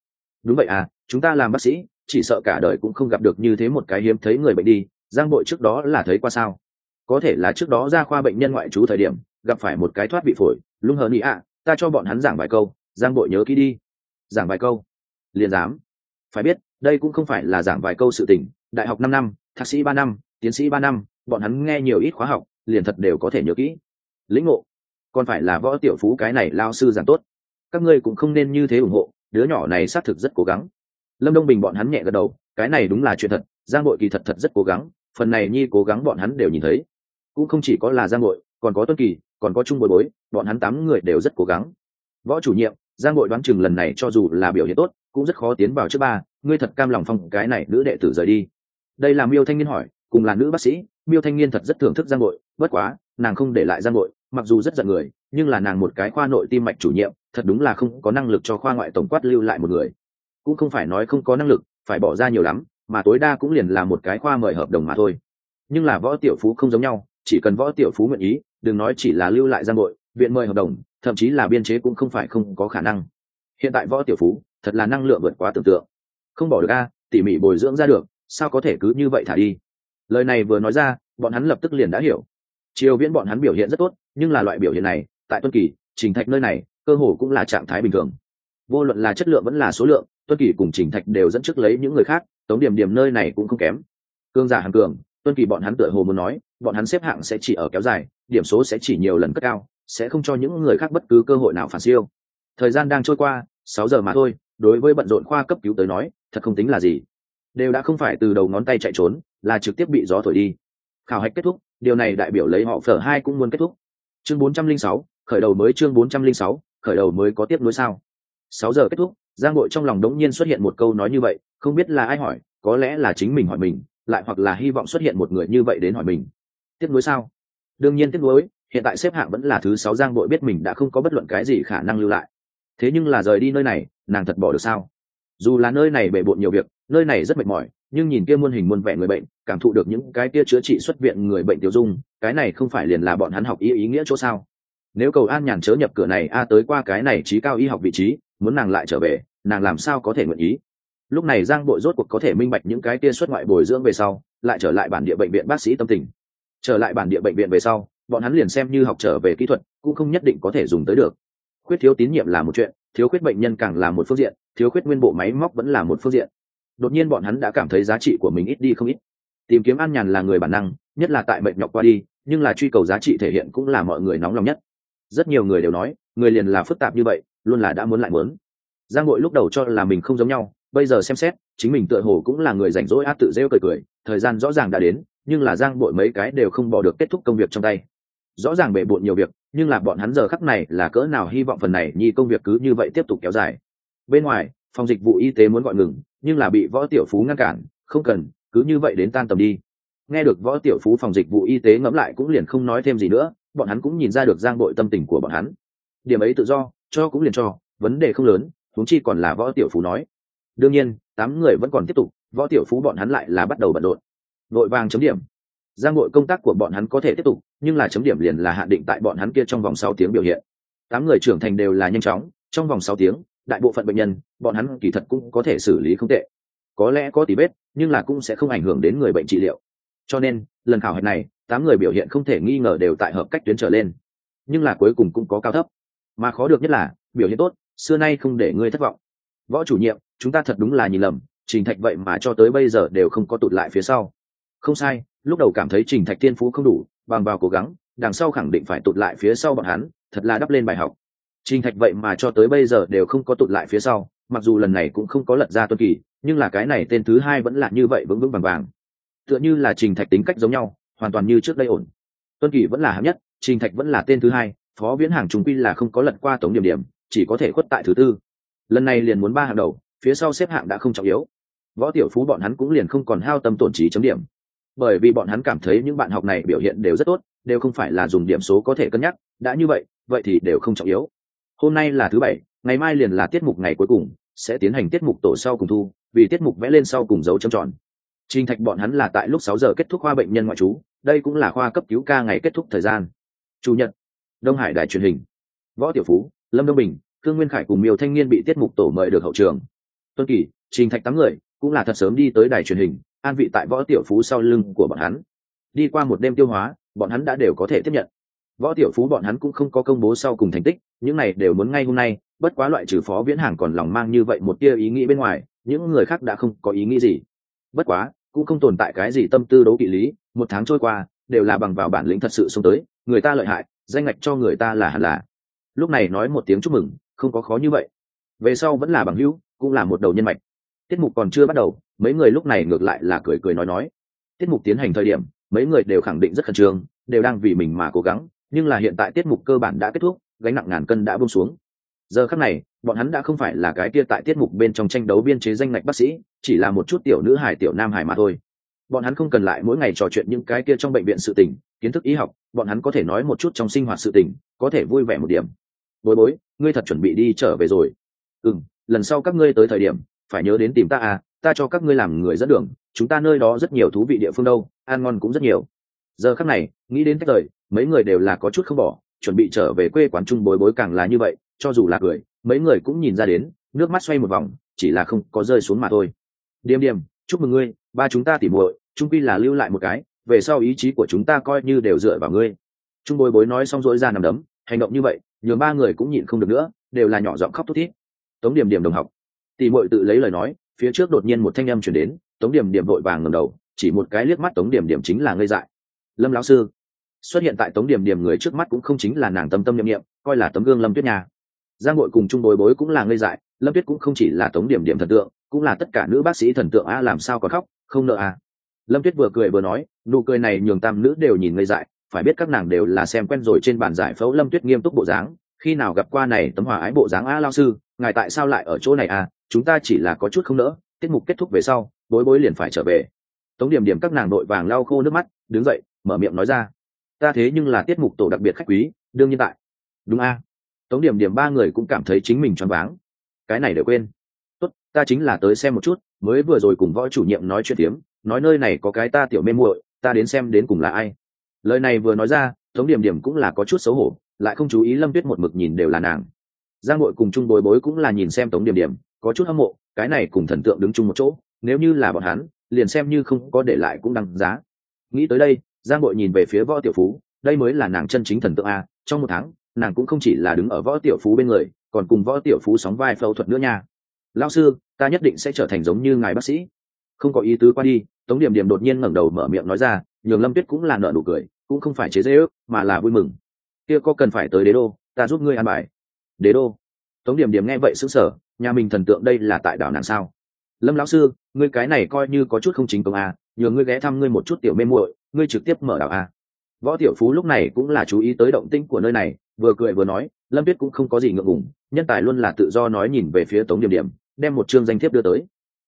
Đúng vậy à chúng ta làm bác sĩ, chỉ sợ cả đời cũng không gặp được như thế một cái hiếm thấy người bệnh đi, giang bội trước đó là thấy qua sao? Có thể là trước đó ra khoa bệnh nhân ngoại trú thời điểm, gặp phải một cái thoát vị phổi, lung hờ nị ạ, ta cho bọn hắn giảng vài câu, giang bội nhớ kỹ đi. Giảng vài câu. Liền dám. Phải biết, đây cũng không phải là giảng vài câu sự tình đại học năm năm, thạc sĩ ba năm, tiến sĩ ba năm, bọn hắn nghe nhiều ít khóa học, liền thật đều có thể nhớ kỹ. Lĩnh ngộ. Còn phải là võ tiểu phú cái này lao sư giảng tốt. Các ngươi cũng không nên như thế ủng hộ, đứa nhỏ này xác thực rất cố gắng. Lâm đông bình bọn hắn nhẹ gật đầu, cái này đúng là chuyện thật, giang bội kỳ thật thật rất cố gắng, phần này nhi cố gắng bọn hắn đều nhìn thấy. Cũng không chỉ có là giang bội, còn có tuân kỳ, còn có trung bồi bối, bọn hắn tám người đều rất cố gắng. Võ chủ nhiệm, giang bội đoán chừng lần này cho dù là biểu hiện tốt, cũng rất khó tiến vào trước ba, ngươi thật cam lòng phong cái này nữ đệ tử rời đi đây là miêu thanh niên hỏi cùng là nữ bác sĩ miêu thanh niên thật rất thưởng thức giang Nội, bất quá nàng không để lại giang Nội, mặc dù rất giận người nhưng là nàng một cái khoa nội tim mạch chủ nhiệm thật đúng là không có năng lực cho khoa ngoại tổng quát lưu lại một người. Cũng không phải nói không có năng lực phải bỏ ra nhiều lắm mà tối đa cũng liền là một cái khoa mời hợp đồng mà thôi. Nhưng là võ tiểu phú không giống nhau chỉ cần võ tiểu phú nguyện ý đừng nói chỉ là lưu lại giang Nội, viện mời hợp đồng thậm chí là biên chế cũng không phải không có khả năng. Hiện tại võ tiểu phú thật là năng lượng vượt quá tưởng tượng. Không bỏ được a tỉ mỉ bồi dưỡng ra được sao có thể cứ như vậy thả đi? Lời này vừa nói ra, bọn hắn lập tức liền đã hiểu. Triều viễn bọn hắn biểu hiện rất tốt, nhưng là loại biểu hiện này, tại tuân kỳ, trình thạch nơi này, cơ hồ cũng là trạng thái bình thường. Vô luận là chất lượng vẫn là số lượng, tuân kỳ cùng trình thạch đều dẫn trước lấy những người khác, tống điểm điểm nơi này cũng không kém. Cương giả hàng cường, tuân kỳ bọn hắn tựa hồ muốn nói, bọn hắn xếp hạng sẽ chỉ ở kéo dài, điểm số sẽ chỉ nhiều lần cất cao, sẽ không cho những người khác bất cứ cơ hội nào phản siêu. Thời gian đang trôi qua, sáu giờ mà thôi, đối với bận rộn khoa cấp cứu tới nói, thật không tính là gì đều đã không phải từ đầu ngón tay chạy trốn, là trực tiếp bị gió thổi đi. Khảo hạch kết thúc, điều này đại biểu lấy họ phở hai cũng muốn kết thúc. Chương bốn trăm linh sáu, khởi đầu mới chương bốn trăm linh sáu, khởi đầu mới có tiếp nối sao? Sáu giờ kết thúc, giang bội trong lòng đống nhiên xuất hiện một câu nói như vậy, không biết là ai hỏi, có lẽ là chính mình hỏi mình, lại hoặc là hy vọng xuất hiện một người như vậy đến hỏi mình. Tiếp nối sao? Đương nhiên tiếp nối, hiện tại xếp hạng vẫn là thứ sáu giang bội biết mình đã không có bất luận cái gì khả năng lưu lại. Thế nhưng là rời đi nơi này, nàng thật bỏ được sao? Dù là nơi này bề bộn nhiều việc, nơi này rất mệt mỏi, nhưng nhìn kia muôn hình muôn vẻ người bệnh, cảm thụ được những cái kia chữa trị xuất viện người bệnh tiêu dung, cái này không phải liền là bọn hắn học ý ý nghĩa chỗ sao? Nếu cầu an nhàn chớ nhập cửa này, a, tới qua cái này trí cao y học vị trí, muốn nàng lại trở về, nàng làm sao có thể nguyện ý? Lúc này giang bội rốt cuộc có thể minh bạch những cái kia xuất ngoại bồi dưỡng về sau, lại trở lại bản địa bệnh viện bác sĩ tâm tình. Trở lại bản địa bệnh viện về sau, bọn hắn liền xem như học trở về kỹ thuật, cũng không nhất định có thể dùng tới được khuyết thiếu tín nhiệm là một chuyện, thiếu khuyết bệnh nhân càng là một phương diện, thiếu khuyết nguyên bộ máy móc vẫn là một phương diện. Đột nhiên bọn hắn đã cảm thấy giá trị của mình ít đi không ít. Tìm kiếm an nhàn là người bản năng, nhất là tại bệnh nhọc qua đi, nhưng là truy cầu giá trị thể hiện cũng là mọi người nóng lòng nhất. Rất nhiều người đều nói, người liền là phức tạp như vậy, luôn là đã muốn lại muốn. Giang bội lúc đầu cho là mình không giống nhau, bây giờ xem xét, chính mình tựa hồ cũng là người rảnh rỗi át tự rêu cười cười, thời gian rõ ràng đã đến, nhưng là giang bội mấy cái đều không bỏ được kết thúc công việc trong tay rõ ràng bệ bộn nhiều việc, nhưng là bọn hắn giờ khắc này là cỡ nào hy vọng phần này nhi công việc cứ như vậy tiếp tục kéo dài. Bên ngoài, phòng dịch vụ y tế muốn gọi ngừng, nhưng là bị võ tiểu phú ngăn cản, không cần, cứ như vậy đến tan tầm đi. Nghe được võ tiểu phú phòng dịch vụ y tế ngẫm lại cũng liền không nói thêm gì nữa, bọn hắn cũng nhìn ra được giang bội tâm tình của bọn hắn. Điểm ấy tự do, cho cũng liền cho, vấn đề không lớn, huống chi còn là võ tiểu phú nói. Đương nhiên, tám người vẫn còn tiếp tục, võ tiểu phú bọn hắn lại là bắt đầu bận rộn. Vội vàng chấm điểm. Giang bội công tác của bọn hắn có thể tiếp tục nhưng là chấm điểm liền là hạn định tại bọn hắn kia trong vòng sáu tiếng biểu hiện. Tám người trưởng thành đều là nhanh chóng, trong vòng sáu tiếng, đại bộ phận bệnh nhân, bọn hắn kỳ thật cũng có thể xử lý không tệ. Có lẽ có tí vết, nhưng là cũng sẽ không ảnh hưởng đến người bệnh trị liệu. Cho nên, lần khảo hạch này, tám người biểu hiện không thể nghi ngờ đều tại hợp cách tuyến trở lên. Nhưng là cuối cùng cũng có cao thấp. Mà khó được nhất là, biểu hiện tốt, xưa nay không để ngươi thất vọng. Võ chủ nhiệm, chúng ta thật đúng là nhìn lầm, trình thạch vậy mà cho tới bây giờ đều không có tụt lại phía sau. Không sai, lúc đầu cảm thấy trình thạch tiên phú không đủ bằng vào cố gắng, đằng sau khẳng định phải tụt lại phía sau bọn hắn, thật là đắp lên bài học. Trình thạch vậy mà cho tới bây giờ đều không có tụt lại phía sau, mặc dù lần này cũng không có lật ra tuân kỳ, nhưng là cái này tên thứ hai vẫn là như vậy vững vững vàng vàng. Tựa như là trình thạch tính cách giống nhau, hoàn toàn như trước đây ổn. Tuân kỳ vẫn là hạng nhất, trình thạch vẫn là tên thứ hai, phó viễn hàng trung quy là không có lật qua tổng điểm điểm, chỉ có thể khuất tại thứ tư. Lần này liền muốn ba hàng đầu, phía sau xếp hạng đã không trọng yếu. Võ tiểu phú bọn hắn cũng liền không còn hao tâm tổn trí chấm điểm bởi vì bọn hắn cảm thấy những bạn học này biểu hiện đều rất tốt đều không phải là dùng điểm số có thể cân nhắc đã như vậy vậy thì đều không trọng yếu hôm nay là thứ bảy ngày mai liền là tiết mục ngày cuối cùng sẽ tiến hành tiết mục tổ sau cùng thu vì tiết mục vẽ lên sau cùng dấu trầm tròn Trình Thạch bọn hắn là tại lúc sáu giờ kết thúc khoa bệnh nhân ngoại trú, đây cũng là khoa cấp cứu ca ngày kết thúc thời gian. Chủ nhật, Đông Hải đài truyền hình. Võ Tiểu Phú, Lâm Đông Bình, Cương Nguyên Khải cùng nhiều Thanh Niên bị tiết mục tổ mời được hậu trường. Tuân Kỳ, Trình Thạch tám người, cũng là thật sớm đi tới đài truyền hình, an vị tại Võ Tiểu Phú sau lưng của bọn hắn. Đi qua một đêm tiêu hóa, bọn hắn đã đều có thể tiếp nhận. Võ Tiểu Phú bọn hắn cũng không có công bố sau cùng thành tích, những này đều muốn ngay hôm nay, bất quá loại trừ Phó Viễn Hàng còn lòng mang như vậy một tia ý nghĩ bên ngoài, những người khác đã không có ý nghĩ gì. Bất quá, cũng không tồn tại cái gì tâm tư đấu kỵ lý một tháng trôi qua đều là bằng vào bản lĩnh thật sự xông tới người ta lợi hại danh ngạch cho người ta là hẳn là lúc này nói một tiếng chúc mừng không có khó như vậy về sau vẫn là bằng hữu cũng là một đầu nhân mạch tiết mục còn chưa bắt đầu, mấy người lúc này ngược lại là cười cười nói nói. Tiết mục tiến hành thời điểm, mấy người đều khẳng định rất khẩn trương, đều đang vì mình mà cố gắng, nhưng là hiện tại tiết mục cơ bản đã kết thúc, gánh nặng ngàn cân đã bông xuống. Giờ khắc này, bọn hắn đã không phải là cái kia tại tiết mục bên trong tranh đấu biên chế danh ngạch bác sĩ, chỉ là một chút tiểu nữ hải tiểu nam hải mà thôi. Bọn hắn không cần lại mỗi ngày trò chuyện những cái kia trong bệnh viện sự tình, kiến thức y học, bọn hắn có thể nói một chút trong sinh hoạt sự tình, có thể vui vẻ một điểm. Bối bối, ngươi thật chuẩn bị đi trở về rồi. Ừ lần sau các ngươi tới thời điểm phải nhớ đến tìm ta à ta cho các ngươi làm người dẫn đường, chúng ta nơi đó rất nhiều thú vị địa phương đâu, ăn ngon cũng rất nhiều. Giờ khắc này, nghĩ đến cách lời mấy người đều là có chút không bỏ, chuẩn bị trở về quê quán trung bối bối càng là như vậy, cho dù là cười, mấy người cũng nhìn ra đến, nước mắt xoay một vòng, chỉ là không có rơi xuống mà thôi. Điềm điềm, chúc mừng ngươi, ba chúng ta tỉ muội trung pi là lưu lại một cái, về sau ý chí của chúng ta coi như đều dựa vào ngươi. Trung bối bối nói xong dỗi ra nằm đấm, hành động như vậy, nhường ba người cũng nhịn không được nữa, đều là nhỏ giọng khóc thút thít. Tống điểm điểm đồng học tỷ muội tự lấy lời nói, phía trước đột nhiên một thanh âm chuyển đến, tống điểm điểm vội vàng ngầm đầu, chỉ một cái liếc mắt tống điểm điểm chính là ngây dại. Lâm lão sư, xuất hiện tại tống điểm điểm người trước mắt cũng không chính là nàng tâm tâm nhiệm nghiệm coi là tấm gương lâm tuyết nhà giang bội cùng trung bối bối cũng là ngây dại, lâm tuyết cũng không chỉ là tống điểm điểm thần tượng, cũng là tất cả nữ bác sĩ thần tượng a làm sao có khóc, không nợ a lâm tuyết vừa cười vừa nói, nụ cười này nhường tam nữ đều nhìn ngây dại, phải biết các nàng đều là xem quen rồi trên bàn giải phẫu lâm tuyết nghiêm túc bộ dáng, khi nào gặp qua này tấm hòa ái bộ dáng a lao sư, ngài tại sao lại ở chỗ này a chúng ta chỉ là có chút không nỡ, tiết mục kết thúc về sau, bối bối liền phải trở về. Tống điểm điểm các nàng đội vàng lau khô nước mắt, đứng dậy, mở miệng nói ra. Ta thế nhưng là tiết mục tổ đặc biệt khách quý, đương nhiên tại. Đúng a. Tống điểm điểm ba người cũng cảm thấy chính mình choáng váng. Cái này đều quên. Tốt, ta chính là tới xem một chút, mới vừa rồi cùng võ chủ nhiệm nói chuyện tiếm, nói nơi này có cái ta tiểu mê muội, ta đến xem đến cùng là ai. Lời này vừa nói ra, tống điểm điểm cũng là có chút xấu hổ, lại không chú ý lâm tuyết một mực nhìn đều là nàng. Giang Nội cùng chung bối bối cũng là nhìn xem tống điểm điểm có chút hâm mộ, cái này cùng thần tượng đứng chung một chỗ, nếu như là bọn hắn, liền xem như không có để lại cũng đăng giá. Nghĩ tới đây, giang bội nhìn về phía võ tiểu phú, đây mới là nàng chân chính thần tượng a, trong một tháng, nàng cũng không chỉ là đứng ở võ tiểu phú bên người, còn cùng võ tiểu phú sóng vai phẫu thuật nữa nha. Lao sư, ta nhất định sẽ trở thành giống như ngài bác sĩ. Không có ý tứ qua đi, tống điểm điểm đột nhiên ngẩng đầu mở miệng nói ra, nhường lâm tuyết cũng là nợ nụ cười, cũng không phải chế dễ ước mà là vui mừng. Kia có cần phải tới đế đô, ta giúp ngươi an bài. Đế đô. Tống điểm điểm nghe vậy xứng sở nhà mình thần tượng đây là tại đảo nàng sao? Lâm lão sư ngươi cái này coi như có chút không chính công à, nhường ngươi ghé thăm ngươi một chút tiểu mê muội ngươi trực tiếp mở đảo à. võ tiểu phú lúc này cũng là chú ý tới động tĩnh của nơi này vừa cười vừa nói lâm tuyết cũng không có gì ngượng ngùng nhân tài luôn là tự do nói nhìn về phía tống điểm điểm đem một chương danh thiếp đưa tới.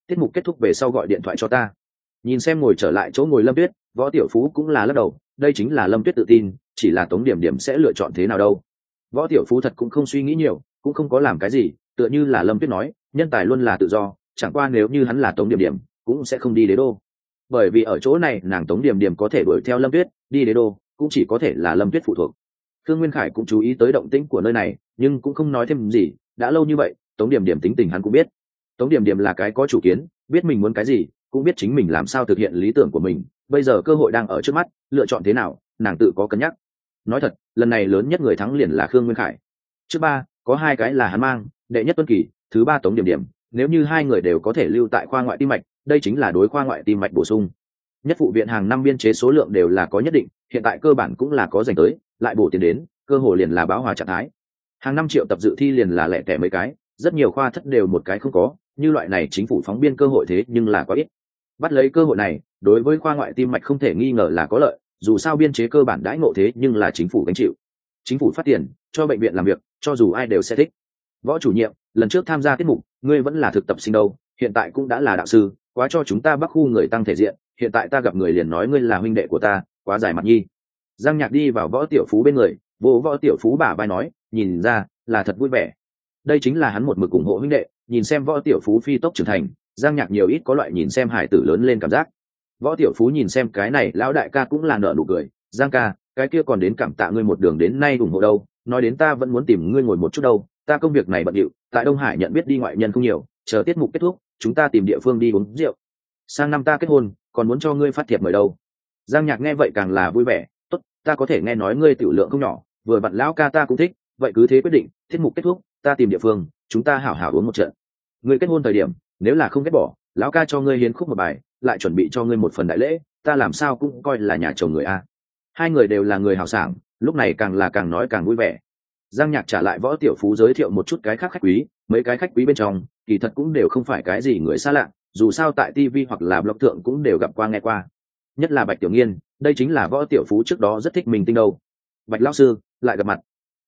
Tiết mục kết thúc về sau gọi điện thoại cho ta. Nhìn xem ngồi trở lại chỗ ngồi lâm tuyết võ tiểu phú cũng là lắc đầu đây chính là lâm tuyết tự tin chỉ là tống điểm điểm sẽ lựa chọn thế nào đâu. Võ tiểu phú thật cũng không suy nghĩ nhiều cũng không có làm cái gì tựa như là lâm tuyết nói, nhân tài luôn là tự do, chẳng qua nếu như hắn là tống điểm điểm, cũng sẽ không đi đế đô. Bởi vì ở chỗ này, nàng tống điểm điểm có thể đuổi theo lâm tuyết, đi đế đô, cũng chỉ có thể là lâm tuyết phụ thuộc. Thương nguyên khải cũng chú ý tới động tĩnh của nơi này, nhưng cũng không nói thêm gì, đã lâu như vậy, tống điểm điểm tính tình hắn cũng biết. Tống điểm điểm là cái có chủ kiến, biết mình muốn cái gì, cũng biết chính mình làm sao thực hiện lý tưởng của mình, bây giờ cơ hội đang ở trước mắt, lựa chọn thế nào, nàng tự có cân nhắc. Nói thật, lần này lớn nhất người thắng liền là khương nguyên khải. Trước ba, có hai cái là hắn mang đệ nhất tuân kỳ, thứ ba tống điểm điểm, nếu như hai người đều có thể lưu tại khoa ngoại tim mạch, đây chính là đối khoa ngoại tim mạch bổ sung. Nhất phụ viện hàng năm biên chế số lượng đều là có nhất định, hiện tại cơ bản cũng là có dành tới, lại bổ tiền đến, cơ hội liền là báo hòa trạng thái. Hàng năm triệu tập dự thi liền là lẻ tẻ mấy cái, rất nhiều khoa thất đều một cái không có, như loại này chính phủ phóng biên cơ hội thế nhưng là có ít. Bắt lấy cơ hội này, đối với khoa ngoại tim mạch không thể nghi ngờ là có lợi, dù sao biên chế cơ bản đãi ngộ thế nhưng là chính phủ gánh chịu. Chính phủ phát tiền, cho bệnh viện làm việc, cho dù ai đều sẽ thích võ chủ nhiệm, lần trước tham gia tiết mục, ngươi vẫn là thực tập sinh đâu, hiện tại cũng đã là đạo sư, quá cho chúng ta bắc khu người tăng thể diện, hiện tại ta gặp người liền nói ngươi là huynh đệ của ta, quá dài mặt nhi. Giang nhạc đi vào võ tiểu phú bên người vỗ võ tiểu phú bả vai nói, nhìn ra, là thật vui vẻ. Đây chính là hắn một mực ủng hộ huynh đệ, nhìn xem võ tiểu phú phi tốc trưởng thành, giang nhạc nhiều ít có loại nhìn xem hải tử lớn lên cảm giác. Võ tiểu phú nhìn xem cái này, lão đại ca cũng là nợ nụ cười, giang ca, cái kia còn đến cảm tạ ngươi một đường đến nay ủng hộ đâu, nói đến ta vẫn muốn tìm ngươi ngồi một chút đâu ta công việc này bận điệu, tại đông hải nhận biết đi ngoại nhân không nhiều, chờ tiết mục kết thúc, chúng ta tìm địa phương đi uống rượu. Sang năm ta kết hôn, còn muốn cho ngươi phát thiệp mời đâu. Giang nhạc nghe vậy càng là vui vẻ, tốt, ta có thể nghe nói ngươi tiểu lượng không nhỏ, vừa vặn lão ca ta cũng thích, vậy cứ thế quyết định, tiết mục kết thúc, ta tìm địa phương, chúng ta hảo hảo uống một trận. Ngươi kết hôn thời điểm, nếu là không ghét bỏ, lão ca cho ngươi hiến khúc một bài, lại chuẩn bị cho ngươi một phần đại lễ, ta làm sao cũng coi là nhà chồng người a. Hai người đều là người hào sảng, lúc này càng là càng nói càng vui vẻ giang nhạc trả lại võ tiểu phú giới thiệu một chút cái khác khách quý, mấy cái khách quý bên trong, kỳ thật cũng đều không phải cái gì người xa lạ, dù sao tại tv hoặc là blog thượng cũng đều gặp qua nghe qua. Nhất là bạch tiểu nghiên, đây chính là võ tiểu phú trước đó rất thích mình tinh đâu. Bạch lao sư, lại gặp mặt.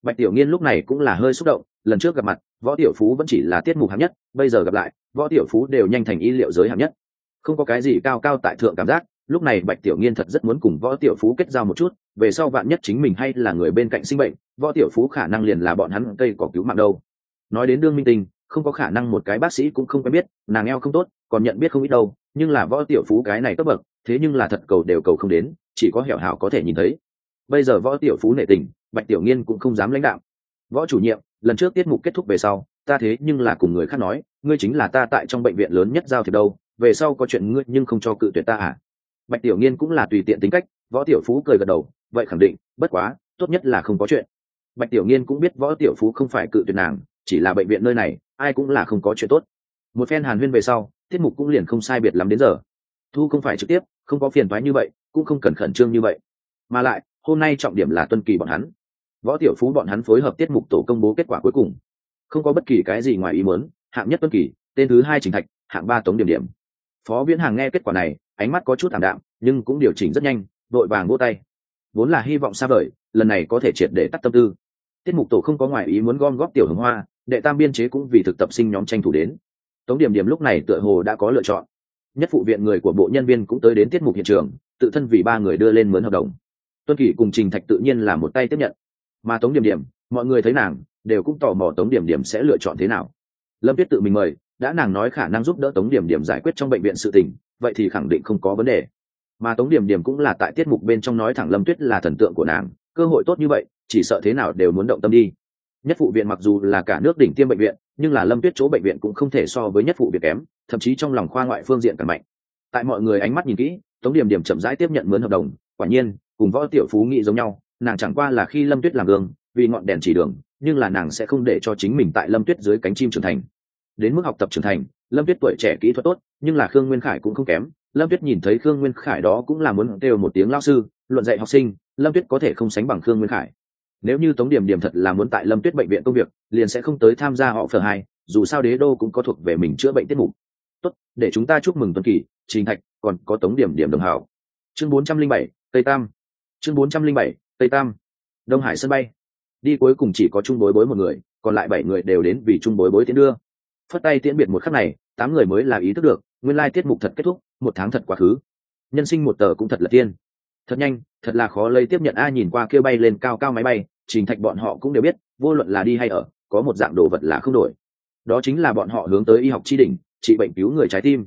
Bạch tiểu nghiên lúc này cũng là hơi xúc động, lần trước gặp mặt, võ tiểu phú vẫn chỉ là tiết mục hạng nhất, bây giờ gặp lại, võ tiểu phú đều nhanh thành y liệu giới hạng nhất. Không có cái gì cao cao tại thượng cảm giác lúc này bạch tiểu nghiên thật rất muốn cùng võ tiểu phú kết giao một chút, về sau vạn nhất chính mình hay là người bên cạnh sinh bệnh võ tiểu phú khả năng liền là bọn hắn cây có cứu mạng đâu. Nói đến đương minh tình không có khả năng một cái bác sĩ cũng không quen biết, nàng eo không tốt, còn nhận biết không ít đâu, nhưng là võ tiểu phú cái này cấp bậc, thế nhưng là thật cầu đều cầu không đến, chỉ có hẻo hảo có thể nhìn thấy. Bây giờ võ tiểu phú nệ tình, bạch tiểu nghiên cũng không dám lãnh đạo. Võ chủ nhiệm, lần trước tiết mục kết thúc về sau, ta thế nhưng là cùng người khác nói, ngươi chính là ta tại trong bệnh viện lớn nhất giao thiệp đâu, về sau có chuyện ngươi nhưng không cho cự tuyệt ta à? Bạch tiểu nghiên cũng là tùy tiện tính cách, võ tiểu phú cười gật đầu, vậy khẳng định, bất quá, tốt nhất là không có chuyện. Bạch tiểu nghiên cũng biết võ tiểu phú không phải cự tuyệt nàng, chỉ là bệnh viện nơi này, ai cũng là không có chuyện tốt. Một phen hàn huyên về sau, tiết mục cũng liền không sai biệt lắm đến giờ. Thu không phải trực tiếp, không có phiền thoái như vậy, cũng không cần khẩn trương như vậy. Mà lại, hôm nay trọng điểm là tuân kỳ bọn hắn. Võ tiểu phú bọn hắn phối hợp tiết mục tổ công bố kết quả cuối cùng. Không có bất kỳ cái gì ngoài ý muốn, hạng nhất tuân kỳ, tên thứ hai trình thạch, hạng ba tống điểm điểm. Phó viễn hàng nghe kết quả này ánh mắt có chút thảm đạm, nhưng cũng điều chỉnh rất nhanh, vội vàng vô tay. Vốn là hy vọng xa vời, lần này có thể triệt để tắt tâm tư. Tiết mục tổ không có ngoài ý muốn gom góp tiểu hướng hoa, đệ tam biên chế cũng vì thực tập sinh nhóm tranh thủ đến. Tống điểm điểm lúc này tựa hồ đã có lựa chọn. Nhất phụ viện người của bộ nhân viên cũng tới đến tiết mục hiện trường, tự thân vì ba người đưa lên mướn hợp đồng. Tuân kỷ cùng trình thạch tự nhiên là một tay tiếp nhận. Mà tống điểm điểm, mọi người thấy nàng, đều cũng tò mò tống điểm điểm sẽ lựa chọn thế nào. Lâm tuyết tự mình mời, đã nàng nói khả năng giúp đỡ tống điểm điểm giải quyết trong bệnh viện sự tình vậy thì khẳng định không có vấn đề. Mà tống điểm điểm cũng là tại tiết mục bên trong nói thẳng lâm tuyết là thần tượng của nàng, cơ hội tốt như vậy, chỉ sợ thế nào đều muốn động tâm đi. Nhất phụ viện mặc dù là cả nước đỉnh tiêm bệnh viện, nhưng là lâm tuyết chỗ bệnh viện cũng không thể so với nhất phụ viện kém, thậm chí trong lòng khoa ngoại phương diện càng mạnh. Tại mọi người ánh mắt nhìn kỹ, tống điểm điểm chậm rãi tiếp nhận mướn hợp đồng, quả nhiên, cùng võ tiểu phú nghĩ giống nhau, nàng chẳng qua là khi lâm tuyết làm gương, vì ngọn đèn chỉ đường, nhưng là nàng sẽ không để cho chính mình tại lâm tuyết dưới cánh chim trưởng thành đến mức học tập trưởng thành, lâm tuyết tuổi trẻ kỹ thuật tốt, nhưng là khương nguyên khải cũng không kém. Lâm tuyết nhìn thấy khương nguyên khải đó cũng là muốn kêu một tiếng lao sư, luận dạy học sinh, lâm tuyết có thể không sánh bằng khương nguyên khải. Nếu như tống điểm điểm thật là muốn tại lâm tuyết bệnh viện công việc, liền sẽ không tới tham gia họ phở hai, dù sao đế đô cũng có thuộc về mình chữa bệnh tiết mục. Tốt, để chúng ta chúc mừng tuần kỳ, trình thạch, còn có tống điểm điểm đồng hảo. Chương bốn trăm linh bảy, tây tam. Chương bốn trăm linh bảy, tây tam. Đông hải sân bay. Đi cuối cùng chỉ có trung bối bối một người, còn lại bảy người đều đến vì trung bối bối tiến đưa phất tay tiễn biệt một khắc này, tám người mới là ý thức được, nguyên lai tiết mục thật kết thúc, một tháng thật quá khứ. Nhân sinh một tờ cũng thật là tiên. Thật nhanh, thật là khó lấy tiếp nhận a nhìn qua kia bay lên cao cao máy bay, trình thạch bọn họ cũng đều biết, vô luận là đi hay ở, có một dạng đồ vật là không đổi. Đó chính là bọn họ hướng tới y học tri đỉnh, trị bệnh cứu người trái tim.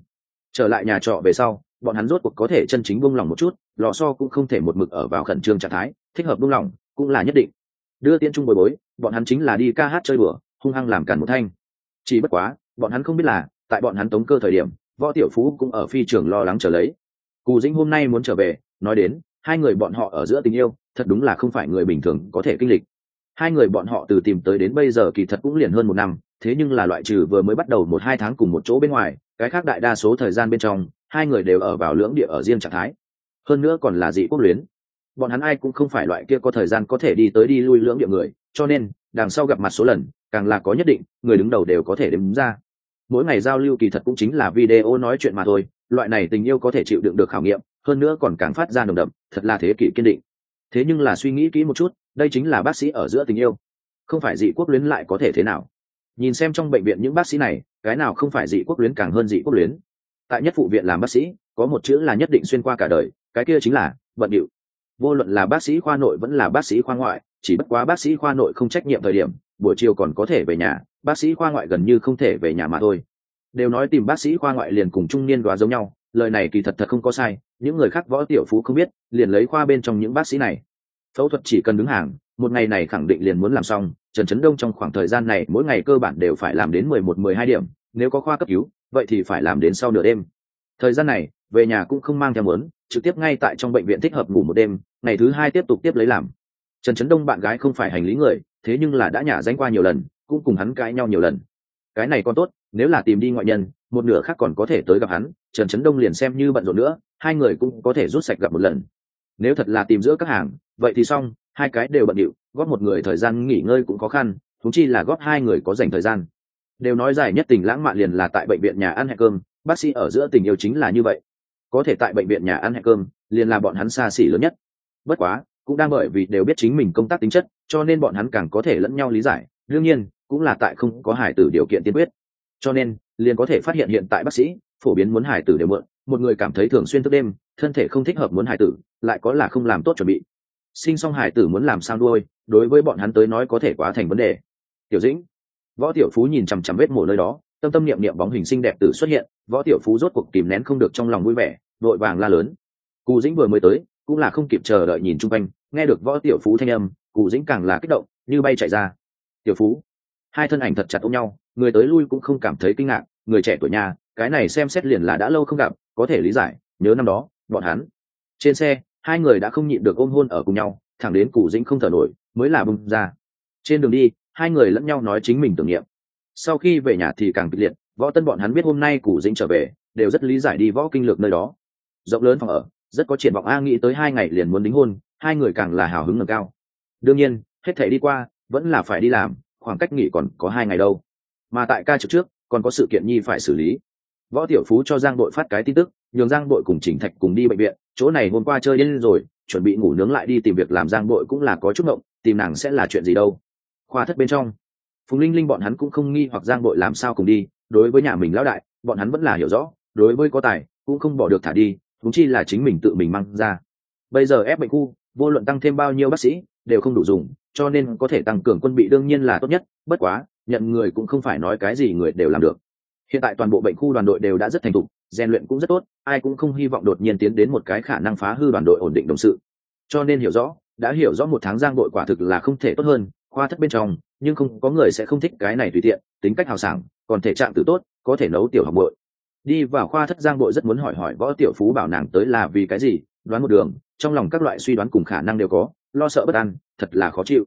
Trở lại nhà trọ về sau, bọn hắn rốt cuộc có thể chân chính buông lỏng một chút, lò so cũng không thể một mực ở vào khẩn trương trạng thái, thích hợp buông lỏng cũng là nhất định. Đưa tiên trung bồi bối, bọn hắn chính là đi ca hát chơi bừa hung hăng làm cản một thanh chỉ bất quá, bọn hắn không biết là, tại bọn hắn tống cơ thời điểm, võ tiểu phú cũng ở phi trường lo lắng trở lấy. Cù dĩnh hôm nay muốn trở về, nói đến, hai người bọn họ ở giữa tình yêu, thật đúng là không phải người bình thường có thể kinh lịch. Hai người bọn họ từ tìm tới đến bây giờ kỳ thật cũng liền hơn một năm, thế nhưng là loại trừ vừa mới bắt đầu một hai tháng cùng một chỗ bên ngoài, cái khác đại đa số thời gian bên trong, hai người đều ở vào lưỡng địa ở riêng trạng thái. Hơn nữa còn là dị quốc luyến. Bọn hắn ai cũng không phải loại kia có thời gian có thể đi tới đi lui lưỡng địa người, cho nên, đằng sau gặp mặt số lần càng là có nhất định, người đứng đầu đều có thể đếm ra. Mỗi ngày giao lưu kỳ thật cũng chính là video nói chuyện mà thôi, loại này tình yêu có thể chịu đựng được khảo nghiệm, hơn nữa còn càng phát ra nồng đậm, thật là thế kỷ kiên định. Thế nhưng là suy nghĩ kỹ một chút, đây chính là bác sĩ ở giữa tình yêu. Không phải dị quốc luyến lại có thể thế nào? Nhìn xem trong bệnh viện những bác sĩ này, cái nào không phải dị quốc luyến càng hơn dị quốc luyến. Tại nhất phụ viện làm bác sĩ, có một chữ là nhất định xuyên qua cả đời, cái kia chính là bận điệu. Vô luận là bác sĩ khoa nội vẫn là bác sĩ khoa ngoại, chỉ bất quá bác sĩ khoa nội không trách nhiệm thời điểm buổi chiều còn có thể về nhà, bác sĩ khoa ngoại gần như không thể về nhà mà thôi. Đều nói tìm bác sĩ khoa ngoại liền cùng trung niên đoá giống nhau, lời này kỳ thật thật không có sai, những người khác võ tiểu phú không biết, liền lấy khoa bên trong những bác sĩ này. Phẫu thuật chỉ cần đứng hàng, một ngày này khẳng định liền muốn làm xong, trần trấn đông trong khoảng thời gian này mỗi ngày cơ bản đều phải làm đến mười một, mười hai điểm, nếu có khoa cấp cứu, vậy thì phải làm đến sau nửa đêm. Thời gian này, về nhà cũng không mang theo muốn, trực tiếp ngay tại trong bệnh viện thích hợp ngủ một đêm, ngày thứ hai tiếp tục tiếp lấy làm trần trấn đông bạn gái không phải hành lý người, thế nhưng là đã nhả danh qua nhiều lần, cũng cùng hắn cãi nhau nhiều lần. Cái này còn tốt, nếu là tìm đi ngoại nhân, một nửa khác còn có thể tới gặp hắn, trần trấn đông liền xem như bận rộn nữa, hai người cũng có thể rút sạch gặp một lần. Nếu thật là tìm giữa các hàng, vậy thì xong, hai cái đều bận điệu, góp một người thời gian nghỉ ngơi cũng khó khăn thúng chi là góp hai người có dành thời gian. Đều nói dài nhất tình lãng mạn liền là tại bệnh viện nhà ăn hẹ cơm, bác sĩ ở giữa tình yêu chính là như vậy. Có thể tại bệnh viện nhà ăn hẹ cơm, liền là bọn hắn xa xỉ lớn nhất. Bất quá cũng đang bởi vì đều biết chính mình công tác tính chất, cho nên bọn hắn càng có thể lẫn nhau lý giải. Đương nhiên, cũng là tại không có hải tử điều kiện tiên quyết. Cho nên, liền có thể phát hiện hiện tại bác sĩ phổ biến muốn hải tử đều mượn. Một người cảm thấy thường xuyên thức đêm, thân thể không thích hợp muốn hải tử, lại có là không làm tốt chuẩn bị. Sinh xong hải tử muốn làm sao nuôi, đối với bọn hắn tới nói có thể quá thành vấn đề. Tiểu dĩnh, võ tiểu phú nhìn chằm chằm vết mổ nơi đó, tâm tâm niệm niệm bóng hình xinh đẹp tử xuất hiện. Võ tiểu phú rốt cuộc kìm nén không được trong lòng vui vẻ, vội vàng la lớn. Cù dĩnh vừa mới tới cũng là không kịp chờ đợi nhìn chung quanh, nghe được võ tiểu phú thanh âm, cụ dĩnh càng là kích động, như bay chạy ra. Tiểu phú. Hai thân ảnh thật chặt ôm nhau, người tới lui cũng không cảm thấy kinh ngạc, người trẻ tuổi nhà, cái này xem xét liền là đã lâu không gặp, có thể lý giải, nhớ năm đó, bọn hắn. Trên xe, hai người đã không nhịn được ôm hôn ở cùng nhau, thẳng đến cụ dĩnh không thở nổi, mới là bung ra. Trên đường đi, hai người lẫn nhau nói chính mình tưởng niệm. Sau khi về nhà thì càng kịch liệt, võ tân bọn hắn biết hôm nay cụ dĩnh trở về, đều rất lý giải đi võ kinh lược nơi đó. Rộng lớn phòng ở rất có triển vọng a nghĩ tới hai ngày liền muốn đính hôn, hai người càng là hào hứng ngầm cao. Đương nhiên, hết thể đi qua, vẫn là phải đi làm, khoảng cách nghỉ còn có hai ngày đâu. Mà tại ca trực trước, còn có sự kiện nhi phải xử lý. Võ tiểu phú cho giang đội phát cái tin tức, nhường giang đội cùng chỉnh thạch cùng đi bệnh viện, chỗ này hôm qua chơi đến rồi, chuẩn bị ngủ nướng lại đi tìm việc làm giang đội cũng là có chút ngộng, tìm nàng sẽ là chuyện gì đâu. Khoa thất bên trong, phùng linh linh bọn hắn cũng không nghi hoặc giang đội làm sao cùng đi, đối với nhà mình lão đại, bọn hắn vẫn là hiểu rõ, đối với có tài, cũng không bỏ được thả đi thúng chi là chính mình tự mình mang ra. Bây giờ ép bệnh khu, vô luận tăng thêm bao nhiêu bác sĩ, đều không đủ dùng, cho nên có thể tăng cường quân bị đương nhiên là tốt nhất, bất quá, nhận người cũng không phải nói cái gì người đều làm được. Hiện tại toàn bộ bệnh khu đoàn đội đều đã rất thành thục, rèn luyện cũng rất tốt, ai cũng không hy vọng đột nhiên tiến đến một cái khả năng phá hư đoàn đội ổn định đồng sự. Cho nên hiểu rõ, đã hiểu rõ một tháng giang đội quả thực là không thể tốt hơn, khoa thất bên trong, nhưng không có người sẽ không thích cái này tùy tiện, tính cách hào sảng, còn thể trạng tự tốt, có thể nấu tiểu học bội đi vào khoa thất giang bội rất muốn hỏi hỏi võ tiểu phú bảo nàng tới là vì cái gì, đoán một đường, trong lòng các loại suy đoán cùng khả năng đều có, lo sợ bất an, thật là khó chịu.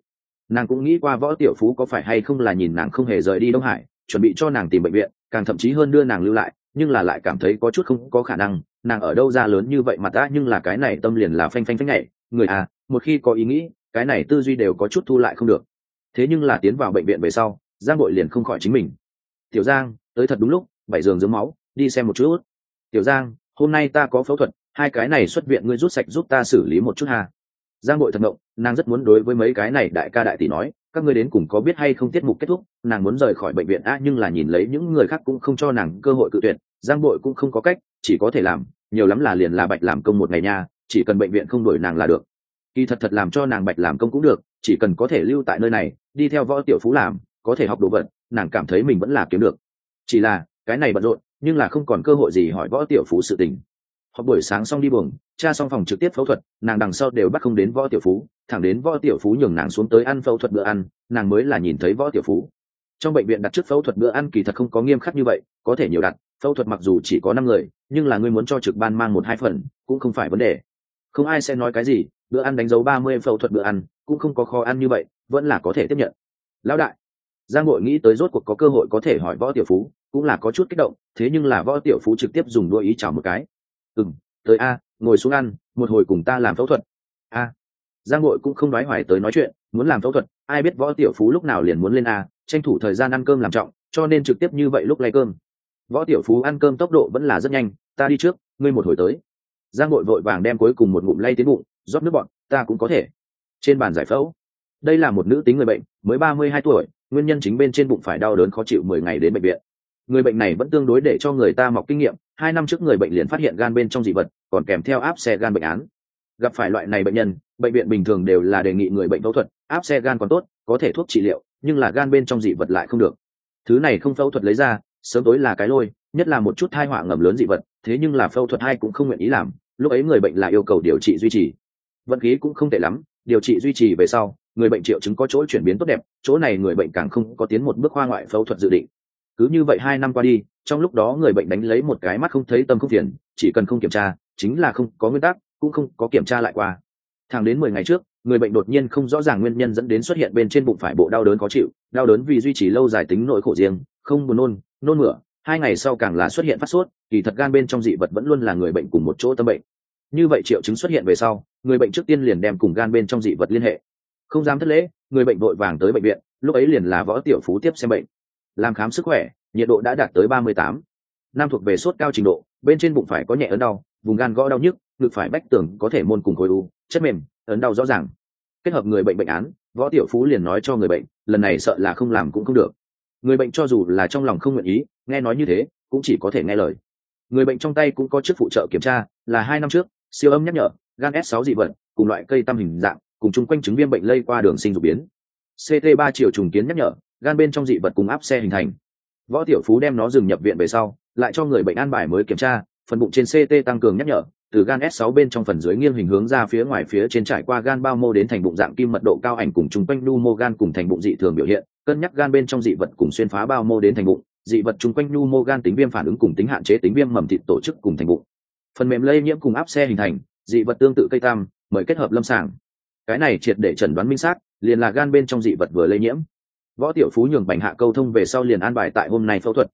Nàng cũng nghĩ qua võ tiểu phú có phải hay không là nhìn nàng không hề rời đi đông hải, chuẩn bị cho nàng tìm bệnh viện, càng thậm chí hơn đưa nàng lưu lại, nhưng là lại cảm thấy có chút không có khả năng, nàng ở đâu ra lớn như vậy mà ta, nhưng là cái này tâm liền là phanh phanh phanh nhảy, người à một khi có ý nghĩ, cái này tư duy đều có chút thu lại không được. Thế nhưng là tiến vào bệnh viện về sau, giang bội liền không khỏi chính mình. Tiểu giang, tới thật đúng lúc, bảy giường dưỡng máu đi xem một chút. Tiểu giang, hôm nay ta có phẫu thuật, hai cái này xuất viện ngươi rút sạch giúp ta xử lý một chút hà. giang bội thật ngộng, nàng rất muốn đối với mấy cái này đại ca đại tỷ nói, các ngươi đến cùng có biết hay không tiết mục kết thúc, nàng muốn rời khỏi bệnh viện, a, nhưng là nhìn lấy những người khác cũng không cho nàng cơ hội cự tuyệt, giang bội cũng không có cách, chỉ có thể làm, nhiều lắm là liền là bạch làm công một ngày nha, chỉ cần bệnh viện không đuổi nàng là được. Kỳ thật thật làm cho nàng bạch làm công cũng được, chỉ cần có thể lưu tại nơi này, đi theo võ tiểu phú làm, có thể học đồ vật, nàng cảm thấy mình vẫn là kiếm được. Chỉ là, cái này bận rộn nhưng là không còn cơ hội gì hỏi võ tiểu phú sự tình. Họ buổi sáng xong đi buồng, cha xong phòng trực tiếp phẫu thuật, nàng đằng sau đều bắt không đến võ tiểu phú, thẳng đến võ tiểu phú nhường nàng xuống tới ăn phẫu thuật bữa ăn, nàng mới là nhìn thấy võ tiểu phú. Trong bệnh viện đặt trước phẫu thuật bữa ăn kỳ thật không có nghiêm khắc như vậy, có thể nhiều đặt, phẫu thuật mặc dù chỉ có năm người, nhưng là ngươi muốn cho trực ban mang một hai phần, cũng không phải vấn đề. Không ai sẽ nói cái gì, bữa ăn đánh dấu ba mươi phẫu thuật bữa ăn, cũng không có khó ăn như vậy, vẫn là có thể tiếp nhận. Lão đại, giang hội nghĩ tới rốt cuộc có cơ hội có thể hỏi võ tiểu phú cũng là có chút kích động, thế nhưng là võ tiểu phú trực tiếp dùng đôi ý chào một cái. Ừ m tới a, ngồi xuống ăn, một hồi cùng ta làm phẫu thuật. A. Giang bội cũng không nói hoài tới nói chuyện, muốn làm phẫu thuật, ai biết võ tiểu phú lúc nào liền muốn lên a, tranh thủ thời gian ăn cơm làm trọng, cho nên trực tiếp như vậy lúc lấy cơm. Võ tiểu phú ăn cơm tốc độ vẫn là rất nhanh, ta đi trước, ngươi một hồi tới. Giang bội vội vàng đem cuối cùng một ngụm lay tiến bụng, rót nước bọn ta cũng có thể. Trên bàn giải phẫu, đây là một nữ tính người bệnh, mới ba mươi hai tuổi, nguyên nhân chính bên trên bụng phải đau đớn khó chịu mười ngày đến bệnh viện người bệnh này vẫn tương đối để cho người ta mọc kinh nghiệm, hai năm trước người bệnh liền phát hiện gan bên trong dị vật, còn kèm theo áp xe gan bệnh án. Gặp phải loại này bệnh nhân, bệnh viện bình thường đều là đề nghị người bệnh phẫu thuật, áp xe gan còn tốt, có thể thuốc trị liệu, nhưng là gan bên trong dị vật lại không được. Thứ này không phẫu thuật lấy ra, sớm tối là cái lôi, nhất là một chút thai họa ngầm lớn dị vật, thế nhưng là phẫu thuật hai cũng không nguyện ý làm, lúc ấy người bệnh là yêu cầu điều trị duy trì. Vận khí cũng không tệ lắm, điều trị duy trì về sau, người bệnh triệu chứng có chỗ chuyển biến tốt đẹp, chỗ này người bệnh càng không có tiến một bước khoa ngoại phẫu thuật dự định cứ như vậy hai năm qua đi, trong lúc đó người bệnh đánh lấy một cái mắt không thấy tâm không phiền, chỉ cần không kiểm tra, chính là không có nguyên tắc, cũng không có kiểm tra lại qua. Thẳng đến mười ngày trước, người bệnh đột nhiên không rõ ràng nguyên nhân dẫn đến xuất hiện bên trên bụng phải bộ đau đớn khó chịu, đau đớn vì duy trì lâu dài tính nội khổ riêng, không buồn nôn nôn mửa, hai ngày sau càng là xuất hiện phát sốt, kỳ thật gan bên trong dị vật vẫn luôn là người bệnh cùng một chỗ tâm bệnh. Như vậy triệu chứng xuất hiện về sau, người bệnh trước tiên liền đem cùng gan bên trong dị vật liên hệ. Không dám thất lễ, người bệnh vội vàng tới bệnh viện, lúc ấy liền là võ tiểu phú tiếp xem bệnh làm khám sức khỏe nhiệt độ đã đạt tới ba mươi tám. Nam thuộc về sốt cao trình độ bên trên bụng phải có nhẹ ấn đau vùng gan gõ đau nhức ngực phải bách tường, có thể môn cùng khối u chất mềm ấn đau rõ ràng. Kết hợp người bệnh bệnh án võ tiểu phú liền nói cho người bệnh lần này sợ là không làm cũng không được. Người bệnh cho dù là trong lòng không nguyện ý nghe nói như thế cũng chỉ có thể nghe lời. Người bệnh trong tay cũng có chức phụ trợ kiểm tra là hai năm trước siêu âm nhắc nhở gan s 6 dị vật cùng loại cây tăm hình dạng cùng chung quanh chứng viêm bệnh lây qua đường sinh dục biến. Ct 3 triệu trùng kiến nhắc nhở gan bên trong dị vật cùng áp xe hình thành. Võ tiểu phú đem nó dừng nhập viện về sau, lại cho người bệnh an bài mới kiểm tra, phần bụng trên ct tăng cường nhắc nhở, từ gan s 6 bên trong phần dưới nghiêng hình hướng ra phía ngoài phía trên trải qua gan bao mô đến thành bụng dạng kim mật độ cao ảnh cùng chung quanh nu mô gan cùng thành bụng dị thường biểu hiện, cân nhắc gan bên trong dị vật cùng xuyên phá bao mô đến thành bụng, dị vật chung quanh nu mô gan tính viêm phản ứng cùng tính hạn chế tính viêm mầm thịt tổ chức cùng thành bụng. Phần mềm lây nhiễm cùng áp xe hình thành, dị vật tương tự cây tam, mời kết hợp lâm sàng. Cái này triệt để chẩn đoán minh xác, liền là gan bên trong dị vật vừa lây nhiễm võ tiểu phú nhường bành hạ câu thông về sau liền an bài tại hôm nay phẫu thuật.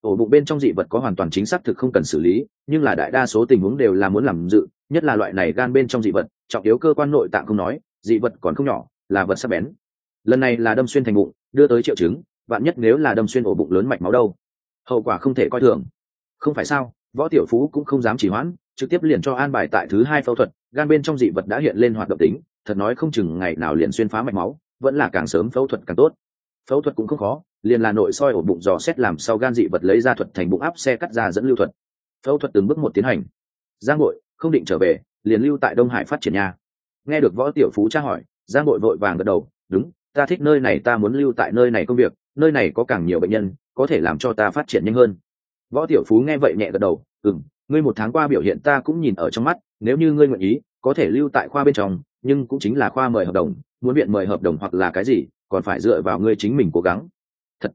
Ổ bụng bên trong dị vật có hoàn toàn chính xác thực không cần xử lý, nhưng là đại đa số tình huống đều là muốn làm dự, nhất là loại này gan bên trong dị vật, trọng yếu cơ quan nội tạng không nói, dị vật còn không nhỏ, là vật sắc bén. Lần này là đâm xuyên thành bụng, đưa tới triệu chứng, vạn nhất nếu là đâm xuyên ổ bụng lớn mạch máu đâu, hậu quả không thể coi thường. Không phải sao, võ tiểu phú cũng không dám chỉ hoãn, trực tiếp liền cho an bài tại thứ hai phẫu thuật, gan bên trong dị vật đã hiện lên hoạt động tính, thật nói không chừng ngày nào liền xuyên phá mạch máu, vẫn là càng sớm phẫu thuật càng tốt phẫu thuật cũng không khó, liền là nội soi ổ bụng dò xét làm sau gan dị vật lấy ra thuật thành bụng áp xe cắt ra dẫn lưu thuật. Phẫu thuật từng bước một tiến hành. Giang bội, không định trở về, liền lưu tại đông hải phát triển nhà. Nghe được võ tiểu phú tra hỏi, giang bội vội vàng gật đầu, đúng, ta thích nơi này, ta muốn lưu tại nơi này công việc, nơi này có càng nhiều bệnh nhân, có thể làm cho ta phát triển nhanh hơn. Võ tiểu phú nghe vậy nhẹ gật đầu ừ m ngươi một tháng qua biểu hiện ta cũng nhìn ở trong mắt, nếu như ngươi nguyện ý, có thể lưu tại khoa bên trong, nhưng cũng chính là khoa mời hợp đồng, muốn viện mời hợp đồng hoặc là cái gì còn phải dựa vào ngươi chính mình cố gắng. Thật.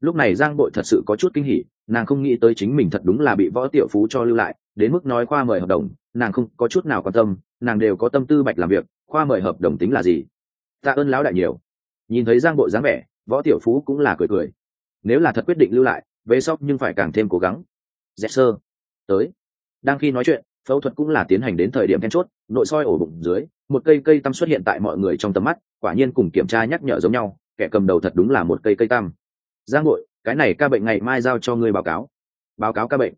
Lúc này giang bội thật sự có chút kinh hỉ, nàng không nghĩ tới chính mình thật đúng là bị võ tiểu phú cho lưu lại, đến mức nói khoa mời hợp đồng, nàng không có chút nào quan tâm, nàng đều có tâm tư bạch làm việc, khoa mời hợp đồng tính là gì? Tạ ơn lão đại nhiều. Nhìn thấy giang bội dáng vẻ, võ tiểu phú cũng là cười cười. Nếu là thật quyết định lưu lại, về sóc nhưng phải càng thêm cố gắng. Dẹp sơ. Tới. Đang khi nói chuyện phẫu thuật cũng là tiến hành đến thời điểm then chốt nội soi ổ bụng dưới một cây cây tăm xuất hiện tại mọi người trong tầm mắt quả nhiên cùng kiểm tra nhắc nhở giống nhau kẻ cầm đầu thật đúng là một cây cây tăm. Giang nội, cái này ca bệnh ngày mai giao cho ngươi báo cáo. Báo cáo ca bệnh.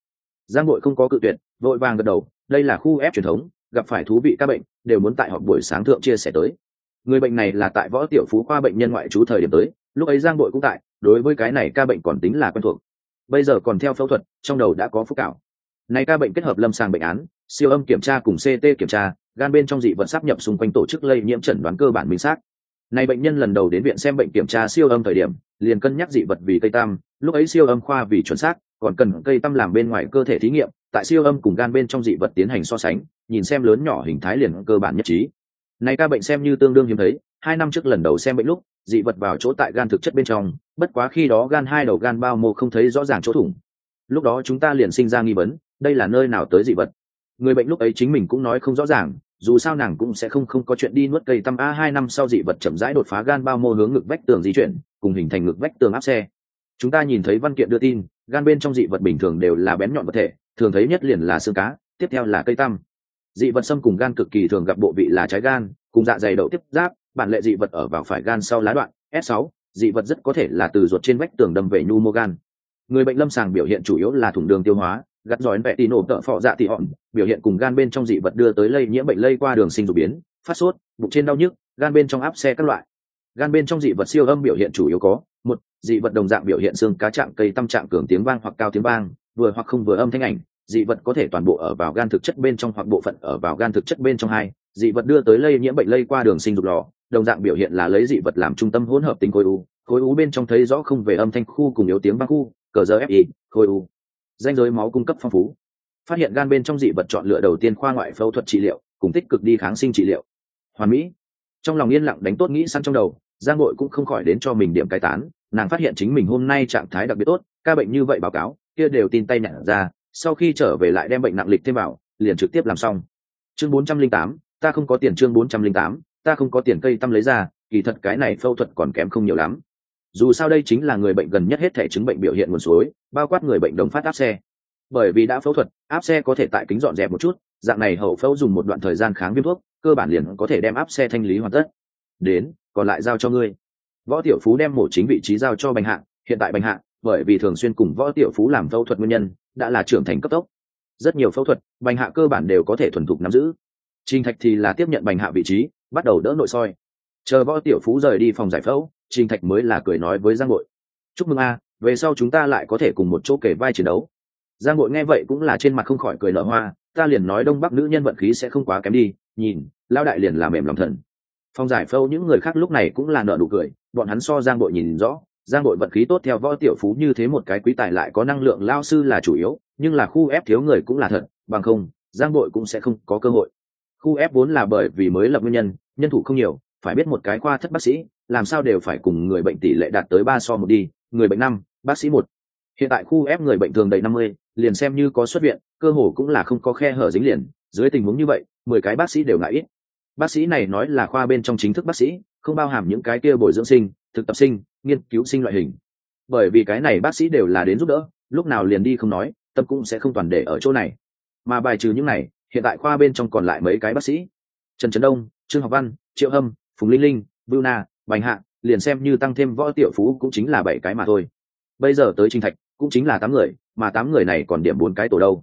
Giang nội không có cự tuyệt vội vàng gật đầu đây là khu ép truyền thống gặp phải thú vị ca bệnh đều muốn tại họp buổi sáng thượng chia sẻ tới. Người bệnh này là tại võ tiểu phú khoa bệnh nhân ngoại trú thời điểm tới lúc ấy giang nội cũng tại đối với cái này ca bệnh còn tính là quen thuộc. Bây giờ còn theo phẫu thuật trong đầu đã có phúc cảo này ca bệnh kết hợp lâm sàng bệnh án siêu âm kiểm tra cùng ct kiểm tra, gan bên trong dị vật sắp nhập xung quanh tổ chức lây nhiễm chẩn đoán cơ bản minh xác. Này bệnh nhân lần đầu đến viện xem bệnh kiểm tra siêu âm thời điểm, liền cân nhắc dị vật vì cây tam, lúc ấy siêu âm khoa vì chuẩn xác, còn cần cây tam làm bên ngoài cơ thể thí nghiệm, tại siêu âm cùng gan bên trong dị vật tiến hành so sánh, nhìn xem lớn nhỏ hình thái liền cơ bản nhất trí. Này ca bệnh xem như tương đương hiếm thấy, hai năm trước lần đầu xem bệnh lúc, dị vật vào chỗ tại gan thực chất bên trong, bất quá khi đó gan hai đầu gan bao mô không thấy rõ ràng chỗ thủng. Lúc đó chúng ta liền sinh ra nghi vấn, đây là nơi nào tới dị vật? Người bệnh lúc ấy chính mình cũng nói không rõ ràng, dù sao nàng cũng sẽ không không có chuyện đi nuốt cây tăm a, hai năm sau dị vật chậm rãi đột phá gan bao mô hướng ngực vách tường di chuyển, cùng hình thành ngực vách tường áp xe. Chúng ta nhìn thấy văn kiện đưa tin, gan bên trong dị vật bình thường đều là bén nhọn vật thể, thường thấy nhất liền là xương cá, tiếp theo là cây tăm. Dị vật xâm cùng gan cực kỳ thường gặp bộ vị là trái gan, cùng dạ dày đậu tiếp giáp, bản lệ dị vật ở vào phải gan sau lá đoạn, s 6 dị vật rất có thể là từ ruột trên vách tường đâm về nhu mô gan. Người bệnh lâm sàng biểu hiện chủ yếu là thủng đường tiêu hóa gắt giỏi vẹ tì nổ tợ phọ dạ tị hòn biểu hiện cùng gan bên trong dị vật đưa tới lây nhiễm bệnh lây qua đường sinh dục biến, phát sốt, bụng trên đau nhức, gan bên trong áp xe các loại. Gan bên trong dị vật siêu âm biểu hiện chủ yếu có, một, dị vật đồng dạng biểu hiện xương cá trạng cây tâm trạng cường tiếng vang hoặc cao tiếng vang, vừa hoặc không vừa âm thanh ảnh, dị vật có thể toàn bộ ở vào gan thực chất bên trong hoặc bộ phận ở vào gan thực chất bên trong hai, dị vật đưa tới lây nhiễm bệnh lây qua đường sinh dục lò, đồng dạng biểu hiện là lấy dị vật làm trung tâm hỗn hợp tính khối u khối u bên trong thấy rõ không về âm thanh khu cùng yếu tiếng vang khu, cờ giờ fi khối u danh giới máu cung cấp phong phú. Phát hiện gan bên trong dị vật chọn lựa đầu tiên khoa ngoại phẫu thuật trị liệu, cùng tích cực đi kháng sinh trị liệu. Hoàn mỹ. Trong lòng yên lặng đánh tốt nghĩ săn trong đầu, giang nội cũng không khỏi đến cho mình điểm cai tán, nàng phát hiện chính mình hôm nay trạng thái đặc biệt tốt, ca bệnh như vậy báo cáo, kia đều tin tay nhặt ra, sau khi trở về lại đem bệnh nặng lịch thêm vào, liền trực tiếp làm xong. Chương bốn trăm linh tám, ta không có tiền chương bốn trăm linh tám, ta không có tiền cây tâm lấy ra, kỳ thật cái này phẫu thuật còn kém không nhiều lắm dù sao đây chính là người bệnh gần nhất hết thể chứng bệnh biểu hiện nguồn suối, bao quát người bệnh đồng phát áp xe. Bởi vì đã phẫu thuật, áp xe có thể tại kính dọn dẹp một chút, dạng này hậu phẫu dùng một đoạn thời gian kháng viêm thuốc, cơ bản liền có thể đem áp xe thanh lý hoàn tất. Đến, còn lại giao cho ngươi. Võ tiểu phú đem mổ chính vị trí giao cho bành hạ, hiện tại bành hạ, bởi vì thường xuyên cùng võ tiểu phú làm phẫu thuật nguyên nhân, đã là trưởng thành cấp tốc. Rất nhiều phẫu thuật, bành hạ cơ bản đều có thể thuần thục nắm giữ. Trình thạch thì là tiếp nhận bành hạ vị trí, bắt đầu đỡ nội soi. Chờ võ tiểu phú rời đi phòng giải phẫu trình thạch mới là cười nói với giang bội chúc mừng a, về sau chúng ta lại có thể cùng một chỗ kể vai chiến đấu. Giang bội nghe vậy cũng là trên mặt không khỏi cười nở hoa, ta liền nói đông bắc nữ nhân vận khí sẽ không quá kém đi, nhìn lao đại liền làm mềm lòng thần. Phong giải Phâu những người khác lúc này cũng là nợ nụ cười, bọn hắn so giang bội nhìn rõ, giang bội vận khí tốt theo võ tiểu phú như thế một cái quý tài lại có năng lượng lao sư là chủ yếu, nhưng là khu ép thiếu người cũng là thật, bằng không, giang bội cũng sẽ không có cơ hội. Khu ép vốn là bởi vì mới lập nguyên nhân nhân thủ không nhiều phải biết một cái khoa thất bác sĩ, làm sao đều phải cùng người bệnh tỷ lệ đạt tới ba so một đi, người bệnh năm, bác sĩ một. Hiện tại khu ép người bệnh thường đầy năm mươi, liền xem như có xuất viện, cơ hồ cũng là không có khe hở dính liền, dưới tình huống như vậy, mười cái bác sĩ đều ngại ít. Bác sĩ này nói là khoa bên trong chính thức bác sĩ, không bao hàm những cái kia bồi dưỡng sinh, thực tập sinh, nghiên cứu sinh loại hình. Bởi vì cái này bác sĩ đều là đến giúp đỡ, lúc nào liền đi không nói, tâm cũng sẽ không toàn để ở chỗ này. Mà bài trừ những này, hiện tại khoa bên trong còn lại mấy cái bác sĩ. Trần trấn đông, trương học văn, triệu hâm phùng linh linh vưu na, bành hạ, liền xem như tăng thêm võ tiểu phú cũng chính là bảy cái mà thôi. Bây giờ tới trinh thạch, cũng chính là tám người, mà tám người này còn điểm bốn cái tổ đâu.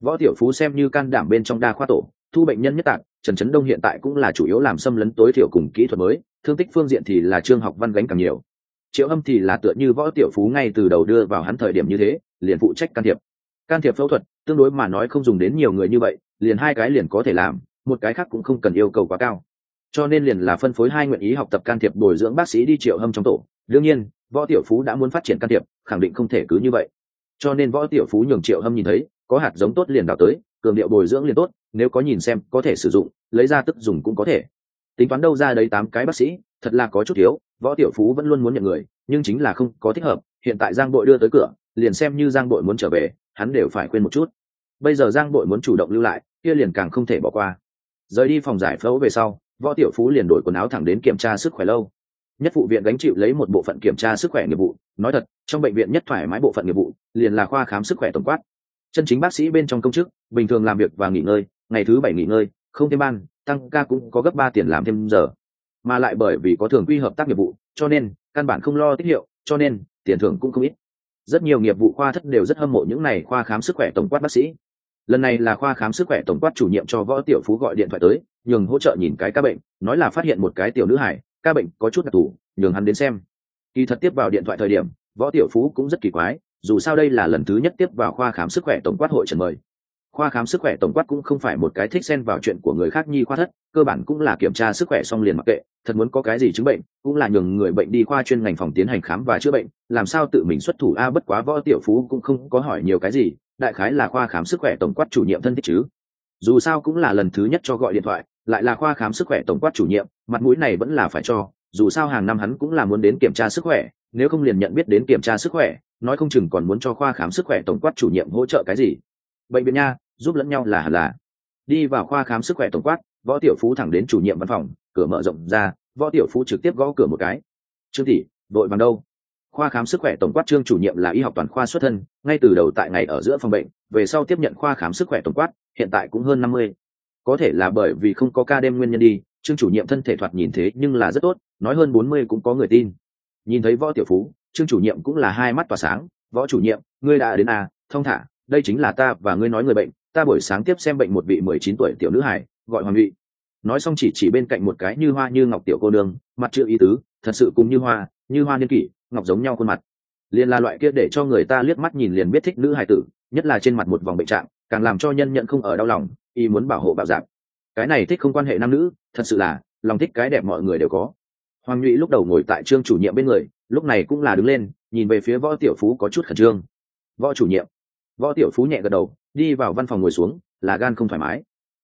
Võ tiểu phú xem như can đảm bên trong đa khoa tổ, thu bệnh nhân nhất tạng, trần trấn đông hiện tại cũng là chủ yếu làm xâm lấn tối thiểu cùng kỹ thuật mới, thương tích phương diện thì là trương học văn gánh càng nhiều. Triệu âm thì là tựa như võ tiểu phú ngay từ đầu đưa vào hắn thời điểm như thế, liền phụ trách can thiệp. Can thiệp phẫu thuật, tương đối mà nói không dùng đến nhiều người như vậy, liền hai cái liền có thể làm, một cái khác cũng không cần yêu cầu quá cao cho nên liền là phân phối hai nguyện ý học tập can thiệp bồi dưỡng bác sĩ đi triệu hâm trong tổ. Đương nhiên, võ tiểu phú đã muốn phát triển can thiệp, khẳng định không thể cứ như vậy. Cho nên võ tiểu phú nhường triệu hâm nhìn thấy, có hạt giống tốt liền đào tới, cường điệu bồi dưỡng liền tốt, nếu có nhìn xem, có thể sử dụng, lấy ra tức dùng cũng có thể. Tính toán đâu ra đấy tám cái bác sĩ, thật là có chút thiếu, võ tiểu phú vẫn luôn muốn nhận người, nhưng chính là không có thích hợp, hiện tại giang bội đưa tới cửa, liền xem như giang bội muốn trở về, hắn đều phải quên một chút. Bây giờ giang bội muốn chủ động lưu lại, kia liền càng không thể bỏ qua. Rời đi phòng giải phẫu về sau võ tiểu phú liền đổi quần áo thẳng đến kiểm tra sức khỏe lâu. Nhất phụ viện gánh chịu lấy một bộ phận kiểm tra sức khỏe nghiệp vụ. Nói thật, trong bệnh viện nhất thoải mái bộ phận nghiệp vụ, liền là khoa khám sức khỏe tổng quát. Chân chính bác sĩ bên trong công chức, bình thường làm việc và nghỉ ngơi, ngày thứ bảy nghỉ ngơi, không thêm ban, tăng ca cũng có gấp ba tiền làm thêm giờ. Mà lại bởi vì có thường quy hợp tác nghiệp vụ, cho nên, căn bản không lo tiết hiệu, cho nên, tiền thưởng cũng không ít. Rất nhiều nghiệp vụ khoa thất đều rất hâm mộ những này khoa khám sức khỏe tổng quát bác sĩ. Lần này là khoa khám sức khỏe tổng quát chủ nhiệm cho võ tiểu phú gọi điện thoại tới nhường hỗ trợ nhìn cái ca bệnh, nói là phát hiện một cái tiểu nữ hải ca bệnh có chút đặc thù, nhường hắn đến xem. Kỳ thật tiếp vào điện thoại thời điểm, võ tiểu phú cũng rất kỳ quái, dù sao đây là lần thứ nhất tiếp vào khoa khám sức khỏe tổng quát hội trần mời. Khoa khám sức khỏe tổng quát cũng không phải một cái thích xen vào chuyện của người khác nhi khoa thất, cơ bản cũng là kiểm tra sức khỏe xong liền mặc kệ, thật muốn có cái gì chứng bệnh, cũng là nhường người bệnh đi khoa chuyên ngành phòng tiến hành khám và chữa bệnh, làm sao tự mình xuất thủ a, bất quá võ tiểu phú cũng không có hỏi nhiều cái gì, đại khái là khoa khám sức khỏe tổng quát chủ nhiệm thân thích chứ. Dù sao cũng là lần thứ nhất cho gọi điện thoại lại là khoa khám sức khỏe tổng quát chủ nhiệm, mặt mũi này vẫn là phải cho, dù sao hàng năm hắn cũng là muốn đến kiểm tra sức khỏe, nếu không liền nhận biết đến kiểm tra sức khỏe, nói không chừng còn muốn cho khoa khám sức khỏe tổng quát chủ nhiệm hỗ trợ cái gì. Bệnh viện nha, giúp lẫn nhau là hẳn là. Đi vào khoa khám sức khỏe tổng quát, võ tiểu phú thẳng đến chủ nhiệm văn phòng, cửa mở rộng ra, võ tiểu phú trực tiếp gõ cửa một cái. Trương tỷ, đội bằng đâu? Khoa khám sức khỏe tổng quát trương chủ nhiệm là y học toàn khoa xuất thân, ngay từ đầu tại ngày ở giữa phòng bệnh, về sau tiếp nhận khoa khám sức khỏe tổng quát, hiện tại cũng hơn năm mươi có thể là bởi vì không có ca đêm nguyên nhân đi, trương chủ nhiệm thân thể thoạt nhìn thế nhưng là rất tốt, nói hơn bốn mươi cũng có người tin. Nhìn thấy võ tiểu phú, trương chủ nhiệm cũng là hai mắt tỏa sáng, võ chủ nhiệm, ngươi đã đến à thông thả, đây chính là ta và ngươi nói người bệnh, ta buổi sáng tiếp xem bệnh một vị mười chín tuổi tiểu nữ hải gọi hoàng ngụy. Nói xong chỉ chỉ bên cạnh một cái như hoa như ngọc tiểu cô nương, mặt chưa ý tứ, thật sự cùng như hoa như hoa niên kỷ, ngọc giống nhau khuôn mặt. Liền là loại kia để cho người ta liếc mắt nhìn liền biết thích nữ hải tử, nhất là trên mặt một vòng bệnh trạng, càng làm cho nhân nhận không ở đau lòng y muốn bảo hộ bạo dạng. Cái này thích không quan hệ nam nữ, thật sự là, lòng thích cái đẹp mọi người đều có. Hoàng nhụy lúc đầu ngồi tại trương chủ nhiệm bên người, lúc này cũng là đứng lên, nhìn về phía võ tiểu phú có chút khẩn trương. Võ chủ nhiệm. Võ tiểu phú nhẹ gật đầu, đi vào văn phòng ngồi xuống, là gan không thoải mái.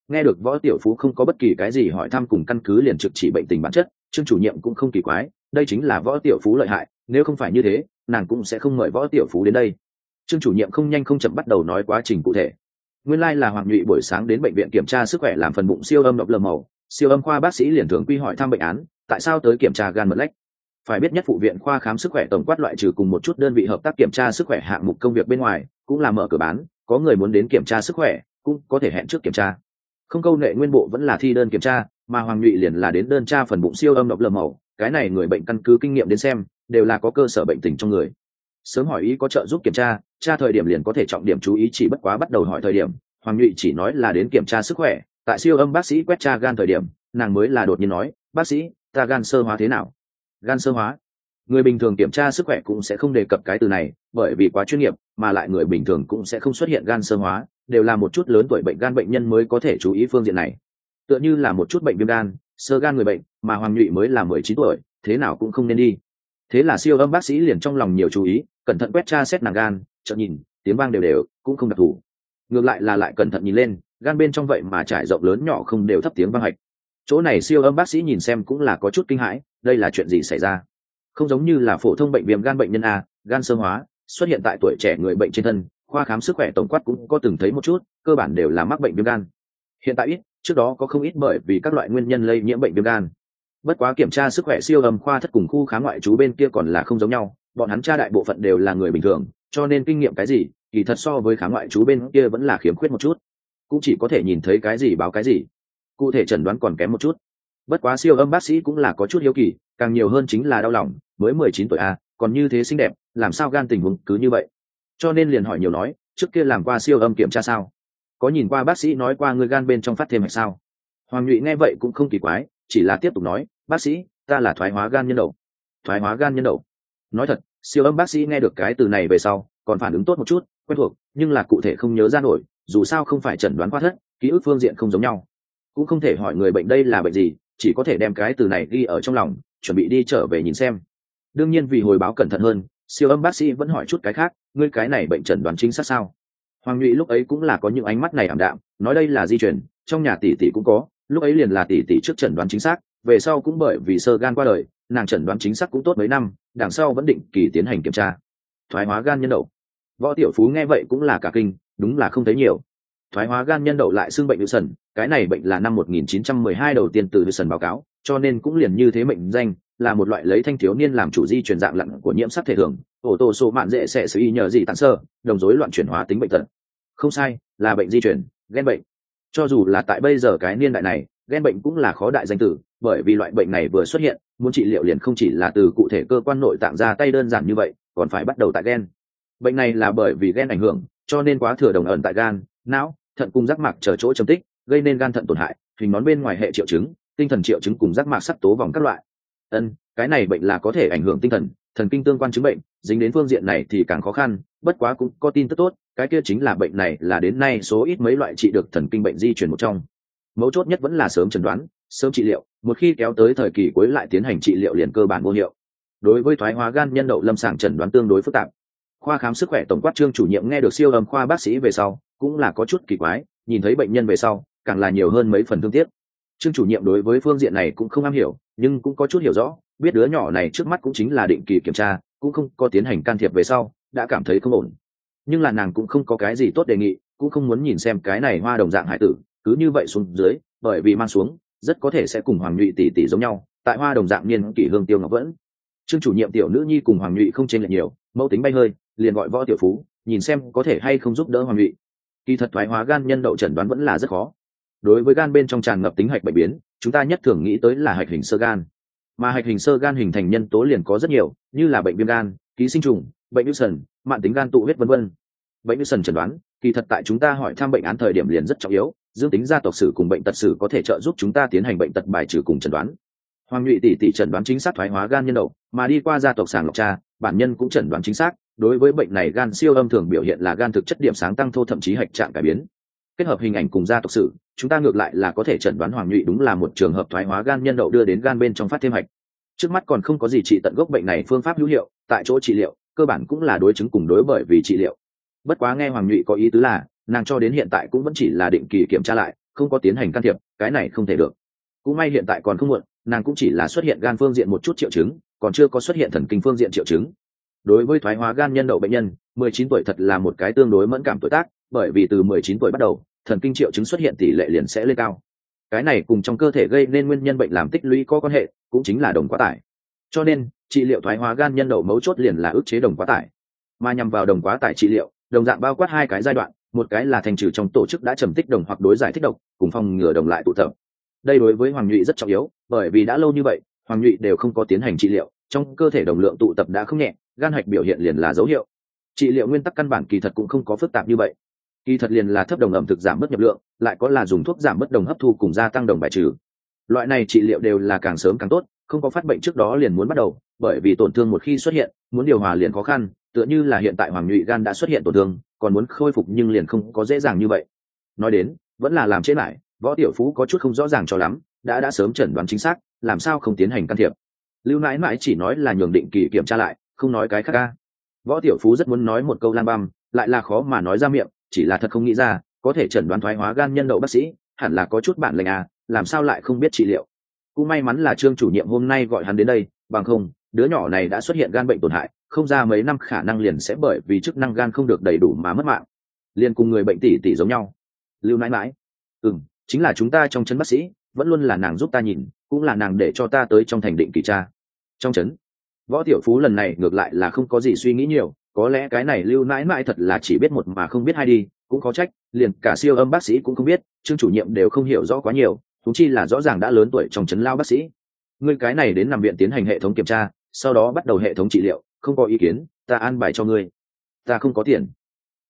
Nghe được võ tiểu phú không có bất kỳ cái gì hỏi thăm cùng căn cứ liền trực chỉ bệnh tình bản chất, trương chủ nhiệm cũng không kỳ quái, đây chính là võ tiểu phú lợi hại, nếu không phải như thế, nàng cũng sẽ không mời võ tiểu phú đến đây. Trương chủ nhiệm không nhanh không chậm bắt đầu nói quá trình cụ thể nguyên lai là hoàng nhụy buổi sáng đến bệnh viện kiểm tra sức khỏe làm phần bụng siêu âm độc lờ màu. Siêu âm khoa bác sĩ liền thường quy hỏi thăm bệnh án, tại sao tới kiểm tra gan mật lách? Phải biết nhất phụ viện khoa khám sức khỏe tổng quát loại trừ cùng một chút đơn vị hợp tác kiểm tra sức khỏe hạng mục công việc bên ngoài, cũng là mở cửa bán, có người muốn đến kiểm tra sức khỏe, cũng có thể hẹn trước kiểm tra. Không câu nệ nguyên bộ vẫn là thi đơn kiểm tra, mà hoàng nhụy liền là đến đơn tra phần bụng siêu âm độc lờ màu. Cái này người bệnh căn cứ kinh nghiệm đến xem, đều là có cơ sở bệnh tình trong người sớm hỏi ý có trợ giúp kiểm tra tra thời điểm liền có thể trọng điểm chú ý chỉ bất quá bắt đầu hỏi thời điểm. Hoàng nhụy chỉ nói là đến kiểm tra sức khỏe, tại siêu âm bác sĩ quét tra gan thời điểm, nàng mới là đột nhiên nói, bác sĩ, ta gan sơ hóa thế nào? Gan sơ hóa? Người bình thường kiểm tra sức khỏe cũng sẽ không đề cập cái từ này, bởi vì quá chuyên nghiệp, mà lại người bình thường cũng sẽ không xuất hiện gan sơ hóa, đều là một chút lớn tuổi bệnh gan bệnh nhân mới có thể chú ý phương diện này. Tựa như là một chút bệnh viêm gan, sơ gan người bệnh, mà hoàng nhụy mới là mười chín tuổi, thế nào cũng không nên đi thế là siêu âm bác sĩ liền trong lòng nhiều chú ý, cẩn thận quét tra xét nàng gan, chợt nhìn, tiếng vang đều đều, cũng không đặc thù. Ngược lại là lại cẩn thận nhìn lên, gan bên trong vậy mà trải rộng lớn nhỏ không đều thấp tiếng vang hạch. Chỗ này siêu âm bác sĩ nhìn xem cũng là có chút kinh hãi, đây là chuyện gì xảy ra? Không giống như là phổ thông bệnh viêm gan bệnh nhân a, gan sơ hóa, xuất hiện tại tuổi trẻ người bệnh trên thân, khoa khám sức khỏe tổng quát cũng có từng thấy một chút, cơ bản đều là mắc bệnh viêm gan. Hiện tại ít, trước đó có không ít bởi vì các loại nguyên nhân lây nhiễm bệnh viêm gan bất quá kiểm tra sức khỏe siêu âm khoa thất cùng khu khá ngoại trú bên kia còn là không giống nhau, bọn hắn tra đại bộ phận đều là người bình thường, cho nên kinh nghiệm cái gì, kỳ thật so với khá ngoại trú bên kia vẫn là khiếm khuyết một chút. Cũng chỉ có thể nhìn thấy cái gì báo cái gì. Cụ thể chẩn đoán còn kém một chút. Bất quá siêu âm bác sĩ cũng là có chút hiếu kỳ, càng nhiều hơn chính là đau lòng, mới mười chín tuổi a, còn như thế xinh đẹp, làm sao gan tình huống cứ như vậy? Cho nên liền hỏi nhiều nói, trước kia làm qua siêu âm kiểm tra sao? Có nhìn qua bác sĩ nói qua người gan bên trong phát thêm hay sao? Hoàng nhụy nghe vậy cũng không kỳ quái chỉ là tiếp tục nói, bác sĩ, ta là thoái hóa gan nhân đậu thoái hóa gan nhân đậu nói thật, siêu âm bác sĩ nghe được cái từ này về sau, còn phản ứng tốt một chút, quen thuộc, nhưng là cụ thể không nhớ ra nổi, dù sao không phải chẩn đoán khoa thất, ký ức phương diện không giống nhau. Cũng không thể hỏi người bệnh đây là bệnh gì, chỉ có thể đem cái từ này ghi ở trong lòng, chuẩn bị đi trở về nhìn xem. Đương nhiên vì hồi báo cẩn thận hơn, siêu âm bác sĩ vẫn hỏi chút cái khác, ngươi cái này bệnh chẩn đoán chính xác sao? Hoàng nhụy lúc ấy cũng là có những ánh mắt này ảm đạm, nói đây là di chuyển trong nhà tỷ tỷ cũng có lúc ấy liền là tỷ tỷ trước chẩn đoán chính xác, về sau cũng bởi vì sơ gan qua đời, nàng chẩn đoán chính xác cũng tốt mấy năm, đằng sau vẫn định kỳ tiến hành kiểm tra. Thoái hóa gan nhân đậu. Võ tiểu phú nghe vậy cũng là cả kinh, đúng là không thấy nhiều. Thoái hóa gan nhân đậu lại xương bệnh sần cái này bệnh là năm 1912 đầu tiên từ sần báo cáo, cho nên cũng liền như thế mệnh danh, là một loại lấy thanh thiếu niên làm chủ di truyền dạng lặn của nhiễm sắc thể thường, ổ tổ số mạn dễ sẽ xử y nhờ gì tàn sơ, đồng rối loạn chuyển hóa tính bệnh tật. Không sai, là bệnh di truyền ghen bệnh cho dù là tại bây giờ cái niên đại này ghen bệnh cũng là khó đại danh tử, bởi vì loại bệnh này vừa xuất hiện, muốn trị liệu liền không chỉ là từ cụ thể cơ quan nội tạng ra tay đơn giản như vậy, còn phải bắt đầu tại ghen bệnh này là bởi vì gen ảnh hưởng, cho nên quá thừa đồng ẩn tại gan, não, thận cùng rác mạc chờ chỗ chấm tích, gây nên gan thận tổn hại, hình nón bên ngoài hệ triệu chứng, tinh thần triệu chứng cùng rác mạc sắc tố vòng các loại. Ân, cái này bệnh là có thể ảnh hưởng tinh thần thần kinh tương quan chứng bệnh, dính đến phương diện này thì càng khó khăn, bất quá cũng có tin tức tốt, cái kia chính là bệnh này là đến nay số ít mấy loại trị được thần kinh bệnh di chuyển một trong. Mấu chốt nhất vẫn là sớm chẩn đoán, sớm trị liệu, một khi kéo tới thời kỳ cuối lại tiến hành trị liệu liền cơ bản vô hiệu. Đối với thoái hóa gan nhân đậu lâm sàng chẩn đoán tương đối phức tạp. Khoa khám sức khỏe tổng quát trương chủ nhiệm nghe được siêu âm khoa bác sĩ về sau, cũng là có chút kỳ quái, nhìn thấy bệnh nhân về sau, càng là nhiều hơn mấy phần thương tiếc. Trương chủ nhiệm đối với phương diện này cũng không am hiểu, nhưng cũng có chút hiểu rõ biết đứa nhỏ này trước mắt cũng chính là định kỳ kiểm tra, cũng không có tiến hành can thiệp về sau, đã cảm thấy không ổn. Nhưng là nàng cũng không có cái gì tốt đề nghị, cũng không muốn nhìn xem cái này hoa đồng dạng hải tử, cứ như vậy xuống dưới, bởi vì mang xuống, rất có thể sẽ cùng hoàng nhụy tỷ tỷ giống nhau, tại hoa đồng dạng niên kỷ hương tiêu ngọc vẫn. Trương chủ nhiệm tiểu nữ nhi cùng hoàng nhụy không chênh lệch nhiều, mẫu tính bay hơi, liền gọi võ tiểu phú, nhìn xem có thể hay không giúp đỡ hoàng nhụy. Kỳ thật thoái hóa gan nhân đậu chẩn đoán vẫn là rất khó. Đối với gan bên trong tràn ngập tính hạch bệnh biến, chúng ta nhất thường nghĩ tới là hạch hình sơ gan mà hạch hình sơ gan hình thành nhân tố liền có rất nhiều như là bệnh viêm gan ký sinh trùng bệnh nữ sần mạng tính gan tụ huyết vân vân. Bệnh nữ sần chẩn đoán kỳ thật tại chúng ta hỏi thăm bệnh án thời điểm liền rất trọng yếu dương tính gia tộc sử cùng bệnh tật sử có thể trợ giúp chúng ta tiến hành bệnh tật bài trừ cùng chẩn đoán. Hoàng nhụy tỷ tỷ chẩn đoán chính xác thoái hóa gan nhân đầu, mà đi qua gia tộc sàng lọc cha bản nhân cũng chẩn đoán chính xác đối với bệnh này gan siêu âm thường biểu hiện là gan thực chất điểm sáng tăng thô thậm chí hạch trạng cải biến kết hợp hình ảnh cùng gia tộc sử chúng ta ngược lại là có thể chẩn đoán hoàng nhụy đúng là một trường hợp thoái hóa gan nhân đậu đưa đến gan bên trong phát thêm hạch. Trước mắt còn không có gì trị tận gốc bệnh này phương pháp hữu hiệu, tại chỗ trị liệu, cơ bản cũng là đối chứng cùng đối bởi vì trị liệu. Bất quá nghe hoàng nhụy có ý tứ là, nàng cho đến hiện tại cũng vẫn chỉ là định kỳ kiểm tra lại, không có tiến hành can thiệp, cái này không thể được. Cũng may hiện tại còn không muộn, nàng cũng chỉ là xuất hiện gan phương diện một chút triệu chứng, còn chưa có xuất hiện thần kinh phương diện triệu chứng. Đối với thoái hóa gan nhân đậu bệnh nhân 19 tuổi thật là một cái tương đối mẫn cảm tuổi tác, bởi vì từ 19 tuổi bắt đầu thần kinh triệu chứng xuất hiện tỷ lệ liền sẽ lên cao. Cái này cùng trong cơ thể gây nên nguyên nhân bệnh làm tích lũy có quan hệ, cũng chính là đồng quá tải. Cho nên, trị liệu thoái hóa gan nhân đậu mấu chốt liền là ức chế đồng quá tải. Mà nhằm vào đồng quá tải trị liệu, đồng dạng bao quát hai cái giai đoạn, một cái là thành trừ trong tổ chức đã trầm tích đồng hoặc đối giải thích độc, cùng phòng ngừa đồng lại tụ tập. Đây đối với hoàng nhụy rất trọng yếu, bởi vì đã lâu như vậy, hoàng nhụy đều không có tiến hành trị liệu, trong cơ thể đồng lượng tụ tập đã không nhẹ, gan hạch biểu hiện liền là dấu hiệu. Trị liệu nguyên tắc căn bản kỳ thật cũng không có phức tạp như vậy kỳ thật liền là thấp đồng ẩm thực giảm mất nhập lượng, lại có là dùng thuốc giảm mất đồng hấp thu cùng gia tăng đồng bài trừ. Loại này trị liệu đều là càng sớm càng tốt, không có phát bệnh trước đó liền muốn bắt đầu, bởi vì tổn thương một khi xuất hiện, muốn điều hòa liền khó khăn, tựa như là hiện tại hoàng nhụy gan đã xuất hiện tổn thương, còn muốn khôi phục nhưng liền không có dễ dàng như vậy. Nói đến, vẫn là làm chết lại, võ tiểu phú có chút không rõ ràng cho lắm, đã đã sớm chẩn đoán chính xác, làm sao không tiến hành can thiệp. Lưu mãi mãi chỉ nói là nhường định kỳ kiểm tra lại, không nói cái khác ca. Võ tiểu phú rất muốn nói một câu lang băm, lại là khó mà nói ra miệng chỉ là thật không nghĩ ra, có thể chẩn đoán thoái hóa gan nhân đậu bác sĩ, hẳn là có chút bản lệnh à làm sao lại không biết trị liệu. Cũng may mắn là trương chủ nhiệm hôm nay gọi hắn đến đây, bằng không, đứa nhỏ này đã xuất hiện gan bệnh tổn hại, không ra mấy năm khả năng liền sẽ bởi vì chức năng gan không được đầy đủ mà mất mạng. Liền cùng người bệnh tỷ tỷ giống nhau. Lưu mãi mãi ừ chính là chúng ta trong chân bác sĩ, vẫn luôn là nàng giúp ta nhìn, cũng là nàng để cho ta tới trong thành định kỳ tra. Trong trấn, võ tiểu phú lần này ngược lại là không có gì suy nghĩ nhiều có lẽ cái này lưu mãi mãi thật là chỉ biết một mà không biết hai đi, cũng có trách, liền cả siêu âm bác sĩ cũng không biết, trương chủ nhiệm đều không hiểu rõ quá nhiều thú chi là rõ ràng đã lớn tuổi trong chấn lao bác sĩ. Ngươi cái này đến nằm viện tiến hành hệ thống kiểm tra, sau đó bắt đầu hệ thống trị liệu, không có ý kiến, ta an bài cho ngươi. Ta không có tiền.